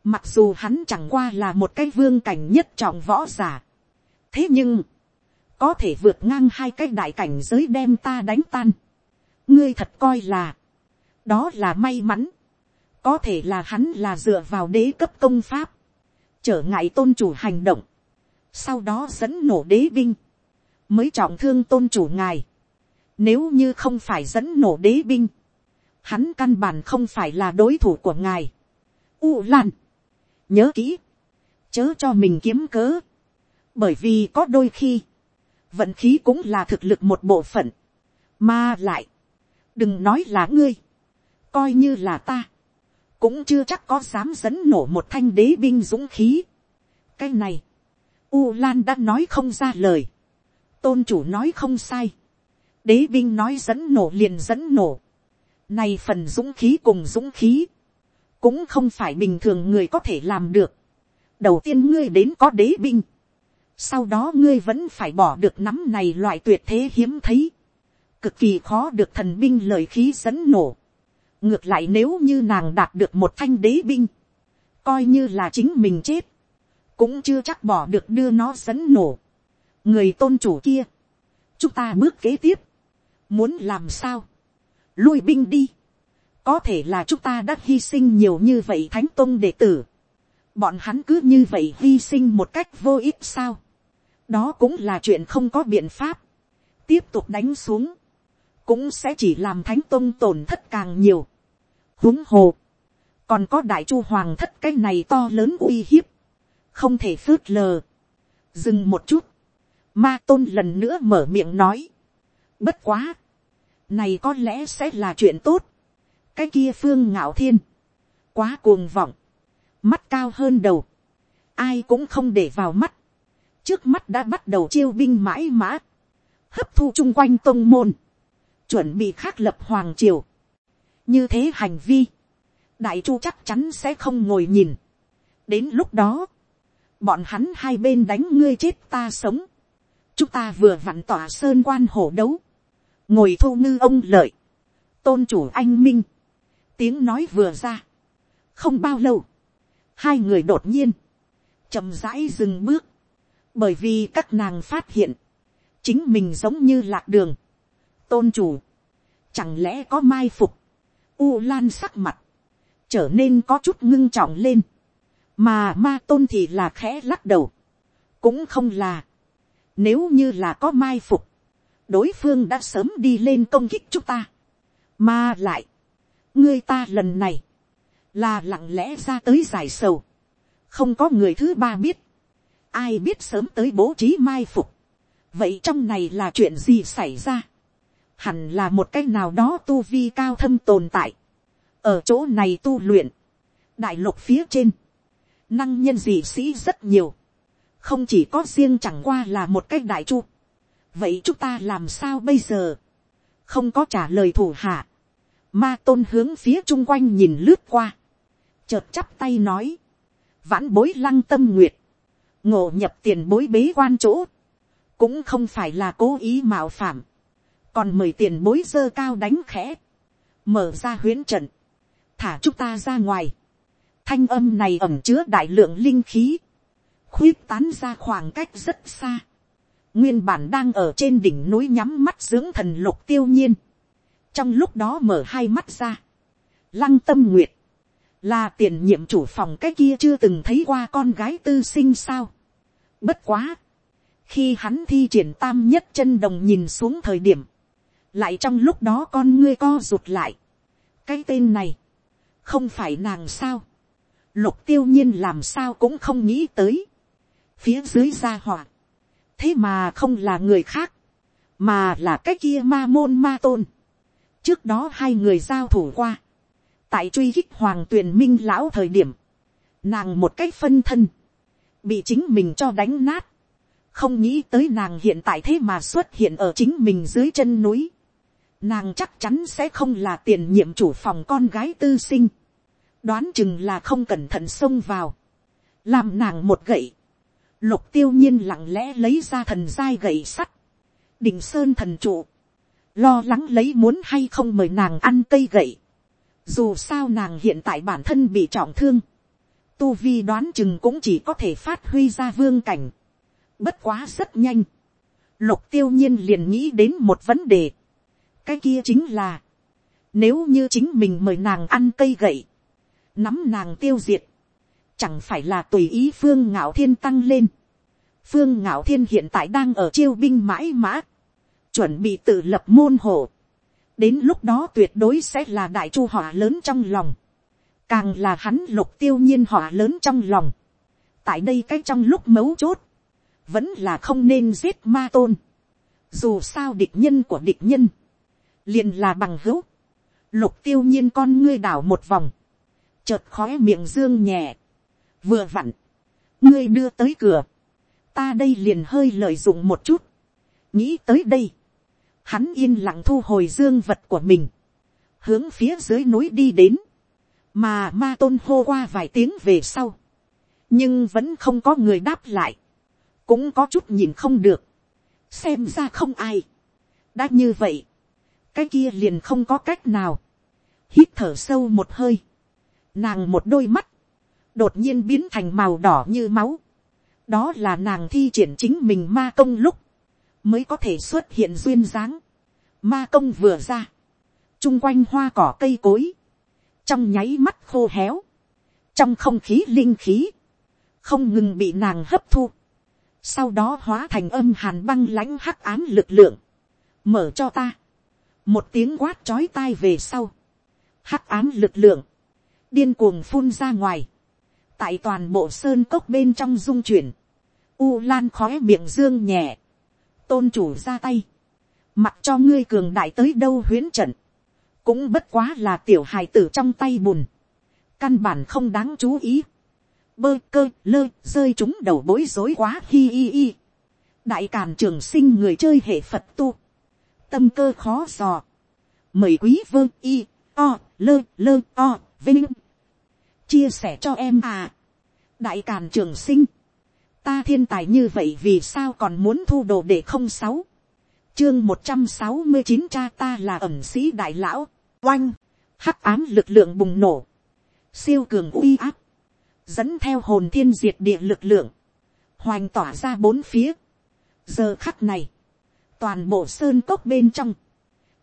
mặc dù hắn chẳng qua là một cái vương cảnh nhất trọng võ giả, thế nhưng, có thể vượt ngang hai cái đại cảnh giới đem ta đánh tan, ngươi thật coi là, đó là may mắn, có thể là hắn là dựa vào đế cấp công pháp, trở ngại tôn chủ hành động, sau đó dẫn nổ đế binh, mới trọng thương tôn chủ ngài. Nếu như không phải dẫn nổ đế binh, hắn căn bản không phải là đối thủ của ngài. U Lan, nhớ kỹ, chớ cho mình kiếm cớ, bởi vì có đôi khi, vận khí cũng là thực lực một bộ phận, mà lại, đừng nói là ngươi, coi như là ta, cũng chưa chắc có dám dẫn nổ một thanh đế binh dũng khí. cái này, U Lan đã nói không ra lời tôn chủ nói không sai, đế binh nói dẫn nổ liền dẫn nổ, này phần dũng khí cùng dũng khí, cũng không phải bình thường người có thể làm được. đầu tiên ngươi đến có đế binh, sau đó ngươi vẫn phải bỏ được nắm này loại tuyệt thế hiếm thấy, cực kỳ khó được thần binh lời khí dẫn nổ. ngược lại nếu như nàng đạt được một thanh đế binh, coi như là chính mình chết, cũng chưa chắc bỏ được đưa nó dẫn nổ người tôn chủ kia, chúng ta bước kế tiếp, muốn làm sao, lui binh đi, có thể là chúng ta đã hy sinh nhiều như vậy thánh tôn đệ tử, bọn hắn cứ như vậy hy sinh một cách vô ích sao, đó cũng là chuyện không có biện pháp, tiếp tục đánh xuống, cũng sẽ chỉ làm thánh tôn tổn thất càng nhiều, huống hồ, còn có đại chu hoàng thất cái này to lớn uy hiếp, không thể phớt lờ, dừng một chút, Ma tôn lần nữa mở miệng nói. Bất quá. Này có lẽ sẽ là chuyện tốt. Cái kia phương ngạo thiên. Quá cuồng vọng. Mắt cao hơn đầu. Ai cũng không để vào mắt. Trước mắt đã bắt đầu chiêu binh mãi mã. Hấp thu chung quanh tông môn. Chuẩn bị khắc lập hoàng triều. như thế hành vi, đại chu chắc chắn sẽ không ngồi nhìn. đến lúc đó, bọn hắn hai bên đánh ngươi chết ta sống, chúng ta vừa vặn tỏa sơn quan hổ đấu, ngồi thu ngư ông lợi, tôn chủ anh minh, tiếng nói vừa ra, không bao lâu, hai người đột nhiên, chậm rãi dừng bước, bởi vì các nàng phát hiện, chính mình giống như lạc đường, tôn chủ, chẳng lẽ có mai phục, u lan sắc mặt, trở nên có chút ngưng trọng lên, mà ma tôn thì là khẽ lắc đầu, cũng không là, nếu như là có mai phục, đối phương đã sớm đi lên công kích chúng ta, mà lại, ngươi ta lần này, là lặng lẽ ra tới giải sầu, không có người thứ ba biết, ai biết sớm tới bố trí mai phục, vậy trong này là chuyện gì xảy ra, hẳn là một cái nào đó tu vi cao thâm tồn tại, ở chỗ này tu luyện, đại lục phía trên, năng nhân dị sĩ rất nhiều, không chỉ có riêng chẳng qua là một cách đại chu, vậy chúng ta làm sao bây giờ, không có trả lời thủ hạ, ma tôn hướng phía chung quanh nhìn lướt qua, chợt chắp tay nói, vãn bối lăng tâm nguyệt, ngộ nhập tiền bối bế quan chỗ, cũng không phải là cố ý mạo phạm, còn mời tiền bối dơ cao đánh khẽ, mở ra huyến trận, thả chúng ta ra ngoài, thanh âm này ẩm chứa đại lượng linh khí, khuyết tán ra khoảng cách rất xa, nguyên bản đang ở trên đỉnh núi nhắm mắt dưỡng thần lục tiêu nhiên, trong lúc đó mở hai mắt ra, lăng tâm nguyệt, là tiền nhiệm chủ phòng cái kia chưa từng thấy qua con gái tư sinh sao. Bất quá, khi hắn thi triển tam nhất chân đồng nhìn xuống thời điểm, lại trong lúc đó con ngươi co rụt lại. cái tên này, không phải nàng sao. lục tiêu nhiên làm sao cũng không nghĩ tới phía dưới gia hỏa, thế mà không là người khác, mà là cái kia ma môn ma tôn. trước đó hai người giao thủ qua. Tại truy khích hoàng tuyền minh lão thời điểm, nàng một cách phân thân, bị chính mình cho đánh nát, không nghĩ tới nàng hiện tại thế mà xuất hiện ở chính mình dưới chân núi, nàng chắc chắn sẽ không là tiền nhiệm chủ phòng con gái tư sinh, đoán chừng là không cẩn thận xông vào, làm nàng một gậy, lục tiêu nhiên lặng lẽ lấy ra thần dai gậy sắt, đình sơn thần trụ, lo lắng lấy muốn hay không mời nàng ăn cây gậy, dù sao nàng hiện tại bản thân bị trọng thương. Tu vi đoán chừng cũng chỉ có thể phát huy ra vương cảnh. Bất quá rất nhanh. Lục tiêu nhiên liền nghĩ đến một vấn đề. Cái kia chính là. Nếu như chính mình mời nàng ăn cây gậy. Nắm nàng tiêu diệt. Chẳng phải là tùy ý phương ngạo thiên tăng lên. Phương ngạo thiên hiện tại đang ở chiêu binh mãi mã. Chuẩn bị tự lập môn hộ. Đến lúc đó tuyệt đối sẽ là đại chu họa lớn trong lòng, càng là hắn lục tiêu nhiên họa lớn trong lòng. tại đây cái trong lúc mấu chốt, vẫn là không nên giết ma tôn, dù sao địch nhân của địch nhân, liền là bằng hữu, lục tiêu nhiên con ngươi đảo một vòng, chợt khói miệng dương nhẹ, vừa vặn, ngươi đưa tới cửa, ta đây liền hơi lợi dụng một chút, nghĩ tới đây, hắn yên lặng thu hồi dương vật của mình, hướng phía dưới núi đi đến, mà ma tôn hô qua vài tiếng về sau, nhưng vẫn không có người đáp lại, cũng có chút nhìn không được, xem ra không ai, đã như vậy, cái kia liền không có cách nào, hít thở sâu một hơi, nàng một đôi mắt, đột nhiên biến thành màu đỏ như máu, đó là nàng thi triển chính mình ma công lúc, mới có thể xuất hiện duyên dáng. Ma công vừa ra, chung quanh hoa cỏ cây cối, trong nháy mắt khô héo, trong không khí linh khí, không ngừng bị nàng hấp thu, sau đó hóa thành âm hàn băng lãnh hắc ám lực lượng, mở cho ta, một tiếng quát chói tai về sau, hắc ám lực lượng, điên cuồng phun ra ngoài, tại toàn bộ sơn cốc bên trong dung chuyển, u lan khói miệng dương nhẹ, tôn chủ ra tay, mặc cho ngươi cường đại tới đâu huyến trận, cũng bất quá là tiểu hài tử trong tay bùn, căn bản không đáng chú ý, bơ cơ lơ rơi chúng đầu bối rối quá hi hi hi, đại càn trường sinh người chơi hệ phật tu, tâm cơ khó dò, mời quý vơ y o, lơ lơ o, vinh chia sẻ cho em à. đại càn trường sinh. ta thiên tài như vậy vì sao còn muốn thu đồ để không sáu. chương một trăm sáu mươi chín cha ta là ẩm sĩ đại lão. oanh. hắc ám lực lượng bùng nổ. siêu cường uy áp. dẫn theo hồn thiên diệt địa lực lượng. hoành tỏa ra bốn phía. giờ khắc này. toàn bộ sơn cốc bên trong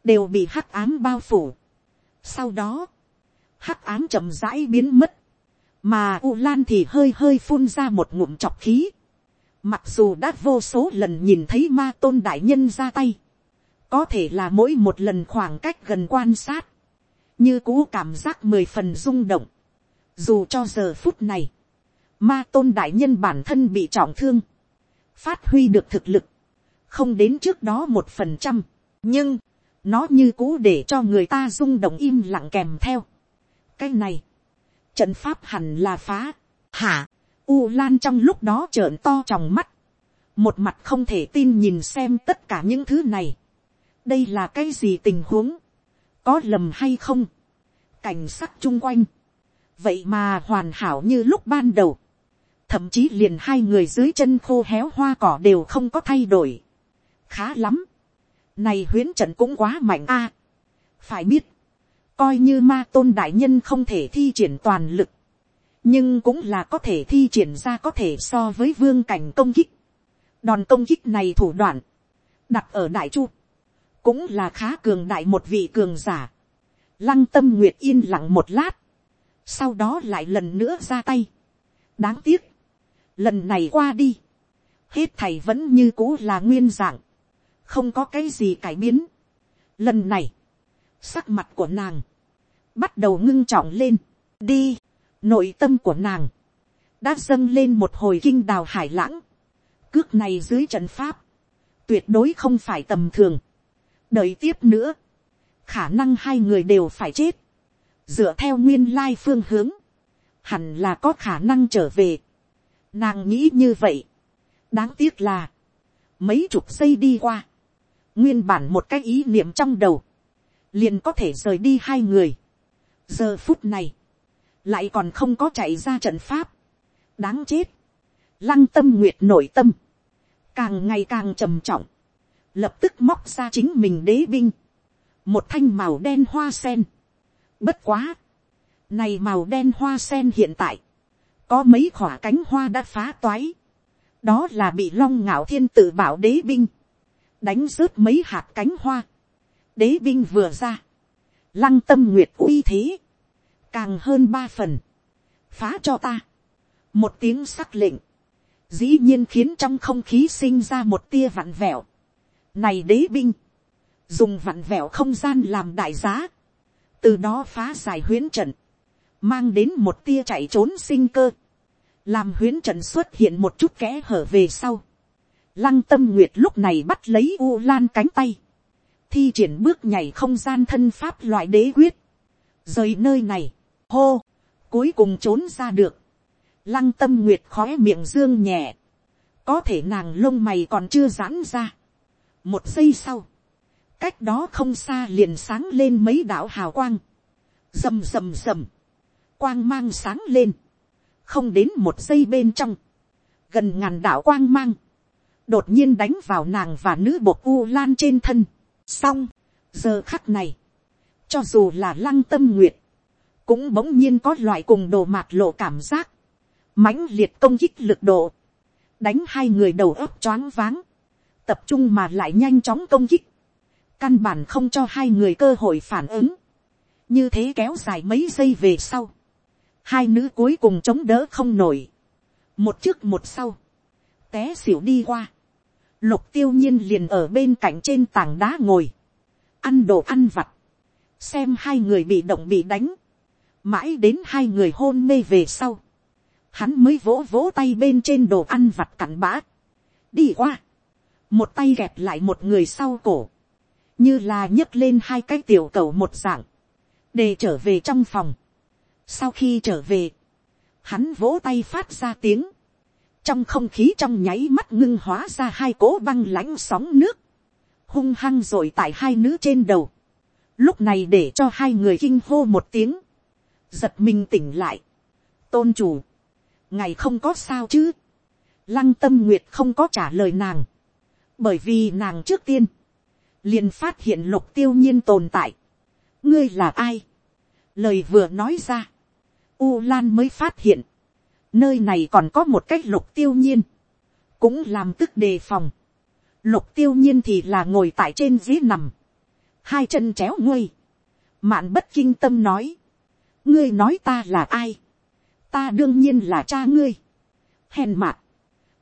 đều bị hắc ám bao phủ. Sau đó, hắc ám chậm rãi biến mất, mà U Lan thì hơi hơi phun ra một ngụm chọc khí. Mặc dù đã vô số lần nhìn thấy ma tôn đại nhân ra tay, có thể là mỗi một lần khoảng cách gần quan sát, như cũ cảm giác mười phần rung động. Dù cho giờ phút này, ma tôn đại nhân bản thân bị trọng thương, phát huy được thực lực, không đến trước đó một phần trăm, nhưng, nó như cũ để cho người ta rung động im lặng kèm theo cái này, trận pháp hẳn là phá, hả, u lan trong lúc đó trợn to tròng mắt, một mặt không thể tin nhìn xem tất cả những thứ này. đây là cái gì tình huống, có lầm hay không, cảnh sắc chung quanh, vậy mà hoàn hảo như lúc ban đầu, thậm chí liền hai người dưới chân khô héo hoa cỏ đều không có thay đổi, khá lắm, này huyến trận cũng quá mạnh a. phải biết, coi như ma tôn đại nhân không thể thi triển toàn lực, nhưng cũng là có thể thi triển ra có thể so với vương cảnh công kích. đòn công kích này thủ đoạn, đặt ở đại chu, cũng là khá cường đại một vị cường giả. lăng tâm nguyệt yên lặng một lát, sau đó lại lần nữa ra tay. đáng tiếc, lần này qua đi, hết thầy vẫn như cũ là nguyên dạng không có cái gì cải biến. Lần này, sắc mặt của nàng, bắt đầu ngưng trọng lên, đi, nội tâm của nàng, đã dâng lên một hồi kinh đào hải lãng, cước này dưới trận pháp, tuyệt đối không phải tầm thường, đợi tiếp nữa, khả năng hai người đều phải chết, dựa theo nguyên lai phương hướng, hẳn là có khả năng trở về. Nàng nghĩ như vậy, đáng tiếc là, mấy chục giây đi qua, nguyên bản một cái ý niệm trong đầu, liền có thể rời đi hai người. giờ phút này, lại còn không có chạy ra trận pháp, đáng chết, lăng tâm nguyệt nội tâm, càng ngày càng trầm trọng, lập tức móc ra chính mình đế binh, một thanh màu đen hoa sen, bất quá, này màu đen hoa sen hiện tại, có mấy khỏa cánh hoa đã phá toái, đó là bị long ngạo thiên tự bảo đế binh, đánh rớt mấy hạt cánh hoa, đế binh vừa ra, lăng tâm nguyệt uy thế, càng hơn ba phần, phá cho ta, một tiếng sắc lệnh, dĩ nhiên khiến trong không khí sinh ra một tia vặn vẹo, này đế binh, dùng vặn vẹo không gian làm đại giá, từ đó phá giải huyến trận, mang đến một tia chạy trốn sinh cơ, làm huyến trận xuất hiện một chút kẽ hở về sau, Lăng tâm nguyệt lúc này bắt lấy U Lan cánh tay. Thi triển bước nhảy không gian thân pháp loại đế quyết. Rời nơi này. Hô. Cuối cùng trốn ra được. Lăng tâm nguyệt khóe miệng dương nhẹ. Có thể nàng lông mày còn chưa giãn ra. Một giây sau. Cách đó không xa liền sáng lên mấy đạo hào quang. Rầm rầm rầm. Quang mang sáng lên. Không đến một giây bên trong. Gần ngàn đạo quang mang đột nhiên đánh vào nàng và nữ bột u lan trên thân xong, giờ khắc này, cho dù là lăng tâm nguyệt, cũng bỗng nhiên có loại cùng đồ mạt lộ cảm giác, mãnh liệt công kích lực độ, đánh hai người đầu óc choáng váng, tập trung mà lại nhanh chóng công kích, căn bản không cho hai người cơ hội phản ứng, như thế kéo dài mấy giây về sau, hai nữ cuối cùng chống đỡ không nổi, một trước một sau, té xỉu đi qua, lục tiêu nhiên liền ở bên cạnh trên tảng đá ngồi, ăn đồ ăn vặt, xem hai người bị động bị đánh, mãi đến hai người hôn mê về sau, hắn mới vỗ vỗ tay bên trên đồ ăn vặt cặn bã, đi qua, một tay gẹp lại một người sau cổ, như là nhấc lên hai cái tiểu cầu một dạng, để trở về trong phòng. Sau khi trở về, hắn vỗ tay phát ra tiếng, trong không khí trong nháy mắt ngưng hóa ra hai cỗ băng lãnh sóng nước, hung hăng rồi tại hai nữ trên đầu, lúc này để cho hai người kinh hô một tiếng, giật mình tỉnh lại, tôn chủ, ngày không có sao chứ, lăng tâm nguyệt không có trả lời nàng, bởi vì nàng trước tiên, liền phát hiện lục tiêu nhiên tồn tại, ngươi là ai, lời vừa nói ra, u lan mới phát hiện, nơi này còn có một cách lục tiêu nhiên, cũng làm tức đề phòng, lục tiêu nhiên thì là ngồi tại trên dưới nằm, hai chân chéo nguôi, mạn bất kinh tâm nói, ngươi nói ta là ai, ta đương nhiên là cha ngươi, hèn mạn,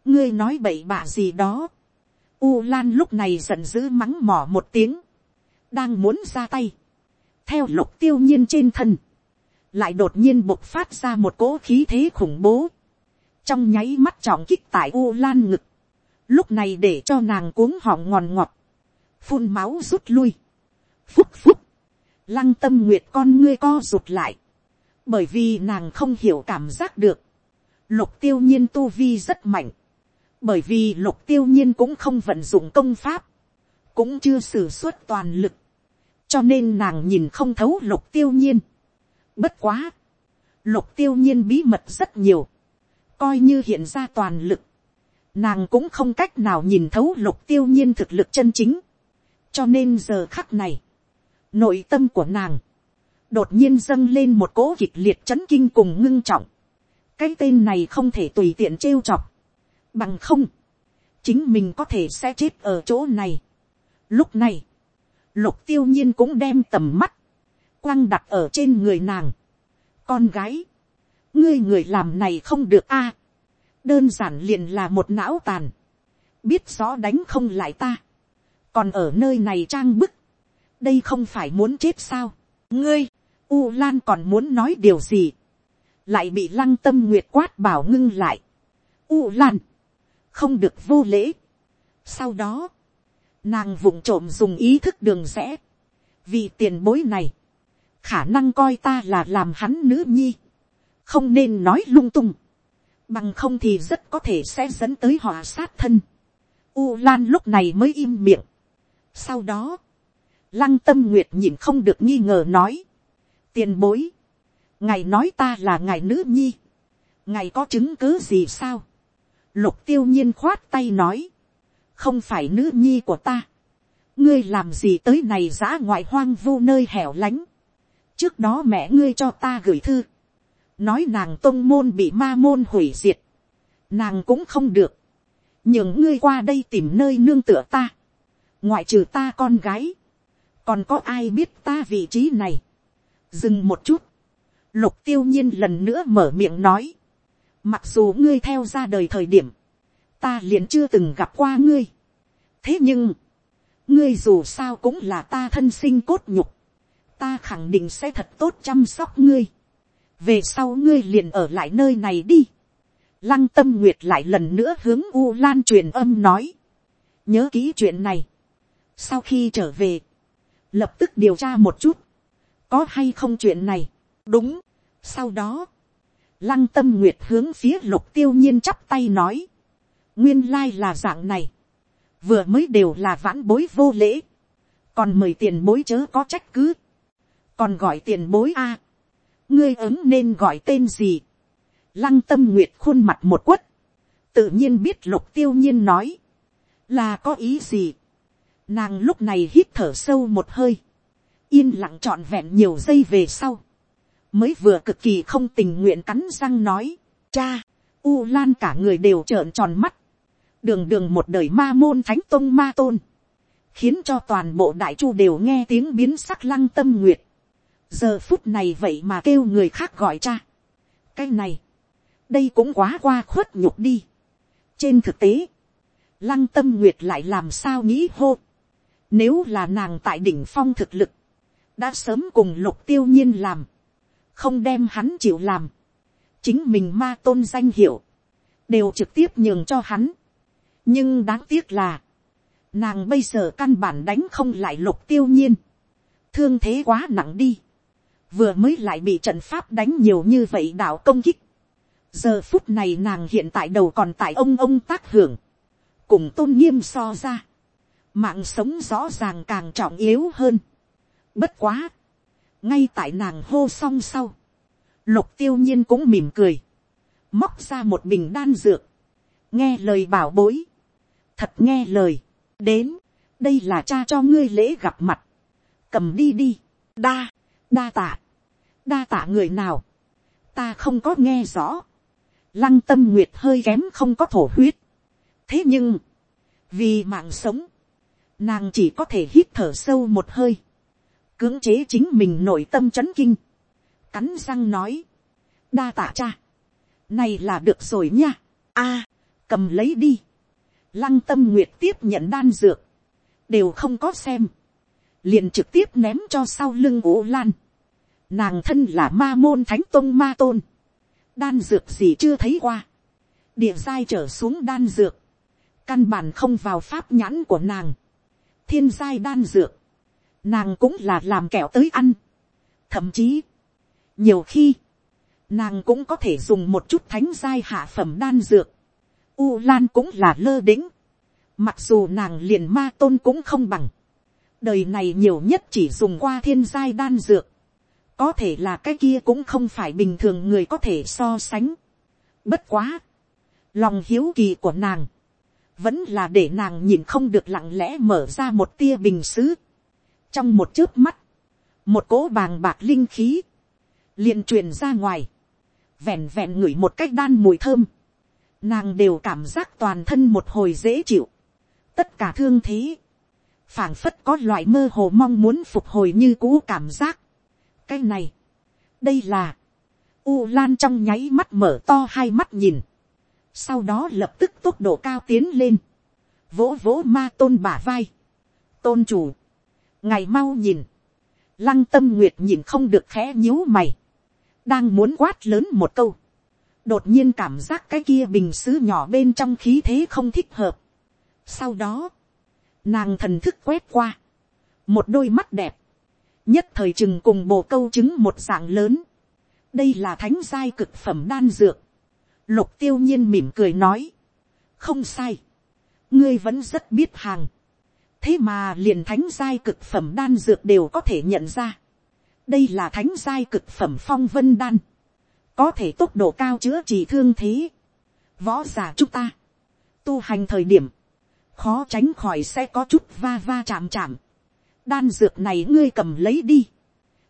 ngươi nói bậy bạ gì đó, u lan lúc này giận dữ mắng mỏ một tiếng, đang muốn ra tay, theo lục tiêu nhiên trên thân, lại đột nhiên bộc phát ra một cỗ khí thế khủng bố, trong nháy mắt trọng kích tại u lan ngực, lúc này để cho nàng cuống họng ngòn ngọt, phun máu rút lui, phúc phúc, lăng tâm nguyệt con ngươi co rụt lại, bởi vì nàng không hiểu cảm giác được, lục tiêu nhiên tu vi rất mạnh, bởi vì lục tiêu nhiên cũng không vận dụng công pháp, cũng chưa sử suất toàn lực, cho nên nàng nhìn không thấu lục tiêu nhiên. Bất quá, lục tiêu nhiên bí mật rất nhiều, coi như hiện ra toàn lực, nàng cũng không cách nào nhìn thấu lục tiêu nhiên thực lực chân chính, cho nên giờ khắc này, nội tâm của nàng, đột nhiên dâng lên một cỗ kịch liệt chấn kinh cùng ngưng trọng, cái tên này không thể tùy tiện trêu chọc, bằng không, chính mình có thể sẽ chết ở chỗ này. Lúc này, lục tiêu nhiên cũng đem tầm mắt, quăng đặt ở trên người nàng. Con gái, ngươi người làm này không được a. À, đơn giản liền là một não tàn, biết rõ đánh không lại ta, còn ở nơi này trang bức, đây không phải muốn chết sao, ngươi, u lan còn muốn nói điều gì, lại bị lăng tâm nguyệt quát bảo ngưng lại, u lan, không được vô lễ. Sau đó, nàng vụng trộm dùng ý thức đường rẽ, vì tiền bối này, khả năng coi ta là làm hắn nữ nhi, không nên nói lung tung, bằng không thì rất có thể sẽ dẫn tới họ sát thân. U Lan lúc này mới im miệng. Sau đó, lăng tâm nguyệt nhìn không được nghi ngờ nói, tiền bối, ngài nói ta là ngài nữ nhi, ngài có chứng cứ gì sao, Lục tiêu nhiên khoát tay nói. Không phải nữ nhi của ta. Ngươi làm gì tới này giã ngoại hoang vu nơi hẻo lánh. Trước đó mẹ ngươi cho ta gửi thư. Nói nàng tông môn bị ma môn hủy diệt. Nàng cũng không được. những ngươi qua đây tìm nơi nương tựa ta. Ngoại trừ ta con gái. Còn có ai biết ta vị trí này. Dừng một chút. Lục tiêu nhiên lần nữa mở miệng nói Mặc dù ngươi theo ra đời thời điểm, ta liền chưa từng gặp qua ngươi. Thế nhưng, ngươi dù sao cũng là ta thân sinh cốt nhục. Ta khẳng định sẽ thật tốt chăm sóc ngươi. Về sau ngươi liền ở lại nơi này đi. Lăng tâm nguyệt lại lần nữa hướng U Lan truyền âm nói. Nhớ kỹ chuyện này. Sau khi trở về, lập tức điều tra một chút. Có hay không chuyện này? Đúng. Sau đó, Lăng tâm nguyệt hướng phía lục tiêu nhiên chắp tay nói. Nguyên lai là dạng này. Vừa mới đều là vãn bối vô lễ. Còn mời tiền bối chớ có trách cứ. Còn gọi tiền bối a Ngươi ứng nên gọi tên gì? Lăng tâm nguyệt khuôn mặt một quất. Tự nhiên biết lục tiêu nhiên nói. Là có ý gì? Nàng lúc này hít thở sâu một hơi. Yên lặng trọn vẹn nhiều giây về sau mới vừa cực kỳ không tình nguyện cắn răng nói, cha, u lan cả người đều trợn tròn mắt, đường đường một đời ma môn thánh tôn ma tôn, khiến cho toàn bộ đại chu đều nghe tiếng biến sắc lăng tâm nguyệt, giờ phút này vậy mà kêu người khác gọi cha, cái này, đây cũng quá qua khuất nhục đi. trên thực tế, lăng tâm nguyệt lại làm sao nghĩ hô, nếu là nàng tại đỉnh phong thực lực, đã sớm cùng lục tiêu nhiên làm, không đem hắn chịu làm, chính mình ma tôn danh hiệu, đều trực tiếp nhường cho hắn. nhưng đáng tiếc là, nàng bây giờ căn bản đánh không lại lục tiêu nhiên, thương thế quá nặng đi, vừa mới lại bị trận pháp đánh nhiều như vậy đạo công kích, giờ phút này nàng hiện tại đầu còn tại ông ông tác hưởng, cùng tôn nghiêm so ra, mạng sống rõ ràng càng trọng yếu hơn, Bất quá. Ngay tại nàng hô xong sau. Lục tiêu nhiên cũng mỉm cười. Móc ra một bình đan dược. Nghe lời bảo bối. Thật nghe lời. Đến. Đây là cha cho ngươi lễ gặp mặt. Cầm đi đi. Đa. Đa tạ. Đa tạ người nào. Ta không có nghe rõ. Lăng tâm nguyệt hơi kém không có thổ huyết. Thế nhưng. Vì mạng sống. Nàng chỉ có thể hít thở sâu một hơi cưỡng chế chính mình nội tâm c h ấ n kinh, cắn răng nói, đa tạ cha, này là được rồi nha, a, cầm lấy đi, lăng tâm nguyệt tiếp nhận đan dược, đều không có xem, liền trực tiếp ném cho sau lưng ố lan, nàng thân là ma môn thánh tôn ma tôn, đan dược gì chưa thấy qua, địa giai trở xuống đan dược, căn bản không vào pháp nhãn của nàng, thiên giai đan dược, nàng cũng là làm kẹo tới ăn. thậm chí, nhiều khi, nàng cũng có thể dùng một chút thánh giai hạ phẩm đan dược. U Lan cũng là lơ đĩnh. Mặc dù nàng liền ma tôn cũng không bằng. Đời này nhiều nhất chỉ dùng qua thiên giai đan dược. Có thể là cái kia cũng không phải bình thường người có thể so sánh. Bất quá. Lòng hiếu kỳ của nàng. Vẫn là để nàng nhìn không được lặng lẽ mở ra một tia bình xứ trong một chớp mắt, một cỗ bàng bạc linh khí, liền truyền ra ngoài, vẹn vẹn ngửi một cách đan mùi thơm, nàng đều cảm giác toàn thân một hồi dễ chịu, tất cả thương thế, phảng phất có loại mơ hồ mong muốn phục hồi như cũ cảm giác cái này, đây là, u lan trong nháy mắt mở to hai mắt nhìn, sau đó lập tức tốc độ cao tiến lên, vỗ vỗ ma tôn bả vai, tôn chủ, ngày mau nhìn, lăng tâm nguyệt nhìn không được khẽ nhíu mày, đang muốn quát lớn một câu, đột nhiên cảm giác cái kia bình xứ nhỏ bên trong khí thế không thích hợp. sau đó, nàng thần thức quét qua, một đôi mắt đẹp, nhất thời chừng cùng bồ câu chứng một dạng lớn, đây là thánh giai cực phẩm đan dược, lục tiêu nhiên mỉm cười nói, không sai, ngươi vẫn rất biết hàng, thế mà liền thánh giai cực phẩm đan dược đều có thể nhận ra. đây là thánh giai cực phẩm phong vân đan, có thể tốc độ cao chữa trị thương thế. võ giả chúng ta, tu hành thời điểm, khó tránh khỏi sẽ có chút va va chạm chạm đan dược này ngươi cầm lấy đi,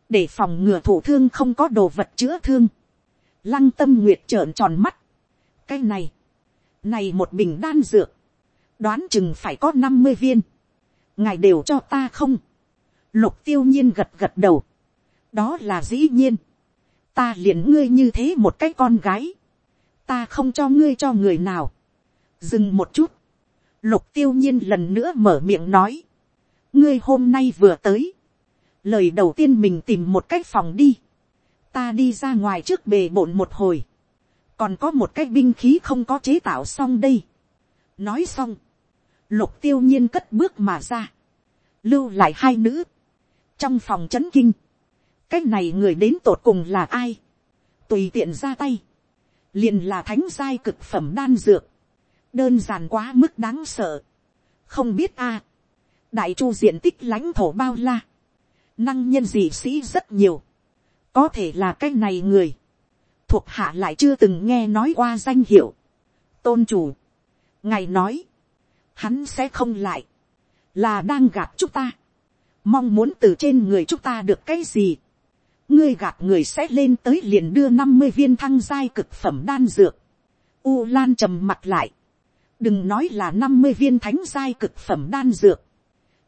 để phòng ngừa thủ thương không có đồ vật chữa thương. lăng tâm nguyệt trợn tròn mắt. cái này, này một bình đan dược, đoán chừng phải có năm mươi viên ngài đều cho ta không. lục tiêu nhiên gật gật đầu. đó là dĩ nhiên. ta liền ngươi như thế một cái con gái. ta không cho ngươi cho người nào. dừng một chút. lục tiêu nhiên lần nữa mở miệng nói ngươi hôm nay vừa tới. lời đầu tiên mình tìm một cái phòng đi. ta đi ra ngoài trước bề bộn một hồi. còn có một cái binh khí không có chế tạo xong đây. nói xong lục tiêu nhiên cất bước mà ra, lưu lại hai nữ, trong phòng c h ấ n kinh, cái này người đến tột cùng là ai, tùy tiện ra tay, liền là thánh giai cực phẩm đan dược, đơn giản quá mức đáng sợ, không biết a, đại chu diện tích lãnh thổ bao la, năng nhân dị sĩ rất nhiều, có thể là cái này người, thuộc hạ lại chưa từng nghe nói qua danh hiệu, tôn chủ, ngài nói, hắn sẽ không lại, là đang gạt chúng ta, mong muốn từ trên người chúng ta được cái gì, ngươi gạt người sẽ lên tới liền đưa năm mươi viên thăng giai cực phẩm đan dược, u lan trầm mặt lại, đừng nói là năm mươi viên thánh giai cực phẩm đan dược,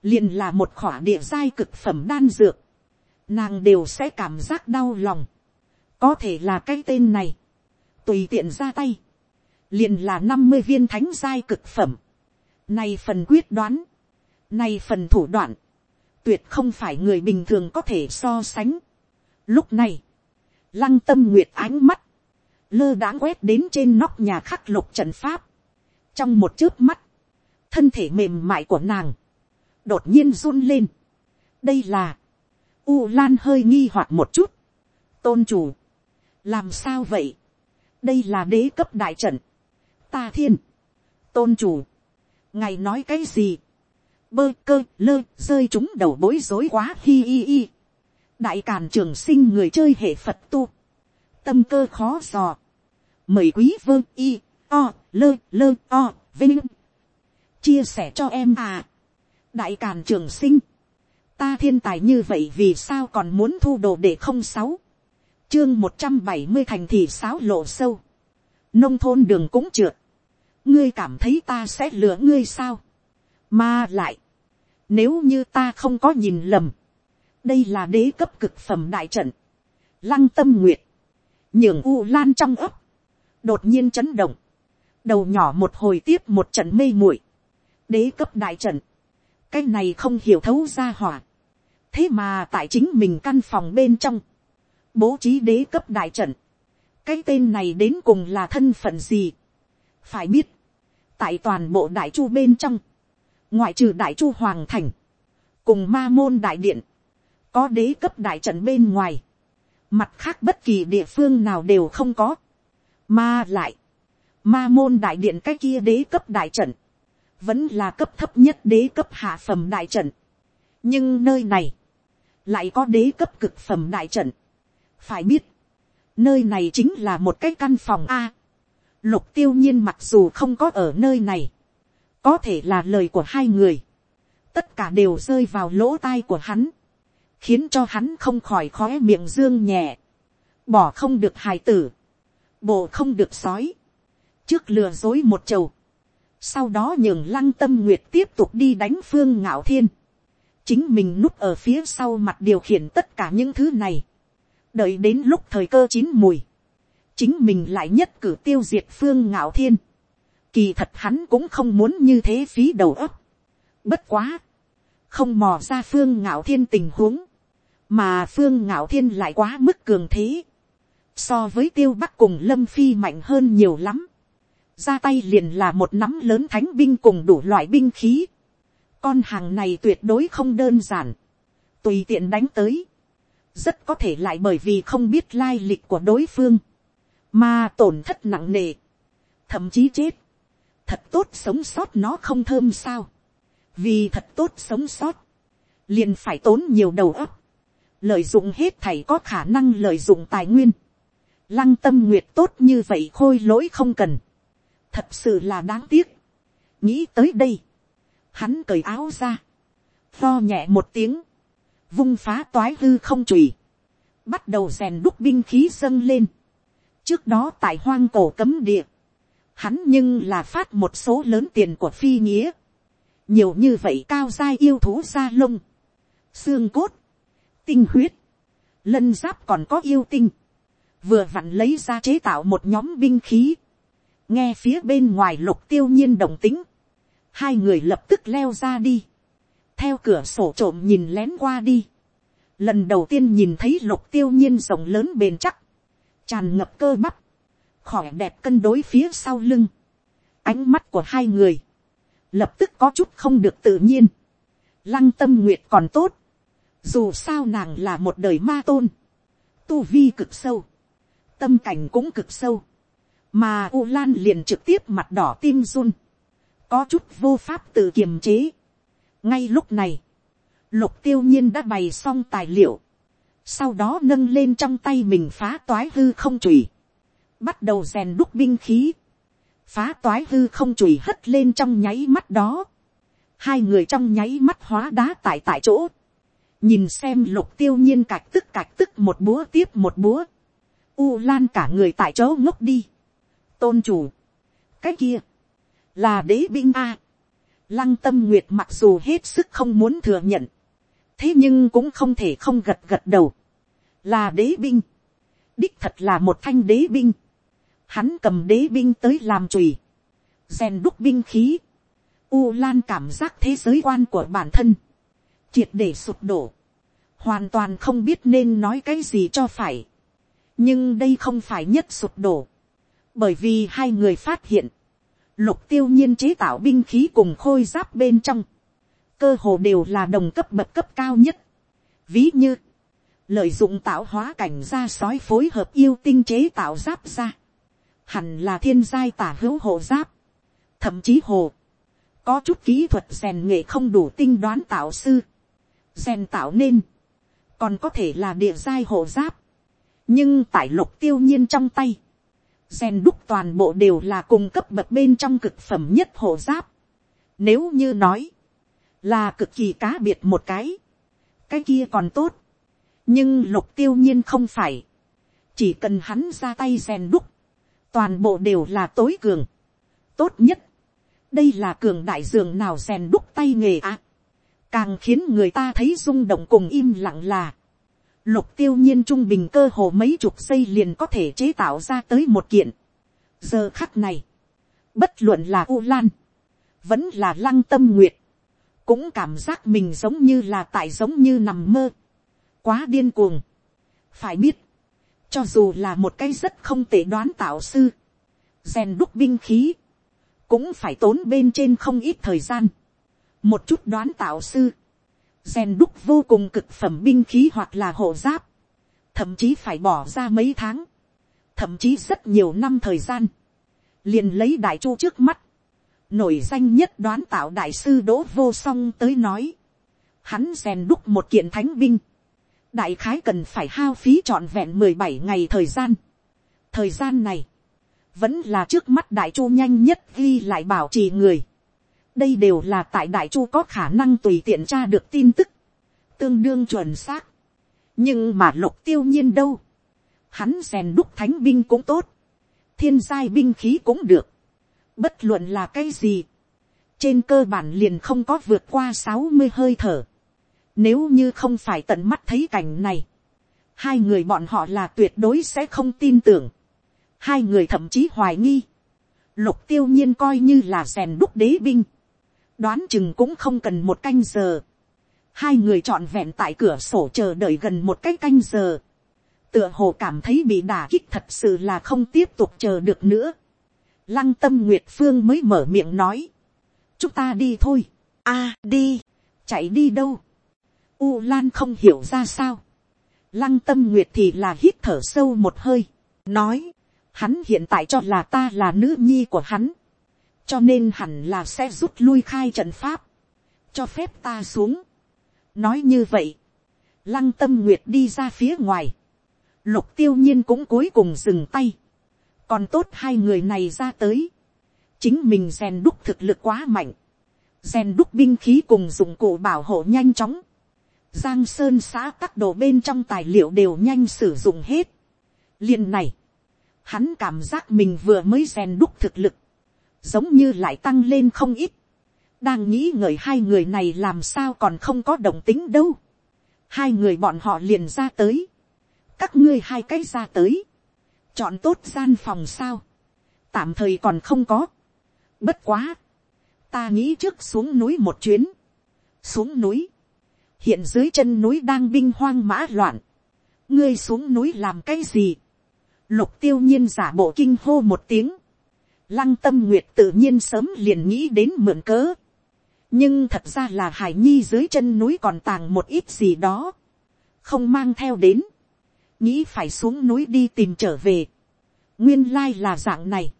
liền là một khỏa địa giai cực phẩm đan dược, nàng đều sẽ cảm giác đau lòng, có thể là cái tên này, tùy tiện ra tay, liền là năm mươi viên thánh giai cực phẩm, này phần quyết đoán. Này phần thủ đoạn. Tuyệt không phải người bình thường có thể so sánh. Lúc này. Lăng tâm nguyệt ánh mắt. Lơ đãng quét đến trên nóc nhà khắc lục trận pháp. Trong một chớp mắt. Thân thể mềm mại của nàng. Đột nhiên run lên. Đây là. U Lan hơi nghi hoặc một chút. Tôn chủ. Làm sao vậy? Đây là đế cấp đại trận. Ta thiên. Tôn chủ ngài nói cái gì, bơ cơ lơ rơi chúng đầu bối rối quá hi hi hi. đại càn trường sinh người chơi hệ phật tu. tâm cơ khó dò. mời quý vơ y o lơ lơ o vinh. chia sẻ cho em à đại càn trường sinh. ta thiên tài như vậy vì sao còn muốn thu đồ để không sáu. chương một trăm bảy mươi thành thị sáo lộ sâu. nông thôn đường cũng trượt. ngươi cảm thấy ta sẽ lừa ngươi sao. mà lại, nếu như ta không có nhìn lầm. Đây là đế cấp cực phẩm đại trận. Lăng tâm nguyệt. Nhường u lan trong ấp. Đột nhiên chấn động. Đầu nhỏ một hồi tiếp một trận mê muội Đế cấp đại trận. Cái này không hiểu thấu ra hỏa. Thế mà tại chính mình căn phòng bên trong. Bố trí đế cấp đại trận. Cái tên này đến cùng là thân phận gì? Phải biết. Tại toàn bộ đại chu bên trong ngoại trừ đại chu hoàng thành, cùng ma môn đại điện, có đế cấp đại trận bên ngoài, mặt khác bất kỳ địa phương nào đều không có, mà lại, ma môn đại điện cái kia đế cấp đại trận, vẫn là cấp thấp nhất đế cấp hạ phẩm đại trận, nhưng nơi này, lại có đế cấp cực phẩm đại trận, phải biết, nơi này chính là một cái căn phòng a, lục tiêu nhiên mặc dù không có ở nơi này, có thể là lời của hai người, tất cả đều rơi vào lỗ tai của hắn, khiến cho hắn không khỏi khóe miệng dương nhẹ, bỏ không được hài tử, bộ không được sói, trước lừa dối một chầu, sau đó nhường lăng tâm nguyệt tiếp tục đi đánh phương ngạo thiên, chính mình núp ở phía sau mặt điều khiển tất cả những thứ này, đợi đến lúc thời cơ chín mùi, chính mình lại nhất cử tiêu diệt phương ngạo thiên, Kỳ thật hắn cũng không muốn như thế phí đầu óc. Bất quá. Không mò ra phương ngạo thiên tình huống. Mà phương ngạo thiên lại quá mức cường thế. So với tiêu bắc cùng lâm phi mạnh hơn nhiều lắm. Ra tay liền là một nắm lớn thánh binh cùng đủ loại binh khí. Con hàng này tuyệt đối không đơn giản. Tùy tiện đánh tới. Rất có thể lại bởi vì không biết lai lịch của đối phương. Mà tổn thất nặng nề. Thậm chí chết thật tốt sống sót nó không thơm sao, vì thật tốt sống sót, liền phải tốn nhiều đầu óc, lợi dụng hết thảy có khả năng lợi dụng tài nguyên, lăng tâm nguyệt tốt như vậy khôi lỗi không cần, thật sự là đáng tiếc, nghĩ tới đây, hắn cởi áo ra, lo nhẹ một tiếng, vung phá toái hư không chùy, bắt đầu rèn đúc binh khí dâng lên, trước đó tại hoang cổ cấm địa, hắn nhưng là phát một số lớn tiền của phi nghĩa, nhiều như vậy cao dai yêu thú da lông, xương cốt, tinh huyết, lân giáp còn có yêu tinh, vừa vặn lấy ra chế tạo một nhóm binh khí, nghe phía bên ngoài lục tiêu nhiên đồng tính, hai người lập tức leo ra đi, theo cửa sổ trộm nhìn lén qua đi, lần đầu tiên nhìn thấy lục tiêu nhiên rộng lớn bền chắc, tràn ngập cơ bắp, khỏe đẹp cân đối phía sau lưng. Ánh mắt của hai người. Lập tức có chút không được tự nhiên. Lăng tâm nguyệt còn tốt. Dù sao nàng là một đời ma tôn. Tu vi cực sâu. Tâm cảnh cũng cực sâu. Mà U Lan liền trực tiếp mặt đỏ tim run. Có chút vô pháp tự kiềm chế. Ngay lúc này. Lục tiêu nhiên đã bày xong tài liệu. Sau đó nâng lên trong tay mình phá toái hư không chùy bắt đầu rèn đúc binh khí, phá toái hư không chùy hất lên trong nháy mắt đó, hai người trong nháy mắt hóa đá tại tại chỗ, nhìn xem lục tiêu nhiên cạch tức cạch tức một búa tiếp một búa, u lan cả người tại chỗ ngốc đi, tôn chủ, cái kia, là đế binh a, lăng tâm nguyệt mặc dù hết sức không muốn thừa nhận, thế nhưng cũng không thể không gật gật đầu, là đế binh, đích thật là một thanh đế binh, hắn cầm đế binh tới làm chùy, rèn đúc binh khí, u lan cảm giác thế giới quan của bản thân, triệt để sụp đổ, hoàn toàn không biết nên nói cái gì cho phải, nhưng đây không phải nhất sụp đổ, bởi vì hai người phát hiện, lục tiêu nhiên chế tạo binh khí cùng khôi giáp bên trong, cơ hồ đều là đồng cấp bậc cấp cao nhất, ví như, lợi dụng tạo hóa cảnh ra sói phối hợp yêu tinh chế tạo giáp ra, hẳn là thiên giai tả hữu hộ giáp, thậm chí hồ, có chút kỹ thuật rèn nghệ không đủ tinh đoán tạo sư, rèn tạo nên, còn có thể là địa giai hộ giáp, nhưng tại lục tiêu nhiên trong tay, rèn đúc toàn bộ đều là cung cấp bậc bên trong cực phẩm nhất hộ giáp. Nếu như nói, là cực kỳ cá biệt một cái, cái kia còn tốt, nhưng lục tiêu nhiên không phải, chỉ cần hắn ra tay rèn đúc, toàn bộ đều là tối cường, tốt nhất, đây là cường đại dường nào rèn đúc tay nghề ạ, càng khiến người ta thấy rung động cùng im lặng là, lục tiêu nhiên trung bình cơ hồ mấy chục giây liền có thể chế tạo ra tới một kiện. giờ khắc này, bất luận là u lan, vẫn là lăng tâm nguyệt, cũng cảm giác mình giống như là tại giống như nằm mơ, quá điên cuồng. phải biết, cho dù là một cái rất không tệ đoán tạo sư, rèn đúc binh khí, cũng phải tốn bên trên không ít thời gian. một chút đoán tạo sư, rèn đúc vô cùng cực phẩm binh khí hoặc là hộ giáp, thậm chí phải bỏ ra mấy tháng, thậm chí rất nhiều năm thời gian, liền lấy đại chu trước mắt, nổi danh nhất đoán tạo đại sư đỗ vô song tới nói, hắn rèn đúc một kiện thánh binh, đại khái cần phải hao phí trọn vẹn mười bảy ngày thời gian. thời gian này, vẫn là trước mắt đại chu nhanh nhất ghi lại bảo trì người đây đều là tại đại chu có khả năng tùy tiện tra được tin tức, tương đương chuẩn xác. nhưng mà lục tiêu nhiên đâu, hắn rèn đúc thánh binh cũng tốt, thiên giai binh khí cũng được, bất luận là cái gì, trên cơ bản liền không có vượt qua sáu mươi hơi thở, nếu như không phải tận mắt thấy cảnh này, hai người bọn họ là tuyệt đối sẽ không tin tưởng, hai người thậm chí hoài nghi, lục tiêu nhiên coi như là rèn đúc đế binh, đoán chừng cũng không cần một canh giờ. hai người trọn vẹn tại cửa sổ chờ đợi gần một cái canh giờ. tựa hồ cảm thấy bị đả kích thật sự là không tiếp tục chờ được nữa. lăng tâm nguyệt phương mới mở miệng nói. chúng ta đi thôi. a à, đi. chạy đi đâu. u lan không hiểu ra sao. lăng tâm nguyệt thì là hít thở sâu một hơi. nói. hắn hiện tại cho là ta là nữ nhi của hắn cho nên hẳn là sẽ rút lui khai trận pháp, cho phép ta xuống. nói như vậy, lăng tâm nguyệt đi ra phía ngoài, lục tiêu nhiên cũng cuối cùng dừng tay, còn tốt hai người này ra tới, chính mình rèn đúc thực lực quá mạnh, rèn đúc binh khí cùng dụng cụ bảo hộ nhanh chóng, giang sơn xã các đồ bên trong tài liệu đều nhanh sử dụng hết. liền này, hắn cảm giác mình vừa mới rèn đúc thực lực, giống như lại tăng lên không ít. đang nghĩ ngợi hai người này làm sao còn không có đồng tính đâu. hai người bọn họ liền ra tới. các ngươi hai cái ra tới. chọn tốt gian phòng sao. tạm thời còn không có. bất quá. ta nghĩ trước xuống núi một chuyến. xuống núi. hiện dưới chân núi đang binh hoang mã loạn. ngươi xuống núi làm cái gì. lục tiêu nhiên giả bộ kinh hô một tiếng Lăng tâm nguyệt tự nhiên sớm liền nghĩ đến mượn cớ. Nhưng thật ra là hải nhi dưới chân núi còn tàng một ít gì đó. Không mang theo đến. Nghĩ phải xuống núi đi tìm trở về. Nguyên lai là dạng này.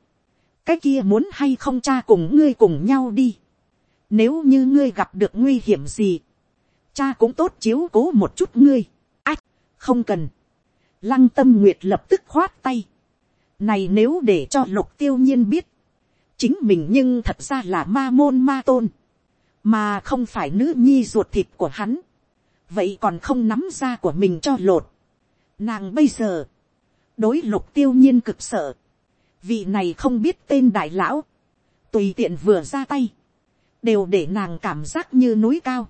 Cái kia muốn hay không cha cùng ngươi cùng nhau đi. Nếu như ngươi gặp được nguy hiểm gì. Cha cũng tốt chiếu cố một chút ngươi. Ách, không cần. Lăng tâm nguyệt lập tức khoát tay này nếu để cho lục tiêu nhiên biết. Chính mình nhưng thật ra là ma môn ma tôn. Mà không phải nữ nhi ruột thịt của hắn. Vậy còn không nắm ra của mình cho lột. Nàng bây giờ. Đối lục tiêu nhiên cực sợ. Vị này không biết tên đại lão. Tùy tiện vừa ra tay. Đều để nàng cảm giác như núi cao.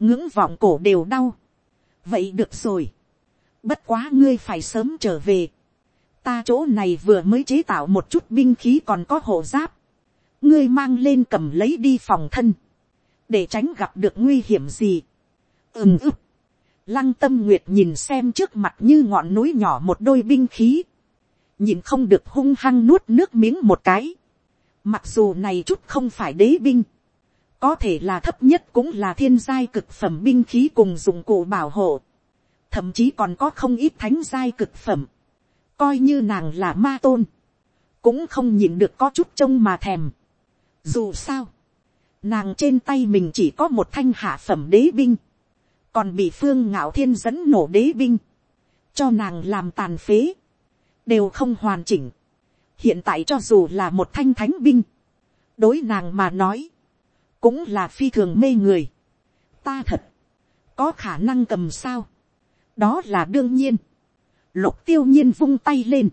Ngưỡng vọng cổ đều đau. Vậy được rồi. Bất quá ngươi phải sớm trở về ta chỗ này vừa mới chế tạo một chút binh khí còn có hộ giáp, ngươi mang lên cầm lấy đi phòng thân, để tránh gặp được nguy hiểm gì. ừm ức, lăng tâm nguyệt nhìn xem trước mặt như ngọn núi nhỏ một đôi binh khí, nhìn không được hung hăng nuốt nước miếng một cái, mặc dù này chút không phải đế binh, có thể là thấp nhất cũng là thiên giai cực phẩm binh khí cùng dụng cụ bảo hộ, thậm chí còn có không ít thánh giai cực phẩm, coi như nàng là ma tôn, cũng không nhìn được có chút trông mà thèm. Dù sao, nàng trên tay mình chỉ có một thanh hạ phẩm đế binh, còn bị phương ngạo thiên dẫn nổ đế binh, cho nàng làm tàn phế, đều không hoàn chỉnh. hiện tại cho dù là một thanh thánh binh, đối nàng mà nói, cũng là phi thường mê người. ta thật, có khả năng cầm sao, đó là đương nhiên lục tiêu nhiên vung tay lên,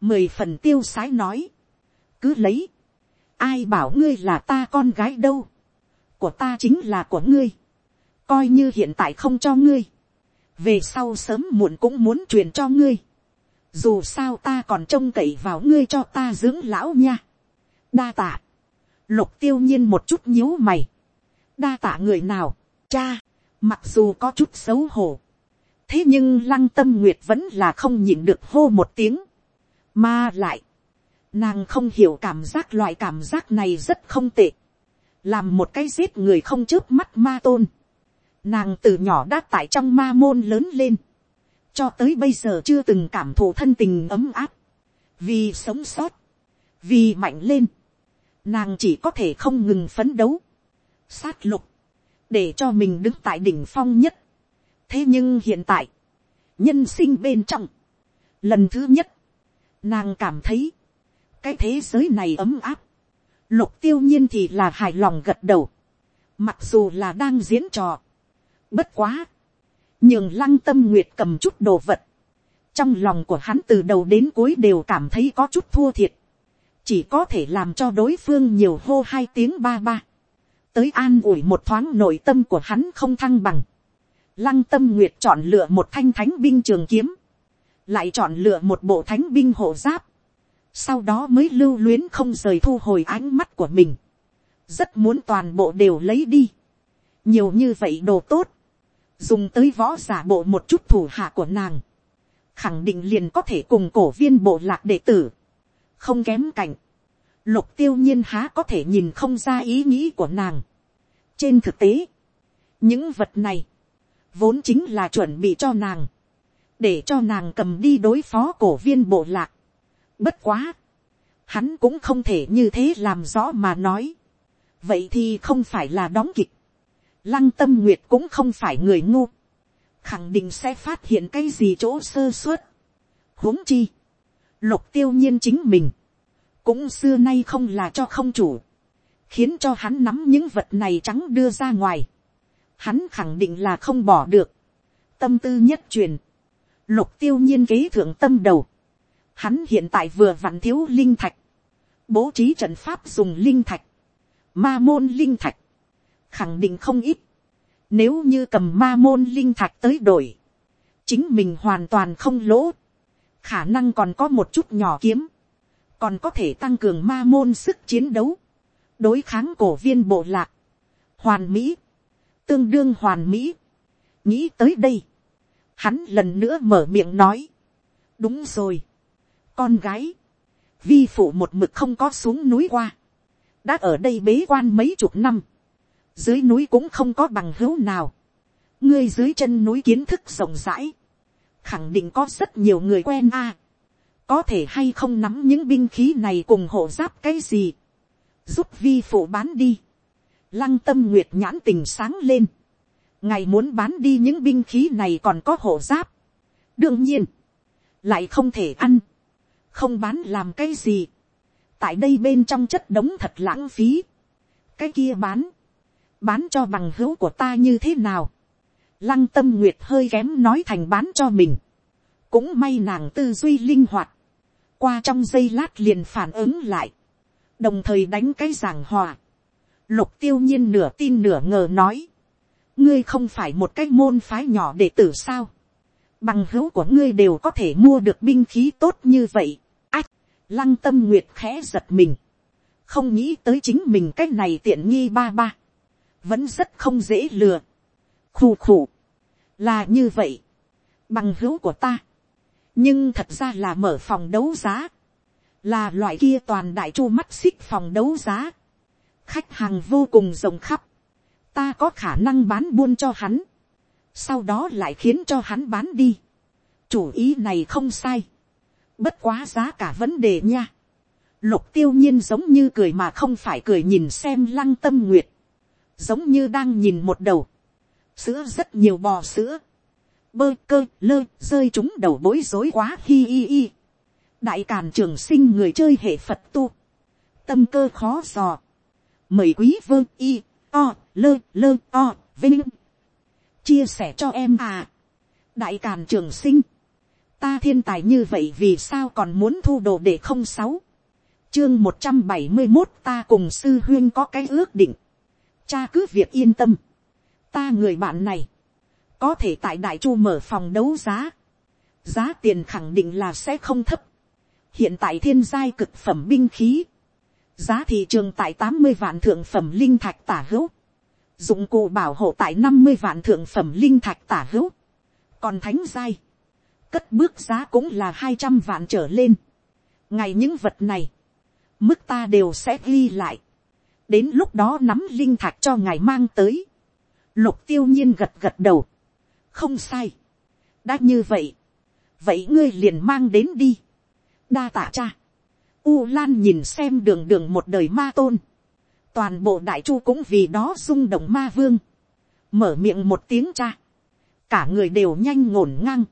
mười phần tiêu sái nói, cứ lấy, ai bảo ngươi là ta con gái đâu, của ta chính là của ngươi, coi như hiện tại không cho ngươi, về sau sớm muộn cũng muốn truyền cho ngươi, dù sao ta còn trông cậy vào ngươi cho ta dưỡng lão nha, đa tạ, lục tiêu nhiên một chút nhíu mày, đa tạ người nào, cha, mặc dù có chút xấu hổ, thế nhưng lăng tâm nguyệt vẫn là không nhịn được hô một tiếng, mà lại, nàng không hiểu cảm giác loại cảm giác này rất không tệ, làm một cái giết người không chớp mắt ma tôn, nàng từ nhỏ đã tại trong ma môn lớn lên, cho tới bây giờ chưa từng cảm thụ thân tình ấm áp, vì sống sót, vì mạnh lên, nàng chỉ có thể không ngừng phấn đấu, sát lục, để cho mình đứng tại đỉnh phong nhất thế nhưng hiện tại, nhân sinh bên trong, lần thứ nhất, nàng cảm thấy, cái thế giới này ấm áp, lục tiêu nhiên thì là hài lòng gật đầu, mặc dù là đang diễn trò, bất quá, nhường lăng tâm nguyệt cầm chút đồ vật, trong lòng của hắn từ đầu đến cuối đều cảm thấy có chút thua thiệt, chỉ có thể làm cho đối phương nhiều hô hai tiếng ba ba, tới an ủi một thoáng nội tâm của hắn không thăng bằng, lăng tâm nguyệt chọn lựa một thanh thánh binh trường kiếm, lại chọn lựa một bộ thánh binh hộ giáp, sau đó mới lưu luyến không rời thu hồi ánh mắt của mình, rất muốn toàn bộ đều lấy đi, nhiều như vậy đồ tốt, dùng tới võ giả bộ một chút thủ hạ của nàng, khẳng định liền có thể cùng cổ viên bộ lạc đệ tử, không kém cảnh, lục tiêu nhiên há có thể nhìn không ra ý nghĩ của nàng. trên thực tế, những vật này, vốn chính là chuẩn bị cho nàng, để cho nàng cầm đi đối phó cổ viên bộ lạc. bất quá, hắn cũng không thể như thế làm rõ mà nói. vậy thì không phải là đóng kịch. lăng tâm nguyệt cũng không phải người ngu. khẳng định sẽ phát hiện cái gì chỗ sơ suất. huống chi, lục tiêu nhiên chính mình, cũng xưa nay không là cho không chủ, khiến cho hắn nắm những vật này trắng đưa ra ngoài. Hắn khẳng định là không bỏ được. Tâm tư nhất truyền, lục tiêu nhiên kế thượng tâm đầu. Hắn hiện tại vừa vặn thiếu linh thạch, bố trí trận pháp dùng linh thạch, ma môn linh thạch, khẳng định không ít. Nếu như cầm ma môn linh thạch tới đổi, chính mình hoàn toàn không lỗ, khả năng còn có một chút nhỏ kiếm, còn có thể tăng cường ma môn sức chiến đấu, đối kháng cổ viên bộ lạc, hoàn mỹ, tương đương hoàn mỹ. nghĩ tới đây, hắn lần nữa mở miệng nói, đúng rồi, con gái, vi phụ một mực không có xuống núi qua, đã ở đây bế quan mấy chục năm, dưới núi cũng không có bằng hữu nào, ngươi dưới chân núi kiến thức rộng rãi, khẳng định có rất nhiều người quen a, có thể hay không nắm những binh khí này cùng hộ giáp cái gì, giúp vi phụ bán đi, lăng tâm nguyệt nhãn tình sáng lên, ngài muốn bán đi những binh khí này còn có hộ giáp, đương nhiên, lại không thể ăn, không bán làm cái gì, tại đây bên trong chất đống thật lãng phí, cái kia bán, bán cho bằng hữu của ta như thế nào, lăng tâm nguyệt hơi kém nói thành bán cho mình, cũng may nàng tư duy linh hoạt, qua trong giây lát liền phản ứng lại, đồng thời đánh cái giảng hòa, lục tiêu nhiên nửa tin nửa ngờ nói, ngươi không phải một cái môn phái nhỏ để tử sao, bằng hữu của ngươi đều có thể mua được binh khí tốt như vậy, ách, lăng tâm nguyệt khẽ giật mình, không nghĩ tới chính mình cái này tiện nghi ba ba, vẫn rất không dễ lừa, khù khù, là như vậy, bằng hữu của ta, nhưng thật ra là mở phòng đấu giá, là loại kia toàn đại chu mắt xích phòng đấu giá, khách hàng vô cùng rộng khắp, ta có khả năng bán buôn cho hắn, sau đó lại khiến cho hắn bán đi, chủ ý này không sai, bất quá giá cả vấn đề nha, lục tiêu nhiên giống như cười mà không phải cười nhìn xem lăng tâm nguyệt, giống như đang nhìn một đầu, sữa rất nhiều bò sữa, bơ cơ lơ rơi chúng đầu bối rối quá hi hi hi. đại càn trường sinh người chơi hệ phật tu, tâm cơ khó dò, mời quý vơ y o lơ lơ o vinh. Chia sẻ cho em à. đại càn trường sinh, ta thiên tài như vậy vì sao còn muốn thu đồ để không sáu, chương một trăm bảy mươi một ta cùng sư huyên có cái ước định, cha cứ việc yên tâm, ta người bạn này, có thể tại đại chu mở phòng đấu giá, giá tiền khẳng định là sẽ không thấp, hiện tại thiên giai cực phẩm binh khí, giá thị trường tại tám mươi vạn thượng phẩm linh thạch tả hữu, dụng cụ bảo hộ tại năm mươi vạn thượng phẩm linh thạch tả hữu, còn thánh giai, cất bước giá cũng là hai trăm vạn trở lên. ngày những vật này, mức ta đều sẽ ghi lại, đến lúc đó nắm linh thạch cho ngài mang tới, lục tiêu nhiên gật gật đầu, không sai, đã như vậy, vậy ngươi liền mang đến đi, đa tạ cha, u lan nhìn xem đường đường một đời ma tôn, toàn bộ đại chu cũng vì đó rung động ma vương, mở miệng một tiếng cha, cả người đều nhanh ngổn ngang,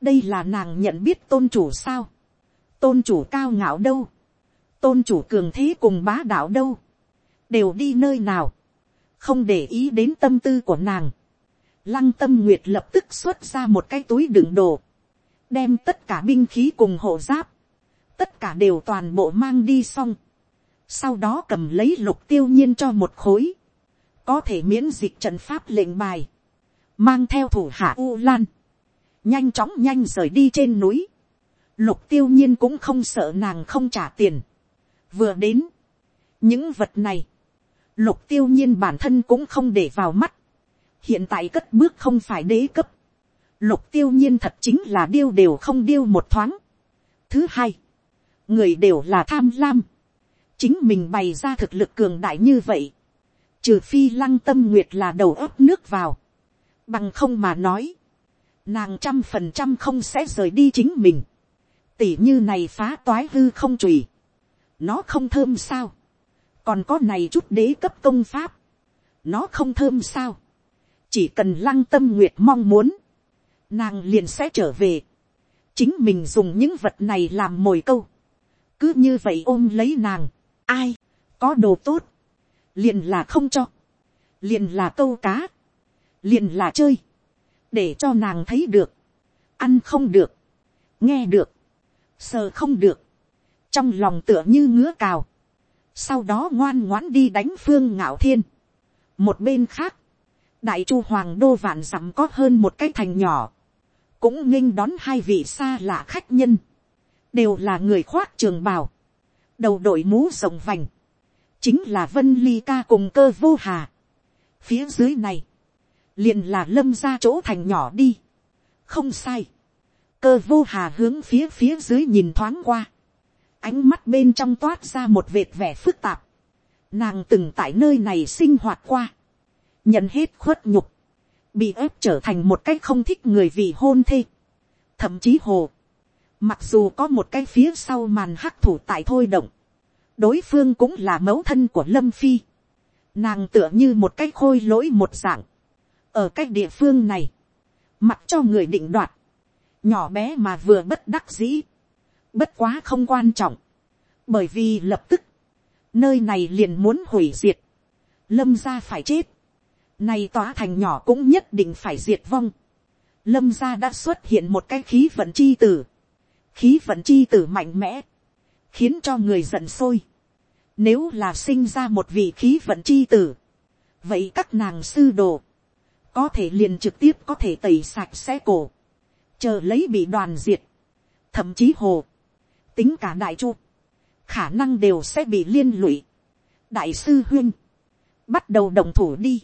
đây là nàng nhận biết tôn chủ sao, tôn chủ cao ngạo đâu, tôn chủ cường thế cùng bá đạo đâu, đều đi nơi nào, không để ý đến tâm tư của nàng, lăng tâm nguyệt lập tức xuất ra một cái túi đựng đồ, đem tất cả binh khí cùng hộ giáp, tất cả đều toàn bộ mang đi xong, sau đó cầm lấy lục tiêu nhiên cho một khối, có thể miễn dịch trận pháp lệnh bài, mang theo thủ hạ u lan, nhanh chóng nhanh rời đi trên núi, lục tiêu nhiên cũng không sợ nàng không trả tiền, vừa đến, những vật này, lục tiêu nhiên bản thân cũng không để vào mắt, hiện tại cất bước không phải đế cấp, lục tiêu nhiên thật chính là điêu đều không điêu một thoáng. thứ hai, người đều là tham lam, chính mình bày ra thực lực cường đại như vậy, trừ phi lăng tâm nguyệt là đầu ấp nước vào, bằng không mà nói, nàng trăm phần trăm không sẽ rời đi chính mình, tỉ như này phá toái hư không trùy, nó không thơm sao, còn có này chút đế cấp công pháp, nó không thơm sao, chỉ cần lăng tâm nguyệt mong muốn, nàng liền sẽ trở về, chính mình dùng những vật này làm mồi câu, cứ như vậy ôm lấy nàng, ai, có đồ tốt, liền là không cho, liền là câu cá, liền là chơi, để cho nàng thấy được, ăn không được, nghe được, sờ không được, trong lòng tựa như ngứa cào, sau đó ngoan ngoãn đi đánh phương ngạo thiên. một bên khác, đại chu hoàng đô vạn dặm có hơn một cái thành nhỏ, cũng nghênh đón hai vị xa lạ khách nhân, đều là người khoác trường bào, đầu đội mũ rồng vành, chính là vân ly ca cùng cơ vô hà. phía dưới này, liền là lâm ra chỗ thành nhỏ đi, không sai, cơ vô hà hướng phía phía dưới nhìn thoáng qua, ánh mắt bên trong toát ra một vệt vẻ phức tạp, nàng từng tại nơi này sinh hoạt qua, nhận hết khuất nhục, bị ép trở thành một cái không thích người vì hôn thê, thậm chí hồ, mặc dù có một cái phía sau màn hắc thủ tại thôi động, đối phương cũng là mẫu thân của lâm phi, nàng tựa như một cái khôi lỗi một dạng, ở cái địa phương này, mặc cho người định đoạt, nhỏ bé mà vừa bất đắc dĩ, bất quá không quan trọng, bởi vì lập tức, nơi này liền muốn hủy diệt, lâm gia phải chết, nay tòa thành nhỏ cũng nhất định phải diệt vong, lâm gia đã xuất hiện một cái khí vận chi tử, khí vận chi tử mạnh mẽ, khiến cho người giận sôi. Nếu là sinh ra một vị khí vận chi tử, vậy các nàng sư đồ, có thể liền trực tiếp có thể tẩy sạch xe cổ, chờ lấy bị đoàn diệt, thậm chí hồ, tính cả đại chu, khả năng đều sẽ bị liên lụy. đại sư huyên, bắt đầu đồng thủ đi,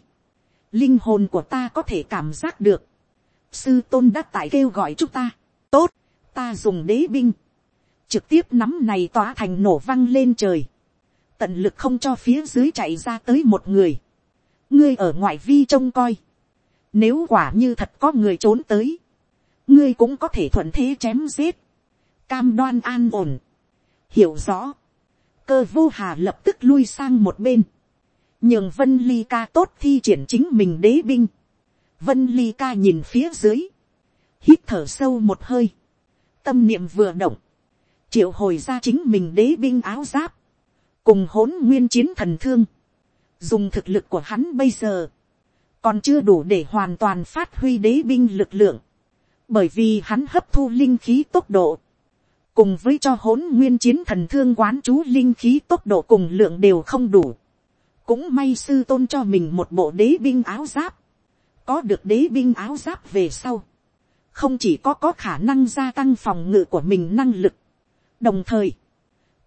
linh hồn của ta có thể cảm giác được, sư tôn đã tại kêu gọi chúng ta, tốt, ta dùng đế binh, trực tiếp nắm này tỏa thành nổ văng lên trời, tận lực không cho phía dưới chạy ra tới một người, ngươi ở ngoại vi trông coi, nếu quả như thật có người trốn tới, ngươi cũng có thể thuận thế chém giết, cam đoan an ổn, hiểu rõ, cơ vô hà lập tức lui sang một bên, nhường vân ly ca tốt thi triển chính mình đế binh. vân ly ca nhìn phía dưới, hít thở sâu một hơi, tâm niệm vừa động, triệu hồi ra chính mình đế binh áo giáp, cùng hỗn nguyên chiến thần thương, dùng thực lực của hắn bây giờ, còn chưa đủ để hoàn toàn phát huy đế binh lực lượng, bởi vì hắn hấp thu linh khí tốc độ, cùng với cho hỗn nguyên chiến thần thương quán chú linh khí tốc độ cùng lượng đều không đủ. cũng may sư tôn cho mình một bộ đế binh áo giáp, có được đế binh áo giáp về sau, không chỉ có có khả năng gia tăng phòng ngự của mình năng lực, đồng thời,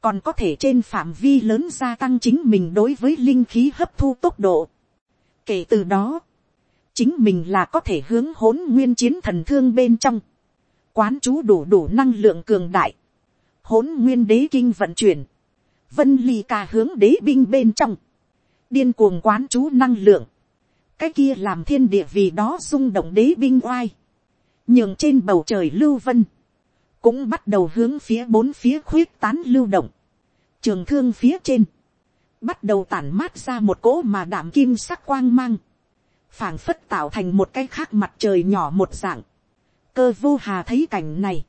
còn có thể trên phạm vi lớn gia tăng chính mình đối với linh khí hấp thu tốc độ. kể từ đó, chính mình là có thể hướng hỗn nguyên chiến thần thương bên trong, quán chú đủ đủ năng lượng cường đại, hỗn nguyên đế kinh vận chuyển, vân ly ca hướng đế binh bên trong, điên cuồng quán chú năng lượng, cái kia làm thiên địa vì đó rung động đế binh oai, nhường trên bầu trời lưu vân, cũng bắt đầu hướng phía bốn phía khuyết tán lưu động, trường thương phía trên, bắt đầu tản mát ra một cỗ mà đảm kim sắc quang mang, phảng phất tạo thành một cái khác mặt trời nhỏ một dạng, cơ vô hà thấy cảnh này,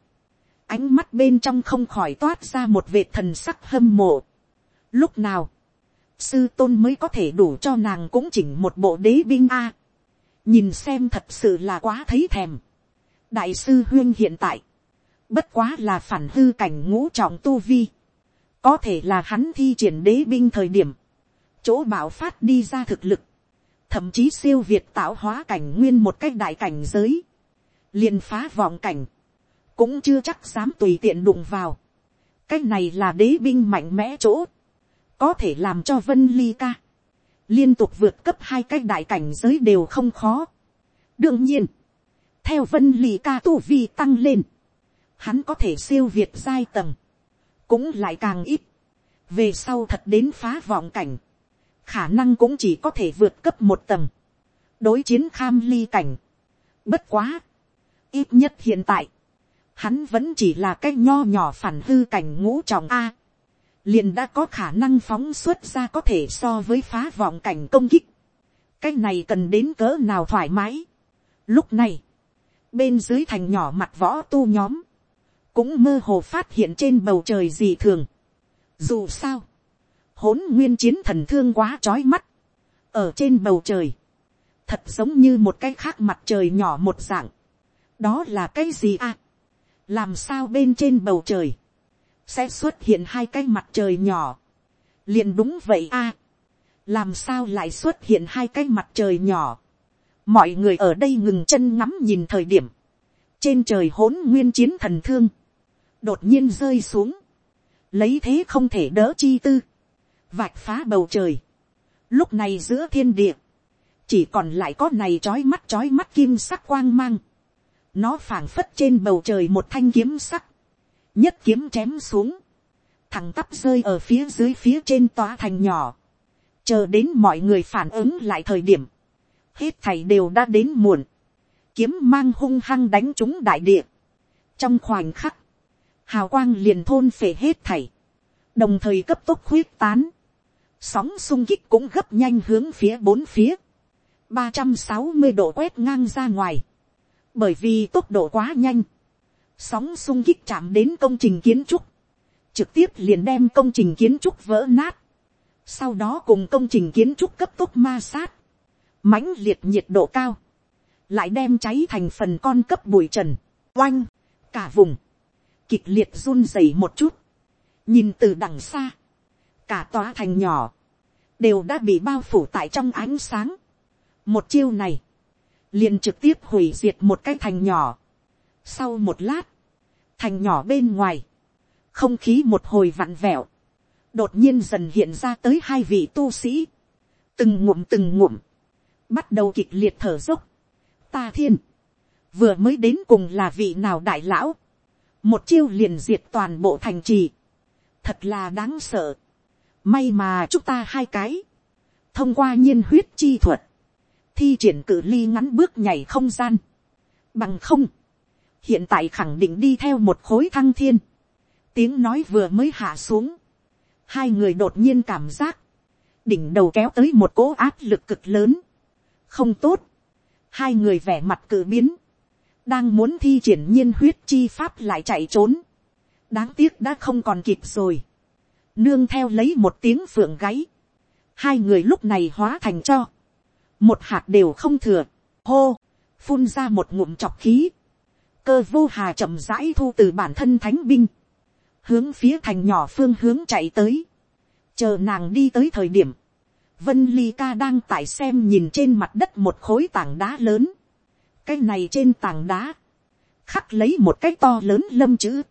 ánh mắt bên trong không khỏi toát ra một vệt thần sắc hâm mộ. Lúc nào, sư tôn mới có thể đủ cho nàng cũng chỉnh một bộ đế binh a. nhìn xem thật sự là quá thấy thèm đại sư huyên hiện tại, bất quá là phản hư cảnh ngũ trọng tu vi. có thể là hắn thi triển đế binh thời điểm, chỗ bảo phát đi ra thực lực, thậm chí siêu việt tạo hóa cảnh nguyên một cách đại cảnh giới, liền phá vọng cảnh, cũng chưa chắc dám tùy tiện đụng vào. cái này là đế binh mạnh mẽ chỗ, có thể làm cho vân ly ca, liên tục vượt cấp hai cái đại cảnh giới đều không khó. đương nhiên, theo vân lì ca tu vi tăng lên, hắn có thể siêu việt giai tầng, cũng lại càng ít, về sau thật đến phá vọng cảnh, khả năng cũng chỉ có thể vượt cấp một tầng, đối chiến kham ly cảnh. Bất quá, ít nhất hiện tại, hắn vẫn chỉ là cái nho nhỏ phản hư cảnh ngũ trọng a, liền đã có khả năng phóng xuất ra có thể so với phá vọng cảnh công kích, cái này cần đến cỡ nào thoải mái. Lúc này, bên dưới thành nhỏ mặt võ tu nhóm, cũng mơ hồ phát hiện trên bầu trời gì thường. Dù sao, hỗn nguyên chiến thần thương quá trói mắt, ở trên bầu trời, thật giống như một cái khác mặt trời nhỏ một dạng. đó là cái gì à? làm sao bên trên bầu trời, sẽ xuất hiện hai cái mặt trời nhỏ, liền đúng vậy a, làm sao lại xuất hiện hai cái mặt trời nhỏ, mọi người ở đây ngừng chân ngắm nhìn thời điểm, trên trời hỗn nguyên chiến thần thương, đột nhiên rơi xuống, lấy thế không thể đỡ chi tư, vạch phá bầu trời, lúc này giữa thiên địa, chỉ còn lại có này trói mắt trói mắt kim sắc quang mang, nó phảng phất trên bầu trời một thanh kiếm sắc, nhất kiếm chém xuống, thằng tắp rơi ở phía dưới phía trên tòa thành nhỏ, chờ đến mọi người phản ứng lại thời điểm, hết thầy đều đã đến muộn, kiếm mang hung hăng đánh chúng đại địa, trong khoảnh khắc, hào quang liền thôn phệ hết thảy, đồng thời cấp tốc khuyết tán, sóng sung kích cũng gấp nhanh hướng phía bốn phía, ba trăm sáu mươi độ quét ngang ra ngoài, bởi vì tốc độ quá nhanh, sóng sung kích chạm đến công trình kiến trúc, trực tiếp liền đem công trình kiến trúc vỡ nát, sau đó cùng công trình kiến trúc cấp tốc ma sát, mãnh liệt nhiệt độ cao, lại đem cháy thành phần con cấp bụi trần, oanh, cả vùng, kịch liệt run rẩy một chút, nhìn từ đằng xa, cả tòa thành nhỏ, đều đã bị bao phủ tại trong ánh sáng. một chiêu này, liền trực tiếp hủy diệt một cái thành nhỏ. Sau một lát, thành nhỏ bên ngoài, không khí một hồi vặn vẹo, đột nhiên dần hiện ra tới hai vị tu sĩ, từng ngụm từng ngụm, bắt đầu kịch liệt thở dốc. Ta thiên, vừa mới đến cùng là vị nào đại lão, một chiêu liền diệt toàn bộ thành trì, thật là đáng sợ. May mà chúng ta hai cái, thông qua nhiên huyết chi thuật, thi triển cự ly ngắn bước nhảy không gian. Bằng không, hiện tại khẳng định đi theo một khối thăng thiên. Tiếng nói vừa mới hạ xuống. Hai người đột nhiên cảm giác, đỉnh đầu kéo tới một cỗ áp lực cực lớn, không tốt, hai người vẻ mặt cự biến, đang muốn thi triển nhiên huyết chi pháp lại chạy trốn, đáng tiếc đã không còn kịp rồi, nương theo lấy một tiếng phượng gáy, hai người lúc này hóa thành cho, một hạt đều không thừa, hô, phun ra một ngụm chọc khí, cơ vô hà chậm rãi thu từ bản thân thánh binh, hướng phía thành nhỏ phương hướng chạy tới, chờ nàng đi tới thời điểm, vân ly ca đang tại xem nhìn trên mặt đất một khối tảng đá lớn, cái này trên tảng đá, khắc lấy một cái to lớn lâm chữ,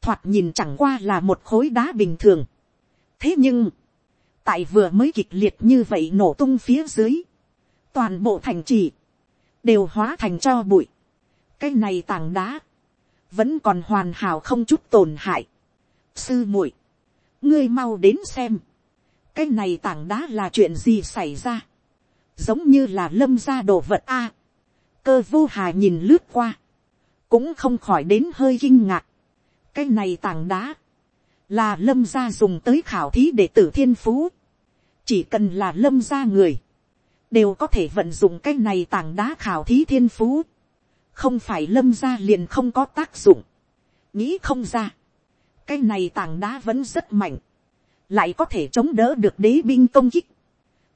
thoạt nhìn chẳng qua là một khối đá bình thường. thế nhưng, tại vừa mới kịch liệt như vậy nổ tung phía dưới, toàn bộ thành trì, đều hóa thành cho bụi. cái này tảng đá, vẫn còn hoàn hảo không chút tổn hại. sư muội, ngươi mau đến xem, cái này tảng đá là chuyện gì xảy ra, giống như là lâm ra đồ vật a. cơ vô hà nhìn lướt qua, cũng không khỏi đến hơi kinh ngạc. cái này tảng đá, là lâm gia dùng tới khảo thí để tử thiên phú, chỉ cần là lâm gia người, đều có thể vận dụng cái này tảng đá khảo thí thiên phú, không phải lâm gia liền không có tác dụng, nghĩ không ra, cái này tảng đá vẫn rất mạnh, lại có thể chống đỡ được đế binh công kích.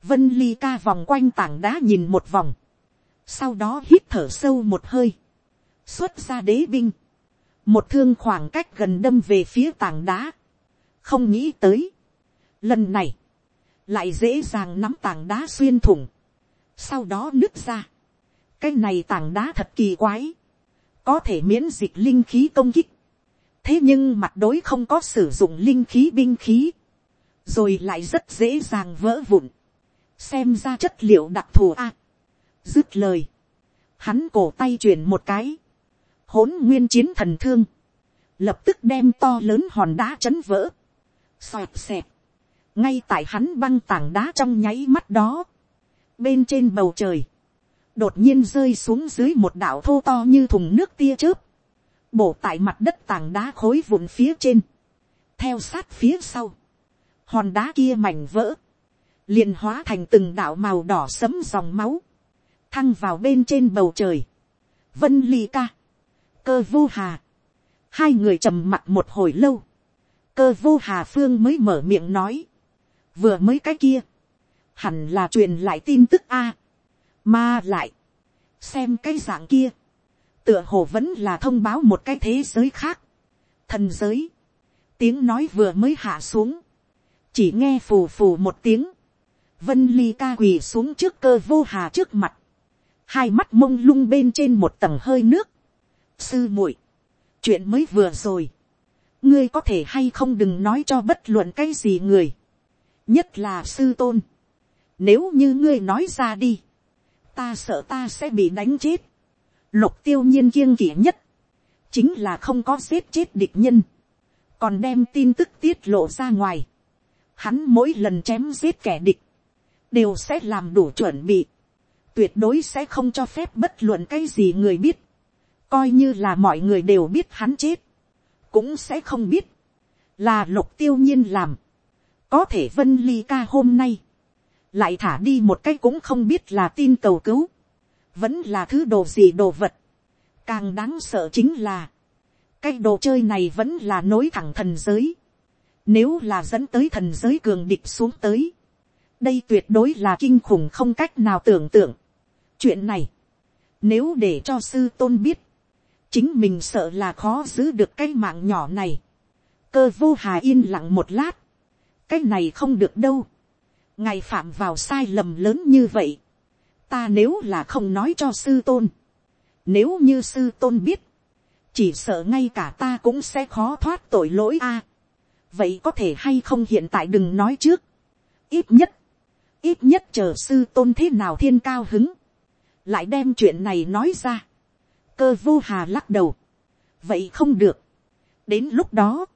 Vân ly ca vòng quanh tảng đá nhìn một vòng, sau đó hít thở sâu một hơi, xuất ra đế binh, một thương khoảng cách gần đâm về phía tảng đá, không nghĩ tới, lần này, lại dễ dàng nắm tảng đá xuyên thủng, sau đó nứt ra, cái này tảng đá thật kỳ quái, có thể miễn dịch linh khí công kích, thế nhưng mặt đối không có sử dụng linh khí binh khí, rồi lại rất dễ dàng vỡ vụn, xem ra chất liệu đặc thù a. dứt lời, hắn cổ tay chuyển một cái, hỗn nguyên chiến thần thương, lập tức đem to lớn hòn đá chấn vỡ, xoẹt xẹt, ngay tại hắn băng tảng đá trong nháy mắt đó, bên trên bầu trời, đột nhiên rơi xuống dưới một đảo thô to như thùng nước tia chớp, bổ tại mặt đất tảng đá khối vụn phía trên, theo sát phía sau, hòn đá kia mảnh vỡ, liền hóa thành từng đạo màu đỏ sấm dòng máu, thăng vào bên trên bầu trời, vân ly ca, cơ vô hà, hai người trầm mặt một hồi lâu, cơ vô hà phương mới mở miệng nói, vừa mới cái kia, hẳn là truyền lại tin tức a, mà lại, xem cái dạng kia, tựa hồ vẫn là thông báo một cái thế giới khác, thần giới, tiếng nói vừa mới hạ xuống, chỉ nghe phù phù một tiếng, vân ly ca quỳ xuống trước cơ vô hà trước mặt, hai mắt mông lung bên trên một tầng hơi nước, sư muội, chuyện mới vừa rồi, ngươi có thể hay không đừng nói cho bất luận cái gì người, nhất là sư tôn, nếu như ngươi nói ra đi, ta sợ ta sẽ bị đánh chết, lục tiêu nhiên kiêng kỵ nhất, chính là không có giết chết địch nhân, còn đem tin tức tiết lộ ra ngoài, hắn mỗi lần chém giết kẻ địch, đều sẽ làm đủ chuẩn bị, tuyệt đối sẽ không cho phép bất luận cái gì người biết, coi như là mọi người đều biết hắn chết, cũng sẽ không biết, là lục tiêu nhiên làm, có thể vân ly ca hôm nay, lại thả đi một cái cũng không biết là tin cầu cứu, vẫn là thứ đồ gì đồ vật, càng đáng sợ chính là, cái đồ chơi này vẫn là nối thẳng thần giới, nếu là dẫn tới thần giới cường địch xuống tới. Đây tuyệt đối là kinh khủng không cách nào tưởng tượng. Chuyện này. Nếu để cho sư tôn biết. Chính mình sợ là khó giữ được cái mạng nhỏ này. Cơ vô hà yên lặng một lát. Cái này không được đâu. Ngài phạm vào sai lầm lớn như vậy. Ta nếu là không nói cho sư tôn. Nếu như sư tôn biết. Chỉ sợ ngay cả ta cũng sẽ khó thoát tội lỗi a vậy có thể hay không hiện tại đừng nói trước. ít nhất, ít nhất chờ sư tôn thế nào thiên cao hứng, lại đem chuyện này nói ra. cơ vô hà lắc đầu, vậy không được. đến lúc đó,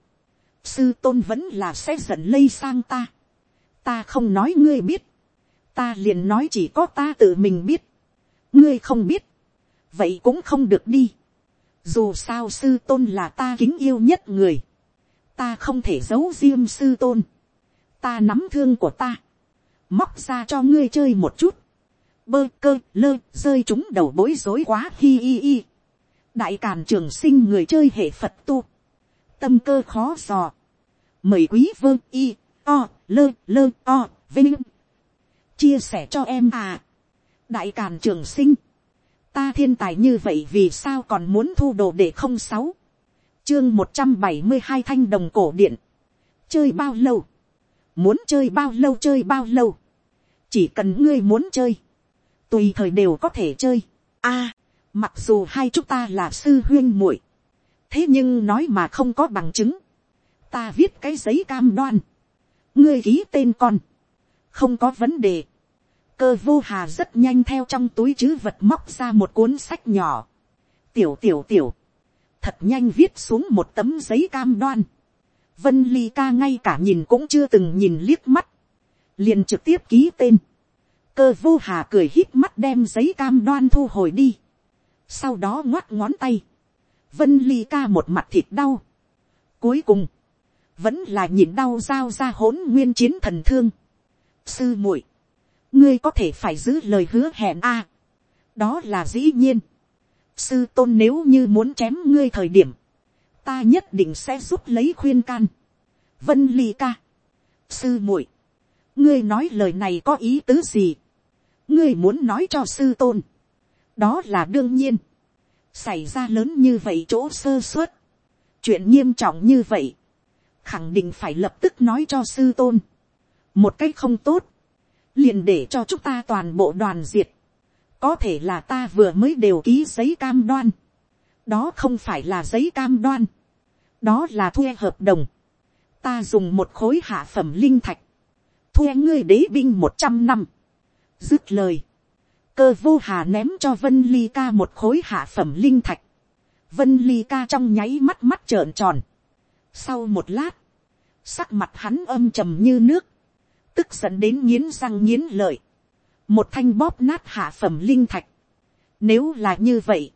sư tôn vẫn là sẽ giận lây sang ta. ta không nói ngươi biết, ta liền nói chỉ có ta tự mình biết. ngươi không biết, vậy cũng không được đi. dù sao sư tôn là ta kính yêu nhất người ta không thể giấu diêm sư tôn, ta nắm thương của ta, móc ra cho ngươi chơi một chút, bơ cơ lơ rơi chúng đầu bối rối quá hi hi hi. đại càn trường sinh người chơi hệ phật tu, tâm cơ khó dò, mời quý vơ y o lơ lơ o vinh. Chia sẻ cho em à. đại càn trường sinh, ta thiên tài như vậy vì sao còn muốn thu đồ để không sáu, chương một trăm bảy mươi hai thanh đồng cổ điện, chơi bao lâu, muốn chơi bao lâu chơi bao lâu, chỉ cần ngươi muốn chơi, tùy thời đều có thể chơi. a, mặc dù hai chúng ta là sư huyên muội, thế nhưng nói mà không có bằng chứng, ta viết cái giấy cam đoan, ngươi ký tên con, không có vấn đề. cơ vô hà rất nhanh theo trong túi chứ vật móc ra một cuốn sách nhỏ. tiểu tiểu tiểu, thật nhanh viết xuống một tấm giấy cam đoan. vân ly ca ngay cả nhìn cũng chưa từng nhìn liếc mắt, liền trực tiếp ký tên. cơ vô hà cười hít mắt đem giấy cam đoan thu hồi đi. sau đó ngoắt ngón tay. vân ly ca một mặt thịt đau. cuối cùng, vẫn là nhịn đau giao ra hỗn nguyên chiến thần thương. sư muội, ngươi có thể phải giữ lời hứa hẹn a. đó là dĩ nhiên sư tôn nếu như muốn chém ngươi thời điểm, ta nhất định sẽ giúp lấy khuyên can. vân ly ca, sư muội, ngươi nói lời này có ý tứ gì. ngươi muốn nói cho sư tôn. đó là đương nhiên. xảy ra lớn như vậy chỗ sơ suất. chuyện nghiêm trọng như vậy khẳng định phải lập tức nói cho sư tôn. một cách không tốt, liền để cho chúng ta toàn bộ đoàn diệt có thể là ta vừa mới đều ký giấy cam đoan. đó không phải là giấy cam đoan. đó là thuê hợp đồng. ta dùng một khối hạ phẩm linh thạch. thuê ngươi đế binh một trăm năm. dứt lời. cơ vô hà ném cho vân ly ca một khối hạ phẩm linh thạch. vân ly ca trong nháy mắt mắt trợn tròn sau một lát, sắc mặt hắn âm trầm như nước, tức dẫn đến nghiến răng nghiến lợi, một thanh bóp nát hạ phẩm linh thạch. Nếu là như vậy,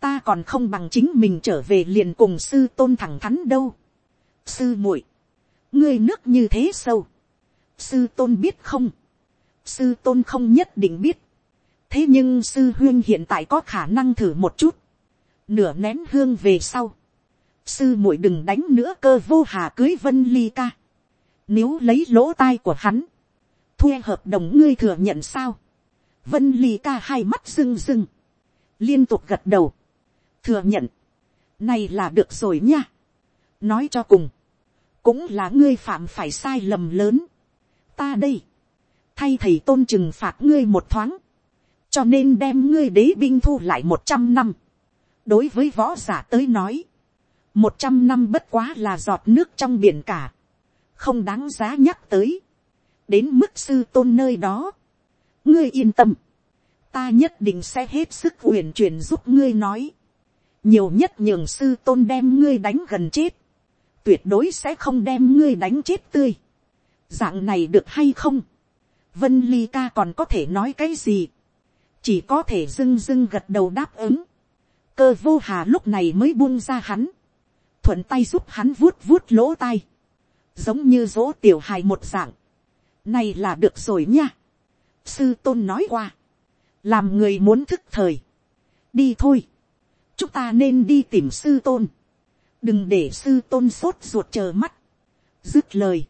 ta còn không bằng chính mình trở về liền cùng sư tôn thẳng thắn đâu. Sư muội, ngươi nước như thế sâu. Sư tôn biết không? Sư tôn không nhất định biết. Thế nhưng sư huyên hiện tại có khả năng thử một chút. Nửa nén hương về sau sư muội đừng đánh nữa cơ vô hà cưới vân ly ca. Nếu lấy lỗ tai của hắn, thuê hợp đồng ngươi thừa nhận sao. Vân ly ca hai mắt rưng rưng, liên tục gật đầu, thừa nhận, này là được rồi nha. nói cho cùng, cũng là ngươi phạm phải sai lầm lớn. ta đây, thay thầy tôn trừng phạt ngươi một thoáng, cho nên đem ngươi đế binh thu lại một trăm năm. đối với võ giả tới nói, một trăm năm bất quá là giọt nước trong biển cả, không đáng giá nhắc tới, đến mức sư tôn nơi đó, ngươi yên tâm, ta nhất định sẽ hết sức uyển chuyển giúp ngươi nói, nhiều nhất nhường sư tôn đem ngươi đánh gần chết, tuyệt đối sẽ không đem ngươi đánh chết tươi, dạng này được hay không, vân ly ca còn có thể nói cái gì, chỉ có thể dưng dưng gật đầu đáp ứng, cơ vô hà lúc này mới buông ra hắn, thuận tay giúp hắn vuốt vuốt lỗ tai, giống như dỗ tiểu hài một dạng, này là được rồi nha. sư tôn nói qua, làm người muốn thức thời, đi thôi, chúng ta nên đi tìm sư tôn, đừng để sư tôn sốt ruột chờ mắt, dứt lời,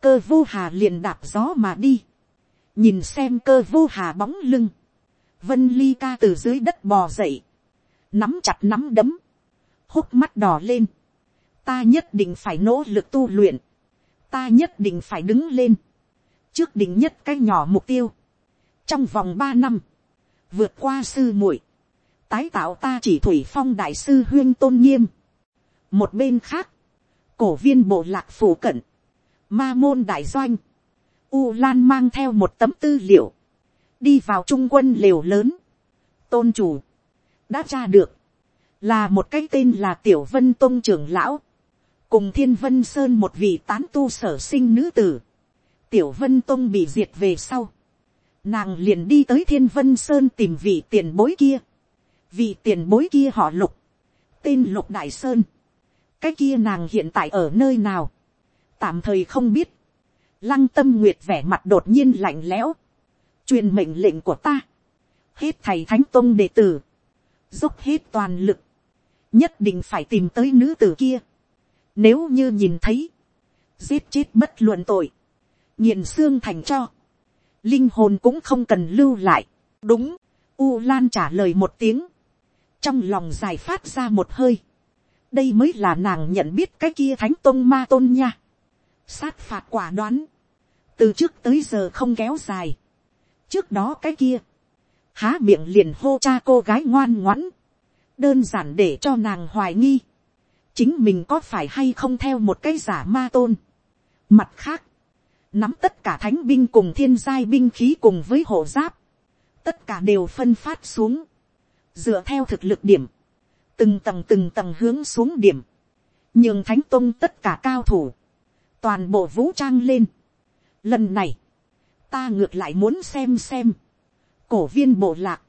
cơ vô hà liền đạp gió mà đi, nhìn xem cơ vô hà bóng lưng, vân ly ca từ dưới đất bò dậy, nắm chặt nắm đấm, hốc mắt đỏ lên, ta nhất định phải nỗ lực tu luyện, ta nhất định phải đứng lên, trước đỉnh nhất cái nhỏ mục tiêu, trong vòng ba năm, vượt qua sư muội, tái tạo ta chỉ thủy phong đại sư huyên tôn nghiêm. một bên khác, cổ viên bộ lạc phủ cận, ma môn đại doanh, u lan mang theo một tấm tư liệu, đi vào trung quân liều lớn, tôn chủ, đã tra được, là một cái tên là tiểu vân tôn trưởng lão, cùng thiên vân sơn một vị tán tu sở sinh nữ tử, tiểu vân tông bị diệt về sau, nàng liền đi tới thiên vân sơn tìm vị tiền bối kia, vị tiền bối kia họ lục, tên lục đại sơn, cái kia nàng hiện tại ở nơi nào, tạm thời không biết, lăng tâm nguyệt vẻ mặt đột nhiên lạnh lẽo, truyền mệnh lệnh của ta, hết thầy thánh tôn đệ tử, dốc hết toàn lực, nhất định phải tìm tới nữ tử kia, nếu như nhìn thấy, giết chết bất luận tội, nghiền xương thành cho, linh hồn cũng không cần lưu lại, đúng, u lan trả lời một tiếng, trong lòng dài phát ra một hơi, đây mới là nàng nhận biết cái kia thánh tôn ma tôn nha, sát phạt quả đoán, từ trước tới giờ không kéo dài, trước đó cái kia, há miệng liền hô cha cô gái ngoan ngoãn, đơn giản để cho nàng hoài nghi, chính mình có phải hay không theo một cái giả ma tôn. Mặt khác, nắm tất cả thánh binh cùng thiên giai binh khí cùng với hộ giáp, tất cả đều phân phát xuống, dựa theo thực lực điểm, từng tầng từng tầng hướng xuống điểm, nhường thánh tôn tất cả cao thủ, toàn bộ vũ trang lên. Lần này, ta ngược lại muốn xem xem, cổ viên bộ lạc,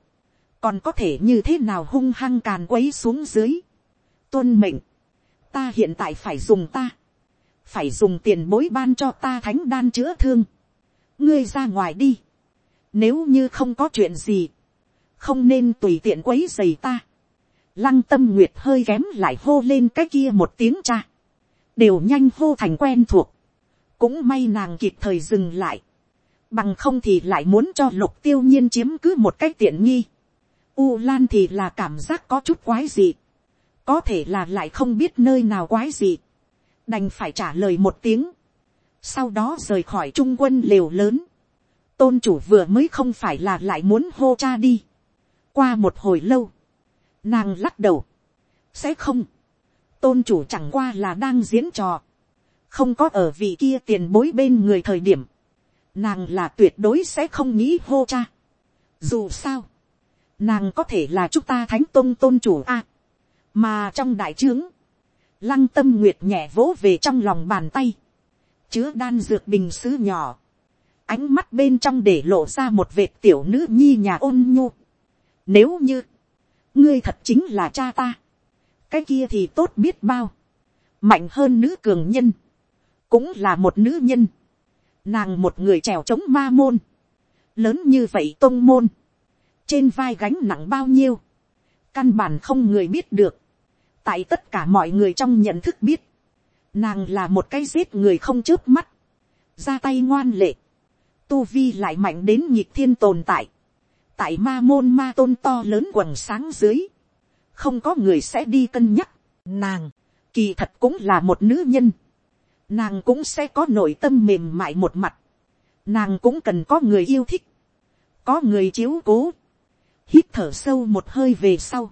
còn có thể như thế nào hung hăng càn quấy xuống dưới. tuân mệnh, ta hiện tại phải dùng ta, phải dùng tiền bối ban cho ta thánh đan chữa thương, ngươi ra ngoài đi, nếu như không có chuyện gì, không nên tùy tiện quấy dày ta. Lăng tâm nguyệt hơi kém lại hô lên cái kia một tiếng cha, đều nhanh hô thành quen thuộc, cũng may nàng kịp thời dừng lại, bằng không thì lại muốn cho lục tiêu nhiên chiếm cứ một cách tiện nghi. U Lan thì là cảm giác có chút quái gì. Có thể là lại không biết nơi nào quái gì. Đành phải trả lời một tiếng. Sau đó rời khỏi trung quân liều lớn. Tôn chủ vừa mới không phải là lại muốn hô cha đi. Qua một hồi lâu. Nàng lắc đầu. Sẽ không. Tôn chủ chẳng qua là đang diễn trò. Không có ở vị kia tiền bối bên người thời điểm. Nàng là tuyệt đối sẽ không nghĩ hô cha. Dù sao nàng có thể là chúng ta thánh tôn tôn chủ a. mà trong đại trướng, lăng tâm nguyệt nhẹ vỗ về trong lòng bàn tay, chứa đan dược bình sứ nhỏ, ánh mắt bên trong để lộ ra một vệt tiểu nữ nhi nhà ôn nhu. Nếu như, ngươi thật chính là cha ta, cái kia thì tốt biết bao, mạnh hơn nữ cường nhân, cũng là một nữ nhân, nàng một người trèo chống ma môn, lớn như vậy tôn môn, trên vai gánh nặng bao nhiêu, căn bản không người biết được, tại tất cả mọi người trong nhận thức biết, nàng là một cái giết người không chớp mắt, ra tay ngoan lệ, tu vi lại mạnh đến nhịp thiên tồn tại, tại ma môn ma tôn to lớn quần sáng dưới, không có người sẽ đi cân nhắc, nàng, kỳ thật cũng là một nữ nhân, nàng cũng sẽ có nội tâm mềm mại một mặt, nàng cũng cần có người yêu thích, có người chiếu cố, hít thở sâu một hơi về sau,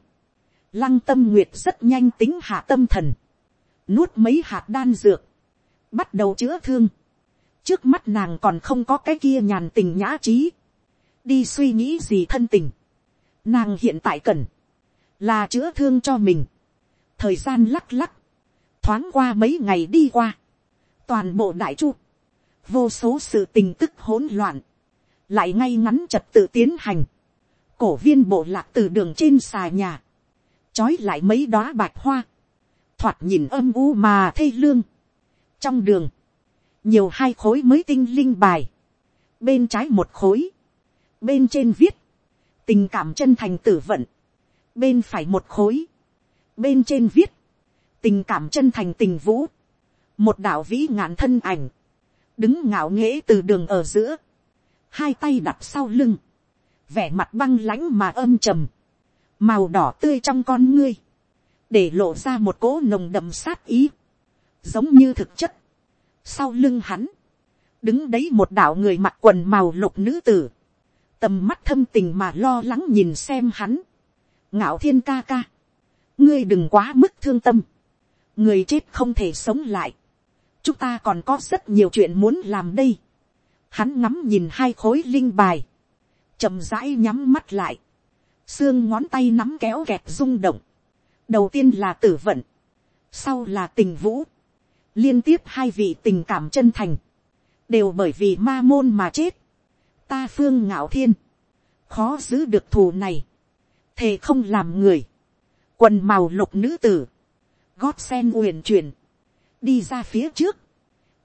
lăng tâm nguyệt rất nhanh tính hạ tâm thần, nuốt mấy hạt đan dược, bắt đầu chữa thương, trước mắt nàng còn không có cái kia nhàn tình nhã trí, đi suy nghĩ gì thân tình, nàng hiện tại cần, là chữa thương cho mình, thời gian lắc lắc, thoáng qua mấy ngày đi qua, toàn bộ đại chu, vô số sự tình tức hỗn loạn, lại ngay ngắn trật tự tiến hành, cổ viên bộ lạc từ đường trên xà nhà, trói lại mấy đóa bạch hoa, thoạt nhìn âm u mà thê lương. trong đường, nhiều hai khối mới tinh linh bài, bên trái một khối, bên trên viết, tình cảm chân thành tử vận, bên phải một khối, bên trên viết, tình cảm chân thành tình vũ, một đạo vĩ ngạn thân ảnh, đứng ngạo nghễ từ đường ở giữa, hai tay đặt sau lưng, vẻ mặt băng lãnh mà âm trầm, màu đỏ tươi trong con ngươi, để lộ ra một cỗ nồng đậm sát ý, giống như thực chất. Sau lưng hắn, đứng đấy một đạo người mặc quần màu lục nữ tử, tầm mắt thâm tình mà lo lắng nhìn xem hắn, ngạo thiên ca ca, ngươi đừng quá mức thương tâm, người chết không thể sống lại, chúng ta còn có rất nhiều chuyện muốn làm đây, hắn ngắm nhìn hai khối linh bài, chậm rãi nhắm mắt lại, xương ngón tay nắm kéo kẹt rung động, đầu tiên là tử vận, sau là tình vũ, liên tiếp hai vị tình cảm chân thành, đều bởi vì ma môn mà chết, ta phương ngạo thiên, khó giữ được thù này, thề không làm người, quần màu lục nữ tử, gót sen uyển chuyển, đi ra phía trước,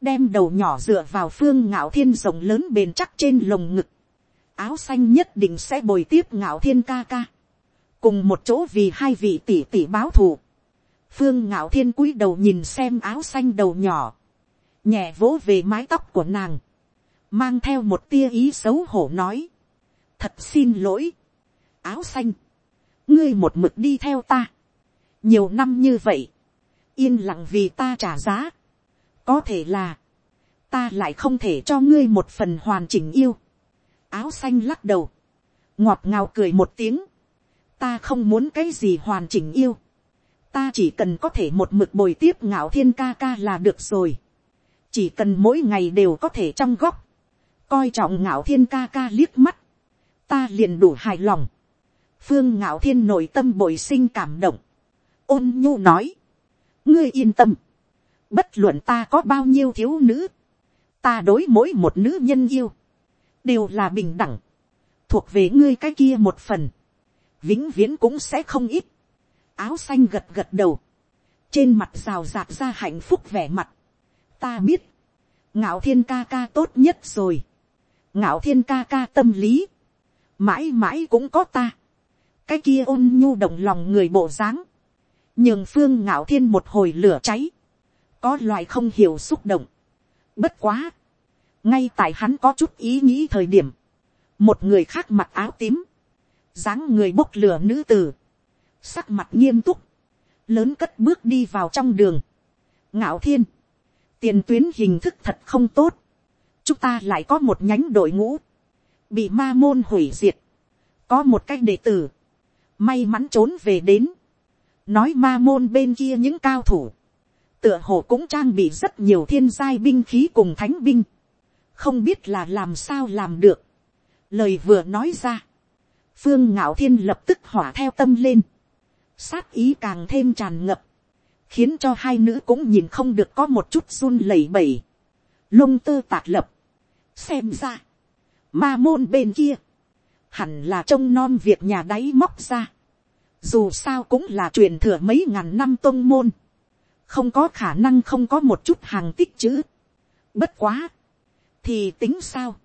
đem đầu nhỏ dựa vào phương ngạo thiên rộng lớn bền chắc trên lồng ngực, áo xanh nhất định sẽ bồi tiếp ngạo thiên ca ca, cùng một chỗ vì hai vị tỷ tỷ báo thù, phương ngạo thiên cúi đầu nhìn xem áo xanh đầu nhỏ, nhẹ vỗ về mái tóc của nàng, mang theo một tia ý xấu hổ nói, thật xin lỗi, áo xanh, ngươi một mực đi theo ta, nhiều năm như vậy, yên lặng vì ta trả giá, có thể là, ta lại không thể cho ngươi một phần hoàn chỉnh yêu, áo xanh lắc đầu, ngọt ngào cười một tiếng, ta không muốn cái gì hoàn chỉnh yêu, ta chỉ cần có thể một mực bồi tiếp ngạo thiên ca ca là được rồi, chỉ cần mỗi ngày đều có thể trong góc, coi trọng ngạo thiên ca ca liếc mắt, ta liền đủ hài lòng, phương ngạo thiên nội tâm bồi sinh cảm động, ôn nhu nói, ngươi yên tâm, bất luận ta có bao nhiêu thiếu nữ, ta đối mỗi một nữ nhân yêu, đều là bình đẳng, thuộc về ngươi cái kia một phần, vĩnh viễn cũng sẽ không ít, áo xanh gật gật đầu, trên mặt rào rạc ra hạnh phúc vẻ mặt, ta biết, ngạo thiên ca ca tốt nhất rồi, ngạo thiên ca ca tâm lý, mãi mãi cũng có ta, cái kia ôn nhu động lòng người bộ dáng, nhường phương ngạo thiên một hồi lửa cháy, có loại không hiểu xúc động. Bất quá, ngay tại hắn có chút ý nghĩ thời điểm, một người khác mặc áo tím, dáng người bốc lửa nữ tử, sắc mặt nghiêm túc, lớn cất bước đi vào trong đường, ngạo thiên, tiền tuyến hình thức thật không tốt, chúng ta lại có một nhánh đội ngũ, bị ma môn hủy diệt, có một cách đệ tử, may mắn trốn về đến, nói ma môn bên kia những cao thủ, tựa hồ cũng trang bị rất nhiều thiên giai binh khí cùng thánh binh, không biết là làm sao làm được. lời vừa nói ra, phương ngạo thiên lập tức hỏa theo tâm lên, sát ý càng thêm tràn ngập, khiến cho hai nữ cũng nhìn không được có một chút run lẩy bẩy, lông tơ tạt lập, xem ra, ma môn bên kia, hẳn là trông non việc nhà đáy móc ra, dù sao cũng là truyền thừa mấy ngàn năm tôn môn, không có khả năng không có một chút hàng tích chữ. Bất quá, thì tính sao,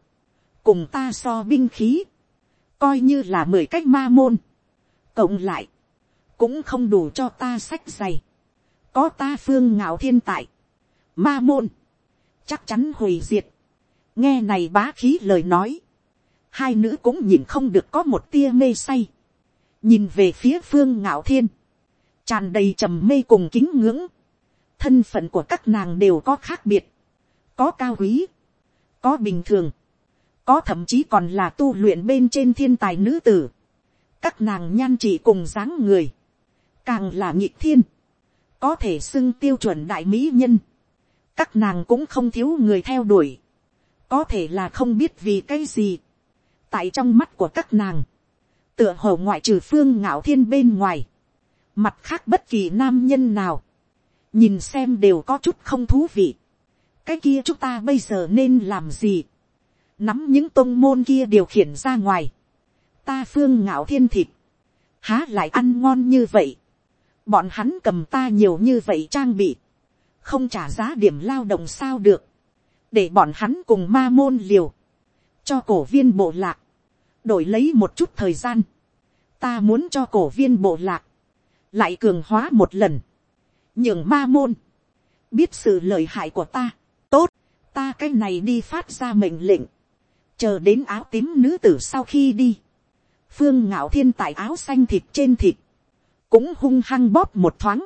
cùng ta so binh khí, coi như là mười cách ma môn, cộng lại, cũng không đủ cho ta sách dày, có ta phương ngạo thiên tại, ma môn, chắc chắn hủy diệt, nghe này bá khí lời nói, hai nữ cũng nhìn không được có một tia mê say, nhìn về phía phương ngạo thiên, tràn đầy trầm mê cùng kính ngưỡng, thân phận của các nàng đều có khác biệt, có cao quý, có bình thường, có thậm chí còn là tu luyện bên trên thiên tài nữ tử, các nàng nhan trị cùng dáng người, càng là nhị thiên, có thể xưng tiêu chuẩn đại mỹ nhân, các nàng cũng không thiếu người theo đuổi, có thể là không biết vì cái gì, tại trong mắt của các nàng, tựa hồ ngoại trừ phương ngạo thiên bên ngoài, mặt khác bất kỳ nam nhân nào, nhìn xem đều có chút không thú vị cái kia chúng ta bây giờ nên làm gì, nắm những tôn môn kia điều khiển ra ngoài, ta phương ngạo thiên thịt, há lại ăn ngon như vậy, bọn hắn cầm ta nhiều như vậy trang bị, không trả giá điểm lao động sao được, để bọn hắn cùng ma môn liều, cho cổ viên bộ lạc, đổi lấy một chút thời gian, ta muốn cho cổ viên bộ lạc, lại cường hóa một lần, nhường ma môn, biết sự lợi hại của ta, ta cái này đi phát ra mệnh lệnh, chờ đến áo tím nữ tử sau khi đi, phương ngạo thiên tại áo xanh thịt trên thịt, cũng hung hăng bóp một thoáng,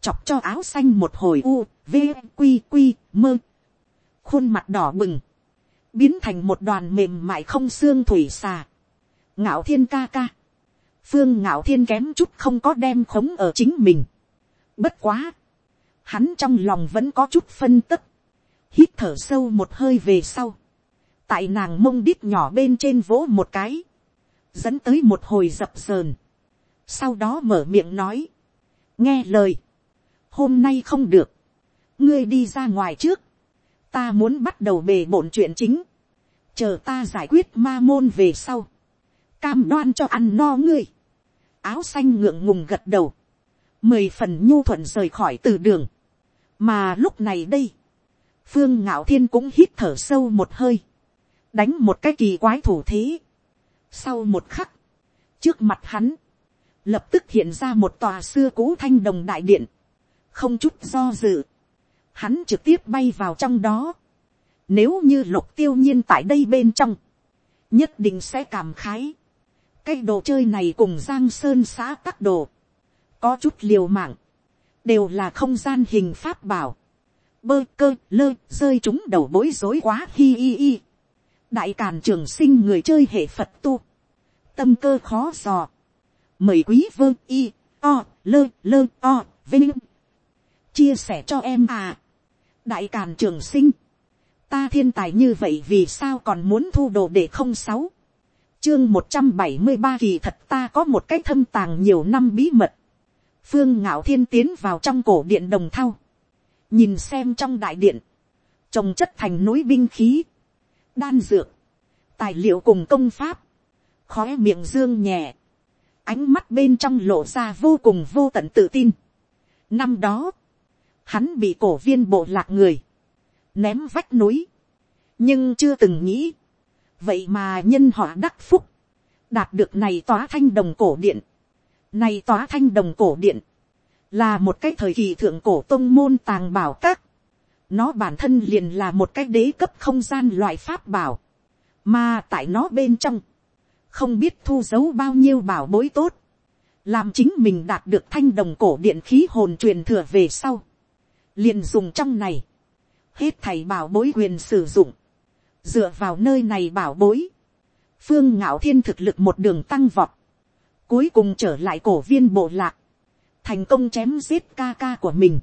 chọc cho áo xanh một hồi u, v, q q mơ, khuôn mặt đỏ bừng, biến thành một đoàn mềm mại không xương thủy xà, ngạo thiên ca ca, phương ngạo thiên kém chút không có đem khống ở chính mình, Bất quá. Hắn trong lòng vẫn có chút phân tức. Hít thở sâu một hơi về sau. Tại nàng mông đít nhỏ bên trên vỗ một cái. Dẫn tới một hồi dập sờn. Sau đó mở miệng nói. Nghe lời. Hôm nay không được. Ngươi đi ra ngoài trước. Ta muốn bắt đầu bề bổn chuyện chính. Chờ ta giải quyết ma môn về sau. Cam đoan cho ăn no ngươi. Áo xanh ngượng ngùng gật đầu mười phần nhu thuận rời khỏi từ đường. mà lúc này đây, phương ngạo thiên cũng hít thở sâu một hơi, đánh một cái kỳ quái thủ thế. sau một khắc, trước mặt hắn, lập tức hiện ra một tòa xưa cũ thanh đồng đại điện, không chút do dự, hắn trực tiếp bay vào trong đó. Nếu như lục tiêu nhiên tại đây bên trong, nhất định sẽ cảm khái. Cái đồ chơi này cùng giang sơn xã các đồ, có chút liều mạng, đều là không gian hình pháp bảo. Bơ cơ lơ rơi chúng đầu bối rối quá hi hi hi. Đại càn trường sinh người chơi hệ Phật tu. Tâm cơ khó dò. Mời quý vơ y o lơ lơ o vinh. Chia sẻ cho em à đại càn trường sinh, ta thiên tài như vậy vì sao còn muốn thu đồ để không sáu, chương một trăm bảy mươi ba kỳ thật ta có một cách thâm tàng nhiều năm bí mật, phương ngạo thiên tiến vào trong cổ điện đồng thau, nhìn xem trong đại điện, trồng chất thành núi binh khí, đan dược, tài liệu cùng công pháp, khói miệng dương nhẹ, ánh mắt bên trong lộ ra vô cùng vô tận tự tin. Năm đó, hắn bị cổ viên bộ lạc người, ném vách núi, nhưng chưa từng nghĩ, vậy mà nhân họ đắc phúc, đạt được này tòa thanh đồng cổ điện, này tòa thanh đồng cổ điện, là một cái thời kỳ thượng cổ tông môn tàng bảo các, nó bản thân liền là một cái đế cấp không gian loại pháp bảo, mà tại nó bên trong, không biết thu giấu bao nhiêu bảo bối tốt, làm chính mình đạt được thanh đồng cổ điện khí hồn truyền thừa về sau, liền dùng trong này, hết thầy bảo bối quyền sử dụng, dựa vào nơi này bảo bối, phương ngạo thiên thực lực một đường tăng vọt, cuối cùng trở lại cổ viên bộ lạc, thành công chém giết ca ca của mình,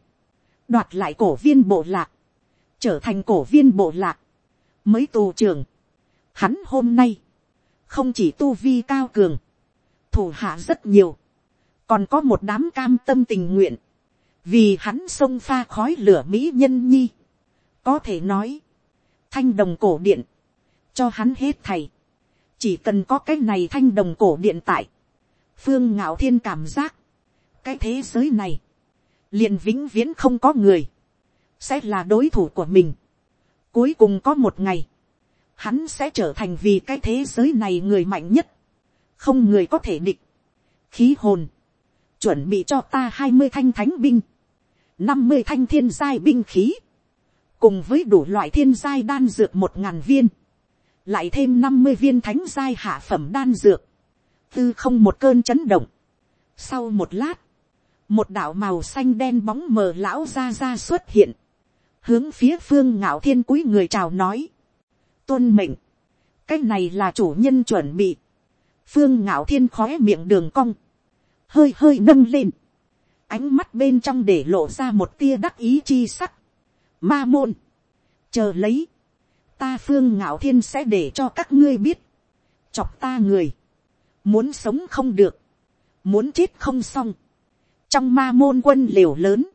đoạt lại cổ viên bộ lạc, trở thành cổ viên bộ lạc, mới tù trưởng. Hắn hôm nay, không chỉ tu vi cao cường, thủ hạ rất nhiều, còn có một đám cam tâm tình nguyện, vì hắn xông pha khói lửa mỹ nhân nhi, có thể nói, thanh đồng cổ điện, cho hắn hết thầy, chỉ cần có cái này thanh đồng cổ điện tại, phương ngạo thiên cảm giác, cái thế giới này, liền vĩnh viễn không có người, sẽ là đối thủ của mình. Cuối cùng có một ngày, hắn sẽ trở thành vì cái thế giới này người mạnh nhất, không người có thể địch. khí hồn, chuẩn bị cho ta hai mươi thanh thánh binh, năm mươi thanh thiên giai binh khí, cùng với đủ loại thiên giai đan dược một ngàn viên, lại thêm năm mươi viên thánh giai hạ phẩm đan dược, tư không một cơn chấn động. Sau một lát, một đạo màu xanh đen bóng mờ lão ra ra xuất hiện, hướng phía phương ngạo thiên cúi người chào nói, tuân mệnh, cái này là chủ nhân chuẩn bị, phương ngạo thiên khói miệng đường cong, hơi hơi nâng lên, ánh mắt bên trong để lộ ra một tia đắc ý chi sắc. Ma môn, chờ lấy, ta phương ngạo thiên sẽ để cho các ngươi biết, chọc ta người, muốn sống không được, muốn chết không xong, trong ma môn quân liều lớn,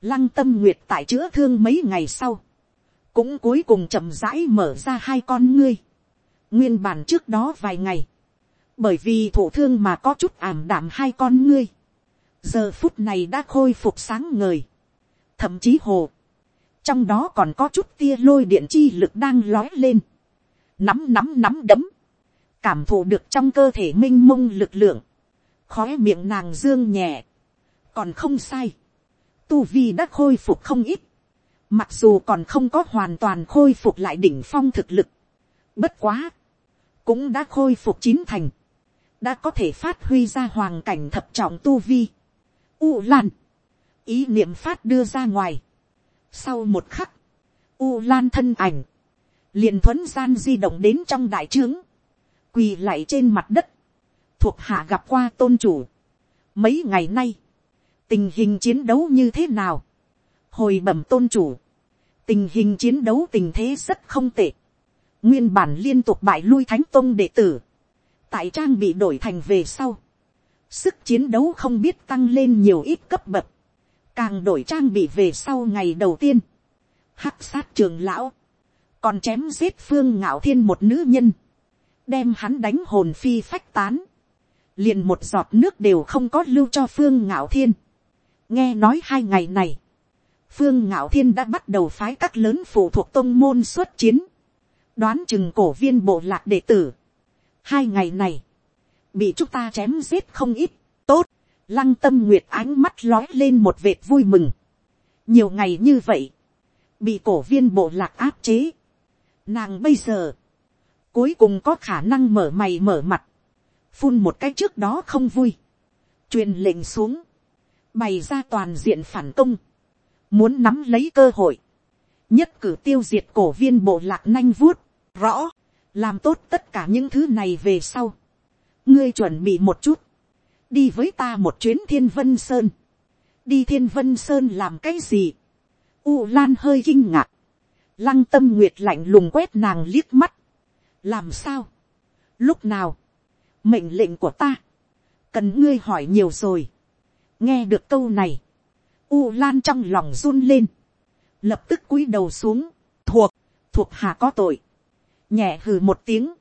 lăng tâm nguyệt tại chữa thương mấy ngày sau, cũng cuối cùng chậm rãi mở ra hai con ngươi, nguyên bản trước đó vài ngày, bởi vì thổ thương mà có chút ảm đạm hai con ngươi, giờ phút này đã khôi phục sáng ngời, thậm chí hồ, trong đó còn có chút tia lôi điện chi lực đang lói lên, nắm nắm nắm đấm, cảm thụ được trong cơ thể m i n h mông lực lượng, khói miệng nàng dương nhẹ, còn không sai, tu vi đã khôi phục không ít, mặc dù còn không có hoàn toàn khôi phục lại đỉnh phong thực lực, bất quá, cũng đã khôi phục chín thành, đã có thể phát huy ra hoàng cảnh thập trọng tu vi, U Lan. Ý niệm phát đưa ra ngoài. Sau một khắc. U Lan thân ảnh. liền thuấn gian di động đến trong đại trướng. Quỳ lại trên mặt đất. Thuộc hạ gặp qua tôn chủ. Mấy ngày nay. Tình hình chiến đấu như thế nào? Hồi bẩm tôn chủ. Tình hình chiến đấu tình thế rất không tệ. Nguyên bản liên tục bại lui thánh tôn đệ tử. Tại trang bị đổi thành về sau sức chiến đấu không biết tăng lên nhiều ít cấp bậc, càng đổi trang bị về sau ngày đầu tiên, hắc sát trường lão, còn chém giết phương ngạo thiên một nữ nhân, đem hắn đánh hồn phi phách tán, liền một giọt nước đều không có lưu cho phương ngạo thiên nghe nói hai ngày này, phương ngạo thiên đã bắt đầu phái các lớn phụ thuộc tôn môn xuất chiến, đoán chừng cổ viên bộ lạc đệ tử. hai ngày này, bị chúng ta chém giết không ít, tốt, lăng tâm nguyệt ánh mắt lói lên một vệt vui mừng. nhiều ngày như vậy, bị cổ viên bộ lạc áp chế. nàng bây giờ, cuối cùng có khả năng mở mày mở mặt, phun một cái trước đó không vui, truyền lệnh xuống, bày ra toàn diện phản công, muốn nắm lấy cơ hội, nhất cử tiêu diệt cổ viên bộ lạc nanh vuốt, rõ, làm tốt tất cả những thứ này về sau. ngươi chuẩn bị một chút, đi với ta một chuyến thiên vân sơn, đi thiên vân sơn làm cái gì, u lan hơi kinh ngạc, lăng tâm nguyệt lạnh lùng quét nàng liếc mắt, làm sao, lúc nào, mệnh lệnh của ta, cần ngươi hỏi nhiều rồi, nghe được câu này, u lan trong lòng run lên, lập tức cúi đầu xuống, thuộc, thuộc hạ có tội, nhẹ hừ một tiếng,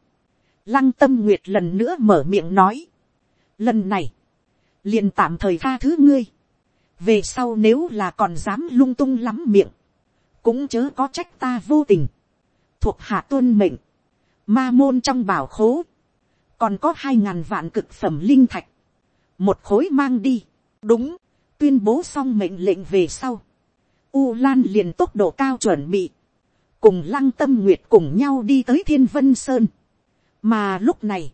lăng tâm nguyệt lần nữa mở miệng nói, lần này, liền tạm thời tha thứ ngươi, về sau nếu là còn dám lung tung lắm miệng, cũng chớ có trách ta vô tình, thuộc hạ tuân mệnh, ma môn trong bảo khố, còn có hai ngàn vạn cực phẩm linh thạch, một khối mang đi, đúng, tuyên bố xong mệnh lệnh về sau, u lan liền tốc độ cao chuẩn bị, cùng lăng tâm nguyệt cùng nhau đi tới thiên vân sơn, mà lúc này,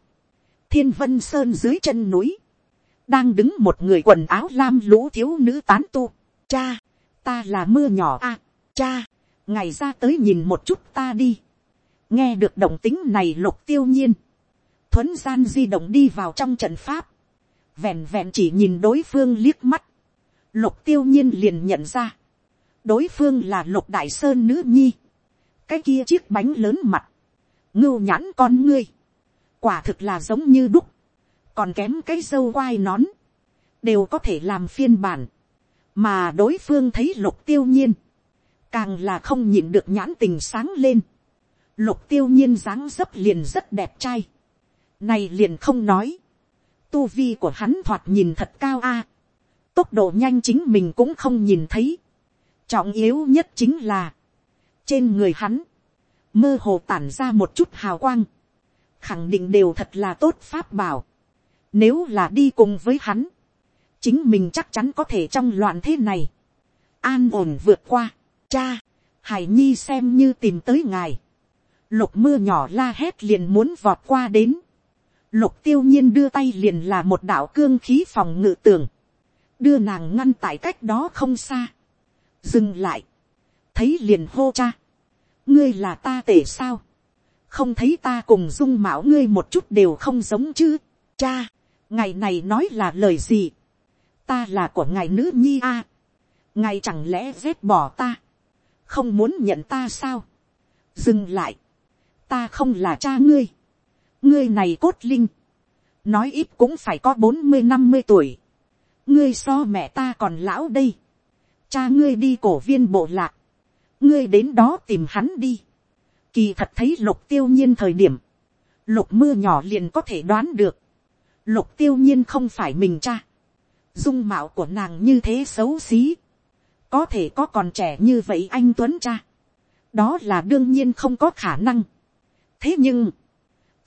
thiên vân sơn dưới chân núi, đang đứng một người quần áo lam lũ thiếu nữ tán tu. Cha, ta là mưa nhỏ a, à, cha, ngày ra tới nhìn một chút ta đi. nghe được động tính này lục tiêu nhiên, thuấn gian di động đi vào trong trận pháp, vẹn vẹn chỉ nhìn đối phương liếc mắt, lục tiêu nhiên liền nhận ra, đối phương là lục đại sơn nữ nhi, cái kia chiếc bánh lớn mặt, ngưu nhãn con ngươi, quả thực là giống như đúc, còn kém cái dâu quai nón, đều có thể làm phiên bản, mà đối phương thấy lục tiêu nhiên, càng là không nhịn được nhãn tình sáng lên, lục tiêu nhiên dáng dấp liền rất đẹp trai, này liền không nói, tu vi của hắn thoạt nhìn thật cao a, tốc độ nhanh chính mình cũng không nhìn thấy, trọng yếu nhất chính là, trên người hắn, mơ hồ tản ra một chút hào quang, khẳng định đều thật là tốt pháp bảo, nếu là đi cùng với hắn, chính mình chắc chắn có thể trong loạn thế này, an ổn vượt qua, cha, hải nhi xem như tìm tới ngài, lục mưa nhỏ la hét liền muốn vọt qua đến, lục tiêu nhiên đưa tay liền là một đạo cương khí phòng ngự tường, đưa nàng ngăn tại cách đó không xa, dừng lại, thấy liền hô cha, ngươi là ta tể sao, không thấy ta cùng dung mạo ngươi một chút đều không giống chứ, cha, ngày này nói là lời gì, ta là của ngài nữ nhi a, à. ngài chẳng lẽ vét bỏ ta, không muốn nhận ta sao, dừng lại, ta không là cha ngươi, ngươi này cốt linh, nói ít cũng phải có bốn mươi năm mươi tuổi, ngươi so mẹ ta còn lão đây, cha ngươi đi cổ viên bộ lạc, ngươi đến đó tìm hắn đi, kỳ thật thấy lục tiêu nhiên thời điểm, lục mưa nhỏ liền có thể đoán được, lục tiêu nhiên không phải mình cha, dung mạo của nàng như thế xấu xí, có thể có còn trẻ như vậy anh tuấn cha, đó là đương nhiên không có khả năng. thế nhưng,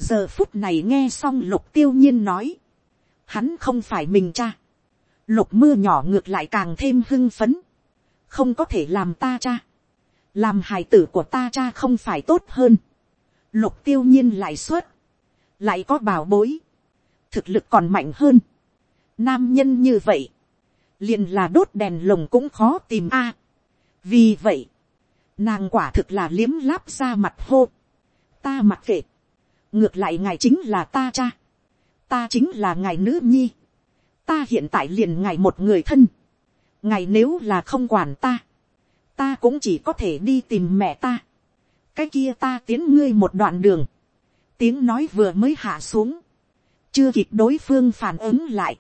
giờ phút này nghe xong lục tiêu nhiên nói, hắn không phải mình cha, lục mưa nhỏ ngược lại càng thêm hưng phấn, không có thể làm ta cha, làm hài tử của ta cha không phải tốt hơn, lục tiêu nhiên lại suốt, lại có bảo bối, thực lực còn mạnh hơn, nam nhân như vậy, liền là đốt đèn lồng cũng khó tìm a. vì vậy, nàng quả thực là liếm láp ra mặt hô, ta mặc kệ, ngược lại ngài chính là ta cha, ta chính là ngài nữ nhi, ta hiện tại liền ngài một người thân, ngài nếu là không quản ta, ta cũng chỉ có thể đi tìm mẹ ta, cái kia ta tiến ngươi một đoạn đường, tiếng nói vừa mới hạ xuống, chưa kịp đối phương phản ứng lại,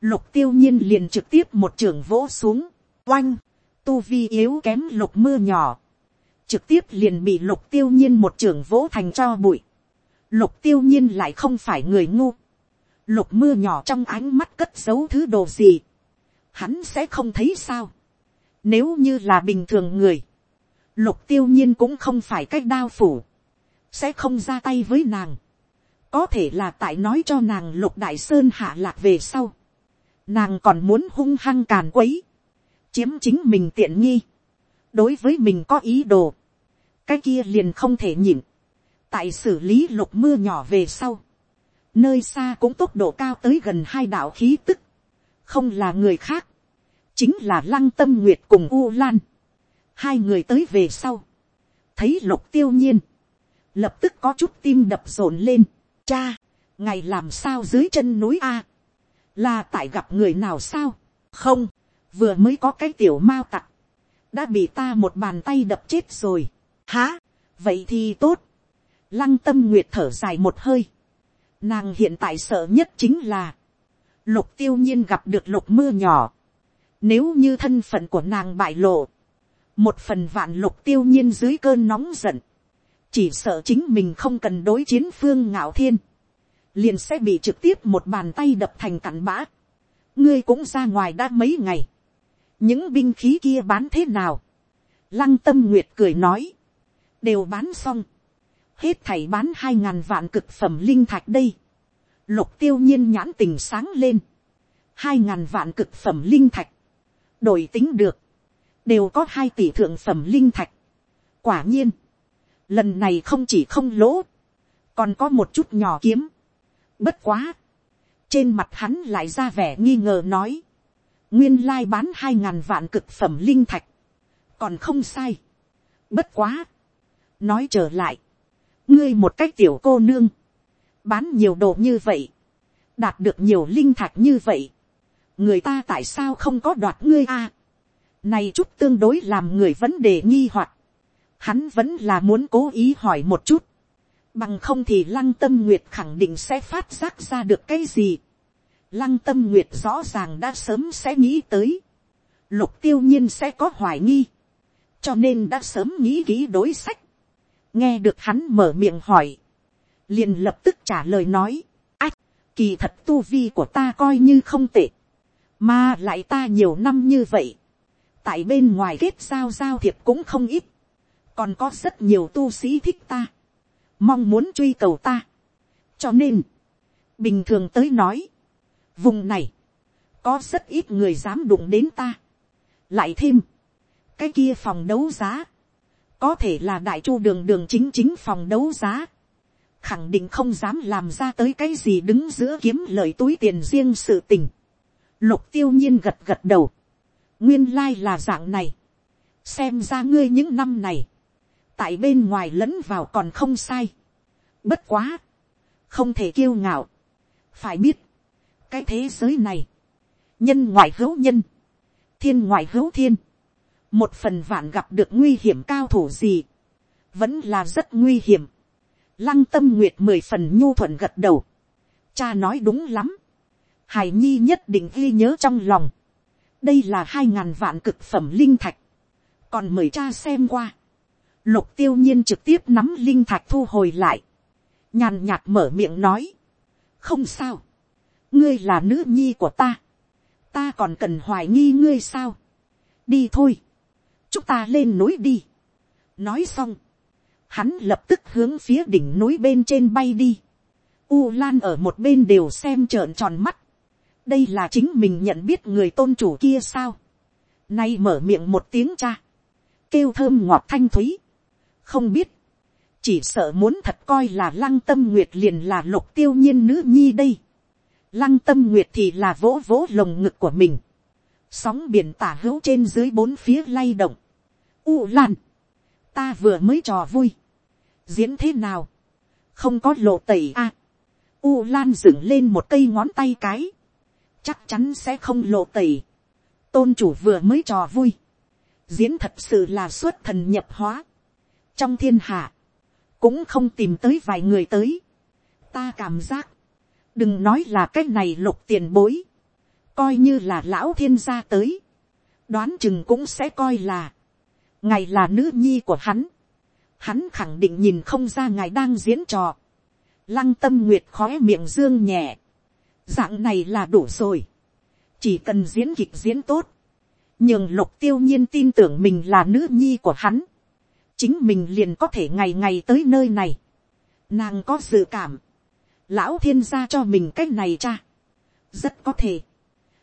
lục tiêu nhiên liền trực tiếp một trường vỗ xuống, oanh, tu vi yếu kém lục mưa nhỏ, trực tiếp liền bị lục tiêu nhiên một trường vỗ thành cho bụi, lục tiêu nhiên lại không phải người ngu, lục mưa nhỏ trong ánh mắt cất giấu thứ đồ gì, hắn sẽ không thấy sao, Nếu như là bình thường người, lục tiêu nhiên cũng không phải cách đao phủ, sẽ không ra tay với nàng. Có thể là tại nói cho nàng lục đại sơn hạ lạc về sau. Nàng còn muốn hung hăng càn quấy, chiếm chính mình tiện nghi. Đối với mình có ý đồ, cái kia liền không thể nhịn. Tại xử lý lục mưa nhỏ về sau, nơi xa cũng tốc độ cao tới gần hai đạo khí tức, không là người khác, chính là lăng tâm nguyệt cùng u lan. hai người tới về sau, thấy lục tiêu nhiên, lập tức có chút tim đập rộn lên, cha, ngày làm sao dưới chân núi a, là tại gặp người nào sao, không, vừa mới có cái tiểu mao tặc, đã bị ta một bàn tay đập chết rồi, há, vậy thì tốt, lăng tâm nguyệt thở dài một hơi, nàng hiện tại sợ nhất chính là, lục tiêu nhiên gặp được lục mưa nhỏ, nếu như thân phận của nàng bại lộ, một phần vạn lục tiêu nhiên dưới cơn nóng giận, chỉ sợ chính mình không cần đối chiến phương ngạo thiên, liền sẽ bị trực tiếp một bàn tay đập thành cặn bã. ngươi cũng ra ngoài đã mấy ngày, những binh khí kia bán thế nào, lăng tâm nguyệt cười nói, đều bán xong, hết thảy bán hai ngàn vạn cực phẩm linh thạch đây, lục tiêu nhiên nhãn tình sáng lên, hai ngàn vạn cực phẩm linh thạch, đổi tính được, đều có hai tỷ thượng phẩm linh thạch. quả nhiên, lần này không chỉ không lỗ, còn có một chút nhỏ kiếm. bất quá, trên mặt hắn lại ra vẻ nghi ngờ nói, nguyên lai bán hai ngàn vạn cực phẩm linh thạch, còn không sai. bất quá, nói trở lại, ngươi một cách tiểu cô nương, bán nhiều đồ như vậy, đạt được nhiều linh thạch như vậy, người ta tại sao không có đoạt ngươi a, này chút tương đối làm người vấn đề nghi hoặc. Hắn vẫn là muốn cố ý hỏi một chút. Bằng không thì lăng tâm nguyệt khẳng định sẽ phát giác ra được cái gì. Lăng tâm nguyệt rõ ràng đã sớm sẽ nghĩ tới. Lục tiêu nhiên sẽ có hoài nghi. Cho nên đã sớm nghĩ kỹ đối sách. Nghe được hắn mở miệng hỏi. Liền lập tức trả lời nói. Ách, kỳ thật tu vi của ta coi như không tệ. Mà lại ta nhiều năm như vậy tại bên ngoài kết giao giao thiệp cũng không ít, còn có rất nhiều tu sĩ thích ta, mong muốn truy cầu ta. cho nên, bình thường tới nói, vùng này, có rất ít người dám đụng đến ta. lại thêm, cái kia phòng đấu giá, có thể là đại chu đường đường chính chính phòng đấu giá, khẳng định không dám làm ra tới cái gì đứng giữa kiếm lời túi tiền riêng sự tình. Lục tiêu nhiên gật gật đầu. Nguyên lai là dạng này, xem ra ngươi những năm này, tại bên ngoài lẫn vào còn không sai, bất quá, không thể kiêu ngạo, phải biết, cái thế giới này, nhân ngoại hữu nhân, thiên ngoại hữu thiên, một phần vạn gặp được nguy hiểm cao thủ gì, vẫn là rất nguy hiểm. Lăng tâm nguyệt mười phần nhu thuận gật đầu. Cha nói đúng lắm. Hải nhi nhất định ghi nhớ trong lòng. Đây là hai ngàn vạn cực phẩm linh thạch, còn mời cha xem qua, lục tiêu nhiên trực tiếp nắm linh thạch thu hồi lại, nhàn nhạt mở miệng nói, không sao, ngươi là nữ nhi của ta, ta còn cần hoài nghi ngươi sao, đi thôi, chúng ta lên núi đi, nói xong, hắn lập tức hướng phía đỉnh núi bên trên bay đi, u lan ở một bên đều xem trợn tròn mắt, đây là chính mình nhận biết người tôn chủ kia sao. nay mở miệng một tiếng cha, kêu thơm ngọt thanh thúy, không biết, chỉ sợ muốn thật coi là lăng tâm nguyệt liền là lục tiêu nhiên nữ nhi đây. lăng tâm nguyệt thì là vỗ vỗ lồng ngực của mình, sóng biển tả hữu trên dưới bốn phía lay động. U lan, ta vừa mới trò vui, diễn thế nào, không có lộ tẩy a. U lan dựng lên một cây ngón tay cái, chắc chắn sẽ không lộ tẩy. tôn chủ vừa mới trò vui, diễn thật sự là xuất thần nhập hóa. trong thiên hạ, cũng không tìm tới vài người tới. ta cảm giác, đừng nói là cái này lục tiền bối, coi như là lão thiên gia tới, đoán chừng cũng sẽ coi là, ngài là nữ nhi của hắn, hắn khẳng định nhìn không ra ngài đang diễn trò, lăng tâm nguyệt khói miệng dương nhẹ, dạng này là đủ rồi, chỉ cần diễn kịch diễn tốt, nhường lục tiêu nhiên tin tưởng mình là nữ nhi của hắn, chính mình liền có thể ngày ngày tới nơi này, nàng có dự cảm, lão thiên gia cho mình cái này cha, rất có thể,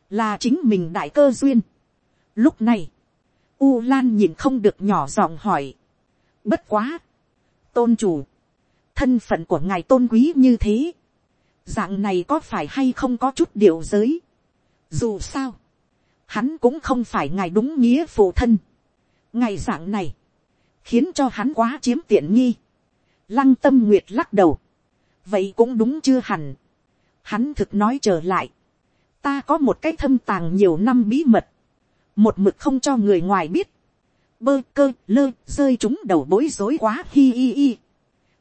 là chính mình đại cơ duyên. Lúc này, U Lan nhìn không được nhỏ giọng hỏi, bất quá, tôn chủ, thân phận của ngài tôn quý như thế, dạng này có phải hay không có chút điều giới, dù sao, hắn cũng không phải ngài đúng nghĩa phụ thân, ngài dạng này, khiến cho hắn quá chiếm tiện nghi, lăng tâm nguyệt lắc đầu, vậy cũng đúng chưa hẳn, hắn thực nói trở lại, ta có một cái thâm tàng nhiều năm bí mật, một mực không cho người ngoài biết, bơ cơ lơ rơi chúng đầu bối rối quá hi hi hi.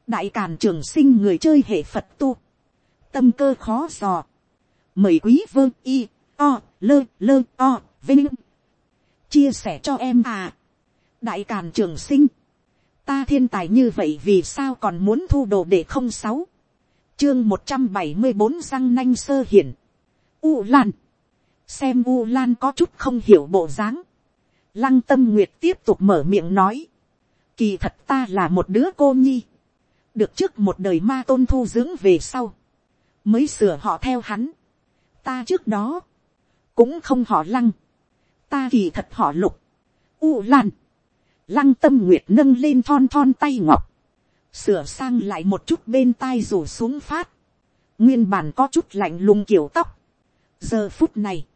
đại càn trường sinh người chơi hệ phật tu, tâm cơ khó dò, mời quý vơ y o lơ lơ o vinh. Chia sẻ cho em à. Đại càn trường sinh. Ta thiên tài như vậy vì sao còn muốn thu đồ để không sáu? Chương một trăm bảy mươi bốn răng nanh sơ hiển. U lan xem u lan có chút không hiểu bộ dáng. Lăng tâm nguyệt tiếp tục mở miệng nói. Kỳ thật ta là một đứa cô nhi. Được trước một đời ma tôn thu dưỡng về sau. Mới sửa họ theo hắn. Ta trước đó cũng không họ lăng. Ta kỳ thật họ lục. U lan lăng tâm nguyệt nâng lên thon thon tay ngọc. Sửa sang lại một chút bên tai rủ xuống phát. Nguyên bản có chút lạnh lùng kiểu tóc. Giờ phút này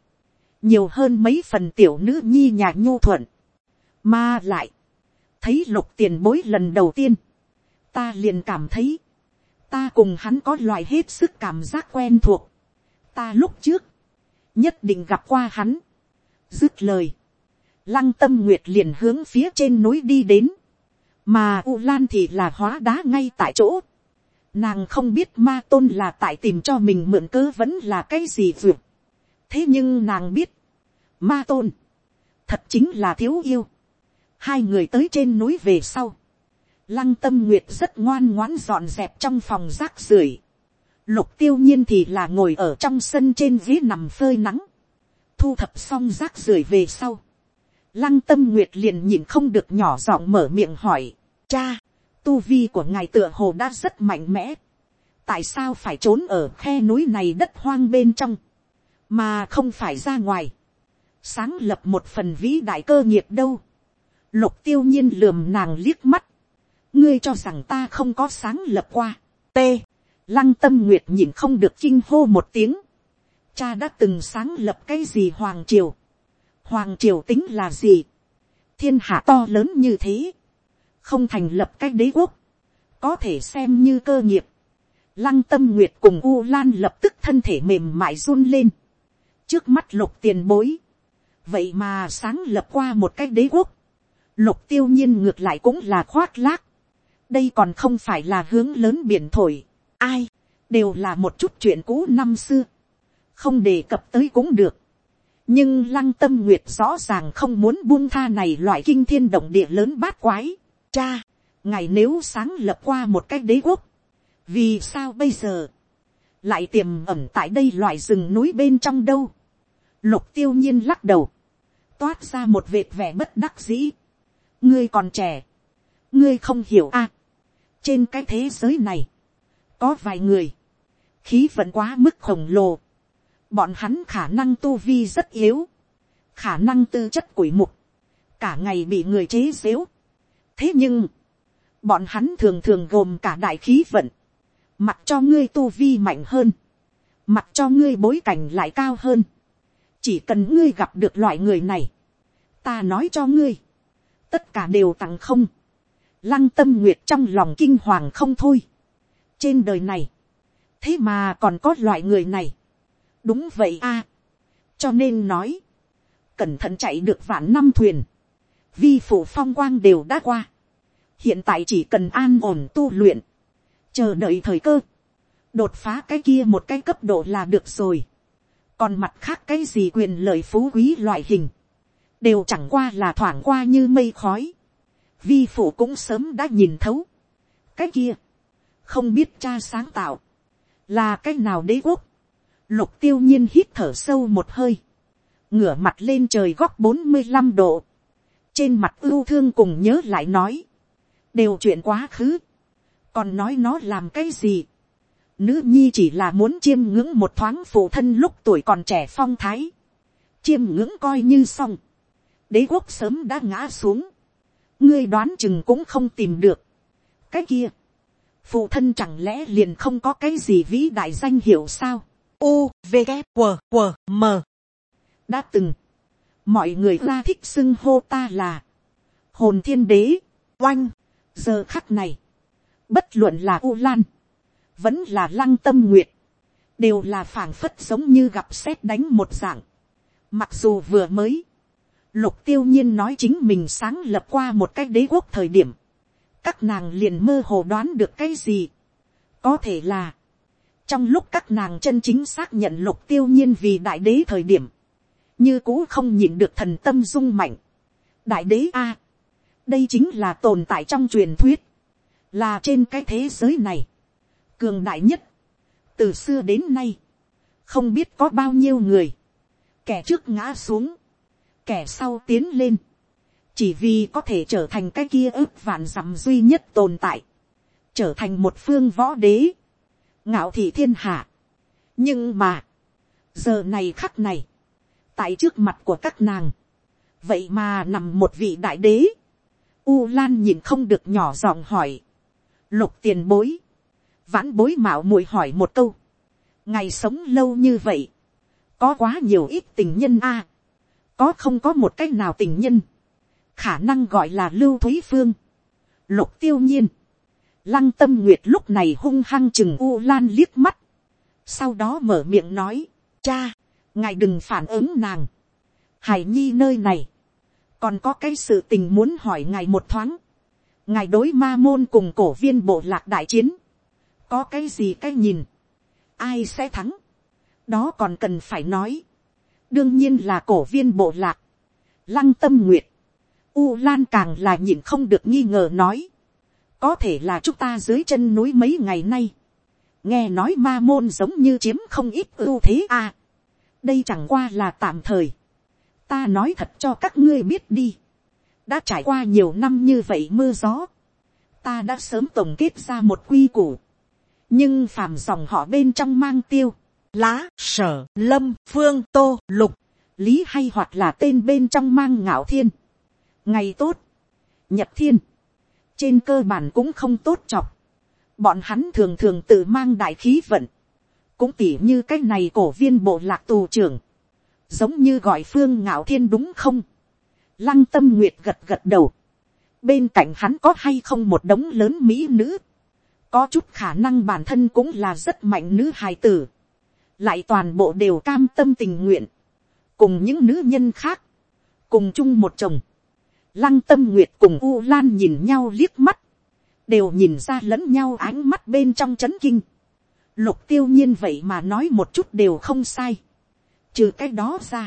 nhiều hơn mấy phần tiểu nữ nhi nhà nhu thuận, mà lại, thấy lục tiền bối lần đầu tiên, ta liền cảm thấy, ta cùng hắn có loại hết sức cảm giác quen thuộc, ta lúc trước, nhất định gặp qua hắn, dứt lời, lăng tâm nguyệt liền hướng phía trên núi đi đến, mà u lan thì là hóa đá ngay tại chỗ, nàng không biết ma tôn là tại tìm cho mình mượn cớ vẫn là cái gì vượt, thế nhưng nàng biết, ma tôn, thật chính là thiếu yêu. hai người tới trên núi về sau, lăng tâm nguyệt rất ngoan ngoãn dọn dẹp trong phòng rác rưởi. lục tiêu nhiên thì là ngồi ở trong sân trên ghế nằm phơi nắng, thu thập xong rác rưởi về sau. lăng tâm nguyệt liền nhìn không được nhỏ giọng mở miệng hỏi, cha, tu vi của ngài tựa hồ đã rất mạnh mẽ, tại sao phải trốn ở khe núi này đất hoang bên trong, mà không phải ra ngoài sáng lập một phần vĩ đại cơ nghiệp đâu. Lục tiêu nhiên lườm nàng liếc mắt. ngươi cho rằng ta không có sáng lập qua. t. lăng tâm nguyệt nhìn không được chinh hô một tiếng. cha đã từng sáng lập cái gì hoàng triều. hoàng triều tính là gì. thiên hạ to lớn như thế. không thành lập cái đế quốc. có thể xem như cơ nghiệp. Lăng tâm nguyệt cùng U Lan lập tức thân thể mềm mại run lên. Trước mắt lục tiền bối. Vậy mà sáng lập qua một cái đế quốc, lục tiêu nhiên ngược lại cũng là khoác lác, đây còn không phải là hướng lớn biển thổi, ai, đều là một chút chuyện cũ năm xưa, không đề cập tới cũng được, nhưng lăng tâm nguyệt rõ ràng không muốn buông tha này loại kinh thiên động địa lớn bát quái, cha, ngày nếu sáng lập qua một cái đế quốc, vì sao bây giờ, lại tiềm ẩm tại đây loại rừng núi bên trong đâu, lục tiêu nhiên lắc đầu, toát ra một vệt vẻ bất đắc dĩ. ngươi còn trẻ, ngươi không hiểu a. À, trên cái thế giới này, có vài người, khí vận quá mức khổng lồ, bọn hắn khả năng tu vi rất yếu, khả năng tư chất quỷ mục, cả ngày bị người chế xếu. thế nhưng, bọn hắn thường thường gồm cả đại khí vận, mặc cho ngươi tu vi mạnh hơn, mặc cho ngươi bối cảnh lại cao hơn, chỉ cần ngươi gặp được loại người này, ta nói cho ngươi, tất cả đều tặng không, lăng tâm nguyệt trong lòng kinh hoàng không thôi. trên đời này, thế mà còn có loại người này, đúng vậy a, cho nên nói, cẩn thận chạy được vạn năm thuyền, vi phủ phong quang đều đã qua, hiện tại chỉ cần an ổn tu luyện, chờ đợi thời cơ, đột phá cái kia một cái cấp độ là được rồi còn mặt khác cái gì quyền lợi phú quý loại hình, đều chẳng qua là thoảng qua như mây khói. Vi phụ cũng sớm đã nhìn thấu. cái kia, không biết cha sáng tạo, là cái nào đế quốc. Lục tiêu nhiên hít thở sâu một hơi, ngửa mặt lên trời góc bốn mươi năm độ, trên mặt ưu thương cùng nhớ lại nói, đều chuyện quá khứ, còn nói nó làm cái gì, nữ nhi chỉ là muốn chiêm ngưỡng một thoáng phụ thân lúc tuổi còn trẻ phong thái, chiêm ngưỡng coi như xong, đế quốc sớm đã ngã xuống, ngươi đoán chừng cũng không tìm được, cái kia, phụ thân chẳng lẽ liền không có cái gì vĩ đại danh hiệu sao, u v g W, W, m. Đã từng, mọi người ra thích xưng hô ta là hồn thiên đế, oanh, giờ khắc này, bất luận là u lan, vẫn là lăng tâm nguyệt, đều là phảng phất giống như gặp xét đánh một dạng. Mặc dù vừa mới, lục tiêu nhiên nói chính mình sáng lập qua một cái đế quốc thời điểm, các nàng liền mơ hồ đoán được cái gì. có thể là, trong lúc các nàng chân chính xác nhận lục tiêu nhiên vì đại đế thời điểm, như cũ không nhịn được thần tâm dung mạnh. đại đế a, đây chính là tồn tại trong truyền thuyết, là trên cái thế giới này, cường đại nhất, từ xưa đến nay, không biết có bao nhiêu người, kẻ trước ngã xuống, kẻ sau tiến lên, chỉ vì có thể trở thành cái kia ước vạn dặm duy nhất tồn tại, trở thành một phương võ đế, ngạo thị thiên hạ. nhưng mà, giờ này khắc này, tại trước mặt của các nàng, vậy mà nằm một vị đại đế, u lan nhìn không được nhỏ giọng hỏi, lục tiền bối, vãn bối mạo muội hỏi một câu, ngày sống lâu như vậy, có quá nhiều ít tình nhân a, có không có một cách nào tình nhân, khả năng gọi là lưu thúy phương, lục tiêu nhiên, lăng tâm nguyệt lúc này hung hăng chừng u lan liếc mắt, sau đó mở miệng nói, cha, ngài đừng phản ứng nàng, hải nhi nơi này, còn có cái sự tình muốn hỏi ngài một thoáng, ngài đối ma môn cùng cổ viên bộ lạc đại chiến, có cái gì cái nhìn, ai sẽ thắng, đó còn cần phải nói, đương nhiên là cổ viên bộ lạc, lăng tâm nguyệt, u lan càng là nhìn không được nghi ngờ nói, có thể là chúng ta dưới chân núi mấy ngày nay, nghe nói ma môn giống như chiếm không ít ưu thế à, đây chẳng qua là tạm thời, ta nói thật cho các ngươi biết đi, đã trải qua nhiều năm như vậy mưa gió, ta đã sớm tổng kết ra một quy củ, nhưng phàm dòng họ bên trong mang tiêu, lá, sở, lâm, phương, tô, lục, lý hay hoặc là tên bên trong mang ngạo thiên, ngày tốt, nhật thiên, trên cơ bản cũng không tốt chọc, bọn hắn thường thường tự mang đại khí vận, cũng tỉ như cái này cổ viên bộ lạc tù trưởng, giống như gọi phương ngạo thiên đúng không, lăng tâm nguyệt gật gật đầu, bên cạnh hắn có hay không một đống lớn mỹ nữ, có chút khả năng bản thân cũng là rất mạnh nữ hài tử, lại toàn bộ đều cam tâm tình nguyện, cùng những nữ nhân khác, cùng chung một chồng, lăng tâm nguyệt cùng u lan nhìn nhau liếc mắt, đều nhìn ra lẫn nhau ánh mắt bên trong c h ấ n kinh, lục tiêu nhiên vậy mà nói một chút đều không sai, trừ cái đó ra,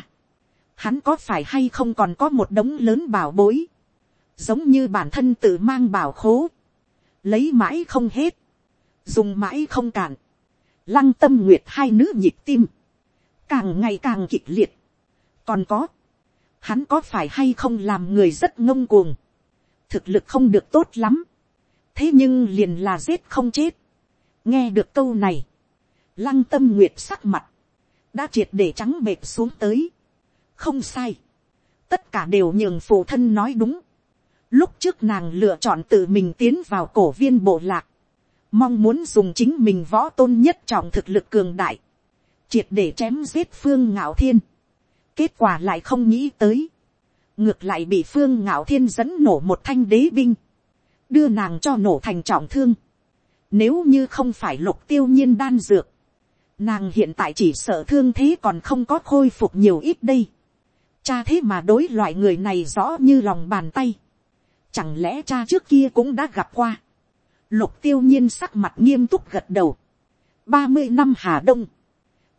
hắn có phải hay không còn có một đống lớn bảo bối, giống như bản thân tự mang bảo khố, lấy mãi không hết, dùng mãi không cạn. lăng tâm nguyệt hai nữ nhịp tim, càng ngày càng kịch liệt, còn có, hắn có phải hay không làm người rất ngông cuồng, thực lực không được tốt lắm, thế nhưng liền là giết không chết, nghe được câu này, lăng tâm nguyệt sắc mặt, đã triệt để trắng bệt xuống tới, không sai, tất cả đều nhường phụ thân nói đúng, lúc trước nàng lựa chọn tự mình tiến vào cổ viên bộ lạc, mong muốn dùng chính mình võ tôn nhất trọng thực lực cường đại, triệt để chém giết phương ngạo thiên, kết quả lại không nghĩ tới, ngược lại bị phương ngạo thiên dẫn nổ một thanh đế binh, đưa nàng cho nổ thành trọng thương. Nếu như không phải lục tiêu nhiên đan dược, nàng hiện tại chỉ sợ thương thế còn không có khôi phục nhiều ít đây. Cha thế mà đối loại người này rõ như lòng bàn tay. Chẳng lẽ cha trước kia cũng đã gặp qua. Lục tiêu nhiên sắc mặt nghiêm túc gật đầu. ba mươi năm Hà Đông.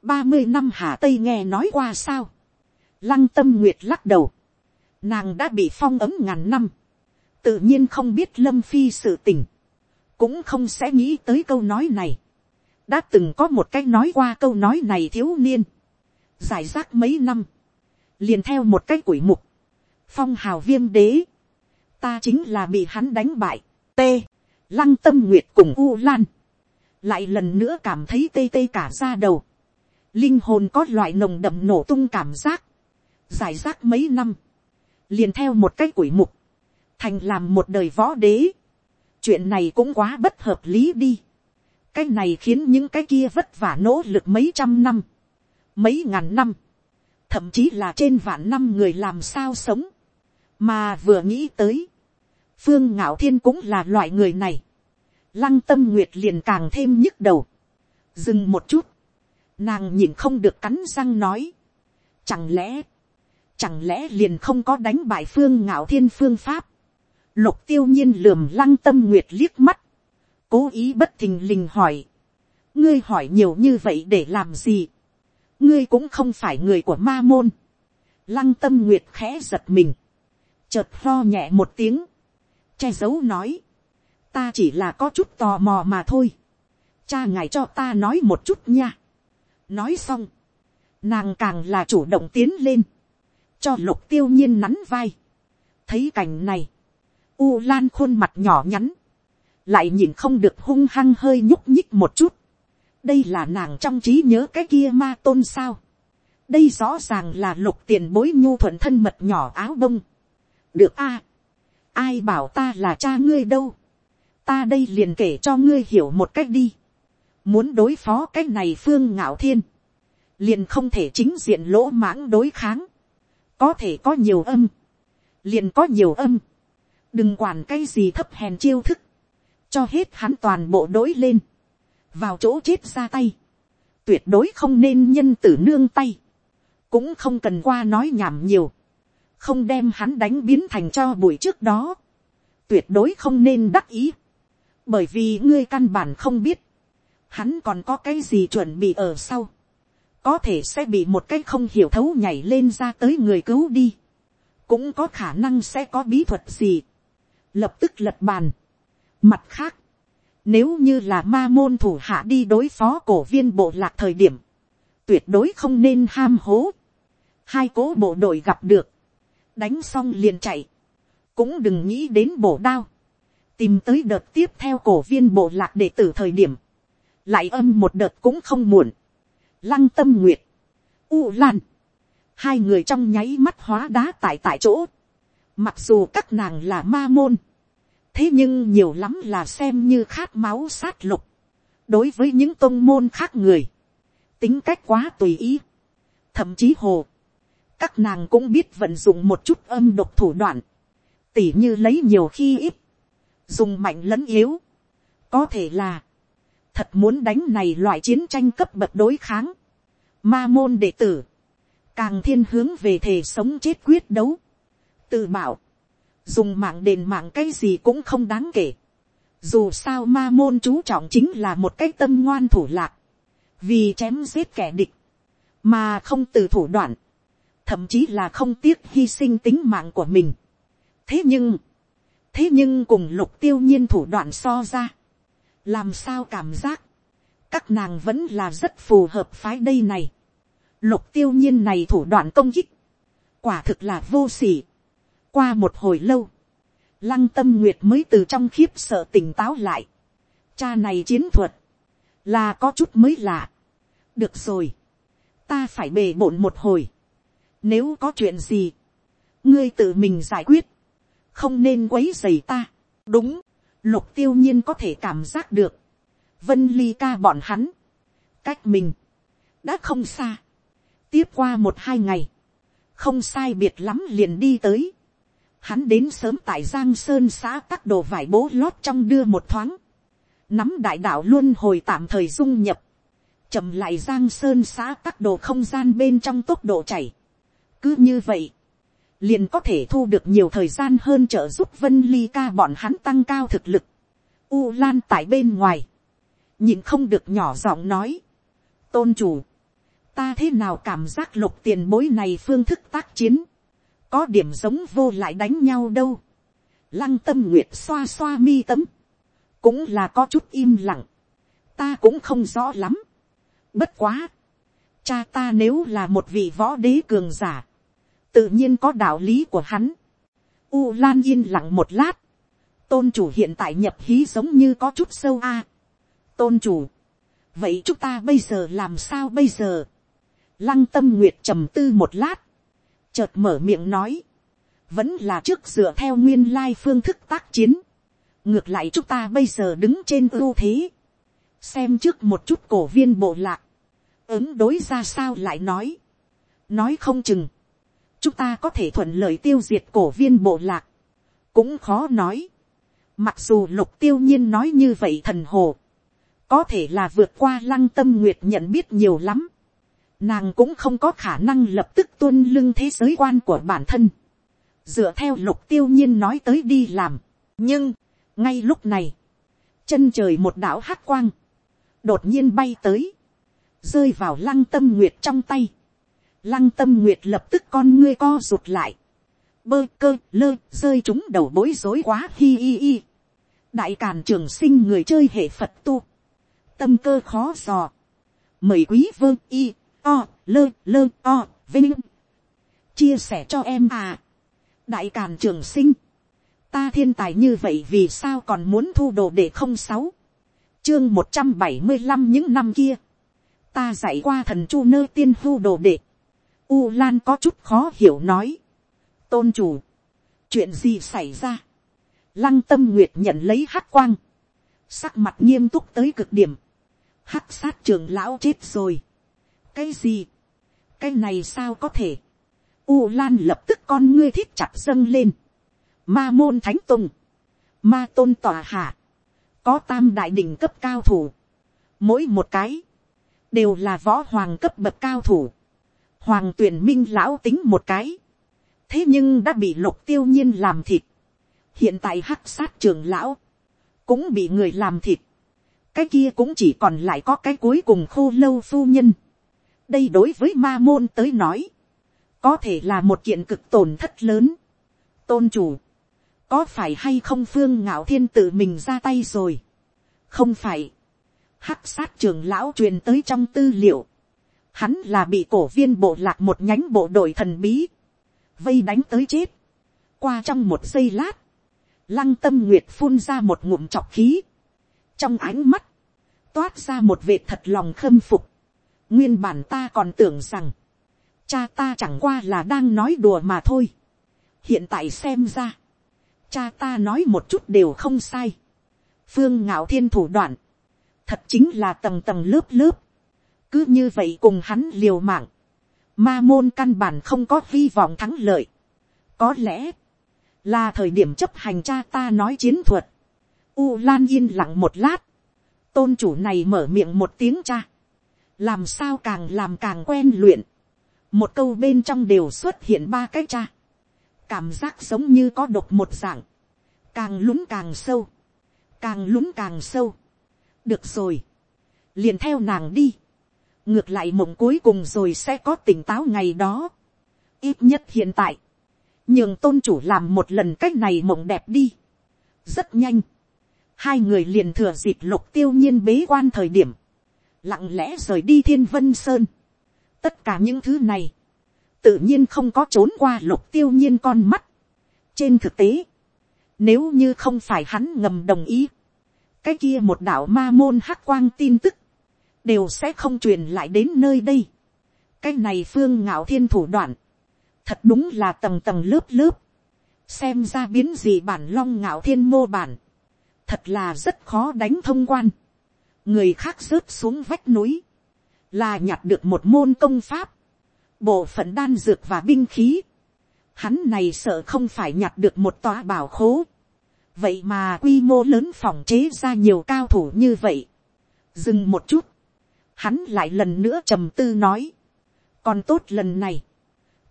ba mươi năm Hà Tây nghe nói qua sao. Lăng tâm nguyệt lắc đầu. Nàng đã bị phong ấm ngàn năm. Tự nhiên không biết lâm phi sự tình. Cũng không sẽ nghĩ tới câu nói này. Đã từng có một cách nói qua câu nói này thiếu niên. Giải rác mấy năm. liền theo một cái quỷ mục, phong hào viêm đế, ta chính là bị hắn đánh bại, t, lăng tâm nguyệt cùng u lan, lại lần nữa cảm thấy tê tê cả ra đầu, linh hồn có loại nồng đậm nổ tung cảm giác, giải rác mấy năm, liền theo một cái quỷ mục, thành làm một đời võ đế, chuyện này cũng quá bất hợp lý đi, cái này khiến những cái kia vất vả nỗ lực mấy trăm năm, mấy ngàn năm, thậm chí là trên vạn năm người làm sao sống, mà vừa nghĩ tới, phương ngạo thiên cũng là loại người này, lăng tâm nguyệt liền càng thêm nhức đầu, dừng một chút, nàng nhìn không được cắn răng nói, chẳng lẽ, chẳng lẽ liền không có đánh bại phương ngạo thiên phương pháp, lục tiêu nhiên lườm lăng tâm nguyệt liếc mắt, cố ý bất thình lình hỏi, ngươi hỏi nhiều như vậy để làm gì, ngươi cũng không phải người của ma môn, lăng tâm nguyệt khẽ giật mình, chợt lo nhẹ một tiếng, che giấu nói, ta chỉ là có chút tò mò mà thôi, cha ngài cho ta nói một chút nha, nói xong, nàng càng là chủ động tiến lên, cho lục tiêu nhiên nắn vai, thấy cảnh này, u lan khuôn mặt nhỏ nhắn, lại nhìn không được hung hăng hơi nhúc nhích một chút, đây là nàng trong trí nhớ cái kia ma tôn sao, đây rõ ràng là lục tiền bối nhu thuận thân mật nhỏ áo bông, được a, ai bảo ta là cha ngươi đâu, ta đây liền kể cho ngươi hiểu một cách đi, muốn đối phó cách này phương ngạo thiên, liền không thể chính diện lỗ mãng đối kháng, có thể có nhiều âm, liền có nhiều âm, đừng quản cái gì thấp hèn chiêu thức, cho hết hắn toàn bộ đối lên, vào chỗ chết ra tay, tuyệt đối không nên nhân tử nương tay, cũng không cần qua nói nhảm nhiều, không đem hắn đánh biến thành cho buổi trước đó, tuyệt đối không nên đắc ý, bởi vì ngươi căn bản không biết, hắn còn có cái gì chuẩn bị ở sau, có thể sẽ bị một cái không hiểu thấu nhảy lên ra tới người cứu đi, cũng có khả năng sẽ có bí thuật gì, lập tức lật bàn. Mặt khác, nếu như là ma môn thủ hạ đi đối phó cổ viên bộ lạc thời điểm, tuyệt đối không nên ham hố. Hai cố bộ đội gặp được, đánh xong liền chạy, cũng đừng nghĩ đến bổ đao, tìm tới đợt tiếp theo cổ viên bộ lạc để tử thời điểm, lại âm một đợt cũng không muộn, lăng tâm nguyệt, u lan, hai người trong nháy mắt hóa đá tại tại chỗ, mặc dù các nàng là ma môn, thế nhưng nhiều lắm là xem như khát máu sát lục, đối với những tôn môn khác người, tính cách quá tùy ý, thậm chí hồ, các nàng cũng biết vận dụng một chút âm độc thủ đoạn, tỉ như lấy nhiều khi ít, dùng mạnh lẫn yếu, có thể là, thật muốn đánh này loại chiến tranh cấp bậc đối kháng, ma môn đệ tử, càng thiên hướng về thể sống chết quyết đấu, tự bảo, dùng mạng đền mạng cái gì cũng không đáng kể, dù sao ma môn chú trọng chính là một cái tâm ngoan thủ lạc, vì chém giết kẻ địch, mà không từ thủ đoạn, thậm chí là không tiếc hy sinh tính mạng của mình. thế nhưng, thế nhưng cùng lục tiêu nhiên thủ đoạn so ra, làm sao cảm giác, các nàng vẫn là rất phù hợp phái đây này. lục tiêu nhiên này thủ đoạn công kích, quả thực là vô sỉ. qua một hồi lâu, lăng tâm nguyệt mới từ trong khiếp sợ tỉnh táo lại. cha này chiến thuật, là có chút mới lạ. được rồi, ta phải bề bộn một hồi nếu có chuyện gì, ngươi tự mình giải quyết, không nên quấy dày ta. đúng, lục tiêu nhiên có thể cảm giác được, vân ly ca bọn hắn, cách mình, đã không xa, tiếp qua một hai ngày, không sai biệt lắm liền đi tới, hắn đến sớm tại giang sơn xã các đồ vải bố lót trong đưa một thoáng, nắm đại đạo luôn hồi tạm thời dung nhập, chậm lại giang sơn xã các đồ không gian bên trong tốc độ chảy cứ như vậy, liền có thể thu được nhiều thời gian hơn trợ giúp vân ly ca bọn hắn tăng cao thực lực. U lan tại bên ngoài, nhìn không được nhỏ giọng nói, tôn chủ, ta thế nào cảm giác lục tiền bối này phương thức tác chiến, có điểm giống vô lại đánh nhau đâu. lăng tâm nguyệt xoa xoa mi tấm, cũng là có chút im lặng, ta cũng không rõ lắm. bất quá, cha ta nếu là một vị võ đế cường giả, tự nhiên có đạo lý của hắn. U Lan yên lặng một lát, tôn chủ hiện tại nhập hí giống như có chút sâu a. tôn chủ, vậy chúng ta bây giờ làm sao bây giờ. lăng tâm nguyệt trầm tư một lát, chợt mở miệng nói, vẫn là trước dựa theo nguyên lai phương thức tác chiến. ngược lại chúng ta bây giờ đứng trên ưu thế, xem trước một chút cổ viên bộ lạc, ứng đối ra sao lại nói, nói không chừng, chúng ta có thể thuận lợi tiêu diệt cổ viên bộ lạc, cũng khó nói. Mặc dù lục tiêu nhiên nói như vậy thần hồ, có thể là vượt qua lăng tâm nguyệt nhận biết nhiều lắm. Nàng cũng không có khả năng lập tức tuân lưng thế giới quan của bản thân. Dựa theo lục tiêu nhiên nói tới đi làm. Nhưng, ngay lúc này, chân trời một đảo hát quang, đột nhiên bay tới, rơi vào lăng tâm nguyệt trong tay. Lăng tâm nguyệt lập tức con ngươi co rụt lại. Bơ cơ lơ rơi chúng đầu bối rối quá hi hi hi. Đại càn trường sinh người chơi hệ Phật tu tâm cơ khó dò. Mời quý vương y, o, lơ, lơ, o, vinh. Chia sẻ cho em à. Đại Càn Trường Sinh. Ta thiên tài như vậy vì sao còn muốn thu đồ để không sáu. Chương một trăm bảy mươi 175 những năm kia. Ta dạy qua thần chu nơ tiên thu đồ đệ. U Lan có chút khó hiểu nói. Tôn chủ. Chuyện gì xảy ra? Lăng tâm nguyệt nhận lấy hắc quang. Sắc mặt nghiêm túc tới cực điểm hắc sát trường lão chết rồi. cái gì, cái này sao có thể. u lan lập tức con ngươi thiết chặt dâng lên. ma môn thánh tùng, ma tôn tòa hạ, có tam đại đỉnh cấp cao thủ, mỗi một cái, đều là võ hoàng cấp bậc cao thủ, hoàng tuyển minh lão tính một cái, thế nhưng đã bị lục tiêu nhiên làm thịt, hiện tại hắc sát trường lão, cũng bị người làm thịt, cái kia cũng chỉ còn lại có cái cuối cùng khô lâu phu nhân. đây đối với ma môn tới nói, có thể là một kiện cực tổn thất lớn. tôn chủ, có phải hay không phương ngạo thiên tự mình ra tay rồi. không phải, hắc sát trường lão truyền tới trong tư liệu, hắn là bị cổ viên bộ lạc một nhánh bộ đội thần bí, vây đánh tới chết. qua trong một giây lát, lăng tâm nguyệt phun ra một ngụm chọc khí, trong ánh mắt, toát ra một vệt thật lòng khâm phục. nguyên bản ta còn tưởng rằng, cha ta chẳng qua là đang nói đùa mà thôi. hiện tại xem ra, cha ta nói một chút đều không sai. phương ngạo thiên thủ đoạn, thật chính là tầng tầng lớp lớp cứ như vậy cùng hắn liều mạng, ma môn căn bản không có hy vọng thắng lợi. có lẽ, là thời điểm chấp hành cha ta nói chiến thuật. U Lan yên lặng một lát, tôn chủ này mở miệng một tiếng cha, làm sao càng làm càng quen luyện, một câu bên trong đều xuất hiện ba cái cha, cảm giác giống như có độc một dạng, càng lún càng sâu, càng lún càng sâu, được rồi, liền theo nàng đi, ngược lại mộng cuối cùng rồi sẽ có tỉnh táo ngày đó, ít nhất hiện tại, nhường tôn chủ làm một lần cách này mộng đẹp đi, rất nhanh, hai người liền thừa dịp lục tiêu nhiên bế quan thời điểm, lặng lẽ rời đi thiên vân sơn. tất cả những thứ này, tự nhiên không có trốn qua lục tiêu nhiên con mắt. trên thực tế, nếu như không phải hắn ngầm đồng ý, cái kia một đạo ma môn hắc quang tin tức, đều sẽ không truyền lại đến nơi đây. cái này phương ngạo thiên thủ đoạn, thật đúng là tầng tầng lớp lớp, xem ra biến gì bản long ngạo thiên mô bản, thật là rất khó đánh thông quan. người khác rớt xuống vách núi, là nhặt được một môn công pháp, bộ phận đan dược và binh khí. Hắn này sợ không phải nhặt được một tòa bảo khố. vậy mà quy mô lớn phòng chế ra nhiều cao thủ như vậy. dừng một chút, hắn lại lần nữa trầm tư nói. còn tốt lần này,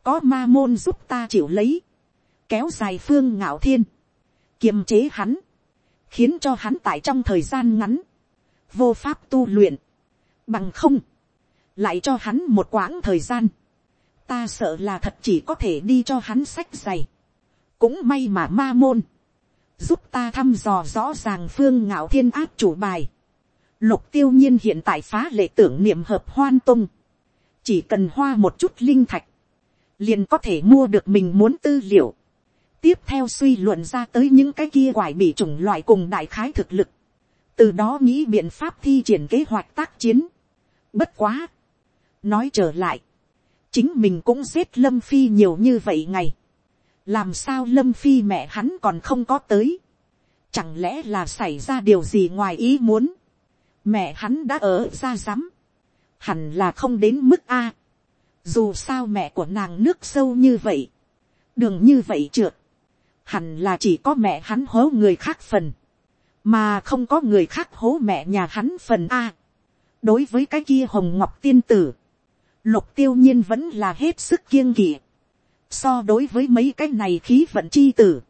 có ma môn giúp ta chịu lấy, kéo dài phương ngạo thiên, kiềm chế hắn, khiến cho hắn tại trong thời gian ngắn, vô pháp tu luyện, bằng không, lại cho hắn một quãng thời gian, ta sợ là thật chỉ có thể đi cho hắn sách giày, cũng may mà ma môn, giúp ta thăm dò rõ ràng phương ngạo thiên áp chủ bài, lục tiêu nhiên hiện tại phá lệ tưởng niệm hợp hoan tung, chỉ cần hoa một chút linh thạch, liền có thể mua được mình muốn tư liệu. tiếp theo suy luận ra tới những cái kia quải bị chủng loại cùng đại khái thực lực. từ đó nghĩ biện pháp thi triển kế hoạch tác chiến. bất quá. nói trở lại. chính mình cũng giết lâm phi nhiều như vậy ngày. làm sao lâm phi mẹ hắn còn không có tới. chẳng lẽ là xảy ra điều gì ngoài ý muốn mẹ hắn đã ở ra rắm. hẳn là không đến mức a dù sao mẹ của nàng nước sâu như vậy, đường như vậy trượt, hẳn là chỉ có mẹ hắn hố người khác phần, mà không có người khác hố mẹ nhà hắn phần a. đối với cái kia hồng ngọc tiên tử, lục tiêu nhiên vẫn là hết sức kiêng kỵ, so đối với mấy cái này khí vận chi tử,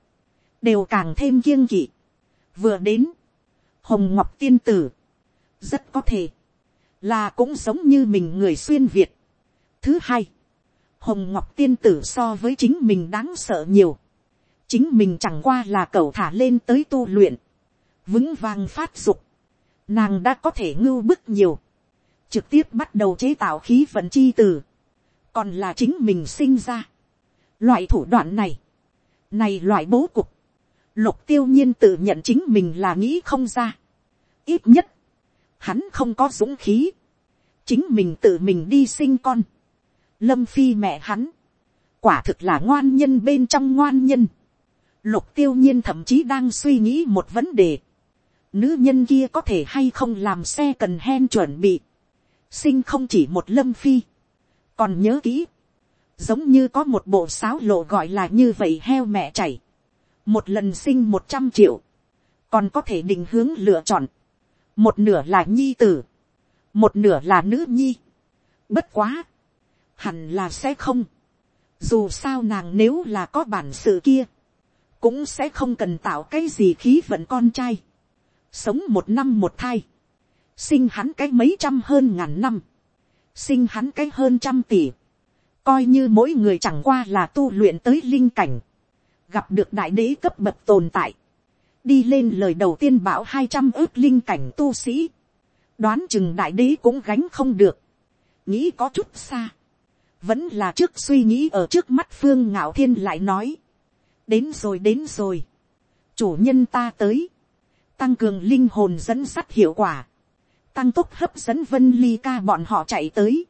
đều càng thêm kiêng kỵ. vừa đến, hồng ngọc tiên tử, rất có thể, là cũng giống như mình người xuyên việt, Thứ hai, hồng ngọc tiên tử so với chính mình đáng sợ nhiều. chính mình chẳng qua là cầu thả lên tới tu luyện, vững vàng phát dục. nàng đã có thể ngưu bức nhiều, trực tiếp bắt đầu chế tạo khí vận chi từ còn là chính mình sinh ra. loại thủ đoạn này, này loại bố cục, lục tiêu nhiên tự nhận chính mình là nghĩ không ra. ít nhất, hắn không có dũng khí, chính mình tự mình đi sinh con lâm phi mẹ hắn, quả thực là ngoan nhân bên trong ngoan nhân. Lục tiêu nhiên thậm chí đang suy nghĩ một vấn đề. Nữ nhân kia có thể hay không làm xe cần hen chuẩn bị. Sinh không chỉ một lâm phi. Còn nhớ kỹ. Giống như có một bộ sáo lộ gọi là như vậy heo mẹ chảy. Một lần sinh một trăm triệu. Còn có thể định hướng lựa chọn. Một nửa là nhi tử. Một nửa là nữ nhi. Bất quá hẳn là sẽ không. Dù sao nàng nếu là có bản sự kia, cũng sẽ không cần tạo cái gì khí vận con trai. Sống một năm một thai, sinh hắn cái mấy trăm hơn ngàn năm, sinh hắn cái hơn trăm tỷ. Coi như mỗi người chẳng qua là tu luyện tới linh cảnh, gặp được đại đế cấp bậc tồn tại, đi lên lời đầu tiên bảo hai trăm ước linh cảnh tu sĩ, đoán chừng đại đế cũng gánh không được, nghĩ có chút xa, vẫn là trước suy nghĩ ở trước mắt phương ngạo thiên lại nói, đến rồi đến rồi, chủ nhân ta tới, tăng cường linh hồn dẫn sắt hiệu quả, tăng tốc hấp dẫn vân ly ca bọn họ chạy tới,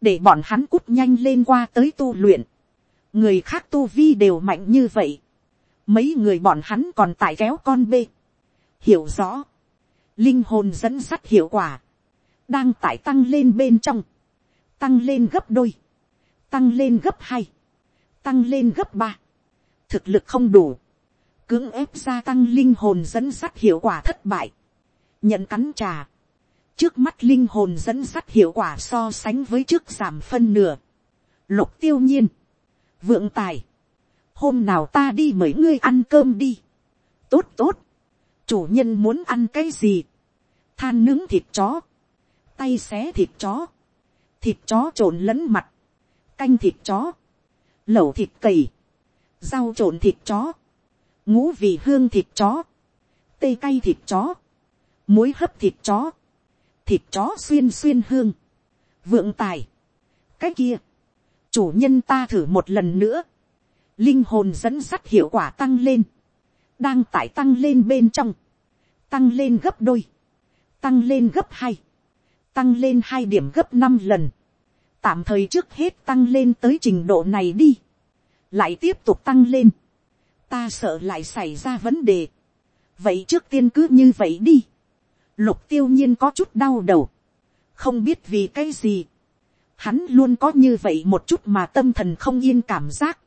để bọn hắn cút nhanh lên qua tới tu luyện, người khác tu vi đều mạnh như vậy, mấy người bọn hắn còn tại kéo con bê, hiểu rõ, linh hồn dẫn sắt hiệu quả, đang tải tăng lên bên trong, tăng lên gấp đôi, tăng lên gấp hai, tăng lên gấp ba, thực lực không đủ, cưỡng ép gia tăng linh hồn dẫn sắt hiệu quả thất bại, nhận cắn trà, trước mắt linh hồn dẫn sắt hiệu quả so sánh với trước giảm phân nửa, lục tiêu nhiên, vượng tài, hôm nào ta đi mời ngươi ăn cơm đi, tốt tốt, chủ nhân muốn ăn cái gì, than nướng thịt chó, tay xé thịt chó, thịt chó trộn lẫn mặt, canh thịt chó, lẩu thịt cầy, rau trộn thịt chó, ngũ vị hương thịt chó, tê cay thịt chó, muối hấp thịt chó, thịt chó xuyên xuyên hương, vượng tài, cái kia, chủ nhân ta thử một lần nữa, linh hồn dẫn sắt hiệu quả tăng lên, đang tải tăng lên bên trong, tăng lên gấp đôi, tăng lên gấp hai, tăng lên hai điểm gấp năm lần, tạm thời trước hết tăng lên tới trình độ này đi, lại tiếp tục tăng lên, ta sợ lại xảy ra vấn đề, vậy trước tiên cứ như vậy đi, lục tiêu nhiên có chút đau đầu, không biết vì cái gì, hắn luôn có như vậy một chút mà tâm thần không yên cảm giác,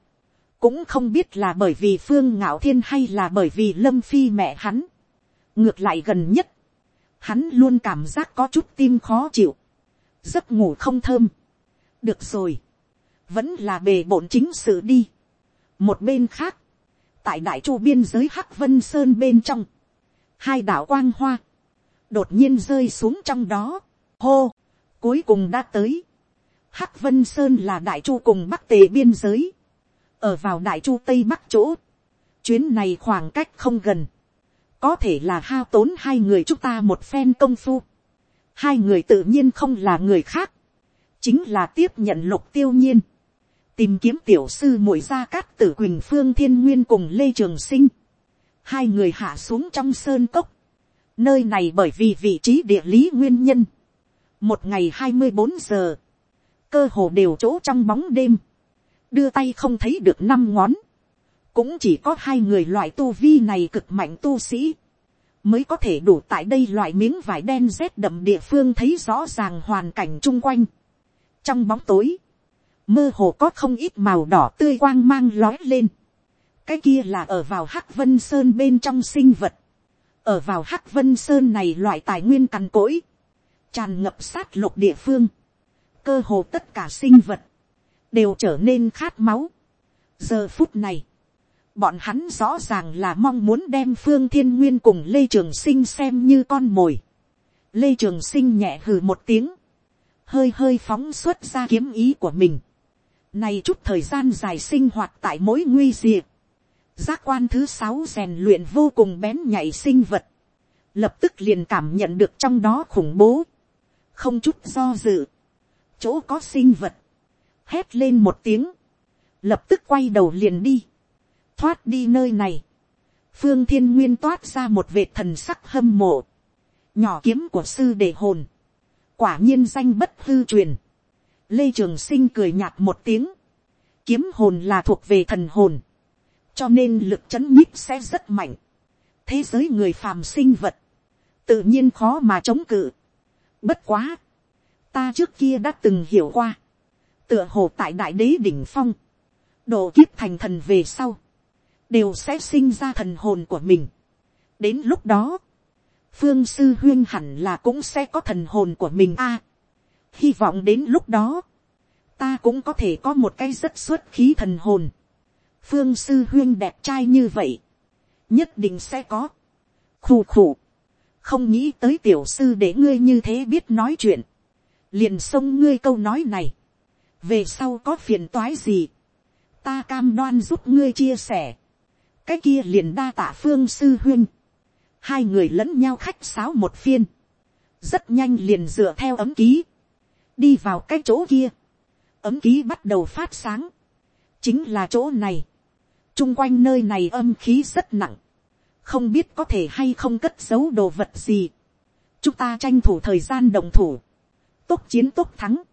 cũng không biết là bởi vì phương ngạo thiên hay là bởi vì lâm phi mẹ hắn, ngược lại gần nhất, hắn luôn cảm giác có chút tim khó chịu, giấc ngủ không thơm, được rồi, vẫn là bề bổn chính sự đi. một bên khác, tại đại chu biên giới hắc vân sơn bên trong, hai đảo quang hoa, đột nhiên rơi xuống trong đó, hô, cuối cùng đã tới. hắc vân sơn là đại chu cùng bắc tề biên giới, ở vào đại chu tây bắc chỗ, chuyến này khoảng cách không gần, có thể là hao tốn hai người chúng ta một phen công phu, hai người tự nhiên không là người khác, chính là tiếp nhận lục tiêu nhiên, tìm kiếm tiểu sư muội gia cát tử quỳnh phương thiên nguyên cùng lê trường sinh, hai người hạ xuống trong sơn cốc, nơi này bởi vì vị trí địa lý nguyên nhân, một ngày hai mươi bốn giờ, cơ hồ đều chỗ trong bóng đêm, đưa tay không thấy được năm ngón, cũng chỉ có hai người loại tu vi này cực mạnh tu sĩ, mới có thể đủ tại đây loại miếng vải đen rét đậm địa phương thấy rõ ràng hoàn cảnh chung quanh. trong bóng tối, mơ hồ có không ít màu đỏ tươi quang mang lói lên. cái kia là ở vào hắc vân sơn bên trong sinh vật. ở vào hắc vân sơn này loại tài nguyên cằn cỗi, tràn ngập sát lục địa phương. cơ hồ tất cả sinh vật, đều trở nên khát máu. giờ phút này, bọn hắn rõ ràng là mong muốn đem phương thiên nguyên cùng lê trường sinh xem như con mồi. lê trường sinh nhẹ hừ một tiếng, hơi hơi phóng xuất ra kiếm ý của mình. này chút thời gian dài sinh hoạt tại mỗi nguy diệt. giác quan thứ sáu rèn luyện vô cùng bén nhạy sinh vật. lập tức liền cảm nhận được trong đó khủng bố. không chút do dự. chỗ có sinh vật hét lên một tiếng. lập tức quay đầu liền đi. Thoát đi nơi này, phương thiên nguyên toát ra một vệt thần sắc hâm mộ, nhỏ kiếm của sư để hồn, quả nhiên danh bất hư truyền, lê trường sinh cười nhạt một tiếng, kiếm hồn là thuộc về thần hồn, cho nên lực c h ấ n nhíp sẽ rất mạnh, thế giới người phàm sinh vật, tự nhiên khó mà chống cự. Bất quá, ta trước kia đã từng hiểu qua, tựa hồ tại đại đế đỉnh phong, độ kiếp thành thần về sau, đều sẽ sinh ra thần hồn của mình. đến lúc đó, phương sư huyên hẳn là cũng sẽ có thần hồn của mình a. hy vọng đến lúc đó, ta cũng có thể có một cái rất xuất khí thần hồn. phương sư huyên đẹp trai như vậy, nhất định sẽ có. khù khù, không nghĩ tới tiểu sư để ngươi như thế biết nói chuyện, liền xông ngươi câu nói này, về sau có phiền toái gì, ta cam đoan giúp ngươi chia sẻ, cái kia liền đa tạ phương sư huyên, hai người lẫn nhau khách sáo một phiên, rất nhanh liền dựa theo ấm ký, đi vào cái chỗ kia, ấm ký bắt đầu phát sáng, chính là chỗ này, chung quanh nơi này âm khí rất nặng, không biết có thể hay không cất giấu đồ vật gì, chúng ta tranh thủ thời gian đồng thủ, tốt chiến tốt thắng,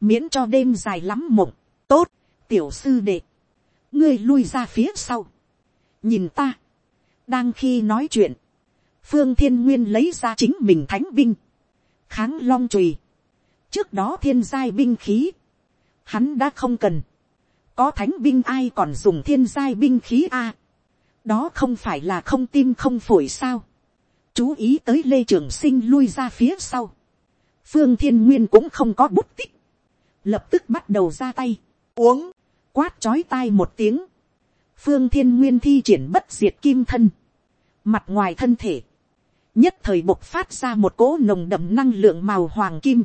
miễn cho đêm dài lắm mộng, tốt, tiểu sư đệ, ngươi lui ra phía sau, nhìn ta, đang khi nói chuyện, phương thiên nguyên lấy ra chính mình thánh binh, kháng long trùy, trước đó thiên giai binh khí, hắn đã không cần, có thánh binh ai còn dùng thiên giai binh khí a, đó không phải là không tim không phổi sao, chú ý tới lê trường sinh lui ra phía sau, phương thiên nguyên cũng không có bút tích, lập tức bắt đầu ra tay, uống, quát chói tai một tiếng, phương thiên nguyên thi triển bất diệt kim thân, mặt ngoài thân thể, nhất thời bộc phát ra một cỗ nồng đậm năng lượng màu hoàng kim,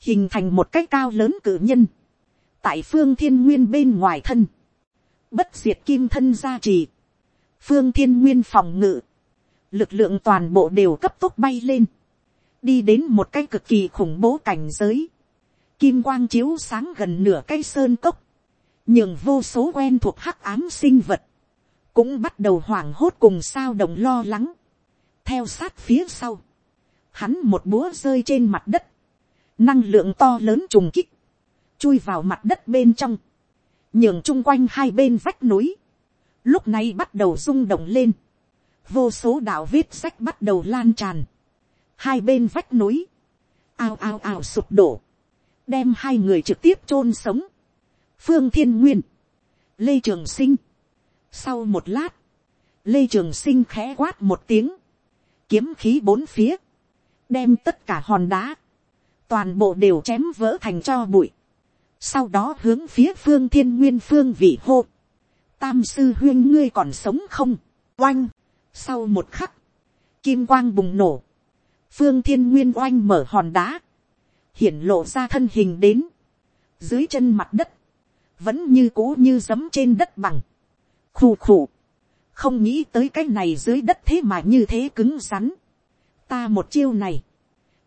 hình thành một cái cao lớn cử nhân, tại phương thiên nguyên bên ngoài thân, bất diệt kim thân gia trì, phương thiên nguyên phòng ngự, lực lượng toàn bộ đều cấp tốc bay lên, đi đến một cái cực kỳ khủng bố cảnh giới, kim quang chiếu sáng gần nửa cây sơn cốc, nhường vô số quen thuộc hắc ám sinh vật, cũng bắt đầu hoảng hốt cùng sao đồng lo lắng, theo sát phía sau, hắn một búa rơi trên mặt đất, năng lượng to lớn trùng kích, chui vào mặt đất bên trong, nhường chung quanh hai bên vách núi, lúc này bắt đầu rung động lên, vô số đạo vết sách bắt đầu lan tràn, hai bên vách núi, ao ao ao sụp đổ, đem hai người trực tiếp chôn sống, phương thiên nguyên, lê trường sinh. sau một lát, lê trường sinh khẽ quát một tiếng, kiếm khí bốn phía, đem tất cả hòn đá, toàn bộ đều chém vỡ thành cho bụi, sau đó hướng phía phương thiên nguyên phương vị hô, tam sư huyên ngươi còn sống không, oanh, sau một khắc, kim quang bùng nổ, phương thiên nguyên oanh mở hòn đá, hiển lộ ra thân hình đến, dưới chân mặt đất, vẫn như cố như giấm trên đất bằng, khù khù, không nghĩ tới cái này dưới đất thế mà như thế cứng rắn, ta một chiêu này,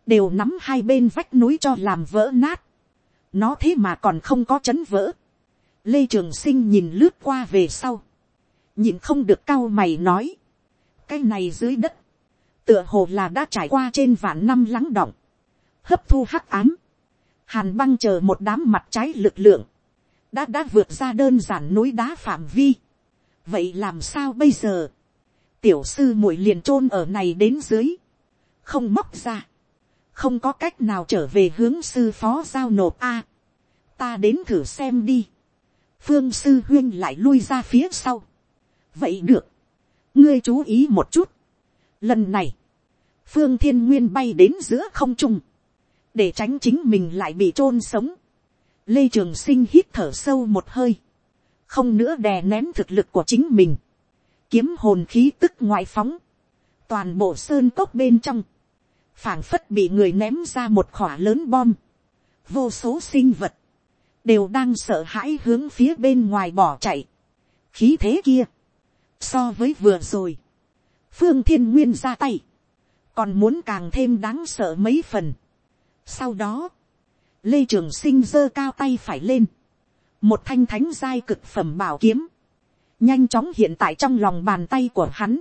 đều nắm hai bên vách núi cho làm vỡ nát, nó thế mà còn không có chấn vỡ, lê trường sinh nhìn lướt qua về sau, nhìn không được cao mày nói, cái này dưới đất, tựa hồ là đã trải qua trên vạn năm lắng động, hấp thu hắc ám, hàn băng chờ một đám mặt trái lực lượng, đã đã vượt ra đơn giản núi đá phạm vi. vậy làm sao bây giờ, tiểu sư muội liền chôn ở này đến dưới, không móc ra, không có cách nào trở về hướng sư phó giao nộp a, ta đến thử xem đi, phương sư huyên lại lui ra phía sau, vậy được, ngươi chú ý một chút, lần này, phương thiên nguyên bay đến giữa không trung, để tránh chính mình lại bị chôn sống, lê trường sinh hít thở sâu một hơi, không nữa đè nén thực lực của chính mình, kiếm hồn khí tức ngoại phóng, toàn bộ sơn cốc bên trong, phảng phất bị người ném ra một khỏa lớn bom, vô số sinh vật, đều đang sợ hãi hướng phía bên ngoài bỏ chạy, khí thế kia, so với vừa rồi, phương thiên nguyên ra tay, còn muốn càng thêm đáng sợ mấy phần sau đó, lê trường sinh giơ cao tay phải lên, một thanh thánh giai cực phẩm bảo kiếm, nhanh chóng hiện tại trong lòng bàn tay của hắn,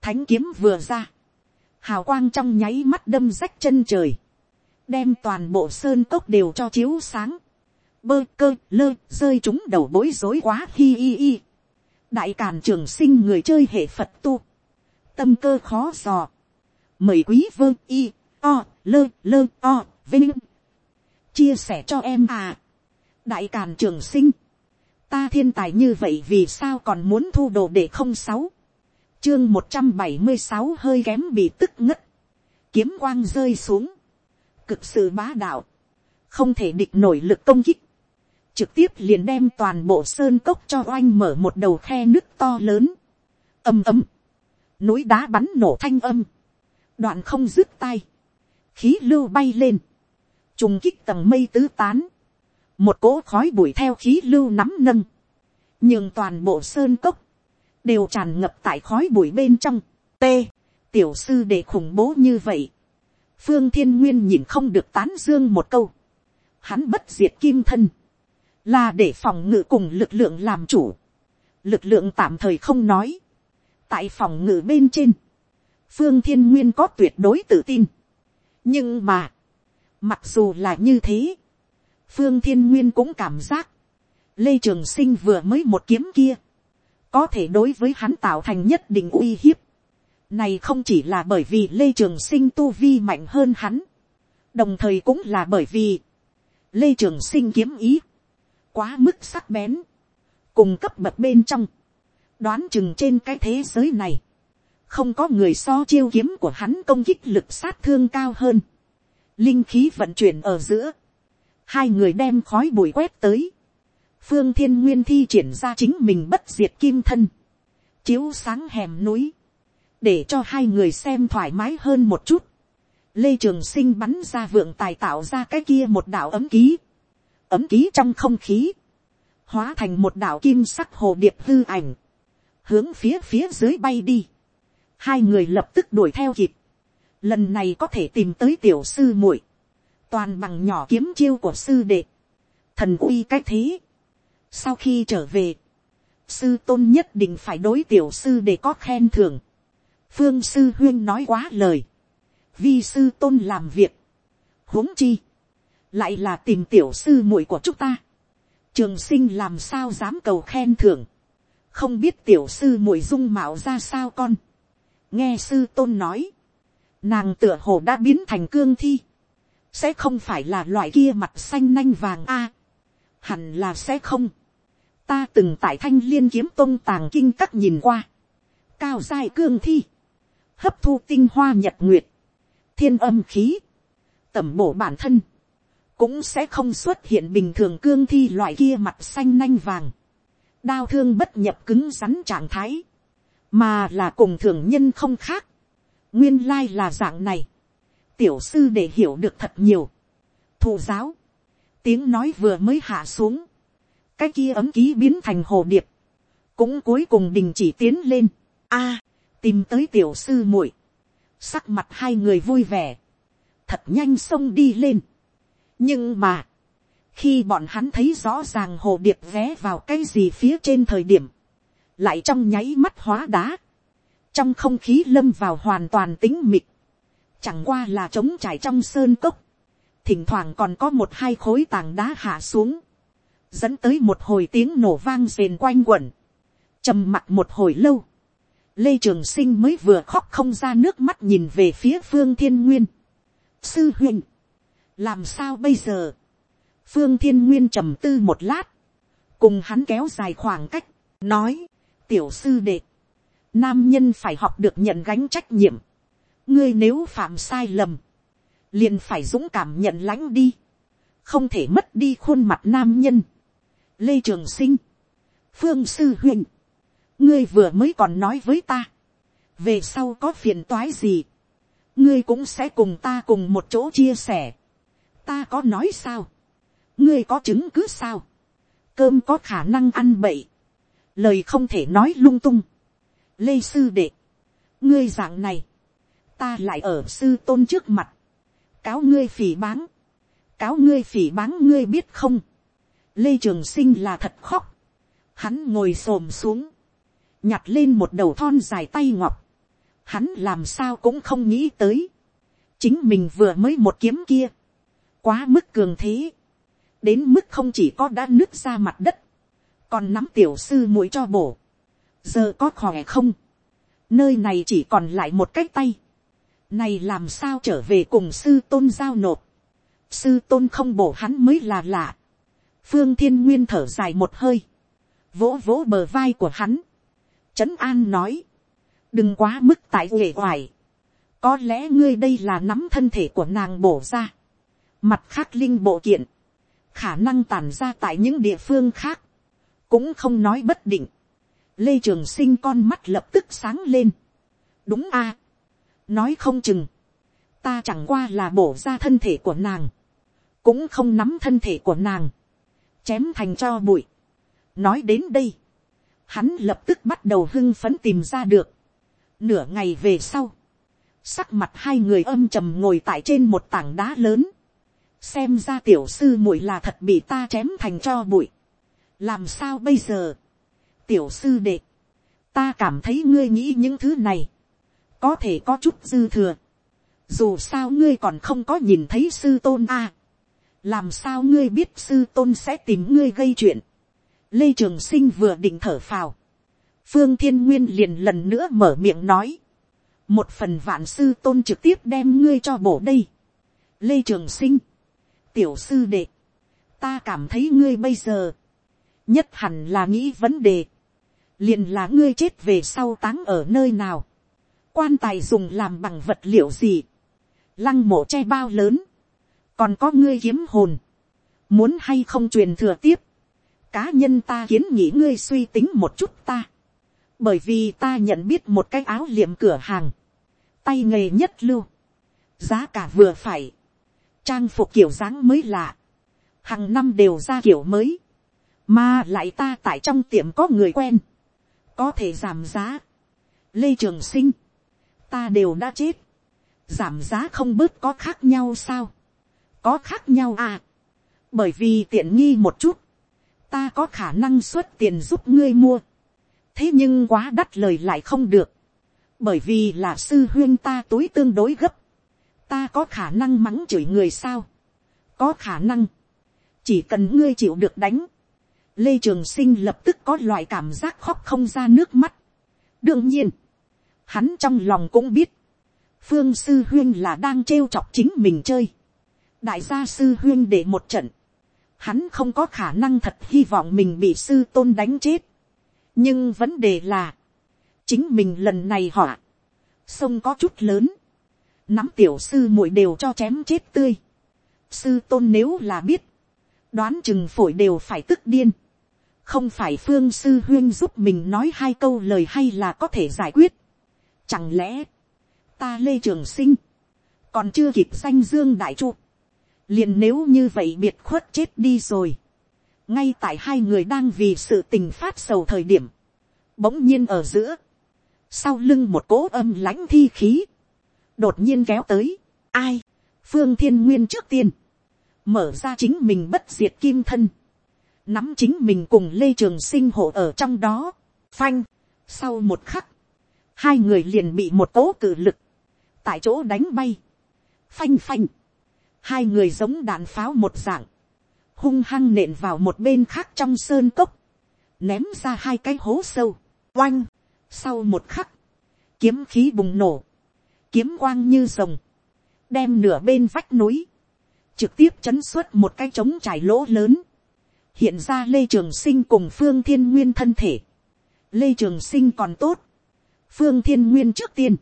thánh kiếm vừa ra, hào quang trong nháy mắt đâm rách chân trời, đem toàn bộ sơn cốc đều cho chiếu sáng, bơ cơ lơ rơi chúng đầu bối rối quá hi hi hi. đại càn trường sinh người chơi hệ phật tu, tâm cơ khó dò, mời quý vương y o lơ lơ o vinh. Chia sẻ cho em à. đại càn trường sinh, ta thiên tài như vậy vì sao còn muốn thu đồ để không sáu, chương một trăm bảy mươi sáu hơi kém bị tức ngất, kiếm quang rơi xuống, cực sự bá đạo, không thể địch nổi lực công kích, trực tiếp liền đem toàn bộ sơn cốc cho oanh mở một đầu khe nước to lớn, ầm ầm, núi đá bắn nổ thanh âm, đoạn không dứt tay, khí lưu bay lên, trùng kích tầng mây tứ tán, một cỗ khói bụi theo khí lưu nắm nâng, nhưng toàn bộ sơn cốc, đều tràn ngập tại khói bụi bên trong, t, tiểu sư để khủng bố như vậy, phương thiên nguyên nhìn không được tán dương một câu, hắn bất diệt kim thân, là để phòng ngự cùng lực lượng làm chủ, lực lượng tạm thời không nói, tại phòng ngự bên trên, phương thiên nguyên có tuyệt đối tự tin, nhưng mà, Mặc dù là như thế, phương thiên nguyên cũng cảm giác, lê trường sinh vừa mới một kiếm kia, có thể đối với hắn tạo thành nhất định uy hiếp. Này không chỉ là bởi vì lê trường sinh tu vi mạnh hơn hắn, đồng thời cũng là bởi vì lê trường sinh kiếm ý, quá mức sắc bén, cùng cấp bậc bên trong, đoán chừng trên cái thế giới này, không có người so chiêu kiếm của hắn công kích lực sát thương cao hơn. Linh khí vận chuyển ở giữa, hai người đem khói bụi quét tới, phương thiên nguyên thi triển ra chính mình bất diệt kim thân, chiếu sáng hẻm núi, để cho hai người xem thoải mái hơn một chút. Lê Trường Sinh bắn ra vượng tài tạo ra cái kia một đạo ấm ký, ấm ký trong không khí, hóa thành một đạo kim sắc hồ điệp hư ảnh, hướng phía phía dưới bay đi. Hai người lập tức đuổi theo kịp, lần này có thể tìm tới tiểu sư muội, toàn bằng nhỏ kiếm chiêu của sư đệ, thần uy cách thế. sau khi trở về, sư tôn nhất định phải đối tiểu sư để có khen thưởng. phương sư huyên nói quá lời, vi sư tôn làm việc, huống chi, lại là tìm tiểu sư muội của chúng ta. trường sinh làm sao dám cầu khen thưởng, không biết tiểu sư muội dung mạo ra sao con nghe sư tôn nói, nàng tựa hồ đã biến thành cương thi, sẽ không phải là loại kia mặt xanh nanh vàng a, hẳn là sẽ không, ta từng tại thanh liên kiếm tôn tàng kinh các nhìn qua, cao giai cương thi, hấp thu tinh hoa nhật nguyệt, thiên âm khí, tẩm bổ bản thân, cũng sẽ không xuất hiện bình thường cương thi loại kia mặt xanh nanh vàng, đau thương bất nhập cứng rắn trạng thái, mà là cùng thường nhân không khác, nguyên lai là dạng này, tiểu sư để hiểu được thật nhiều, thù giáo, tiếng nói vừa mới hạ xuống, cái kia ấm ký biến thành hồ điệp, cũng cuối cùng đình chỉ tiến lên, a, à, tìm tới tiểu sư muội, sắc mặt hai người vui vẻ, thật nhanh xông đi lên, nhưng mà, khi bọn hắn thấy rõ ràng hồ điệp vé vào cái gì phía trên thời điểm, lại trong nháy mắt hóa đá, trong không khí lâm vào hoàn toàn tính mịt, chẳng qua là trống trải trong sơn cốc, thỉnh thoảng còn có một hai khối tảng đá hạ xuống, dẫn tới một hồi tiếng nổ vang rền quanh quẩn, trầm mặt một hồi lâu, lê trường sinh mới vừa khóc không ra nước mắt nhìn về phía phương thiên nguyên, sư huynh, làm sao bây giờ, phương thiên nguyên trầm tư một lát, cùng hắn kéo dài khoảng cách, nói, tiểu sư đệ, nam nhân phải học được nhận gánh trách nhiệm, ngươi nếu phạm sai lầm, liền phải dũng cảm nhận lãnh đi, không thể mất đi khuôn mặt nam nhân. Lê Trường Sinh, Phương Sư Huynh, ngươi vừa mới còn nói với ta, về sau có phiền toái gì, ngươi cũng sẽ cùng ta cùng một chỗ chia sẻ. Ta có nói sao, ngươi có chứng cứ sao, cơm có khả năng ăn bậy, lời không thể nói lung tung. Lê Sư Đệ, ngươi dạng này, ta lại ở sư tôn trước mặt, cáo ngươi phỉ báng, cáo ngươi phỉ báng ngươi biết không, lê trường sinh là thật khóc, hắn ngồi s ồ m xuống, nhặt lên một đầu thon dài tay ngọc, hắn làm sao cũng không nghĩ tới, chính mình vừa mới một kiếm kia, quá mức cường thế, đến mức không chỉ có đã nứt ra mặt đất, còn nắm tiểu sư mũi cho bổ, giờ có khỏe không, nơi này chỉ còn lại một cái tay, này làm sao trở về cùng sư tôn giao nộp. Sư tôn không bổ hắn mới là lạ. Phương thiên nguyên thở dài một hơi. Vỗ vỗ bờ vai của hắn. Trấn an nói. Đừng quá mức tại nghệ hoài. Có lẽ ngươi đây là nắm thân thể của nàng bổ ra. Mặt khác linh bộ kiện. Khả năng tàn ra tại những địa phương khác. Cũng không nói bất định. Lê Trường Sinh con mắt lập tức sáng lên. Đúng a nói không chừng, ta chẳng qua là bổ ra thân thể của nàng, cũng không nắm thân thể của nàng, chém thành cho bụi. nói đến đây, hắn lập tức bắt đầu hưng phấn tìm ra được. nửa ngày về sau, sắc mặt hai người âm trầm ngồi tại trên một tảng đá lớn, xem ra tiểu sư muội là thật bị ta chém thành cho bụi làm sao bây giờ, tiểu sư đệ, ta cảm thấy ngươi nghĩ những thứ này, có thể có chút dư thừa. Dù sao ngươi còn không có nhìn thấy sư tôn a. làm sao ngươi biết sư tôn sẽ tìm ngươi gây chuyện. Lê Trường Sinh vừa định thở phào. Phương Thiên Nguyên liền lần nữa mở miệng nói. Một phần vạn sư tôn trực tiếp đem ngươi cho bổ đây. Lê Trường Sinh. Tiểu sư đệ. Ta cảm thấy ngươi bây giờ. Nhất hẳn là nghĩ vấn đề. Liền là ngươi chết về sau táng ở nơi nào. Quan tài dùng làm bằng vật liệu gì, lăng mộ che bao lớn, còn có ngươi kiếm hồn, muốn hay không truyền thừa tiếp, cá nhân ta kiến nghĩ ngươi suy tính một chút ta, bởi vì ta nhận biết một cái áo liệm cửa hàng, tay nghề nhất lưu, giá cả vừa phải, trang phục kiểu dáng mới lạ, hàng năm đều ra kiểu mới, mà lại ta tại trong tiệm có người quen, có thể giảm giá. Lê Trường Sinh, ta đều đã chết, giảm giá không bớt có khác nhau sao, có khác nhau à, bởi vì tiện nghi một chút, ta có khả năng xuất tiền giúp ngươi mua, thế nhưng quá đắt lời lại không được, bởi vì là sư huyên ta túi tương đối gấp, ta có khả năng mắng chửi người sao, có khả năng, chỉ cần ngươi chịu được đánh, lê trường sinh lập tức có loại cảm giác khóc không ra nước mắt. đương nhiên, Hắn trong lòng cũng biết. Phương sư huyên là đang trêu chọc chính mình chơi. Đại gia sư huyên để một trận. Hắn không có khả năng thật hy vọng mình bị sư tôn đánh chết. Nhưng vấn đề là. Chính mình lần này họa. Sông có chút lớn. Nắm tiểu sư muội đều cho chém chết tươi. Sư tôn nếu là biết. Đoán chừng phổi đều phải tức điên không phải phương sư huyên giúp mình nói hai câu lời hay là có thể giải quyết. Chẳng lẽ, ta lê trường sinh, còn chưa kịp danh dương đại trụ. liền nếu như vậy biệt khuất chết đi rồi. ngay tại hai người đang vì sự tình phát sầu thời điểm, bỗng nhiên ở giữa, sau lưng một cỗ âm lãnh thi khí, đột nhiên kéo tới, ai, phương thiên nguyên trước tiên, mở ra chính mình bất diệt kim thân, nắm chính mình cùng lê trường sinh hộ ở trong đó, phanh, sau một khắc, hai người liền bị một cố cử lực, tại chỗ đánh bay, phanh phanh, hai người giống đạn pháo một dạng, hung hăng nện vào một bên khác trong sơn cốc, ném ra hai cái hố sâu, oanh, sau một khắc, kiếm khí bùng nổ, kiếm quang như rồng, đem nửa bên vách núi, trực tiếp chấn xuất một cái trống trải lỗ lớn, hiện ra lê trường sinh cùng phương thiên nguyên thân thể, lê trường sinh còn tốt, phương thiên nguyên trước tiên,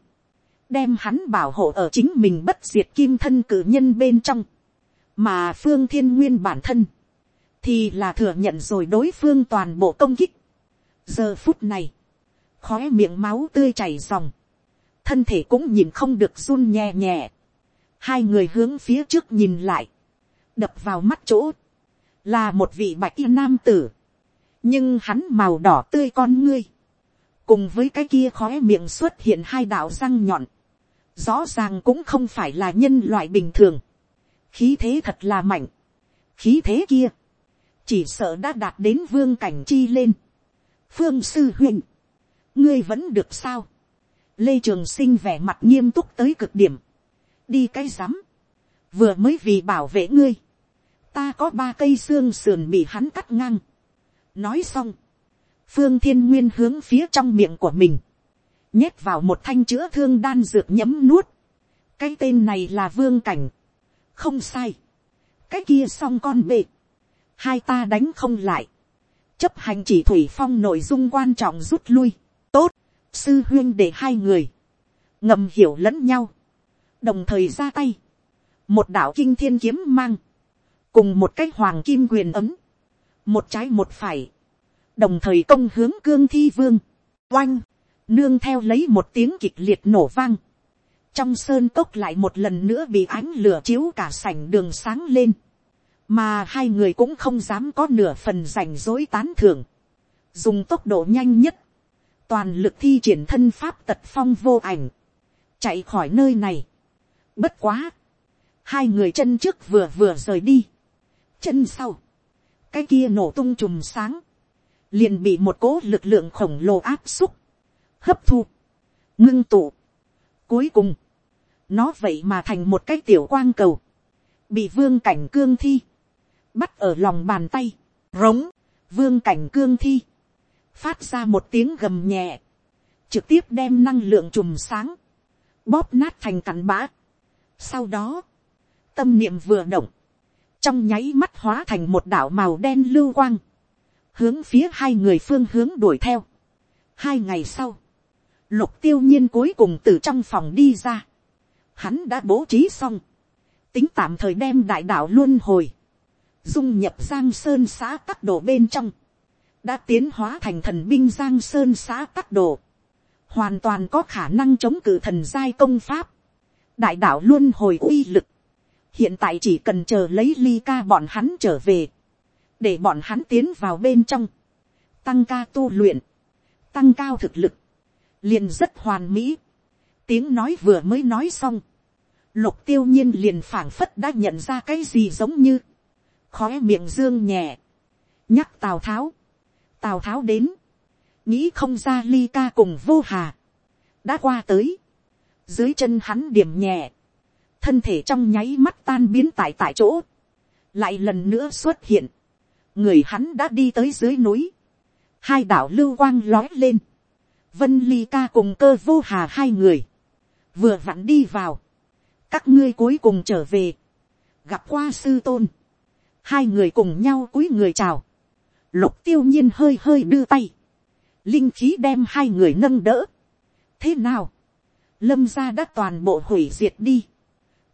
đem hắn bảo hộ ở chính mình bất diệt kim thân cử nhân bên trong, mà phương thiên nguyên bản thân, thì là thừa nhận rồi đối phương toàn bộ công kích. giờ phút này, khói miệng máu tươi chảy dòng, thân thể cũng nhìn không được run nhẹ nhẹ, hai người hướng phía trước nhìn lại, đập vào mắt chỗ, là một vị bạch y nam tử, nhưng hắn màu đỏ tươi con ngươi, cùng với cái kia khói miệng xuất hiện hai đạo răng nhọn, rõ ràng cũng không phải là nhân loại bình thường, khí thế thật là mạnh, khí thế kia, chỉ sợ đã đạt đến vương cảnh chi lên, phương sư huynh, ngươi vẫn được sao, lê trường sinh vẻ mặt nghiêm túc tới cực điểm, đi cái rắm, vừa mới vì bảo vệ ngươi, ta có ba cây xương sườn bị hắn cắt ngang. nói xong, phương thiên nguyên hướng phía trong miệng của mình, nhét vào một thanh chữa thương đan dược nhấm nuốt. cái tên này là vương cảnh, không sai, cái kia xong con bệ, hai ta đánh không lại, chấp hành chỉ thủy phong nội dung quan trọng rút lui, tốt, sư huyên để hai người, ngầm hiểu lẫn nhau, đồng thời ra tay, một đạo kinh thiên kiếm mang, cùng một cái hoàng kim quyền ấm, một trái một phải, đồng thời công hướng cương thi vương, oanh, nương theo lấy một tiếng kịch liệt nổ vang, trong sơn cốc lại một lần nữa bị ánh lửa chiếu cả sảnh đường sáng lên, mà hai người cũng không dám có nửa phần rảnh rối tán thưởng, dùng tốc độ nhanh nhất, toàn lực thi triển thân pháp tật phong vô ảnh, chạy khỏi nơi này. Bất quá, hai người chân trước vừa vừa rời đi, chân sau, cái kia nổ tung chùm sáng, liền bị một cố lực lượng khổng lồ áp xúc, hấp thu, ngưng tụ. Cuối cùng, nó vậy mà thành một cái tiểu quang cầu, bị vương cảnh cương thi, bắt ở lòng bàn tay, rống, vương cảnh cương thi, phát ra một tiếng gầm nhẹ, trực tiếp đem năng lượng chùm sáng, bóp nát thành cặn bã. Sau đó, tâm niệm vừa động, trong nháy mắt hóa thành một đảo màu đen lưu quang, hướng phía hai người phương hướng đuổi theo. Hai ngày sau, lục tiêu nhiên cuối cùng từ trong phòng đi ra. Hắn đã bố trí xong, tính tạm thời đem đại đạo luôn hồi, dung nhập giang sơn xã tắc đồ bên trong, đã tiến hóa thành thần binh giang sơn xã tắc đồ, hoàn toàn có khả năng chống cự thần giai công pháp, đại đạo luôn hồi uy lực, hiện tại chỉ cần chờ lấy ly ca bọn hắn trở về, để bọn hắn tiến vào bên trong, tăng ca tu luyện, tăng cao thực lực, liền rất hoàn mỹ. tiếng nói vừa mới nói xong, lục tiêu nhiên liền phảng phất đã nhận ra cái gì giống như, khói miệng dương nhẹ, nhắc tào tháo, tào tháo đến, nghĩ không ra ly ca cùng vô hà, đã qua tới, dưới chân hắn điểm nhẹ, thân thể trong nháy mắt tan biến tại tại chỗ, lại lần nữa xuất hiện, người hắn đã đi tới dưới núi, hai đảo lưu quang lói lên, vân ly ca cùng cơ vô hà hai người, vừa vặn đi vào, các ngươi cuối cùng trở về, gặp qua sư tôn, hai người cùng nhau cúi người chào, lục tiêu nhiên hơi hơi đưa tay, linh khí đem hai người nâng đỡ, thế nào, lâm gia đã toàn bộ hủy diệt đi,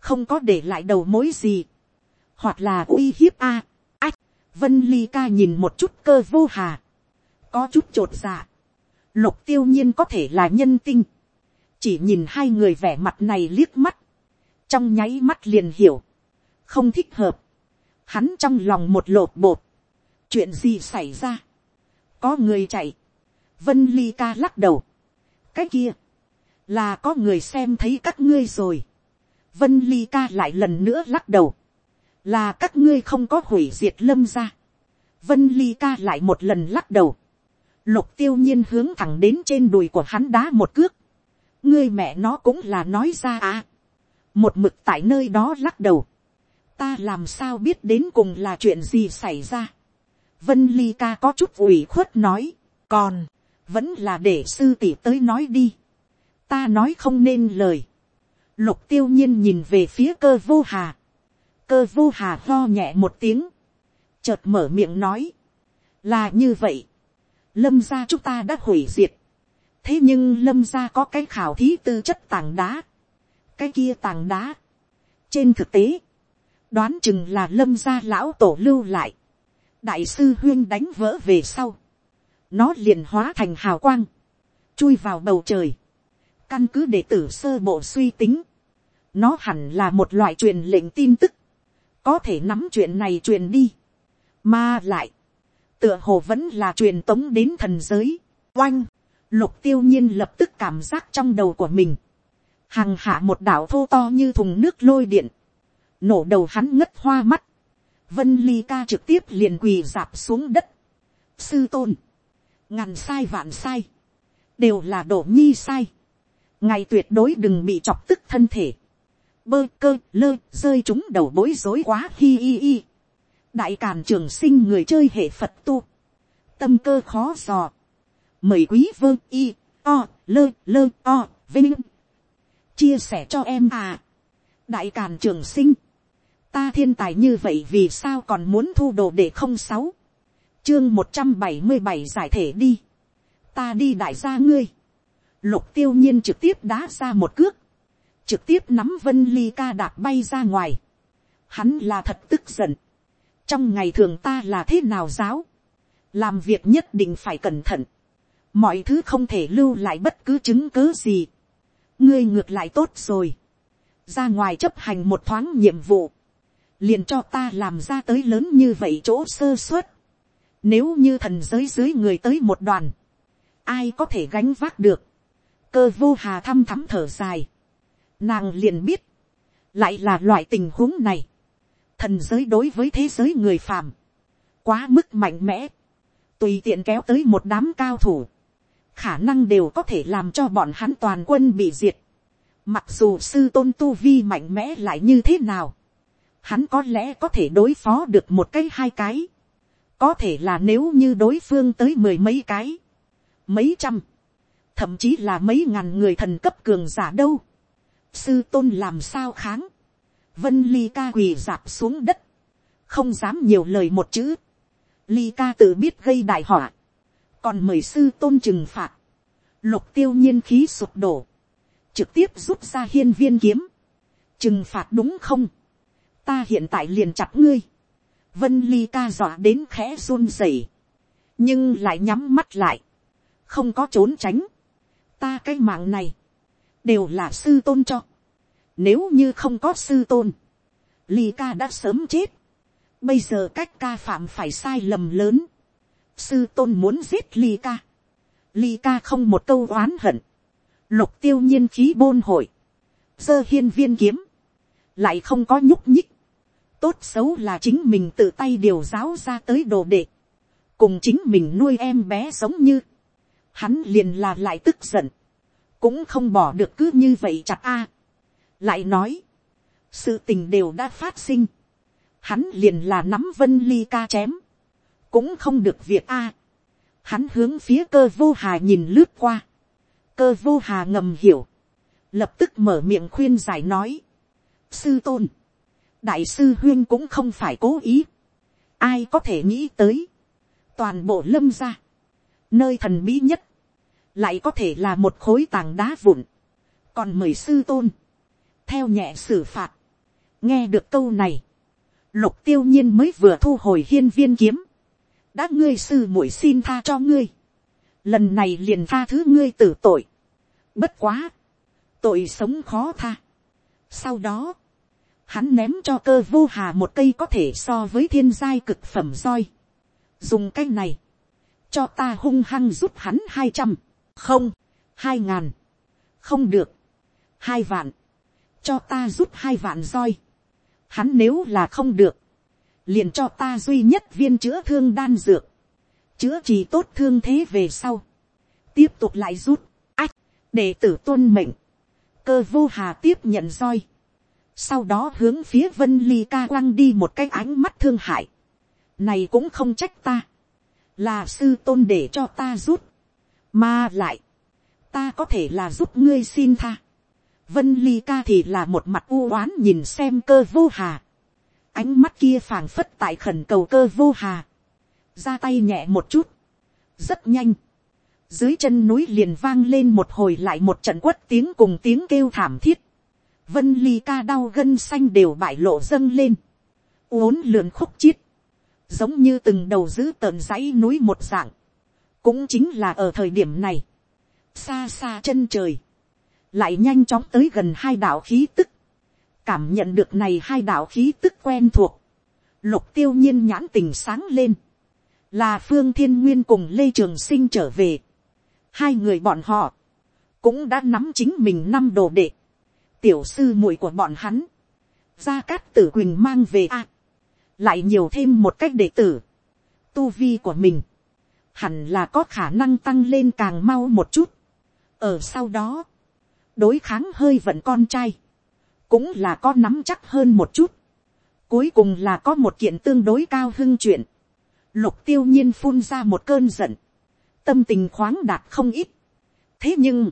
không có để lại đầu mối gì, hoặc là uy hiếp a, ách, vân ly ca nhìn một chút cơ vô hà, có chút t r ộ t dạ, lục tiêu nhiên có thể là nhân tinh, chỉ nhìn hai người vẻ mặt này liếc mắt, trong nháy mắt liền hiểu, không thích hợp, hắn trong lòng một lột bột, chuyện gì xảy ra, có người chạy, vân ly ca lắc đầu, cái kia, là có người xem thấy các ngươi rồi, Vân Ly ca lại lần nữa lắc đầu. là các ngươi không có hủy diệt lâm ra. vân ly ca lại một lần lắc đầu. lục tiêu nhiên hướng thẳng đến trên đùi của hắn đá một cước. ngươi mẹ nó cũng là nói ra à. một mực tại nơi đó lắc đầu. ta làm sao biết đến cùng là chuyện gì xảy ra. vân ly ca có chút ủy khuất nói. còn, vẫn là để sư tỷ tới nói đi. ta nói không nên lời lục tiêu nhiên nhìn về phía cơ vô hà. Cơ vô hà lo nhẹ một tiếng, chợt mở miệng nói, là như vậy, lâm gia chúng ta đã hủy diệt, thế nhưng lâm gia có cái khảo thí tư chất tảng đá, cái kia tảng đá, trên thực tế, đoán chừng là lâm gia lão tổ lưu lại, đại sư huyên đánh vỡ về sau, nó liền hóa thành hào quang, chui vào bầu trời, căn cứ để tử sơ bộ suy tính, nó hẳn là một loại truyền lệnh tin tức, có thể nắm chuyện này truyền đi, mà lại, tựa hồ vẫn là truyền tống đến thần giới, oanh, lục tiêu nhiên lập tức cảm giác trong đầu của mình, hằng hạ một đảo thô to như thùng nước lôi điện, nổ đầu hắn ngất hoa mắt, vân ly ca trực tiếp liền quỳ dạp xuống đất, sư tôn, ngàn sai vạn sai, đều là đổ nhi sai, ngày tuyệt đối đừng bị chọc tức thân thể, bơ cơ lơ rơi chúng đầu bối rối quá hi hi hi. đại càn trường sinh người chơi hệ phật tu. tâm cơ khó dò. mời quý vơ y o lơ lơ o vinh. chia sẻ cho em à. đại càn trường sinh. ta thiên tài như vậy vì sao còn muốn thu đồ để không sáu. chương một trăm bảy mươi bảy giải thể đi. ta đi đại gia ngươi lục tiêu nhiên trực tiếp đá ra một cước trực tiếp nắm vân ly ca đạp bay ra ngoài. Hắn là thật tức giận. Trong ngày thường ta là thế nào giáo? Làm việc nhất định phải cẩn thận. Mọi thứ không thể lưu lại bất cứ chứng cứ gì. Ngươi ngược lại tốt rồi. Ra ngoài chấp hành một thoáng nhiệm vụ. Liền cho ta làm ra tới lớn như vậy chỗ sơ suất. Nếu như thần giới dưới người tới một đoàn. Ai có thể gánh vác được. Cơ vô hà thăm thắm thở dài. Nàng liền biết, lại là loại tình huống này, thần giới đối với thế giới người phàm, quá mức mạnh mẽ, tùy tiện kéo tới một đám cao thủ, khả năng đều có thể làm cho bọn hắn toàn quân bị diệt, mặc dù sư tôn tu vi mạnh mẽ lại như thế nào, hắn có lẽ có thể đối phó được một cái hai cái, có thể là nếu như đối phương tới mười mấy cái, mấy trăm, thậm chí là mấy ngàn người thần cấp cường giả đâu, sư tôn làm sao kháng, vân ly ca quỳ dạp xuống đất, không dám nhiều lời một chữ, ly ca tự biết gây đại họa, còn mời sư tôn trừng phạt, lục tiêu nhiên khí sụp đổ, trực tiếp rút ra hiên viên kiếm, trừng phạt đúng không, ta hiện tại liền chặt ngươi, vân ly ca dọa đến khẽ run rẩy, nhưng lại nhắm mắt lại, không có trốn tránh, ta cái mạng này, đều là sư tôn cho. Nếu như không có sư tôn, ly ca đã sớm chết. Bây giờ cách ca phạm phải sai lầm lớn. Sư tôn muốn giết ly ca. Ly ca không một câu oán hận. Lục tiêu nhiên khí bôn hội. Dơ hiên viên kiếm. Lại không có nhúc nhích. Tốt xấu là chính mình tự tay điều giáo ra tới đồ đệ. Cùng chính mình nuôi em bé giống như. Hắn liền là lại tức giận. Cũng không bỏ được cứ như vậy chặt a. lại nói, sự tình đều đã phát sinh, hắn liền là nắm vân ly ca chém, cũng không được việc a. hắn hướng phía cơ vô hà nhìn lướt qua, cơ vô hà ngầm hiểu, lập tức mở miệng khuyên giải nói, sư tôn, đại sư huyên cũng không phải cố ý, ai có thể nghĩ tới, toàn bộ lâm ra, nơi thần bí nhất, lại có thể là một khối tảng đá vụn, còn mời sư tôn, theo nhẹ xử phạt, nghe được câu này, lục tiêu nhiên mới vừa thu hồi hiên viên kiếm, đã ngươi sư muội xin tha cho ngươi, lần này liền tha thứ ngươi tử tội, bất quá, tội sống khó tha. sau đó, hắn ném cho cơ vô hà một cây có thể so với thiên giai cực phẩm roi, dùng cái này, cho ta hung hăng giúp hắn hai trăm, không, hai ngàn, không được, hai vạn, cho ta rút hai vạn roi, hắn nếu là không được, liền cho ta duy nhất viên chữa thương đan dược, chữa trị tốt thương thế về sau, tiếp tục lại rút, ách, để tử tuân mệnh, cơ vô hà tiếp nhận roi, sau đó hướng phía vân ly ca quăng đi một cái ánh mắt thương hại, này cũng không trách ta, là sư tôn để cho ta rút, mà lại, ta có thể là giúp ngươi xin tha, vân ly ca thì là một mặt u oán nhìn xem cơ vô hà, ánh mắt kia phảng phất tại khẩn cầu cơ vô hà, ra tay nhẹ một chút, rất nhanh, dưới chân núi liền vang lên một hồi lại một trận quất tiếng cùng tiếng kêu thảm thiết, vân ly ca đau gân xanh đều bại lộ dâng lên, uốn lượn khúc chiết, giống như từng đầu giữ tờn dãy núi một dạng, cũng chính là ở thời điểm này, xa xa chân trời, lại nhanh chóng tới gần hai đạo khí tức, cảm nhận được này hai đạo khí tức quen thuộc, lục tiêu nhiên nhãn tình sáng lên, là phương thiên nguyên cùng lê trường sinh trở về, hai người bọn họ, cũng đã nắm chính mình năm đồ đệ, tiểu sư muội của bọn hắn, gia cát tử quỳnh mang về a, lại nhiều thêm một cách đệ tử, tu vi của mình, hẳn là có khả năng tăng lên càng mau một chút, ở sau đó, đối kháng hơi vận con trai, cũng là có nắm chắc hơn một chút. Cuối cùng là có một kiện tương đối cao hưng chuyện. Lục tiêu nhiên phun ra một cơn giận. Tâm tình khoáng đạt không ít. Thế nhưng,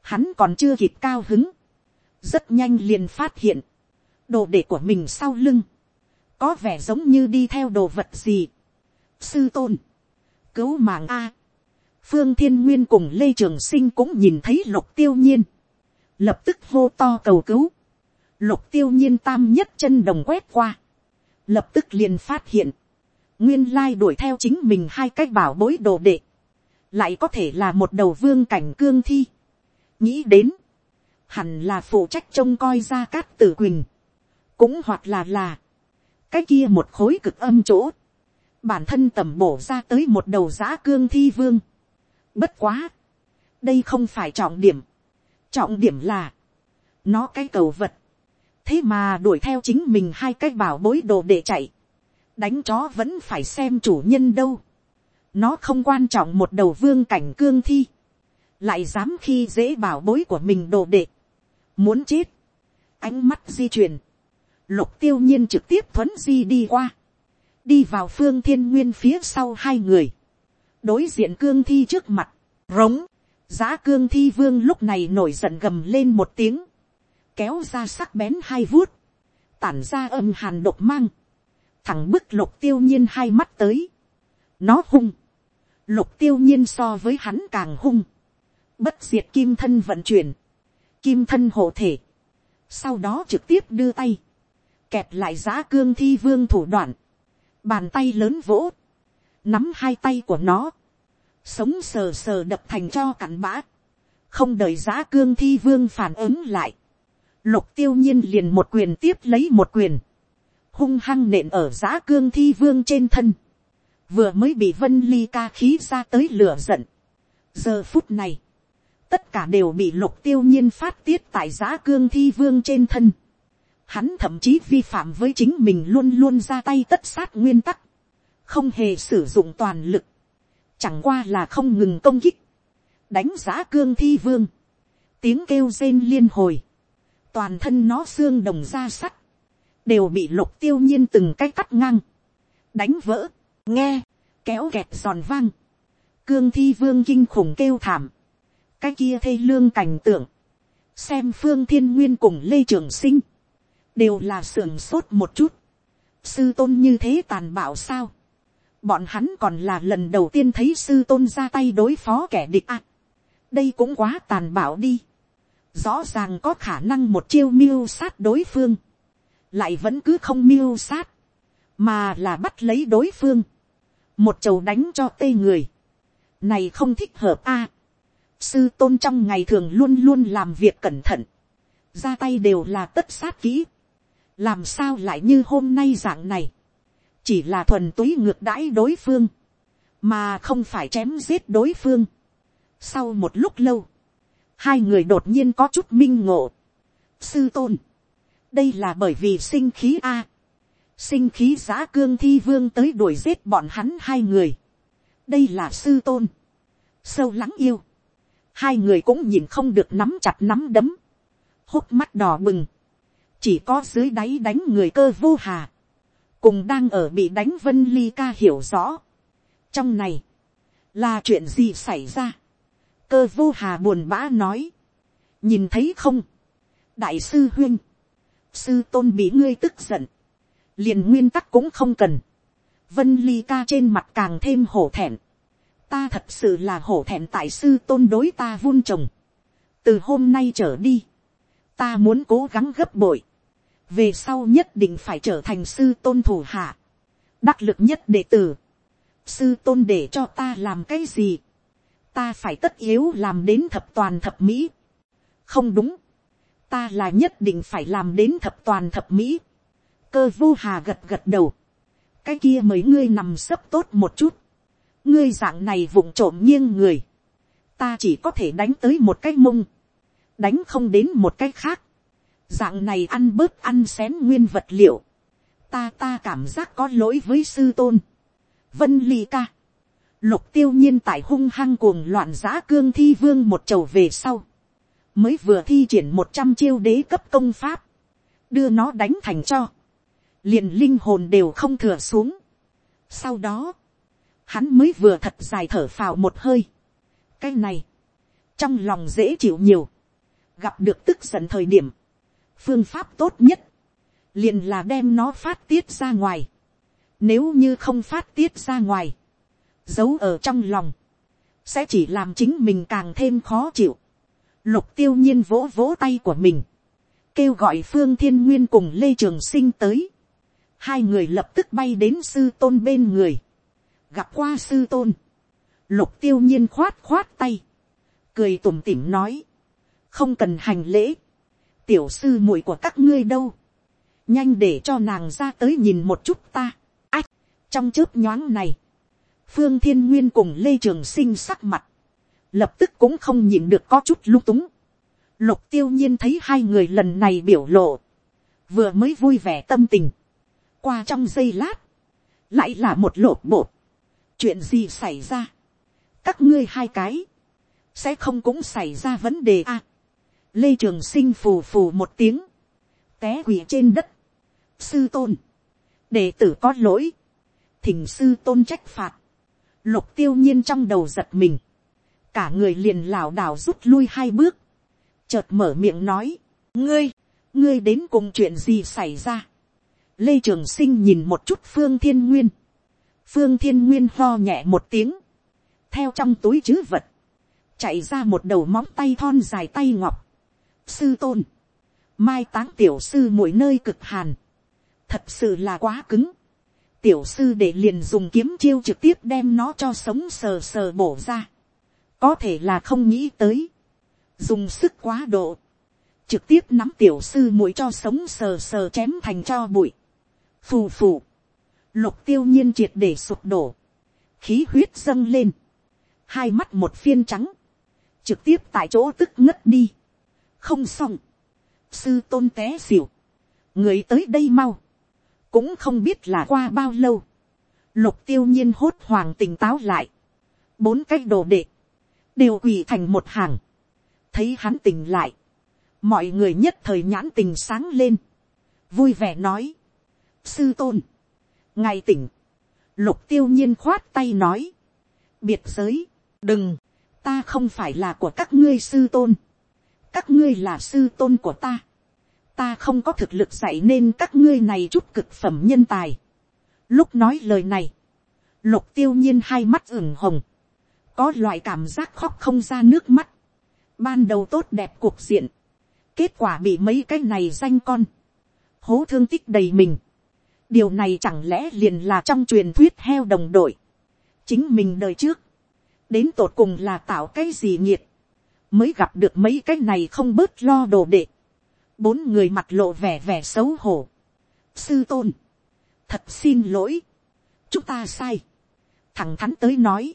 hắn còn chưa kịp cao hứng. Rất nhanh liền phát hiện. Đồ để của mình sau lưng. Có vẻ giống như đi theo đồ vật gì. Sư tôn. Cứu mạng A. Phương Thiên Nguyên cùng Lê Trường Sinh cũng nhìn thấy lục tiêu nhiên. Lập tức hô to cầu cứu lục tiêu nhiên tam nhất chân đồng quét qua, lập tức liền phát hiện, nguyên lai đuổi theo chính mình hai cách bảo bối đồ đệ, lại có thể là một đầu vương cảnh cương thi. nghĩ đến, hẳn là phụ trách trông coi ra cát tử quỳnh, cũng hoặc là là, cái kia một khối cực âm chỗ, bản thân tẩm bổ ra tới một đầu giã cương thi vương. bất quá, đây không phải trọng điểm, trọng điểm là, nó cái cầu vật, thế mà đuổi theo chính mình hai cái bảo bối đồ để chạy, đánh chó vẫn phải xem chủ nhân đâu, nó không quan trọng một đầu vương cảnh cương thi, lại dám khi dễ bảo bối của mình đồ đệ, muốn chết, ánh mắt di chuyển, lục tiêu nhiên trực tiếp thuấn di đi qua, đi vào phương thiên nguyên phía sau hai người, đối diện cương thi trước mặt, rống, giá cương thi vương lúc này nổi giận gầm lên một tiếng, kéo ra sắc bén hai vuốt, tản ra âm hàn độc mang, thẳng bức lục tiêu nhiên hai mắt tới, nó hung, lục tiêu nhiên so với hắn càng hung, bất diệt kim thân vận chuyển, kim thân hộ thể, sau đó trực tiếp đưa tay, kẹt lại giá cương thi vương thủ đoạn, bàn tay lớn vỗ, nắm hai tay của nó, sống sờ sờ đập thành cho cặn bã, không đợi giá cương thi vương phản ứng lại, Lục tiêu nhiên liền một quyền tiếp lấy một quyền. Hung hăng nện ở Giá cương thi vương trên thân. Vừa mới bị vân ly ca khí ra tới lửa giận. Giờ phút này. Tất cả đều bị lục tiêu nhiên phát tiết tại Giá cương thi vương trên thân. Hắn thậm chí vi phạm với chính mình luôn luôn ra tay tất sát nguyên tắc. Không hề sử dụng toàn lực. Chẳng qua là không ngừng công kích. Đánh giá cương thi vương. Tiếng kêu rên liên hồi. Toàn thân nó xương đồng ra sắt, đều bị lục tiêu nhiên từng cái cắt ngang, đánh vỡ, nghe, kéo kẹt giòn vang, cương thi vương kinh khủng kêu thảm, cái kia thê lương cảnh tượng, xem phương thiên nguyên cùng lê trường sinh, đều là sưởng sốt một chút, sư tôn như thế tàn bạo sao, bọn hắn còn là lần đầu tiên thấy sư tôn ra tay đối phó kẻ địch ạ, đây cũng quá tàn bạo đi, rõ ràng có khả năng một chiêu miêu sát đối phương, lại vẫn cứ không miêu sát, mà là bắt lấy đối phương, một chầu đánh cho tê người, này không thích hợp a. sư tôn trong ngày thường luôn luôn làm việc cẩn thận, ra tay đều là tất sát kỹ, làm sao lại như hôm nay dạng này, chỉ là thuần túy ngược đãi đối phương, mà không phải chém giết đối phương. sau một lúc lâu, hai người đột nhiên có chút minh ngộ. sư tôn, đây là bởi vì sinh khí a. sinh khí giã cương thi vương tới đuổi giết bọn hắn hai người. đây là sư tôn. sâu lắng yêu. hai người cũng nhìn không được nắm chặt nắm đấm. hốt mắt đỏ bừng chỉ có dưới đáy đánh người cơ vô hà. cùng đang ở bị đánh vân ly ca hiểu rõ. trong này, là chuyện gì xảy ra. cơ vô hà buồn bã nói. nhìn thấy không. đại sư huyên sư tôn bị ngươi tức giận, liền nguyên tắc cũng không cần, vân ly ca trên mặt càng thêm hổ thẹn, ta thật sự là hổ thẹn tại sư tôn đối ta vun trồng, từ hôm nay trở đi, ta muốn cố gắng gấp bội, về sau nhất định phải trở thành sư tôn thủ hạ, đắc lực nhất đệ tử, sư tôn để cho ta làm cái gì, ta phải tất yếu làm đến thập toàn thập mỹ, không đúng, ta là nhất định phải làm đến thập toàn thập mỹ. cơ vô hà gật gật đầu. cái kia mấy ngươi nằm sấp tốt một chút. ngươi dạng này vụng trộm nghiêng người. ta chỉ có thể đánh tới một cái mông. đánh không đến một cái khác dạng này ăn bớt ăn xén nguyên vật liệu. ta ta cảm giác có lỗi với sư tôn. vân ly ca. lục tiêu nhiên tại hung hăng cuồng loạn giã cương thi vương một chầu về sau mới vừa thi triển một trăm chiêu đế cấp công pháp, đưa nó đánh thành cho, liền linh hồn đều không thừa xuống. Sau đó, hắn mới vừa thật dài thở phào một hơi. cái này, trong lòng dễ chịu nhiều, gặp được tức giận thời điểm, phương pháp tốt nhất, liền là đem nó phát tiết ra ngoài. Nếu như không phát tiết ra ngoài, giấu ở trong lòng, sẽ chỉ làm chính mình càng thêm khó chịu. Lục tiêu nhiên vỗ vỗ tay của mình. Kêu gọi Phương Thiên Nguyên cùng Lê Trường Sinh tới. Hai người lập tức bay đến sư tôn bên người. Gặp qua sư tôn. Lục tiêu nhiên khoát khoát tay. Cười tủm tỉm nói. Không cần hành lễ. Tiểu sư muội của các ngươi đâu. Nhanh để cho nàng ra tới nhìn một chút ta. Ách. Trong chớp nhoáng này. Phương Thiên Nguyên cùng Lê Trường Sinh sắc mặt lập tức cũng không nhìn được có chút lung túng. Lục tiêu nhiên thấy hai người lần này biểu lộ, vừa mới vui vẻ tâm tình, qua trong giây lát, lại là một lột bột, chuyện gì xảy ra, các ngươi hai cái, sẽ không cũng xảy ra vấn đề à lê trường sinh phù phù một tiếng, té quỳ trên đất, sư tôn, đệ tử có lỗi, thỉnh sư tôn trách phạt, lục tiêu nhiên trong đầu giật mình, cả người liền lảo đảo rút lui hai bước, chợt mở miệng nói, ngươi, ngươi đến cùng chuyện gì xảy ra. lê trường sinh nhìn một chút phương thiên nguyên, phương thiên nguyên ho nhẹ một tiếng, theo trong túi chứ vật, chạy ra một đầu móng tay thon dài tay ngọc, sư tôn, mai táng tiểu sư mỗi nơi cực hàn, thật sự là quá cứng, tiểu sư để liền dùng kiếm chiêu trực tiếp đem nó cho sống sờ sờ bổ ra. Có thể là không nghĩ tới, dùng sức quá độ, trực tiếp nắm tiểu sư mũi cho sống sờ sờ chém thành cho bụi, phù phù, lục tiêu nhiên triệt để sụp đổ, khí huyết dâng lên, hai mắt một phiên trắng, trực tiếp tại chỗ tức ngất đi, không xong, sư tôn té xỉu, người tới đây mau, cũng không biết là qua bao lâu, lục tiêu nhiên hốt hoàng tỉnh táo lại, bốn cái đồ đệ, đều quỳ thành một hàng, thấy hắn tỉnh lại, mọi người nhất thời nhãn tình sáng lên, vui vẻ nói, sư tôn, ngày tỉnh, lục tiêu nhiên khoát tay nói, biệt giới, đừng, ta không phải là của các ngươi sư tôn, các ngươi là sư tôn của ta, ta không có thực lực dạy nên các ngươi này chút cực phẩm nhân tài. Lúc nói lời này, lục tiêu nhiên hai mắt ửng hồng, có loại cảm giác khóc không ra nước mắt, ban đầu tốt đẹp cuộc diện, kết quả bị mấy cái này danh con, hố thương tích đầy mình, điều này chẳng lẽ liền là trong truyền thuyết heo đồng đội, chính mình đời trước, đến tột cùng là tạo cái gì nhiệt, mới gặp được mấy cái này không bớt lo đồ đệ, bốn người mặt lộ vẻ vẻ xấu hổ, sư tôn, thật xin lỗi, chúng ta sai, thẳng thắn tới nói,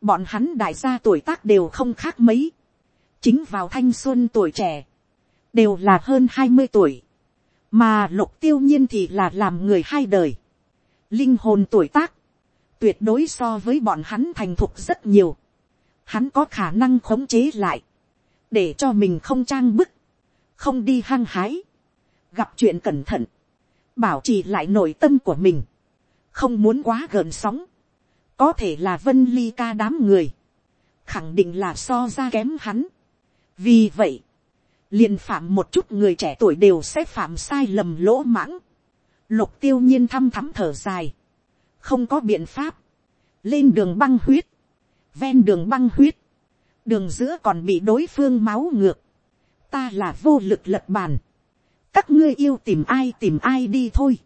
Bọn hắn đại gia tuổi tác đều không khác mấy. Chính vào thanh xuân tuổi trẻ. Đều là hơn hai mươi tuổi. mà lục tiêu nhiên thì là làm người hai đời, linh hồn tuổi tác, tuyệt đối so với bọn hắn thành thục rất nhiều, hắn có khả năng khống chế lại, để cho mình không trang bức, không đi hăng hái, gặp chuyện cẩn thận, bảo trì lại nội tâm của mình, không muốn quá gợn sóng, có thể là vân ly ca đám người, khẳng định là so ra kém hắn. vì vậy, liền phạm một chút người trẻ tuổi đều sẽ phạm sai lầm lỗ mãng. lục tiêu nhiên thăm thắm thở dài, không có biện pháp, lên đường băng huyết, ven đường băng huyết, đường giữa còn bị đối phương máu ngược, ta là vô lực lật bàn, các ngươi yêu tìm ai tìm ai đi thôi,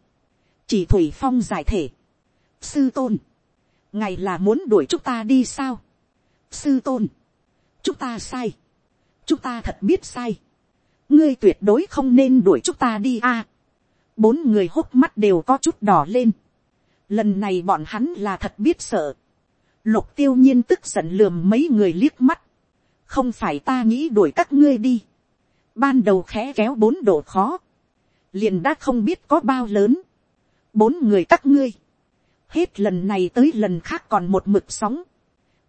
chỉ thủy phong giải thể, sư tôn, ngày là muốn đuổi chúng ta đi sao, sư tôn, chúng ta sai, chúng ta thật biết sai, ngươi tuyệt đối không nên đuổi chúng ta đi a, bốn người hốc mắt đều có chút đỏ lên, lần này bọn hắn là thật biết sợ, lục tiêu nhiên tức giận lườm mấy người liếc mắt, không phải ta nghĩ đuổi các ngươi đi, ban đầu khẽ kéo bốn độ khó, liền đã không biết có bao lớn, bốn người các ngươi, hết lần này tới lần khác còn một mực sóng,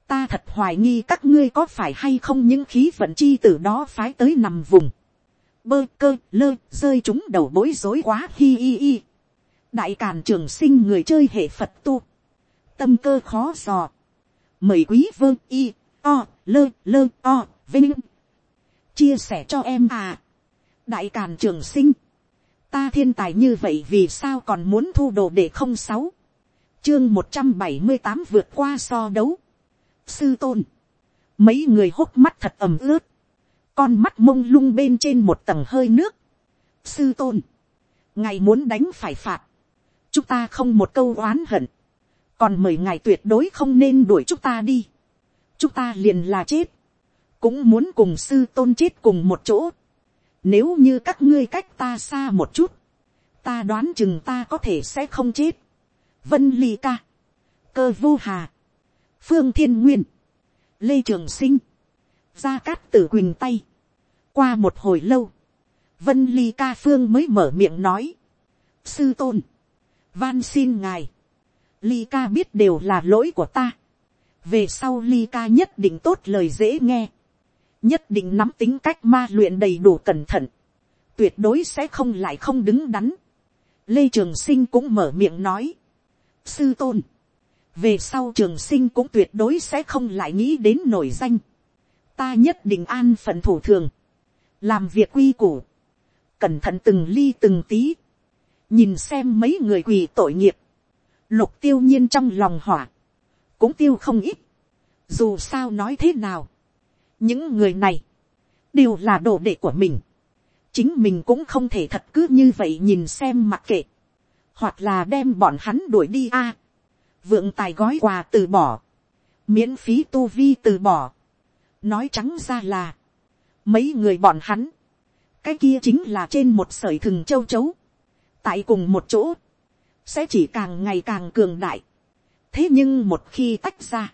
ta thật hoài nghi các ngươi có phải hay không những khí vận chi từ đó phái tới nằm vùng, bơ cơ lơ rơi chúng đầu bối rối quá hi hi hi, đại càn trường sinh người chơi hệ phật tu, tâm cơ khó dò, mời quý vương y, o, lơ lơ, o, vinh. Chia sẻ cho em à. Đại càn trường sinh. Ta thiên tài như vậy vì sao còn muốn thu đồ để không sáu? Chương một trăm bảy mươi tám vượt qua so đấu. Sư tôn. Mấy người hốc mắt thật ẩm ướt. Con mắt mông lung bên trên một tầng hơi nước. Sư tôn. Ngài muốn đánh phải phạt. Chúng ta không một câu oán hận còn mời ngài tuyệt đối không nên đuổi chúng ta đi chúng ta liền là chết cũng muốn cùng sư tôn chết cùng một chỗ nếu như các ngươi cách ta xa một chút, ta đoán chừng ta có thể sẽ không chết. Vân Ly Ca, Cơ Vô Hà, Phương Thiên Nguyên, Lê Trường Sinh, Gia Cát Tử Quỳnh tay. Qua một hồi lâu, Vân Ly Ca Phương mới mở miệng nói. Sư Tôn, van xin ngài. Ly Ca biết đều là lỗi của ta. Về sau Ly Ca nhất định tốt lời dễ nghe. Nhất định nắm tính cách ma luyện đầy đủ cẩn thận, tuyệt đối sẽ không lại không đứng đắn. Lê Trường Sinh cũng mở miệng nói, sư tôn, về sau Trường Sinh cũng tuyệt đối sẽ không lại nghĩ đến nổi danh, ta nhất định an phận thủ thường, làm việc quy củ, cẩn thận từng ly từng tí, nhìn xem mấy người quỳ tội nghiệp, lục tiêu nhiên trong lòng hỏa, cũng tiêu không ít, dù sao nói thế nào, những người này, đều là đồ đệ của mình. chính mình cũng không thể thật cứ như vậy nhìn xem mặc kệ, hoặc là đem bọn hắn đuổi đi a. vượng tài gói quà từ bỏ, miễn phí tu vi từ bỏ. nói trắng ra là, mấy người bọn hắn, cái kia chính là trên một sởi thừng châu chấu, tại cùng một chỗ, sẽ chỉ càng ngày càng cường đại. thế nhưng một khi tách ra,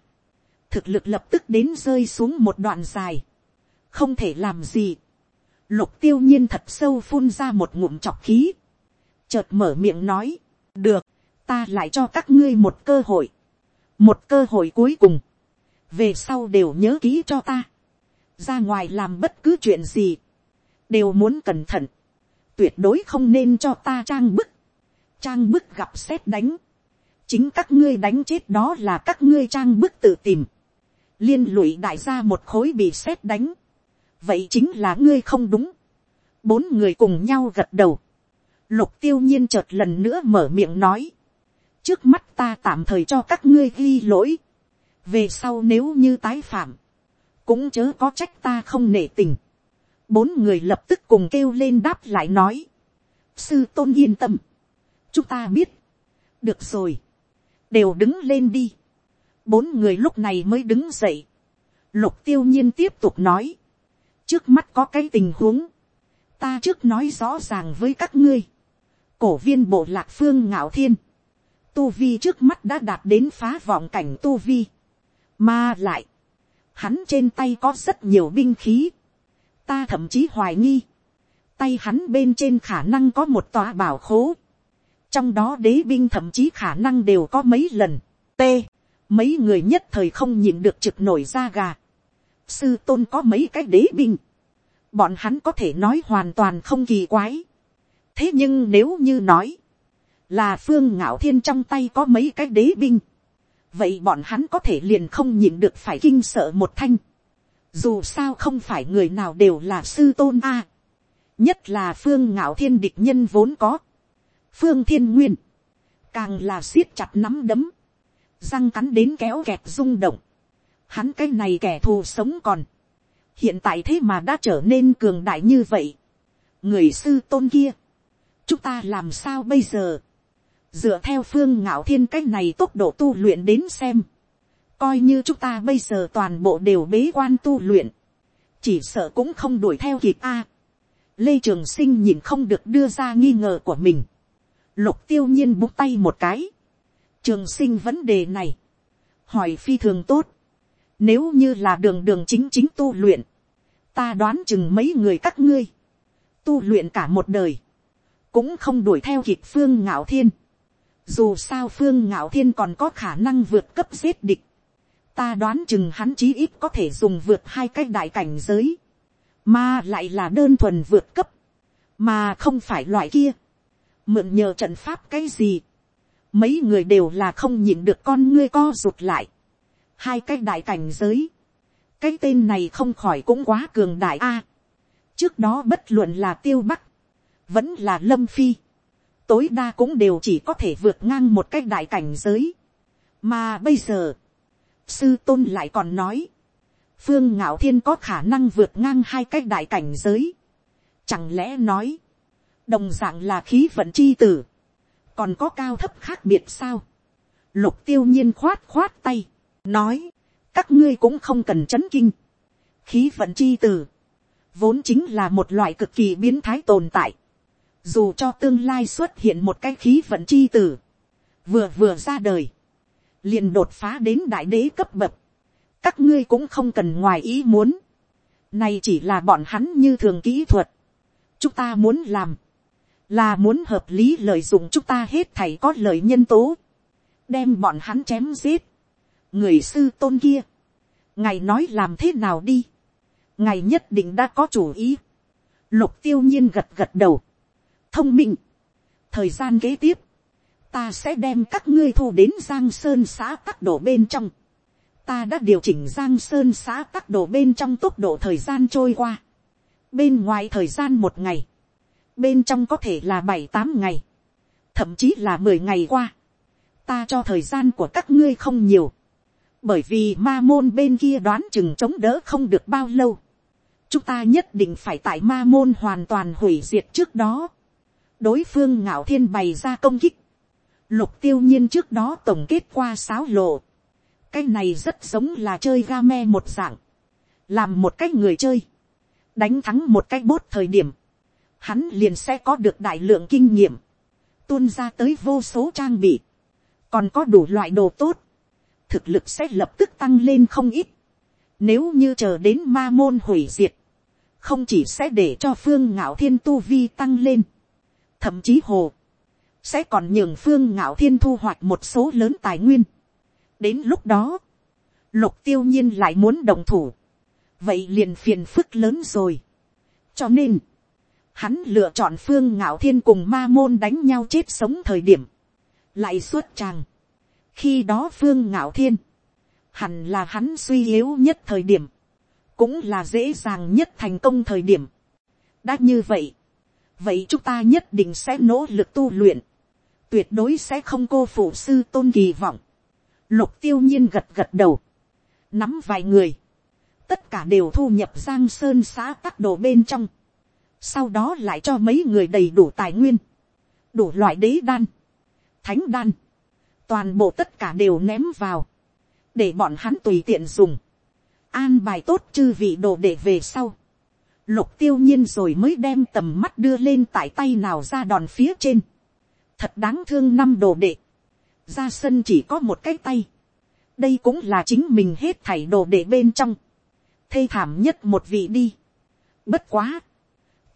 thực lực lập tức đến rơi xuống một đoạn dài, không thể làm gì. Lục tiêu nhiên thật sâu phun ra một ngụm chọc khí, chợt mở miệng nói, được, ta lại cho các ngươi một cơ hội, một cơ hội cuối cùng, về sau đều nhớ kỹ cho ta, ra ngoài làm bất cứ chuyện gì, đều muốn cẩn thận, tuyệt đối không nên cho ta trang bức, trang bức gặp xét đánh, chính các ngươi đánh chết đó là các ngươi trang bức tự tìm, liên lụy đại gia một khối bị xét đánh, vậy chính là ngươi không đúng, bốn người cùng nhau gật đầu, lục tiêu nhiên chợt lần nữa mở miệng nói, trước mắt ta tạm thời cho các ngươi ghi lỗi, về sau nếu như tái phạm, cũng chớ có trách ta không nể tình, bốn người lập tức cùng kêu lên đáp lại nói, sư tôn yên tâm, chúng ta biết, được rồi, đều đứng lên đi, bốn người lúc này mới đứng dậy. lục tiêu nhiên tiếp tục nói. trước mắt có cái tình huống. ta trước nói rõ ràng với các ngươi. cổ viên bộ lạc phương ngạo thiên. tu vi trước mắt đã đạt đến phá vọng cảnh tu vi. mà lại, hắn trên tay có rất nhiều binh khí. ta thậm chí hoài nghi. tay hắn bên trên khả năng có một tòa bảo khố, trong đó đế binh thậm chí khả năng đều có mấy lần, t, mấy người nhất thời không nhìn được trực nổi ra gà, sư tôn có mấy cái đế binh, bọn hắn có thể nói hoàn toàn không kỳ quái, thế nhưng nếu như nói, là phương ngạo thiên trong tay có mấy cái đế binh, vậy bọn hắn có thể liền không nhìn được phải kinh sợ một thanh, dù sao không phải người nào đều là sư tôn a, nhất là phương ngạo thiên địch nhân vốn có, phương thiên nguyên, càng là siết chặt nắm đấm, răng cắn đến kéo kẹt rung động, hắn cái này kẻ thù sống còn, hiện tại thế mà đã trở nên cường đại như vậy, người sư tôn kia, chúng ta làm sao bây giờ, dựa theo phương ngạo thiên cái này tốc độ tu luyện đến xem, coi như chúng ta bây giờ toàn bộ đều bế quan tu luyện, chỉ sợ cũng không đuổi theo kịp a. lê trường sinh nhìn không được đưa ra nghi ngờ của mình, lục tiêu nhiên búng tay một cái, trường sinh vấn đề này, hỏi phi thường tốt, nếu như là đường đường chính chính tu luyện, ta đoán chừng mấy người các ngươi, tu luyện cả một đời, cũng không đuổi theo kịp phương ngạo thiên, dù sao phương ngạo thiên còn có khả năng vượt cấp giết địch, ta đoán chừng hắn chí ít có thể dùng vượt hai cái đại cảnh giới, mà lại là đơn thuần vượt cấp, mà không phải loại kia, mượn nhờ trận pháp cái gì, mấy người đều là không nhìn được con ngươi co rụt lại, hai cái đại cảnh giới, cái tên này không khỏi cũng quá cường đại a, trước đó bất luận là tiêu bắc, vẫn là lâm phi, tối đa cũng đều chỉ có thể vượt ngang một cái đại cảnh giới, mà bây giờ, sư tôn lại còn nói, phương ngạo thiên có khả năng vượt ngang hai cái đại cảnh giới. Chẳng lẽ nói, đồng dạng là khí vận chi tử, còn có cao thấp khác biệt sao. Lục tiêu nhiên khoát khoát tay, nói, các ngươi cũng không cần chấn kinh. Khí vận chi tử, vốn chính là một loại cực kỳ biến thái tồn tại. Dù cho tương lai xuất hiện một cái khí vận chi tử, vừa vừa ra đời, liền đột phá đến đại đế cấp bậc, các ngươi cũng không cần ngoài ý muốn, này chỉ là bọn hắn như thường kỹ thuật, chúng ta muốn làm, là muốn hợp lý lợi dụng chúng ta hết thảy có lợi nhân tố, đem bọn hắn chém giết, người sư tôn kia, ngài nói làm thế nào đi, ngài nhất định đã có chủ ý, lục tiêu nhiên gật gật đầu, thông minh, thời gian kế tiếp, ta sẽ đem các ngươi thu đến giang sơn xã tắc độ bên trong. ta đã điều chỉnh giang sơn xã tắc độ bên trong tốc độ thời gian trôi qua. bên ngoài thời gian một ngày, bên trong có thể là bảy tám ngày, thậm chí là mười ngày qua. ta cho thời gian của các ngươi không nhiều, bởi vì ma môn bên kia đoán chừng chống đỡ không được bao lâu. chúng ta nhất định phải tại ma môn hoàn toàn hủy diệt trước đó. đối phương ngạo thiên bày ra công kích Lục tiêu nhiên trước đó tổng kết qua sáo lộ. Cái này rất giống là chơi game một dạng. Làm một cái người chơi. Đánh thắng một cái bốt thời điểm. Hắn liền sẽ có được đại lượng kinh nghiệm. Tuôn ra tới vô số trang bị. Còn có đủ loại đồ tốt. Thực lực sẽ lập tức tăng lên không ít. Nếu như chờ đến ma môn hủy diệt. Không chỉ sẽ để cho phương ngạo thiên tu vi tăng lên. Thậm chí hồ sẽ còn nhường phương ngạo thiên thu hoạch một số lớn tài nguyên. đến lúc đó, lục tiêu nhiên lại muốn đồng thủ, vậy liền phiền phức lớn rồi. cho nên, hắn lựa chọn phương ngạo thiên cùng ma môn đánh nhau chết sống thời điểm, lại xuất tràng. khi đó phương ngạo thiên, hẳn là hắn suy yếu nhất thời điểm, cũng là dễ dàng nhất thành công thời điểm. đã như vậy, vậy chúng ta nhất định sẽ nỗ lực tu luyện, tuyệt đối sẽ không cô phụ sư tôn kỳ vọng. Lục tiêu nhiên gật gật đầu, nắm vài người, tất cả đều thu nhập giang sơn xã tắc đồ bên trong, sau đó lại cho mấy người đầy đủ tài nguyên, đủ loại đế đan, thánh đan, toàn bộ tất cả đều ném vào, để bọn hắn tùy tiện dùng, an bài tốt chư vị đồ để về sau, lục tiêu nhiên rồi mới đem tầm mắt đưa lên tại tay nào ra đòn phía trên, thật đáng thương năm đồ đệ, ra sân chỉ có một cái tay, đây cũng là chính mình hết thảy đồ đệ bên trong, thê thảm nhất một vị đi, bất quá,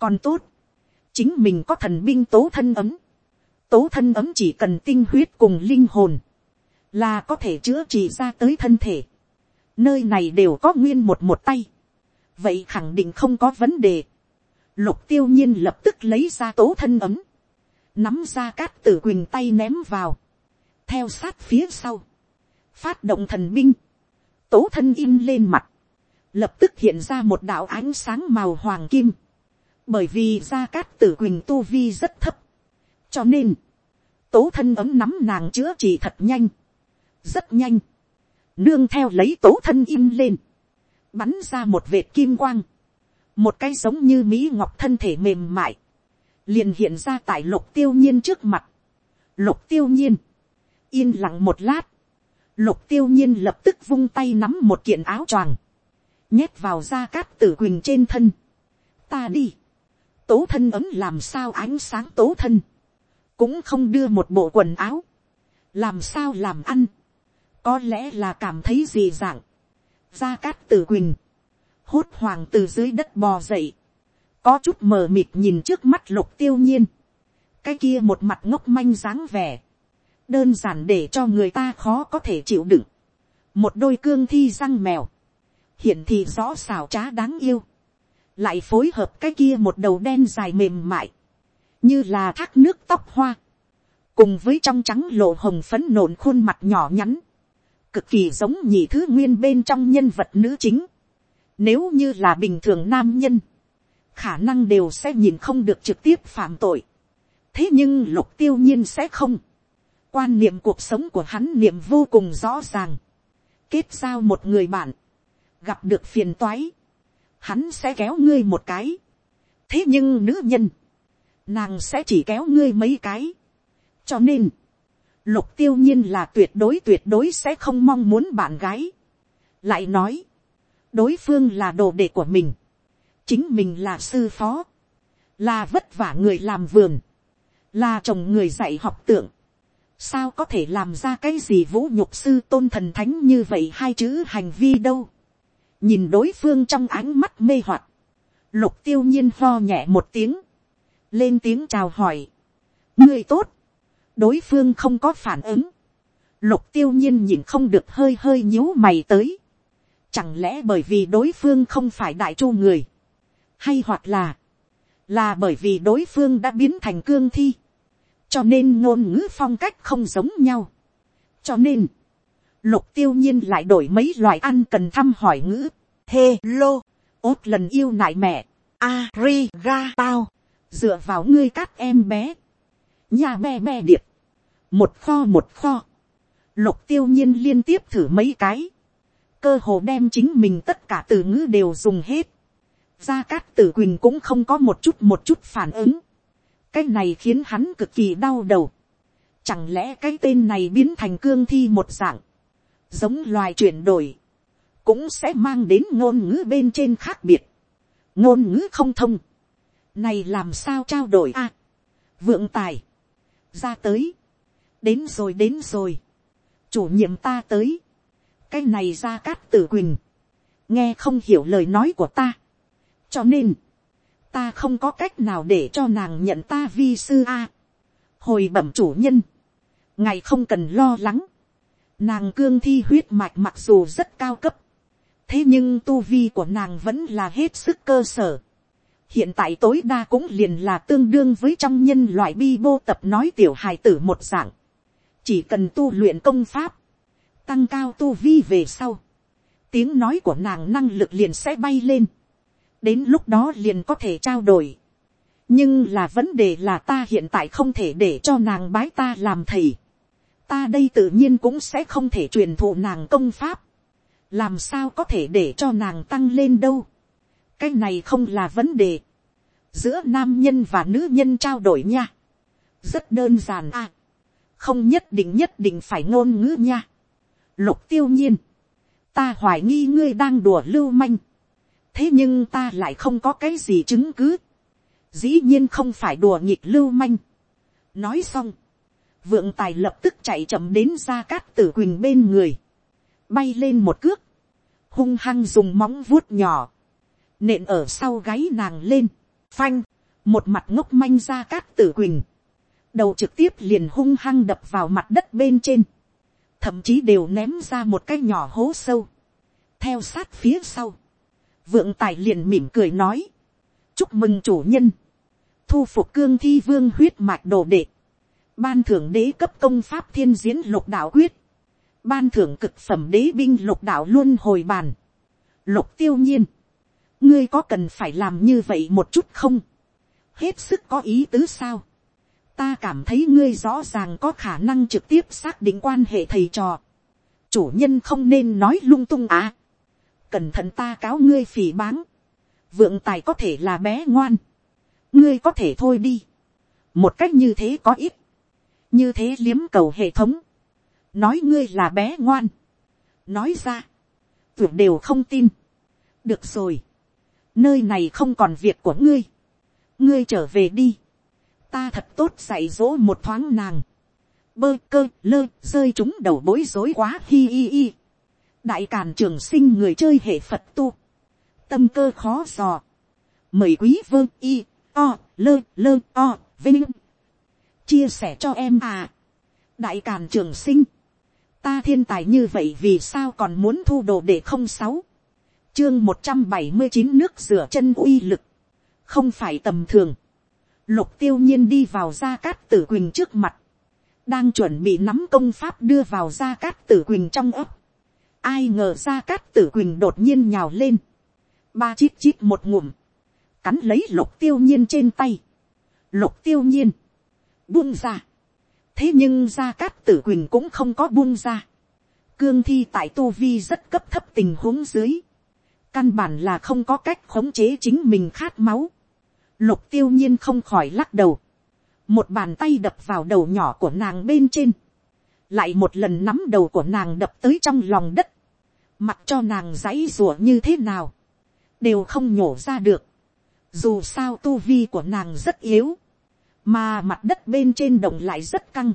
còn tốt, chính mình có thần binh tố thân ấm, tố thân ấm chỉ cần tinh huyết cùng linh hồn, là có thể chữa trị ra tới thân thể, nơi này đều có nguyên một một tay, vậy khẳng định không có vấn đề, lục tiêu nhiên lập tức lấy ra tố thân ấm, nắm ra cát tử quỳnh tay ném vào, theo sát phía sau, phát động thần binh, tố thân in lên mặt, lập tức hiện ra một đạo ánh sáng màu hoàng kim, bởi vì gia cát tử quỳnh tu vi rất thấp, cho nên, tố thân ấm nắm nàng chữa trị thật nhanh, rất nhanh, nương theo lấy tố thân im lên, bắn ra một vệt kim quang, một cái giống như mỹ ngọc thân thể mềm mại, liền hiện ra tại lục tiêu nhiên trước mặt. Lục tiêu nhiên, yên lặng một lát, lục tiêu nhiên lập tức vung tay nắm một kiện áo choàng, nhét vào da cát tử quỳnh trên thân. Ta đi, tố thân ấm làm sao ánh sáng tố thân, cũng không đưa một bộ quần áo, làm sao làm ăn, có lẽ là cảm thấy gì dạng, gia cát tử quỳnh, hốt hoàng từ dưới đất bò dậy, có chút mờ mịt nhìn trước mắt lục tiêu nhiên, cái kia một mặt ngốc manh dáng vẻ, đơn giản để cho người ta khó có thể chịu đựng, một đôi cương thi răng mèo, hiện thì rõ xào trá đáng yêu, lại phối hợp cái kia một đầu đen dài mềm mại, như là thác nước tóc hoa, cùng với trong trắng lộ hồng phấn nộn khuôn mặt nhỏ nhắn, cực kỳ giống nhị thứ nguyên bên trong nhân vật nữ chính. Nếu như là bình thường nam nhân, khả năng đều sẽ nhìn không được trực tiếp phạm tội. thế nhưng lục tiêu nhiên sẽ không. quan niệm cuộc sống của hắn niệm vô cùng rõ ràng. kết giao một người bạn, gặp được phiền toái, hắn sẽ kéo ngươi một cái. thế nhưng nữ nhân, nàng sẽ chỉ kéo ngươi mấy cái. cho nên, lục tiêu nhiên là tuyệt đối tuyệt đối sẽ không mong muốn bạn gái. lại nói, đối phương là đồ đệ của mình chính mình là sư phó, là vất vả người làm vườn, là chồng người dạy học tượng, sao có thể làm ra cái gì vũ nhục sư tôn thần thánh như vậy hai chữ hành vi đâu, nhìn đối phương trong ánh mắt mê hoặc, lục tiêu nhiên ho nhẹ một tiếng, lên tiếng chào hỏi, người tốt, đối phương không có phản ứng, lục tiêu nhiên nhìn không được hơi hơi nhíu mày tới, chẳng lẽ bởi vì đối phương không phải đại chu người, hay hoặc là, là bởi vì đối phương đã biến thành cương thi, cho nên ngôn ngữ phong cách không giống nhau. cho nên, lục tiêu nhiên lại đổi mấy loại ăn cần thăm hỏi ngữ, hê lô, ốt lần yêu nại mẹ, a ri ga tao, dựa vào ngươi các em bé, nhà bè bè điệp, một kho một kho, lục tiêu nhiên liên tiếp thử mấy cái, cơ hồ đem chính mình tất cả từ ngữ đều dùng hết, Gia Cát Tử Quỳnh cũng không có một chút một chút phản ứng. Cái này khiến hắn cực kỳ đau đầu. Chẳng lẽ cái tên này biến thành cương thi một dạng. Giống loài chuyển đổi. Cũng sẽ mang đến ngôn ngữ bên trên khác biệt. Ngôn ngữ không thông. Này làm sao trao đổi a Vượng tài. Ra tới. Đến rồi đến rồi. Chủ nhiệm ta tới. Cái này ra cát tử quỳnh. Nghe không hiểu lời nói của ta cho nên, ta không có cách nào để cho nàng nhận ta vi sư a. hồi bẩm chủ nhân, ngài không cần lo lắng, nàng cương thi huyết mạch mặc dù rất cao cấp, thế nhưng tu vi của nàng vẫn là hết sức cơ sở. hiện tại tối đa cũng liền là tương đương với trong nhân loại bi bô tập nói tiểu hài tử một dạng, chỉ cần tu luyện công pháp, tăng cao tu vi về sau, tiếng nói của nàng năng lực liền sẽ bay lên đến lúc đó liền có thể trao đổi. nhưng là vấn đề là ta hiện tại không thể để cho nàng bái ta làm thầy ta đây tự nhiên cũng sẽ không thể truyền thụ nàng công pháp. làm sao có thể để cho nàng tăng lên đâu. cái này không là vấn đề. giữa nam nhân và nữ nhân trao đổi nha. rất đơn giản à. không nhất định nhất định phải ngôn ngữ nha. lục tiêu nhiên. ta hoài nghi ngươi đang đùa lưu manh thế nhưng ta lại không có cái gì chứng cứ, dĩ nhiên không phải đùa nghịch lưu manh. nói xong, vượng tài lập tức chạy chậm đến ra cát tử quỳnh bên người, bay lên một cước, hung hăng dùng móng vuốt nhỏ, nện ở sau gáy nàng lên, phanh, một mặt ngốc manh ra cát tử quỳnh, đầu trực tiếp liền hung hăng đập vào mặt đất bên trên, thậm chí đều ném ra một cái nhỏ hố sâu, theo sát phía sau, vượng tài liền mỉm cười nói, chúc mừng chủ nhân, thu phục cương thi vương huyết mạch đồ đệ, ban thưởng đế cấp công pháp thiên diễn lục đạo quyết, ban thưởng cực phẩm đế binh lục đạo luôn hồi bàn, lục tiêu nhiên, ngươi có cần phải làm như vậy một chút không, hết sức có ý tứ sao, ta cảm thấy ngươi rõ ràng có khả năng trực tiếp xác định quan hệ thầy trò, chủ nhân không nên nói lung tung à, cẩn thận ta cáo ngươi phỉ báng, vượng tài có thể là bé ngoan, ngươi có thể thôi đi, một cách như thế có ít, như thế liếm cầu hệ thống, nói ngươi là bé ngoan, nói ra, tưởng đều không tin, được rồi, nơi này không còn việc của ngươi, ngươi trở về đi, ta thật tốt dạy dỗ một thoáng nàng, bơ cơ lơ rơi chúng đầu bối rối quá hi hi hi, đại càn trường sinh người chơi hệ phật tu, tâm cơ khó dò, mời quý vơ y o lơ lơ o vinh chia sẻ cho em à. Đại càn trường sinh, ta thiên tài như vậy vì sao còn muốn thu đồ để không sáu? Chương một trăm bảy mươi chín nước rửa chân uy lực. Không phải tầm thường. Lục tiêu nhiên đi vào gia cát tử quỳnh trước mặt. Đang chuẩn bị nắm công pháp đưa vào gia cát tử quỳnh trong ấp. Ai ngờ gia cát tử quỳnh đột nhiên nhào lên. Ba chít chít một ngụm. Cắn lấy lục tiêu nhiên trên tay. Lục tiêu nhiên buông ra thế nhưng gia cát tử quỳnh cũng không có buông ra. cương thi tại tu vi rất cấp thấp tình huống dưới. căn bản là không có cách khống chế chính mình khát máu. lục tiêu nhiên không khỏi lắc đầu. một bàn tay đập vào đầu nhỏ của nàng bên trên. lại một lần nắm đầu của nàng đập tới trong lòng đất. mặc cho nàng dãy rủa như thế nào. đều không nhổ ra được. dù sao tu vi của nàng rất yếu mà mặt đất bên trên đồng lại rất căng,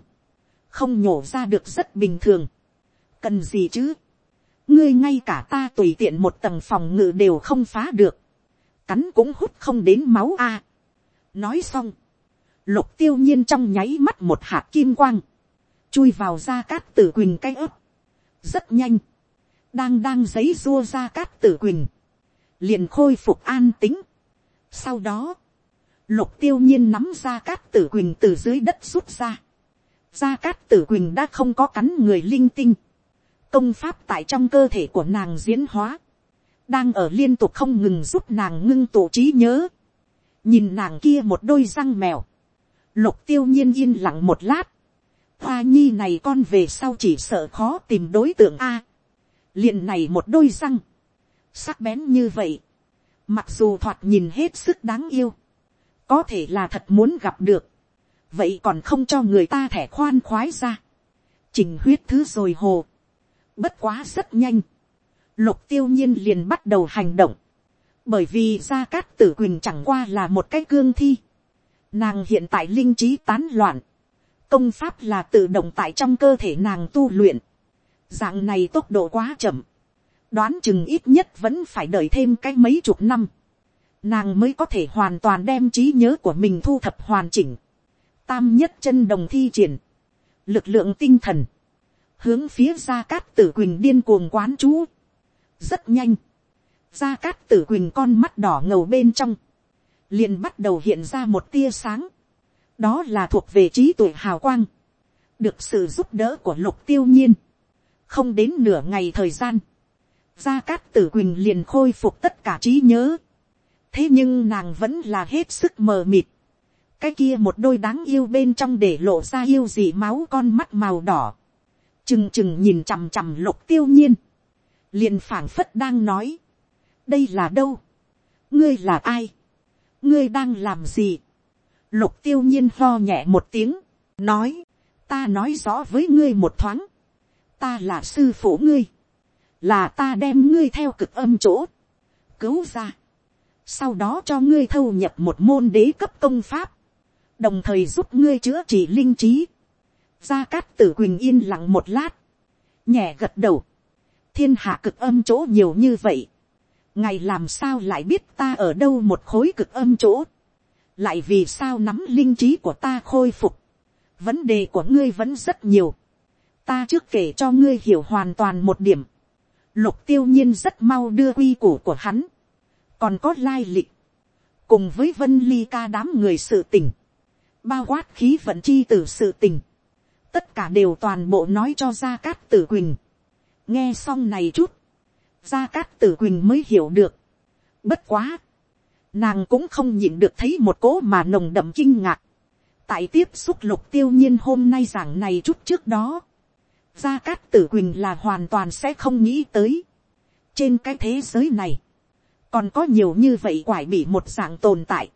không nhổ ra được rất bình thường. cần gì chứ, ngươi ngay cả ta tùy tiện một tầng phòng ngự đều không phá được, cắn cũng hút không đến máu a. nói xong, lục tiêu nhiên trong nháy mắt một hạt kim quang, chui vào ra cát tử quỳnh cái ớt, rất nhanh, đang đang giấy rua ra cát tử quỳnh, liền khôi phục an tính. sau đó, Lục tiêu nhiên nắm ra cát tử quỳnh từ dưới đất rút ra. Gia cát tử quỳnh đã không có cắn người linh tinh. Công pháp tại trong cơ thể của nàng diễn hóa. Đang ở liên tục không ngừng giúp nàng ngưng tụ trí nhớ. Nhìn nàng kia một đôi răng mèo. Lục tiêu nhiên yên lặng một lát. Hoa nhi này con về sau chỉ sợ khó tìm đối tượng A. liền này một đôi răng. Sắc bén như vậy. Mặc dù thoạt nhìn hết sức đáng yêu có thể là thật muốn gặp được, vậy còn không cho người ta thẻ khoan khoái ra, trình huyết thứ rồi hồ, bất quá rất nhanh, lục tiêu nhiên liền bắt đầu hành động, bởi vì gia cát tử quỳnh chẳng qua là một cái cương thi, nàng hiện tại linh trí tán loạn, công pháp là tự động tại trong cơ thể nàng tu luyện, dạng này tốc độ quá chậm, đoán chừng ít nhất vẫn phải đợi thêm cái mấy chục năm, nàng mới có thể hoàn toàn đem trí nhớ của mình thu thập hoàn chỉnh. Tam nhất chân đồng thi triển, lực lượng tinh thần, hướng phía gia cát tử quỳnh điên cuồng quán chú. rất nhanh, gia cát tử quỳnh con mắt đỏ ngầu bên trong, liền bắt đầu hiện ra một tia sáng. đó là thuộc về trí tuệ hào quang, được sự giúp đỡ của lục tiêu nhiên. không đến nửa ngày thời gian, gia cát tử quỳnh liền khôi phục tất cả trí nhớ thế nhưng nàng vẫn là hết sức mờ mịt. cái kia một đôi đáng yêu bên trong để lộ ra yêu dị máu con mắt màu đỏ. trừng trừng nhìn chằm chằm lục tiêu nhiên. liền phảng phất đang nói. đây là đâu. ngươi là ai. ngươi đang làm gì. lục tiêu nhiên lo nhẹ một tiếng. nói. ta nói rõ với ngươi một thoáng. ta là sư phụ ngươi. là ta đem ngươi theo cực âm chỗ. cứu ra sau đó cho ngươi thâu nhập một môn đế cấp công pháp, đồng thời giúp ngươi chữa trị linh trí. gia cát tử quỳnh yên lặng một lát, nhẹ gật đầu, thiên hạ cực âm chỗ nhiều như vậy, ngày làm sao lại biết ta ở đâu một khối cực âm chỗ, lại vì sao nắm linh trí của ta khôi phục, vấn đề của ngươi vẫn rất nhiều, ta trước kể cho ngươi hiểu hoàn toàn một điểm, lục tiêu nhiên rất mau đưa quy củ của hắn, còn có lai lịch, cùng với vân ly ca đám người sự tình, bao quát khí vận chi t sự tình, tất cả đều toàn bộ nói cho gia cát tử quỳnh, nghe xong này chút, gia cát tử quỳnh mới hiểu được, bất quá, nàng cũng không nhịn được thấy một cỗ mà nồng đậm kinh ngạc, tại tiếp xúc lục tiêu nhiên hôm nay giảng này chút trước đó, gia cát tử quỳnh là hoàn toàn sẽ không nghĩ tới, trên cái thế giới này, còn có nhiều như vậy quải bị một dạng tồn tại,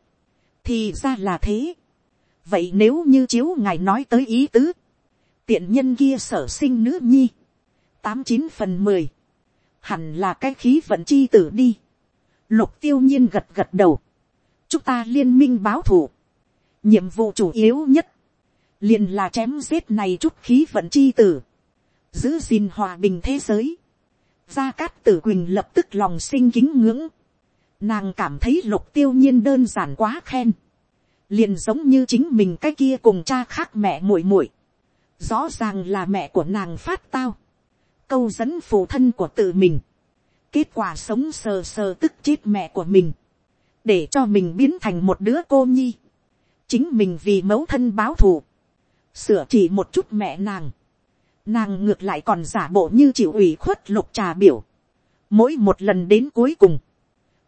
thì ra là thế. vậy nếu như chiếu ngài nói tới ý tứ, tiện nhân kia sở sinh nữ nhi, tám chín phần mười, hẳn là cái khí vận chi tử đi. lục tiêu nhiên gật gật đầu, chúng ta liên minh báo thù, nhiệm vụ chủ yếu nhất, liền là chém giết này chút khí vận chi tử, giữ gìn hòa bình thế giới. Gia Cát Tử Quỳnh lập tức lòng sinh kính ngưỡng. Nàng cảm thấy lục tiêu nhiên đơn giản quá khen. Liền giống như chính mình cái kia cùng cha khác mẹ muội muội Rõ ràng là mẹ của nàng phát tao. Câu dẫn phụ thân của tự mình. Kết quả sống sờ sờ tức chết mẹ của mình. Để cho mình biến thành một đứa cô nhi. Chính mình vì mẫu thân báo thù. Sửa chỉ một chút mẹ nàng. Nàng ngược lại còn giả bộ như chịu ủy khuất lục trà biểu. Mỗi một lần đến cuối cùng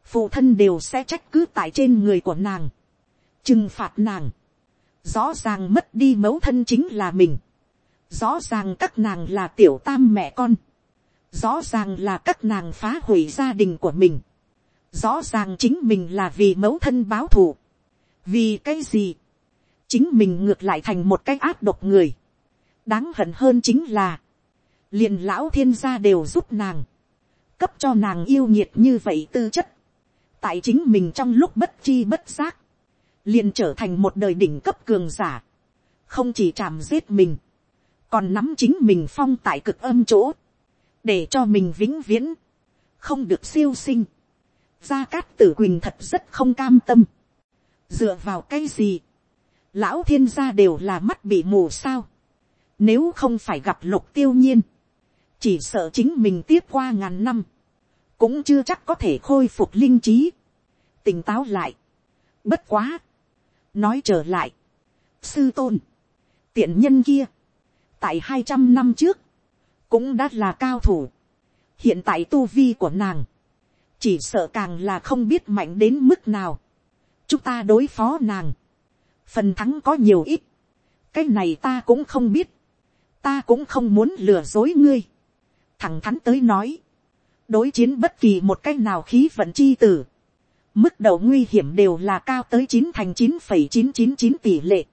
phụ thân đều sẽ trách cứ tại trên người của nàng, trừng phạt nàng, rõ ràng mất đi mẫu thân chính là mình, rõ ràng các nàng là tiểu tam mẹ con, rõ ràng là các nàng phá hủy gia đình của mình, rõ ràng chính mình là vì mẫu thân báo thù, vì cái gì, chính mình ngược lại thành một cái áp độc người, đáng hận hơn chính là, liền lão thiên gia đều giúp nàng, cấp cho nàng yêu nhiệt như vậy tư chất, tại chính mình trong lúc bất chi bất giác, liền trở thành một đời đỉnh cấp cường giả, không chỉ chạm giết mình, còn nắm chính mình phong tại cực âm chỗ, để cho mình vĩnh viễn, không được siêu sinh. Gia Cát Tử Quỳnh thật rất không cam tâm. Dựa vào cái gì? Lão thiên gia đều là mắt bị mù sao. Nếu không phải gặp lục tiêu nhiên. Chỉ sợ chính mình tiếp qua ngàn năm cũng chưa chắc có thể khôi phục linh trí, tỉnh táo lại. Bất quá, nói trở lại, sư tôn, tiện nhân kia, tại hai trăm năm trước, cũng đã là cao thủ. hiện tại tu vi của nàng, chỉ sợ càng là không biết mạnh đến mức nào. chúng ta đối phó nàng, phần thắng có nhiều ít, cái này ta cũng không biết, ta cũng không muốn lừa dối ngươi. thẳng thắn tới nói, đối chiến bất kỳ một cách nào khí vận chi tử, mức độ nguy hiểm đều là cao tới chín thành chín phẩy chín chín chín tỷ lệ.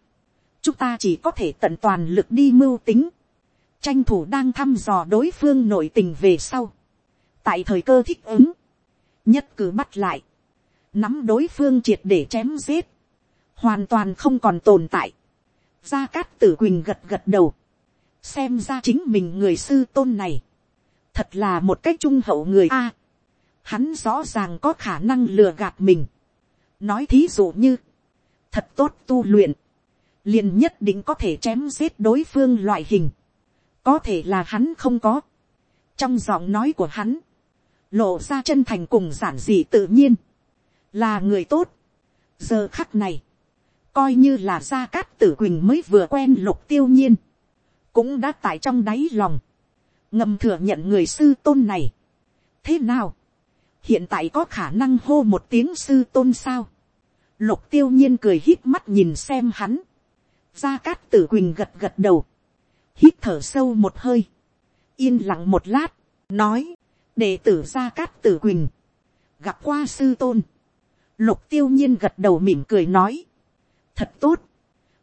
chúng ta chỉ có thể tận toàn lực đi mưu tính, tranh thủ đang thăm dò đối phương nội tình về sau, tại thời cơ thích ứng, nhất cử bắt lại, nắm đối phương triệt để chém giết, hoàn toàn không còn tồn tại. gia cát tử quỳnh gật gật đầu, xem ra chính mình người sư tôn này, thật là một cách trung hậu người a. hắn rõ ràng có khả năng lừa gạt mình. nói thí dụ như, thật tốt tu luyện, liền nhất định có thể chém giết đối phương loại hình. có thể là hắn không có. trong giọng nói của hắn, lộ ra chân thành cùng giản dị tự nhiên, là người tốt. giờ khắc này, coi như là gia cát tử quỳnh mới vừa quen lục tiêu nhiên, cũng đã tại trong đáy lòng, ngầm thừa nhận người sư tôn này. thế nào, hiện tại có khả năng hô một tiếng sư tôn sao. lục tiêu nhiên cười hít mắt nhìn xem hắn. gia cát tử quỳnh gật gật đầu. hít thở sâu một hơi. yên lặng một lát, nói, đệ tử gia cát tử quỳnh. gặp qua sư tôn. lục tiêu nhiên gật đầu mỉm cười nói. thật tốt.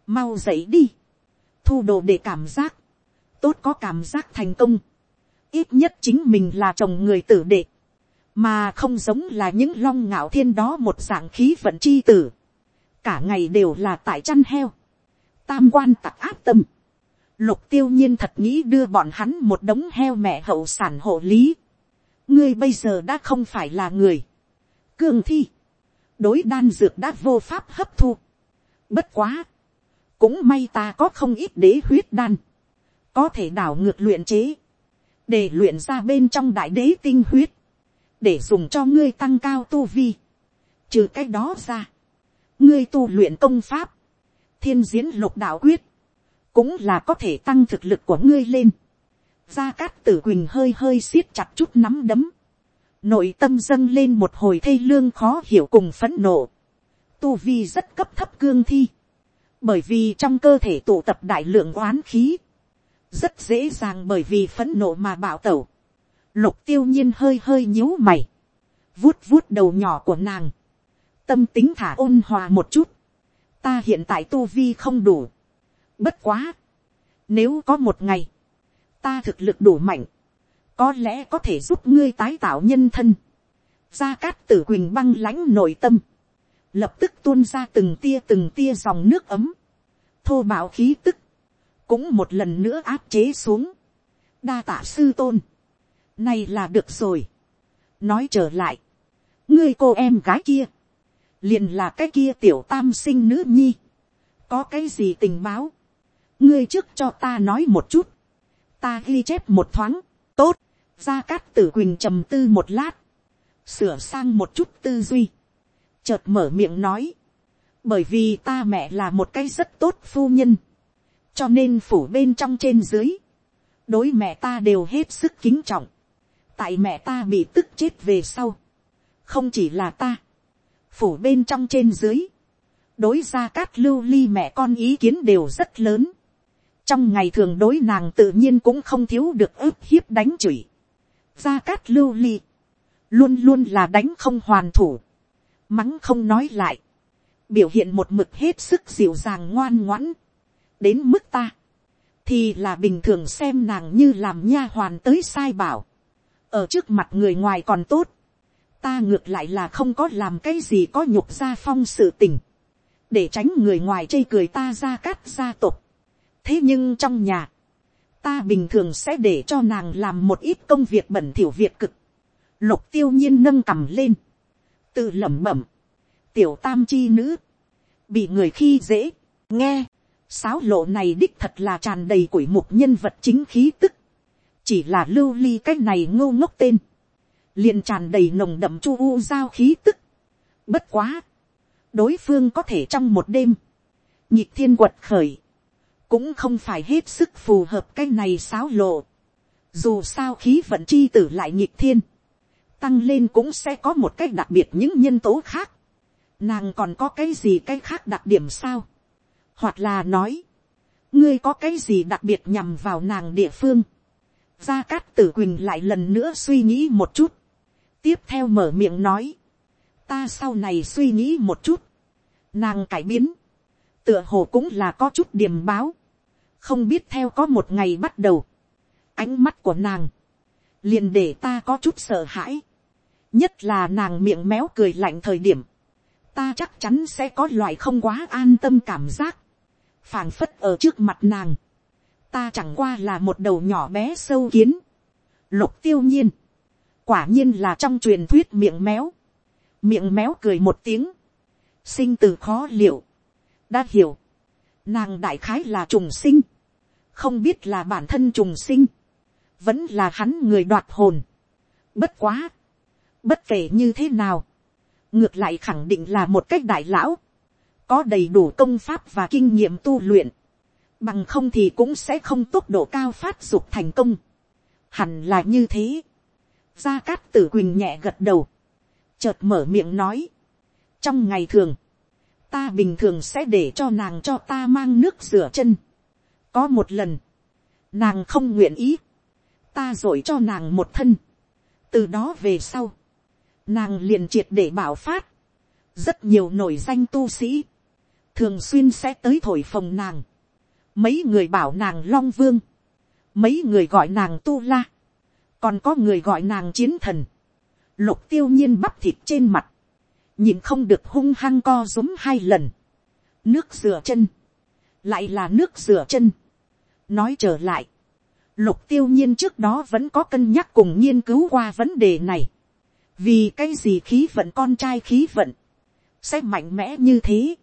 mau dậy đi. thu đồ để cảm giác. tốt có cảm giác thành công ít nhất chính mình là chồng người tử đệ, mà không giống là những long ngạo thiên đó một dạng khí vận chi tử, cả ngày đều là tại chăn heo, tam quan tặc áp tâm, lục tiêu nhiên thật nghĩ đưa bọn hắn một đống heo mẹ hậu sản hộ lý, ngươi bây giờ đã không phải là người, cương thi, đối đan dược đã vô pháp hấp thu, Bất quá. Cũng may ta có không ít đế huyết đan. Có thể đảo ngược luyện chế. Để luyện ra bên trong đại đế tinh huyết. Để dùng cho ngươi tăng cao tu vi. Trừ cái đó ra. Ngươi tu luyện công pháp. Thiên diễn lục đạo quyết. Cũng là có thể tăng thực lực của ngươi lên. Gia Cát Tử Quỳnh hơi hơi siết chặt chút nắm đấm. Nội tâm dâng lên một hồi thê lương khó hiểu cùng phẫn nộ. Tu vi rất cấp thấp cương thi. Bởi vì trong cơ thể tụ tập đại lượng oán khí. Rất dễ dàng bởi vì phẫn nộ mà bạo tẩu. Lục tiêu nhiên hơi hơi nhíu mày. Vuốt vuốt đầu nhỏ của nàng. Tâm tính thả ôn hòa một chút. Ta hiện tại tu vi không đủ. Bất quá. Nếu có một ngày. Ta thực lực đủ mạnh có lẽ có thể giúp ngươi tái tạo nhân thân. gia cát tử quỳnh băng lãnh nội tâm, lập tức tuôn ra từng tia từng tia dòng nước ấm, thô bạo khí tức, cũng một lần nữa áp chế xuống, đa tạ sư tôn, nay là được rồi, nói trở lại, ngươi cô em gái kia, liền là cái kia tiểu tam sinh nữ nhi, có cái gì tình báo, ngươi trước cho ta nói một chút, ta ghi chép một thoáng, tốt, Gia Cát Tử Quỳnh trầm tư một lát. Sửa sang một chút tư duy. Chợt mở miệng nói. Bởi vì ta mẹ là một cái rất tốt phu nhân. Cho nên phủ bên trong trên dưới. Đối mẹ ta đều hết sức kính trọng. Tại mẹ ta bị tức chết về sau. Không chỉ là ta. Phủ bên trong trên dưới. Đối gia cát lưu ly mẹ con ý kiến đều rất lớn trong ngày thường đối nàng tự nhiên cũng không thiếu được ức hiếp đánh chửi. Gia Cát Lưu Ly. Luôn luôn là đánh không hoàn thủ. Mắng không nói lại. Biểu hiện một mực hết sức dịu dàng ngoan ngoãn. Đến mức ta. Thì là bình thường xem nàng như làm nha hoàn tới sai bảo. Ở trước mặt người ngoài còn tốt. Ta ngược lại là không có làm cái gì có nhục gia phong sự tình. Để tránh người ngoài chê cười ta ra cát gia tộc. Thế nhưng trong nhà, ta bình thường sẽ để cho nàng làm một ít công việc bẩn thỉu việc cực. Lục tiêu nhiên nâng cầm lên. Tự lẩm bẩm. Tiểu tam chi nữ. Bị người khi dễ. Nghe. Sáo lộ này đích thật là tràn đầy quỷ mục nhân vật chính khí tức. Chỉ là lưu ly cái này ngô ngốc tên. liền tràn đầy nồng đậm chu u giao khí tức. Bất quá. Đối phương có thể trong một đêm. Nhịp thiên quật khởi cũng không phải hết sức phù hợp cái này sáo lộ. Dù sao khí vận chi tử lại nhịp thiên, tăng lên cũng sẽ có một cách đặc biệt những nhân tố khác. Nàng còn có cái gì cái khác đặc điểm sao? Hoặc là nói, ngươi có cái gì đặc biệt nhằm vào nàng địa phương? Gia Cát Tử Quỳnh lại lần nữa suy nghĩ một chút. Tiếp theo mở miệng nói. Ta sau này suy nghĩ một chút. Nàng cải biến. Tựa hồ cũng là có chút điểm báo không biết theo có một ngày bắt đầu, ánh mắt của nàng, liền để ta có chút sợ hãi, nhất là nàng miệng méo cười lạnh thời điểm, ta chắc chắn sẽ có loại không quá an tâm cảm giác, phảng phất ở trước mặt nàng, ta chẳng qua là một đầu nhỏ bé sâu kiến, lục tiêu nhiên, quả nhiên là trong truyền thuyết miệng méo, miệng méo cười một tiếng, sinh từ khó liệu, đã hiểu, nàng đại khái là trùng sinh, không biết là bản thân trùng sinh, vẫn là hắn người đoạt hồn. Bất quá, bất kể như thế nào, ngược lại khẳng định là một cách đại lão, có đầy đủ công pháp và kinh nghiệm tu luyện, bằng không thì cũng sẽ không tốc độ cao phát dục thành công. Hẳn là như thế. Gia Cát Tử Quỳnh nhẹ gật đầu, chợt mở miệng nói, trong ngày thường, ta bình thường sẽ để cho nàng cho ta mang nước rửa chân. có một lần, nàng không nguyện ý, ta dội cho nàng một thân. từ đó về sau, nàng liền triệt để bảo phát, rất nhiều nổi danh tu sĩ, thường xuyên sẽ tới thổi phồng nàng, mấy người bảo nàng long vương, mấy người gọi nàng tu la, còn có người gọi nàng chiến thần, lục tiêu nhiên bắp thịt trên mặt, nhìn không được hung hăng co rúm hai lần, nước rửa chân, lại là nước rửa chân, nói trở lại, lục tiêu nhiên trước đó vẫn có cân nhắc cùng nghiên cứu qua vấn đề này, vì cái gì khí vận con trai khí vận, sẽ mạnh mẽ như thế,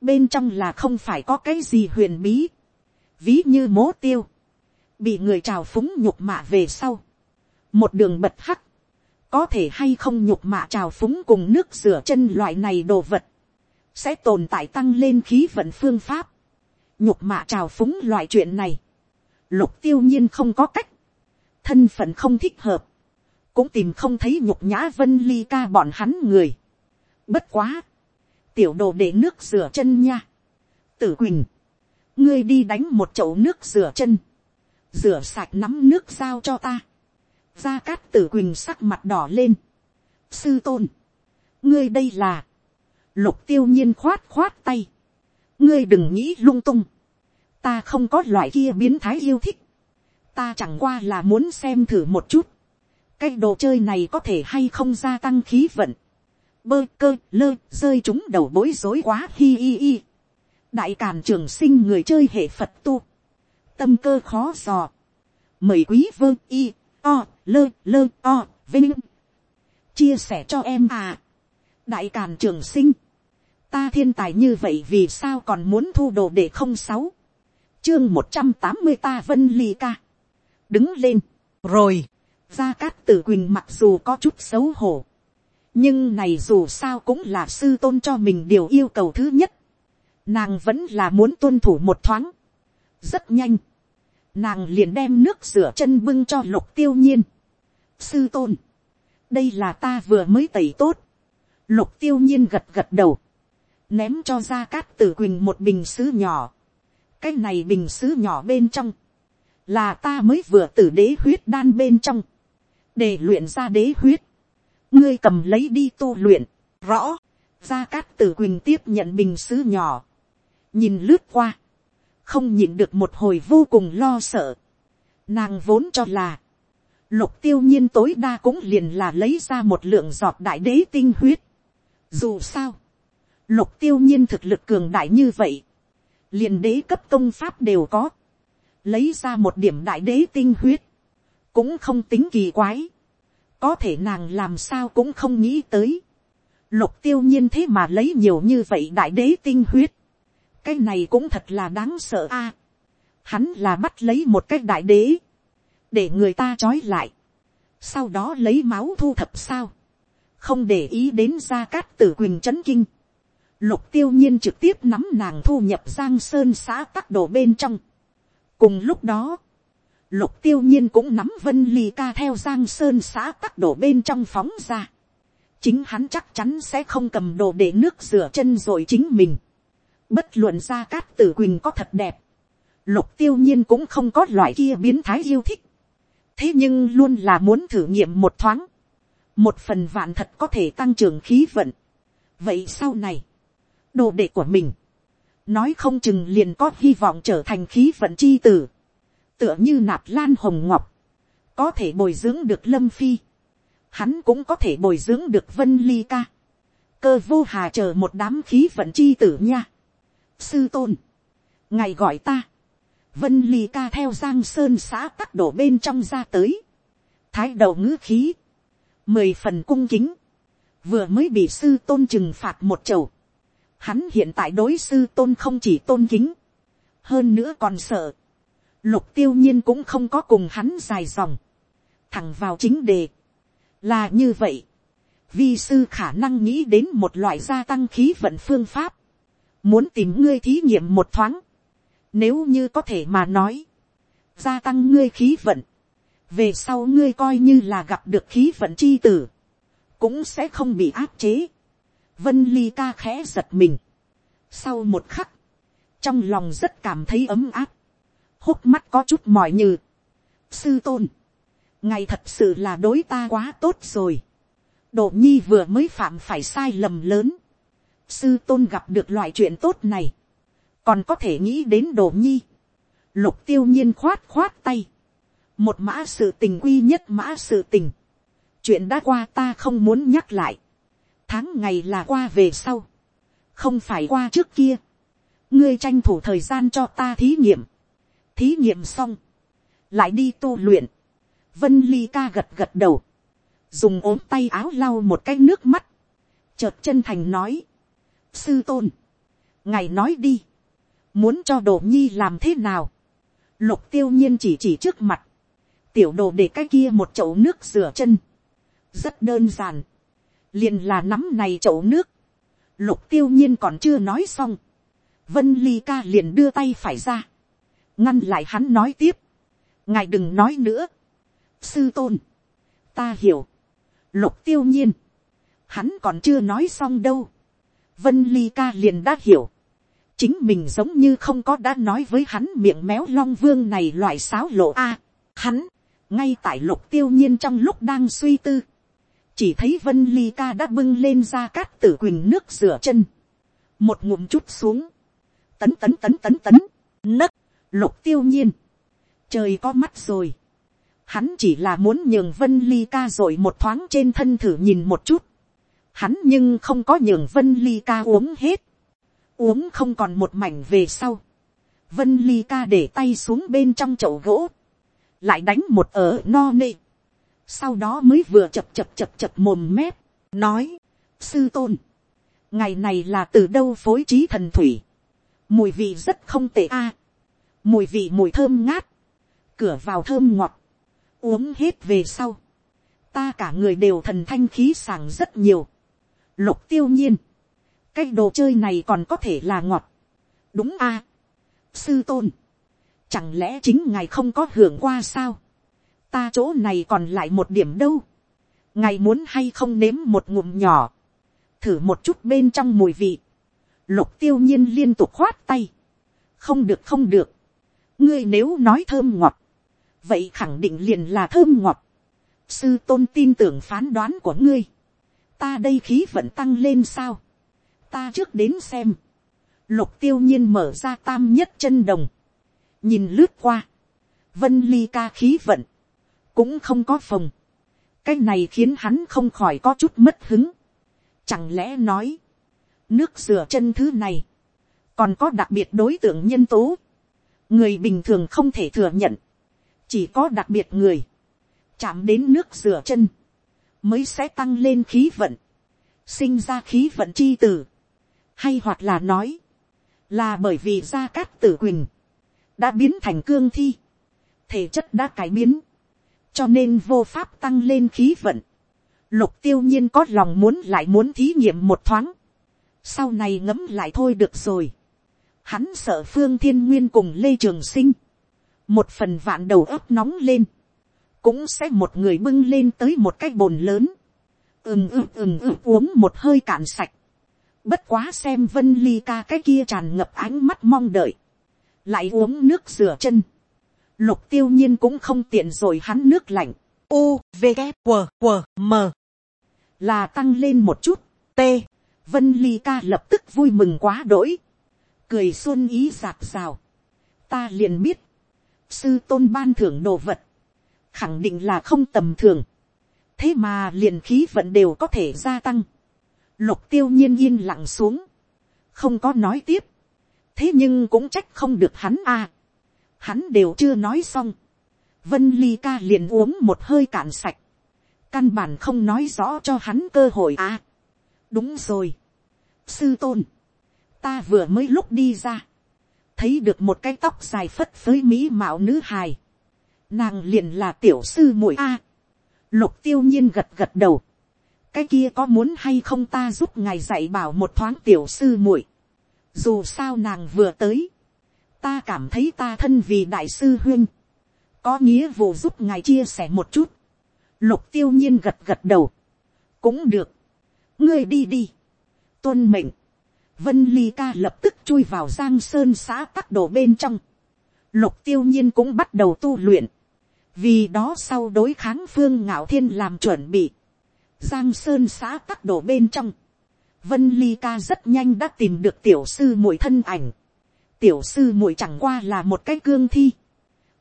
bên trong là không phải có cái gì huyền bí, ví như mố tiêu, bị người trào phúng nhục mạ về sau, một đường bật hắc, có thể hay không nhục mạ trào phúng cùng nước rửa chân loại này đồ vật, sẽ tồn tại tăng lên khí vận phương pháp, nhục mạ trào phúng loại chuyện này, lục tiêu nhiên không có cách, thân phận không thích hợp, cũng tìm không thấy nhục nhã vân ly ca bọn hắn người. Bất quá, tiểu đồ để nước rửa chân nha. Tử Quỳnh, ngươi đi đánh một chậu nước rửa chân, rửa sạch nắm nước giao cho ta. Gia Cát Tử Quỳnh sắc mặt đỏ lên. Sư tôn, ngươi đây là, lục tiêu nhiên khoát khoát tay. Ngươi đừng nghĩ lung tung, ta không có loại kia biến thái yêu thích. Ta chẳng qua là muốn xem thử một chút cái đồ chơi này có thể hay không gia tăng khí vận bơ cơ, lơ, rơi chúng đầu bối rối quá, hi hi hi. đại càn trường sinh người chơi hệ phật tu. tâm cơ khó dò. mời quý vơ, y, o, lơ lơ, o, vinh. chia sẻ cho em à. đại càn trường sinh. ta thiên tài như vậy vì sao còn muốn thu đồ để không sáu. chương một trăm tám mươi ta vân ly ca. đứng lên. rồi Gia Cát Tử Quỳnh mặc dù có chút xấu hổ. Nhưng này dù sao cũng là sư tôn cho mình điều yêu cầu thứ nhất. Nàng vẫn là muốn tuân thủ một thoáng. Rất nhanh. Nàng liền đem nước rửa chân bưng cho lục tiêu nhiên. Sư tôn. Đây là ta vừa mới tẩy tốt. Lục tiêu nhiên gật gật đầu. Ném cho Gia Cát Tử Quỳnh một bình sứ nhỏ. Cái này bình sứ nhỏ bên trong là ta mới vừa tử đế huyết đan bên trong, để luyện ra đế huyết, ngươi cầm lấy đi tu luyện, rõ, gia cát tử quỳnh tiếp nhận bình sứ nhỏ, nhìn lướt qua, không nhìn được một hồi vô cùng lo sợ, nàng vốn cho là, lục tiêu nhiên tối đa cũng liền là lấy ra một lượng giọt đại đế tinh huyết, dù sao, lục tiêu nhiên thực lực cường đại như vậy, liền đế cấp công pháp đều có, lấy ra một điểm đại đế tinh huyết, cũng không tính kỳ quái, có thể nàng làm sao cũng không nghĩ tới, lục tiêu nhiên thế mà lấy nhiều như vậy đại đế tinh huyết, cái này cũng thật là đáng sợ a, hắn là bắt lấy một cái đại đế, để người ta trói lại, sau đó lấy máu thu thập sao, không để ý đến gia cát tử quỳnh c kinh, lục tiêu nhiên trực tiếp nắm nàng thu nhập giang sơn xã tắc đồ bên trong, cùng lúc đó, lục tiêu nhiên cũng nắm vân ly ca theo giang sơn xã tắc đổ bên trong phóng ra. chính hắn chắc chắn sẽ không cầm đồ để nước rửa chân rồi chính mình. bất luận ra cát tử quỳnh có thật đẹp. lục tiêu nhiên cũng không có loại kia biến thái yêu thích. thế nhưng luôn là muốn thử nghiệm một thoáng. một phần vạn thật có thể tăng trưởng khí vận. vậy sau này, đồ đệ của mình, nói không chừng liền có hy vọng trở thành khí vận chi tử tựa như nạp lan hồng ngọc, có thể bồi dưỡng được lâm phi, hắn cũng có thể bồi dưỡng được vân ly ca, cơ vô hà chờ một đám khí vận chi tử nha. sư tôn, ngài gọi ta, vân ly ca theo giang sơn xã tắc đổ bên trong ra tới, thái đầu ngữ khí, mười phần cung kính, vừa mới bị sư tôn trừng phạt một chầu, hắn hiện tại đối sư tôn không chỉ tôn kính, hơn nữa còn sợ, Lục tiêu nhiên cũng không có cùng hắn dài dòng. Thẳng vào chính đề. Là như vậy. Vi sư khả năng nghĩ đến một loại gia tăng khí vận phương pháp. Muốn tìm ngươi thí nghiệm một thoáng. Nếu như có thể mà nói. Gia tăng ngươi khí vận. Về sau ngươi coi như là gặp được khí vận chi tử. Cũng sẽ không bị áp chế. Vân ly ca khẽ giật mình. Sau một khắc. Trong lòng rất cảm thấy ấm áp hốc mắt có chút mỏi như. sư tôn, ngài thật sự là đối ta quá tốt rồi. độ nhi vừa mới phạm phải sai lầm lớn. sư tôn gặp được loại chuyện tốt này, còn có thể nghĩ đến độ nhi. lục tiêu nhiên khoát khoát tay. một mã sự tình quy nhất mã sự tình. chuyện đã qua ta không muốn nhắc lại. tháng ngày là qua về sau. không phải qua trước kia. ngươi tranh thủ thời gian cho ta thí nghiệm thí nghiệm xong, lại đi tu luyện, vân ly ca gật gật đầu, dùng ốm tay áo lau một cái nước mắt, chợt chân thành nói, sư tôn, ngài nói đi, muốn cho đồ nhi làm thế nào, lục tiêu nhiên chỉ chỉ trước mặt, tiểu đồ để cái kia một chậu nước rửa chân, rất đơn giản, liền là nắm này chậu nước, lục tiêu nhiên còn chưa nói xong, vân ly ca liền đưa tay phải ra, ngăn lại hắn nói tiếp, ngài đừng nói nữa, sư tôn, ta hiểu, lục tiêu nhiên, hắn còn chưa nói xong đâu, vân ly ca liền đã hiểu, chính mình giống như không có đã nói với hắn miệng méo long vương này loại sáo lộ a, hắn, ngay tại lục tiêu nhiên trong lúc đang suy tư, chỉ thấy vân ly ca đã bưng lên ra cát tử quỳnh nước rửa chân, một ngụm chút xuống, tấn tấn tấn tấn tấn, nấc, lục tiêu nhiên, trời có mắt rồi, hắn chỉ là muốn nhường vân ly ca rồi một thoáng trên thân thử nhìn một chút, hắn nhưng không có nhường vân ly ca uống hết, uống không còn một mảnh về sau, vân ly ca để tay xuống bên trong chậu gỗ, lại đánh một ở no nê, sau đó mới vừa chập chập chập chập mồm mép, nói, sư tôn, ngày này là từ đâu phối trí thần thủy, mùi vị rất không tệ a, mùi vị mùi thơm ngát, cửa vào thơm ngọt, uống hết về sau, ta cả người đều thần thanh khí sàng rất nhiều, lục tiêu nhiên, cái đồ chơi này còn có thể là ngọt, đúng a, sư tôn, chẳng lẽ chính ngài không có hưởng qua sao, ta chỗ này còn lại một điểm đâu, ngài muốn hay không nếm một ngụm nhỏ, thử một chút bên trong mùi vị, lục tiêu nhiên liên tục khoát tay, không được không được, ngươi nếu nói thơm ngọt, vậy khẳng định liền là thơm ngọt, sư tôn tin tưởng phán đoán của ngươi, ta đây khí vận tăng lên sao, ta trước đến xem, lục tiêu nhiên mở ra tam nhất chân đồng, nhìn lướt qua, vân ly ca khí vận, cũng không có phòng, cái này khiến hắn không khỏi có chút mất hứng, chẳng lẽ nói, nước rửa chân thứ này, còn có đặc biệt đối tượng nhân tố, người bình thường không thể thừa nhận, chỉ có đặc biệt người, chạm đến nước rửa chân, mới sẽ tăng lên khí vận, sinh ra khí vận chi tử, hay hoặc là nói, là bởi vì gia cát tử quỳnh, đã biến thành cương thi, thể chất đã cải biến, cho nên vô pháp tăng lên khí vận. Lục tiêu nhiên có lòng muốn lại muốn thí nghiệm một thoáng, sau này ngấm lại thôi được rồi. Hắn sợ phương thiên nguyên cùng lê trường sinh, một phần vạn đầu ấp nóng lên, cũng sẽ một người bưng lên tới một cái bồn lớn, ừm ừm ừm ừm uống một hơi cạn sạch, bất quá xem vân ly ca cái kia tràn ngập ánh mắt mong đợi, lại uống nước rửa chân, lục tiêu nhiên cũng không tiện rồi hắn nước lạnh, u v g q q m. Là tăng lên một chút, t. Vân ly ca lập tức vui mừng quá đỗi, cười xuân ý giạt rào, ta liền biết, sư tôn ban thưởng đồ vật, khẳng định là không tầm thường, thế mà liền khí vận đều có thể gia tăng, lục tiêu nhiên yên lặng xuống, không có nói tiếp, thế nhưng cũng trách không được hắn a, hắn đều chưa nói xong, vân ly ca liền uống một hơi cạn sạch, căn bản không nói rõ cho hắn cơ hội a, đúng rồi, sư tôn, ta vừa mới lúc đi ra, thấy được một cái tóc dài phất phới mỹ mạo nữ hài, nàng liền là tiểu sư muội a, lục tiêu nhiên gật gật đầu, cái kia có muốn hay không ta giúp ngài dạy bảo một thoáng tiểu sư muội, dù sao nàng vừa tới, ta cảm thấy ta thân vì đại sư huyên, có nghĩa vụ giúp ngài chia sẻ một chút, lục tiêu nhiên gật gật đầu, cũng được, ngươi đi đi, tuân mệnh, Vân Ly Ca lập tức chui vào Giang Sơn xã các đồ bên trong. Lục tiêu nhiên cũng bắt đầu tu luyện. Vì đó sau đối kháng phương ngạo thiên làm chuẩn bị. Giang Sơn xã các đồ bên trong. Vân Ly Ca rất nhanh đã tìm được tiểu sư muội thân ảnh. Tiểu sư muội chẳng qua là một cái cương thi.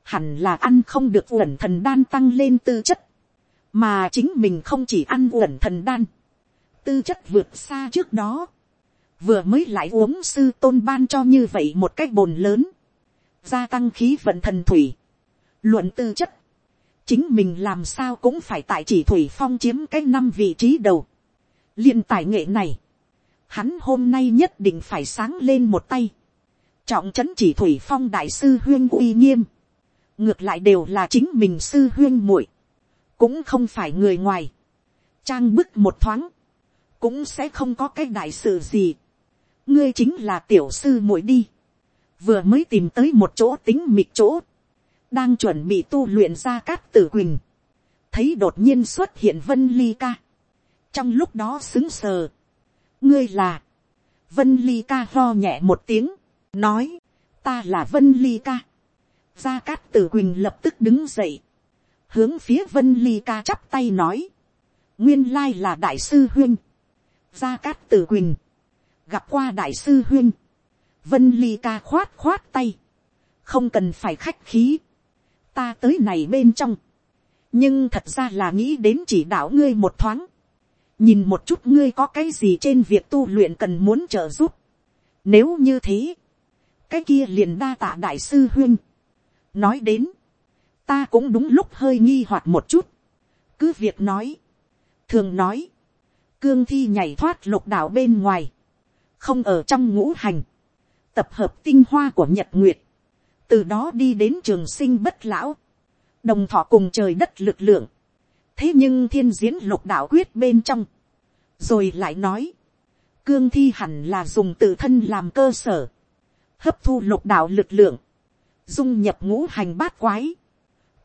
Hẳn là ăn không được uẩn thần đan tăng lên tư chất. Mà chính mình không chỉ ăn uẩn thần đan. Tư chất vượt xa trước đó vừa mới lại uống sư tôn ban cho như vậy một cái bồn lớn, gia tăng khí vận thần thủy, luận tư chất, chính mình làm sao cũng phải tại chỉ thủy phong chiếm cái năm vị trí đầu, liên tài nghệ này, hắn hôm nay nhất định phải sáng lên một tay, trọng trấn chỉ thủy phong đại sư huyên uy nghiêm, ngược lại đều là chính mình sư huyên muội, cũng không phải người ngoài, trang bức một thoáng, cũng sẽ không có cái đại sự gì, ngươi chính là tiểu sư muội đi, vừa mới tìm tới một chỗ tính mịt chỗ, đang chuẩn bị tu luyện ra cát tử quỳnh, thấy đột nhiên xuất hiện vân ly ca, trong lúc đó xứng sờ, ngươi là, vân ly ca lo nhẹ một tiếng, nói, ta là vân ly ca, gia cát tử quỳnh lập tức đứng dậy, hướng phía vân ly ca chắp tay nói, nguyên lai là đại sư huynh. Gia cát tử quỳnh, gặp qua đại sư huyên, vân ly ca khoát khoát tay, không cần phải khách khí, ta tới này bên trong, nhưng thật ra là nghĩ đến chỉ đạo ngươi một thoáng, nhìn một chút ngươi có cái gì trên việc tu luyện cần muốn trợ giúp. Nếu như thế, cái kia liền đa tạ đại sư huyên. nói đến, ta cũng đúng lúc hơi nghi hoặc một chút, cứ việc nói, thường nói, cương thi nhảy thoát lục đạo bên ngoài, không ở trong ngũ hành, tập hợp tinh hoa của nhật nguyệt, từ đó đi đến trường sinh bất lão, đồng thọ cùng trời đất lực lượng, thế nhưng thiên diễn lục đạo quyết bên trong, rồi lại nói, cương thi hẳn là dùng tự thân làm cơ sở, hấp thu lục đạo lực lượng, dung nhập ngũ hành bát quái,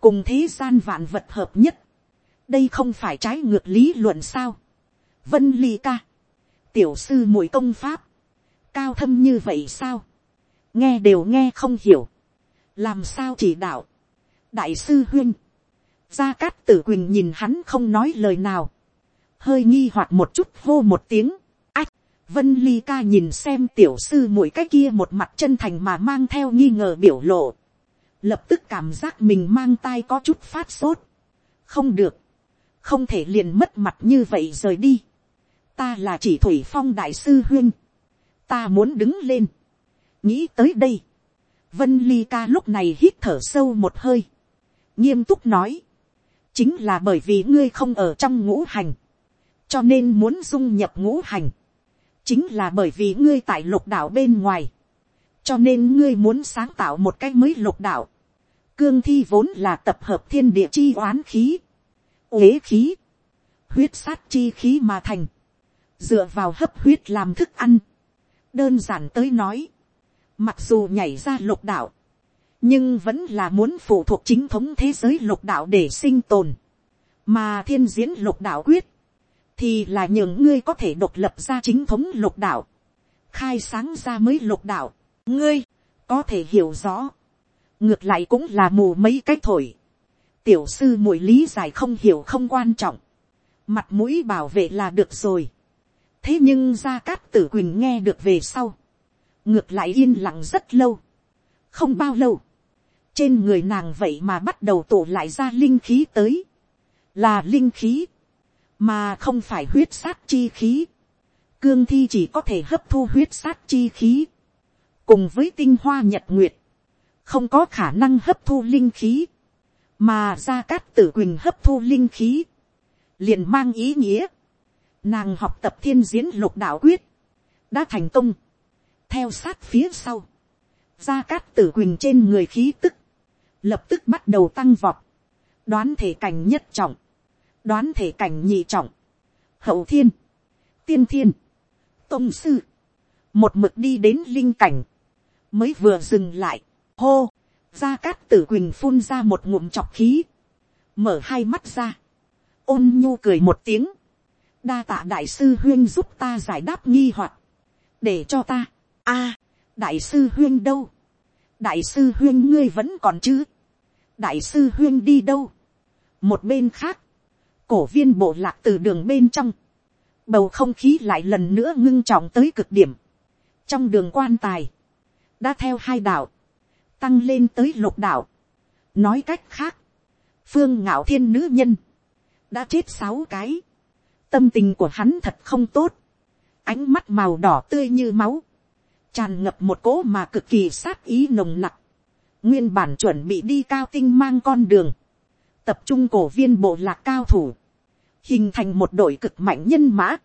cùng thế gian vạn vật hợp nhất, đây không phải trái ngược lý luận sao, vân ly ca, tiểu sư mùi công pháp, cao thâm như vậy sao, nghe đều nghe không hiểu, làm sao chỉ đạo, đại sư huyên, gia cát tử quỳnh nhìn hắn không nói lời nào, hơi nghi hoặc một chút hô một tiếng, ách, vân ly ca nhìn xem tiểu sư mỗi cái kia một mặt chân thành mà mang theo nghi ngờ biểu lộ, lập tức cảm giác mình mang tai có chút phát sốt, không được, không thể liền mất mặt như vậy rời đi, ta là chỉ thủy phong đại sư huyên, ta muốn đứng lên, nghĩ tới đây, vân ly ca lúc này hít thở sâu một hơi, nghiêm túc nói, chính là bởi vì ngươi không ở trong ngũ hành, cho nên muốn dung nhập ngũ hành, chính là bởi vì ngươi tại lục đạo bên ngoài, cho nên ngươi muốn sáng tạo một cái mới lục đạo. Cương thi vốn là tập hợp thiên địa chi oán khí, uế khí, huyết sát chi khí mà thành, dựa vào hấp huyết làm thức ăn đơn giản tới nói, mặc dù nhảy ra lục đạo, nhưng vẫn là muốn phụ thuộc chính thống thế giới lục đạo để sinh tồn, mà thiên diễn lục đạo quyết, thì là những ngươi có thể độc lập ra chính thống lục đạo, khai sáng ra mới lục đạo, ngươi có thể hiểu rõ, ngược lại cũng là mù mấy cái thổi, tiểu sư muội lý giải không hiểu không quan trọng, mặt mũi bảo vệ là được rồi, thế nhưng gia cát tử quỳnh nghe được về sau, ngược lại yên lặng rất lâu, không bao lâu, trên người nàng vậy mà bắt đầu tụ lại ra linh khí tới, là linh khí, mà không phải huyết sát chi khí. Cương thi chỉ có thể hấp thu huyết sát chi khí, cùng với tinh hoa nhật nguyệt, không có khả năng hấp thu linh khí, mà gia cát tử quỳnh hấp thu linh khí, liền mang ý nghĩa, nàng học tập thiên diễn lục đạo quyết, đã thành công, theo sát phía sau, gia cát tử quỳnh trên người khí tức, lập tức bắt đầu tăng vọt, đoán thể cảnh nhất trọng, đoán thể cảnh nhị trọng, hậu thiên, tiên thiên, tôn sư, một mực đi đến linh cảnh, mới vừa dừng lại, hô, gia cát tử quỳnh phun ra một ngụm chọc khí, mở hai mắt ra, ôn nhu cười một tiếng, đa tạ đại sư huyên giúp ta giải đáp nghi hoặc, để cho ta, a, đại sư huyên đâu, đại sư huyên ngươi vẫn còn chứ, đại sư huyên đi đâu, một bên khác, cổ viên bộ lạc từ đường bên trong, bầu không khí lại lần nữa ngưng trọng tới cực điểm, trong đường quan tài, đã theo hai đạo, tăng lên tới lục đạo, nói cách khác, phương ngạo thiên nữ nhân, đã chết sáu cái, tâm tình của hắn thật không tốt, ánh mắt màu đỏ tươi như máu, tràn ngập một cỗ mà cực kỳ sát ý nồng nặc, nguyên bản chuẩn bị đi cao tinh mang con đường, tập trung cổ viên bộ lạc cao thủ, hình thành một đội cực mạnh nhân mã,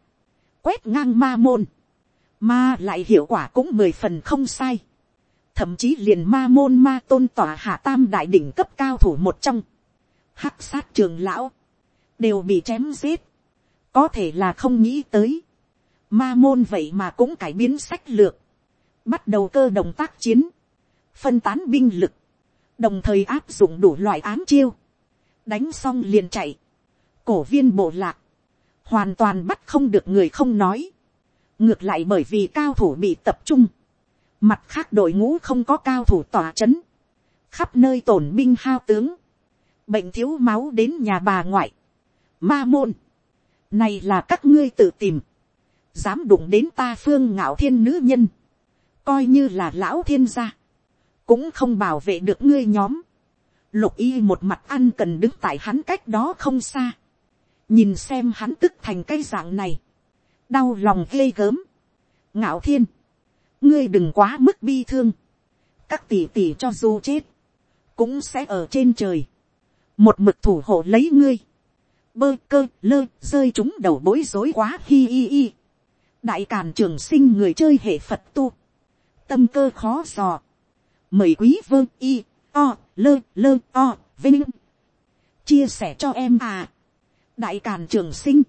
quét ngang ma môn, ma lại hiệu quả cũng mười phần không sai, thậm chí liền ma môn ma tôn tỏa hạ tam đại đỉnh cấp cao thủ một trong, hắc sát trường lão, đều bị chém giết, có thể là không nghĩ tới, ma môn vậy mà cũng cải biến sách lược, bắt đầu cơ động tác chiến, phân tán binh lực, đồng thời áp dụng đủ loại ám chiêu, đánh xong liền chạy, cổ viên bộ lạc, hoàn toàn bắt không được người không nói, ngược lại bởi vì cao thủ bị tập trung, mặt khác đội ngũ không có cao thủ tỏa c h ấ n khắp nơi tổn binh hao tướng, bệnh thiếu máu đến nhà bà ngoại, ma môn, này là các ngươi tự tìm, dám đụng đến ta phương ngạo thiên nữ nhân, coi như là lão thiên gia, cũng không bảo vệ được ngươi nhóm, lục y một mặt ăn cần đứng tại hắn cách đó không xa, nhìn xem hắn tức thành cái dạng này, đau lòng ghê gớm, ngạo thiên, ngươi đừng quá mức bi thương, các tỷ tỷ cho dù chết, cũng sẽ ở trên trời, một mực thủ hộ lấy ngươi, bơ cơ lơ rơi chúng đầu bối rối quá hi hi hi, đại càn trường sinh người chơi hệ phật tu, tâm cơ khó dò, mời quý vơ y, o, lơ lơ o, vinh, chia sẻ cho em à, đại càn trường sinh,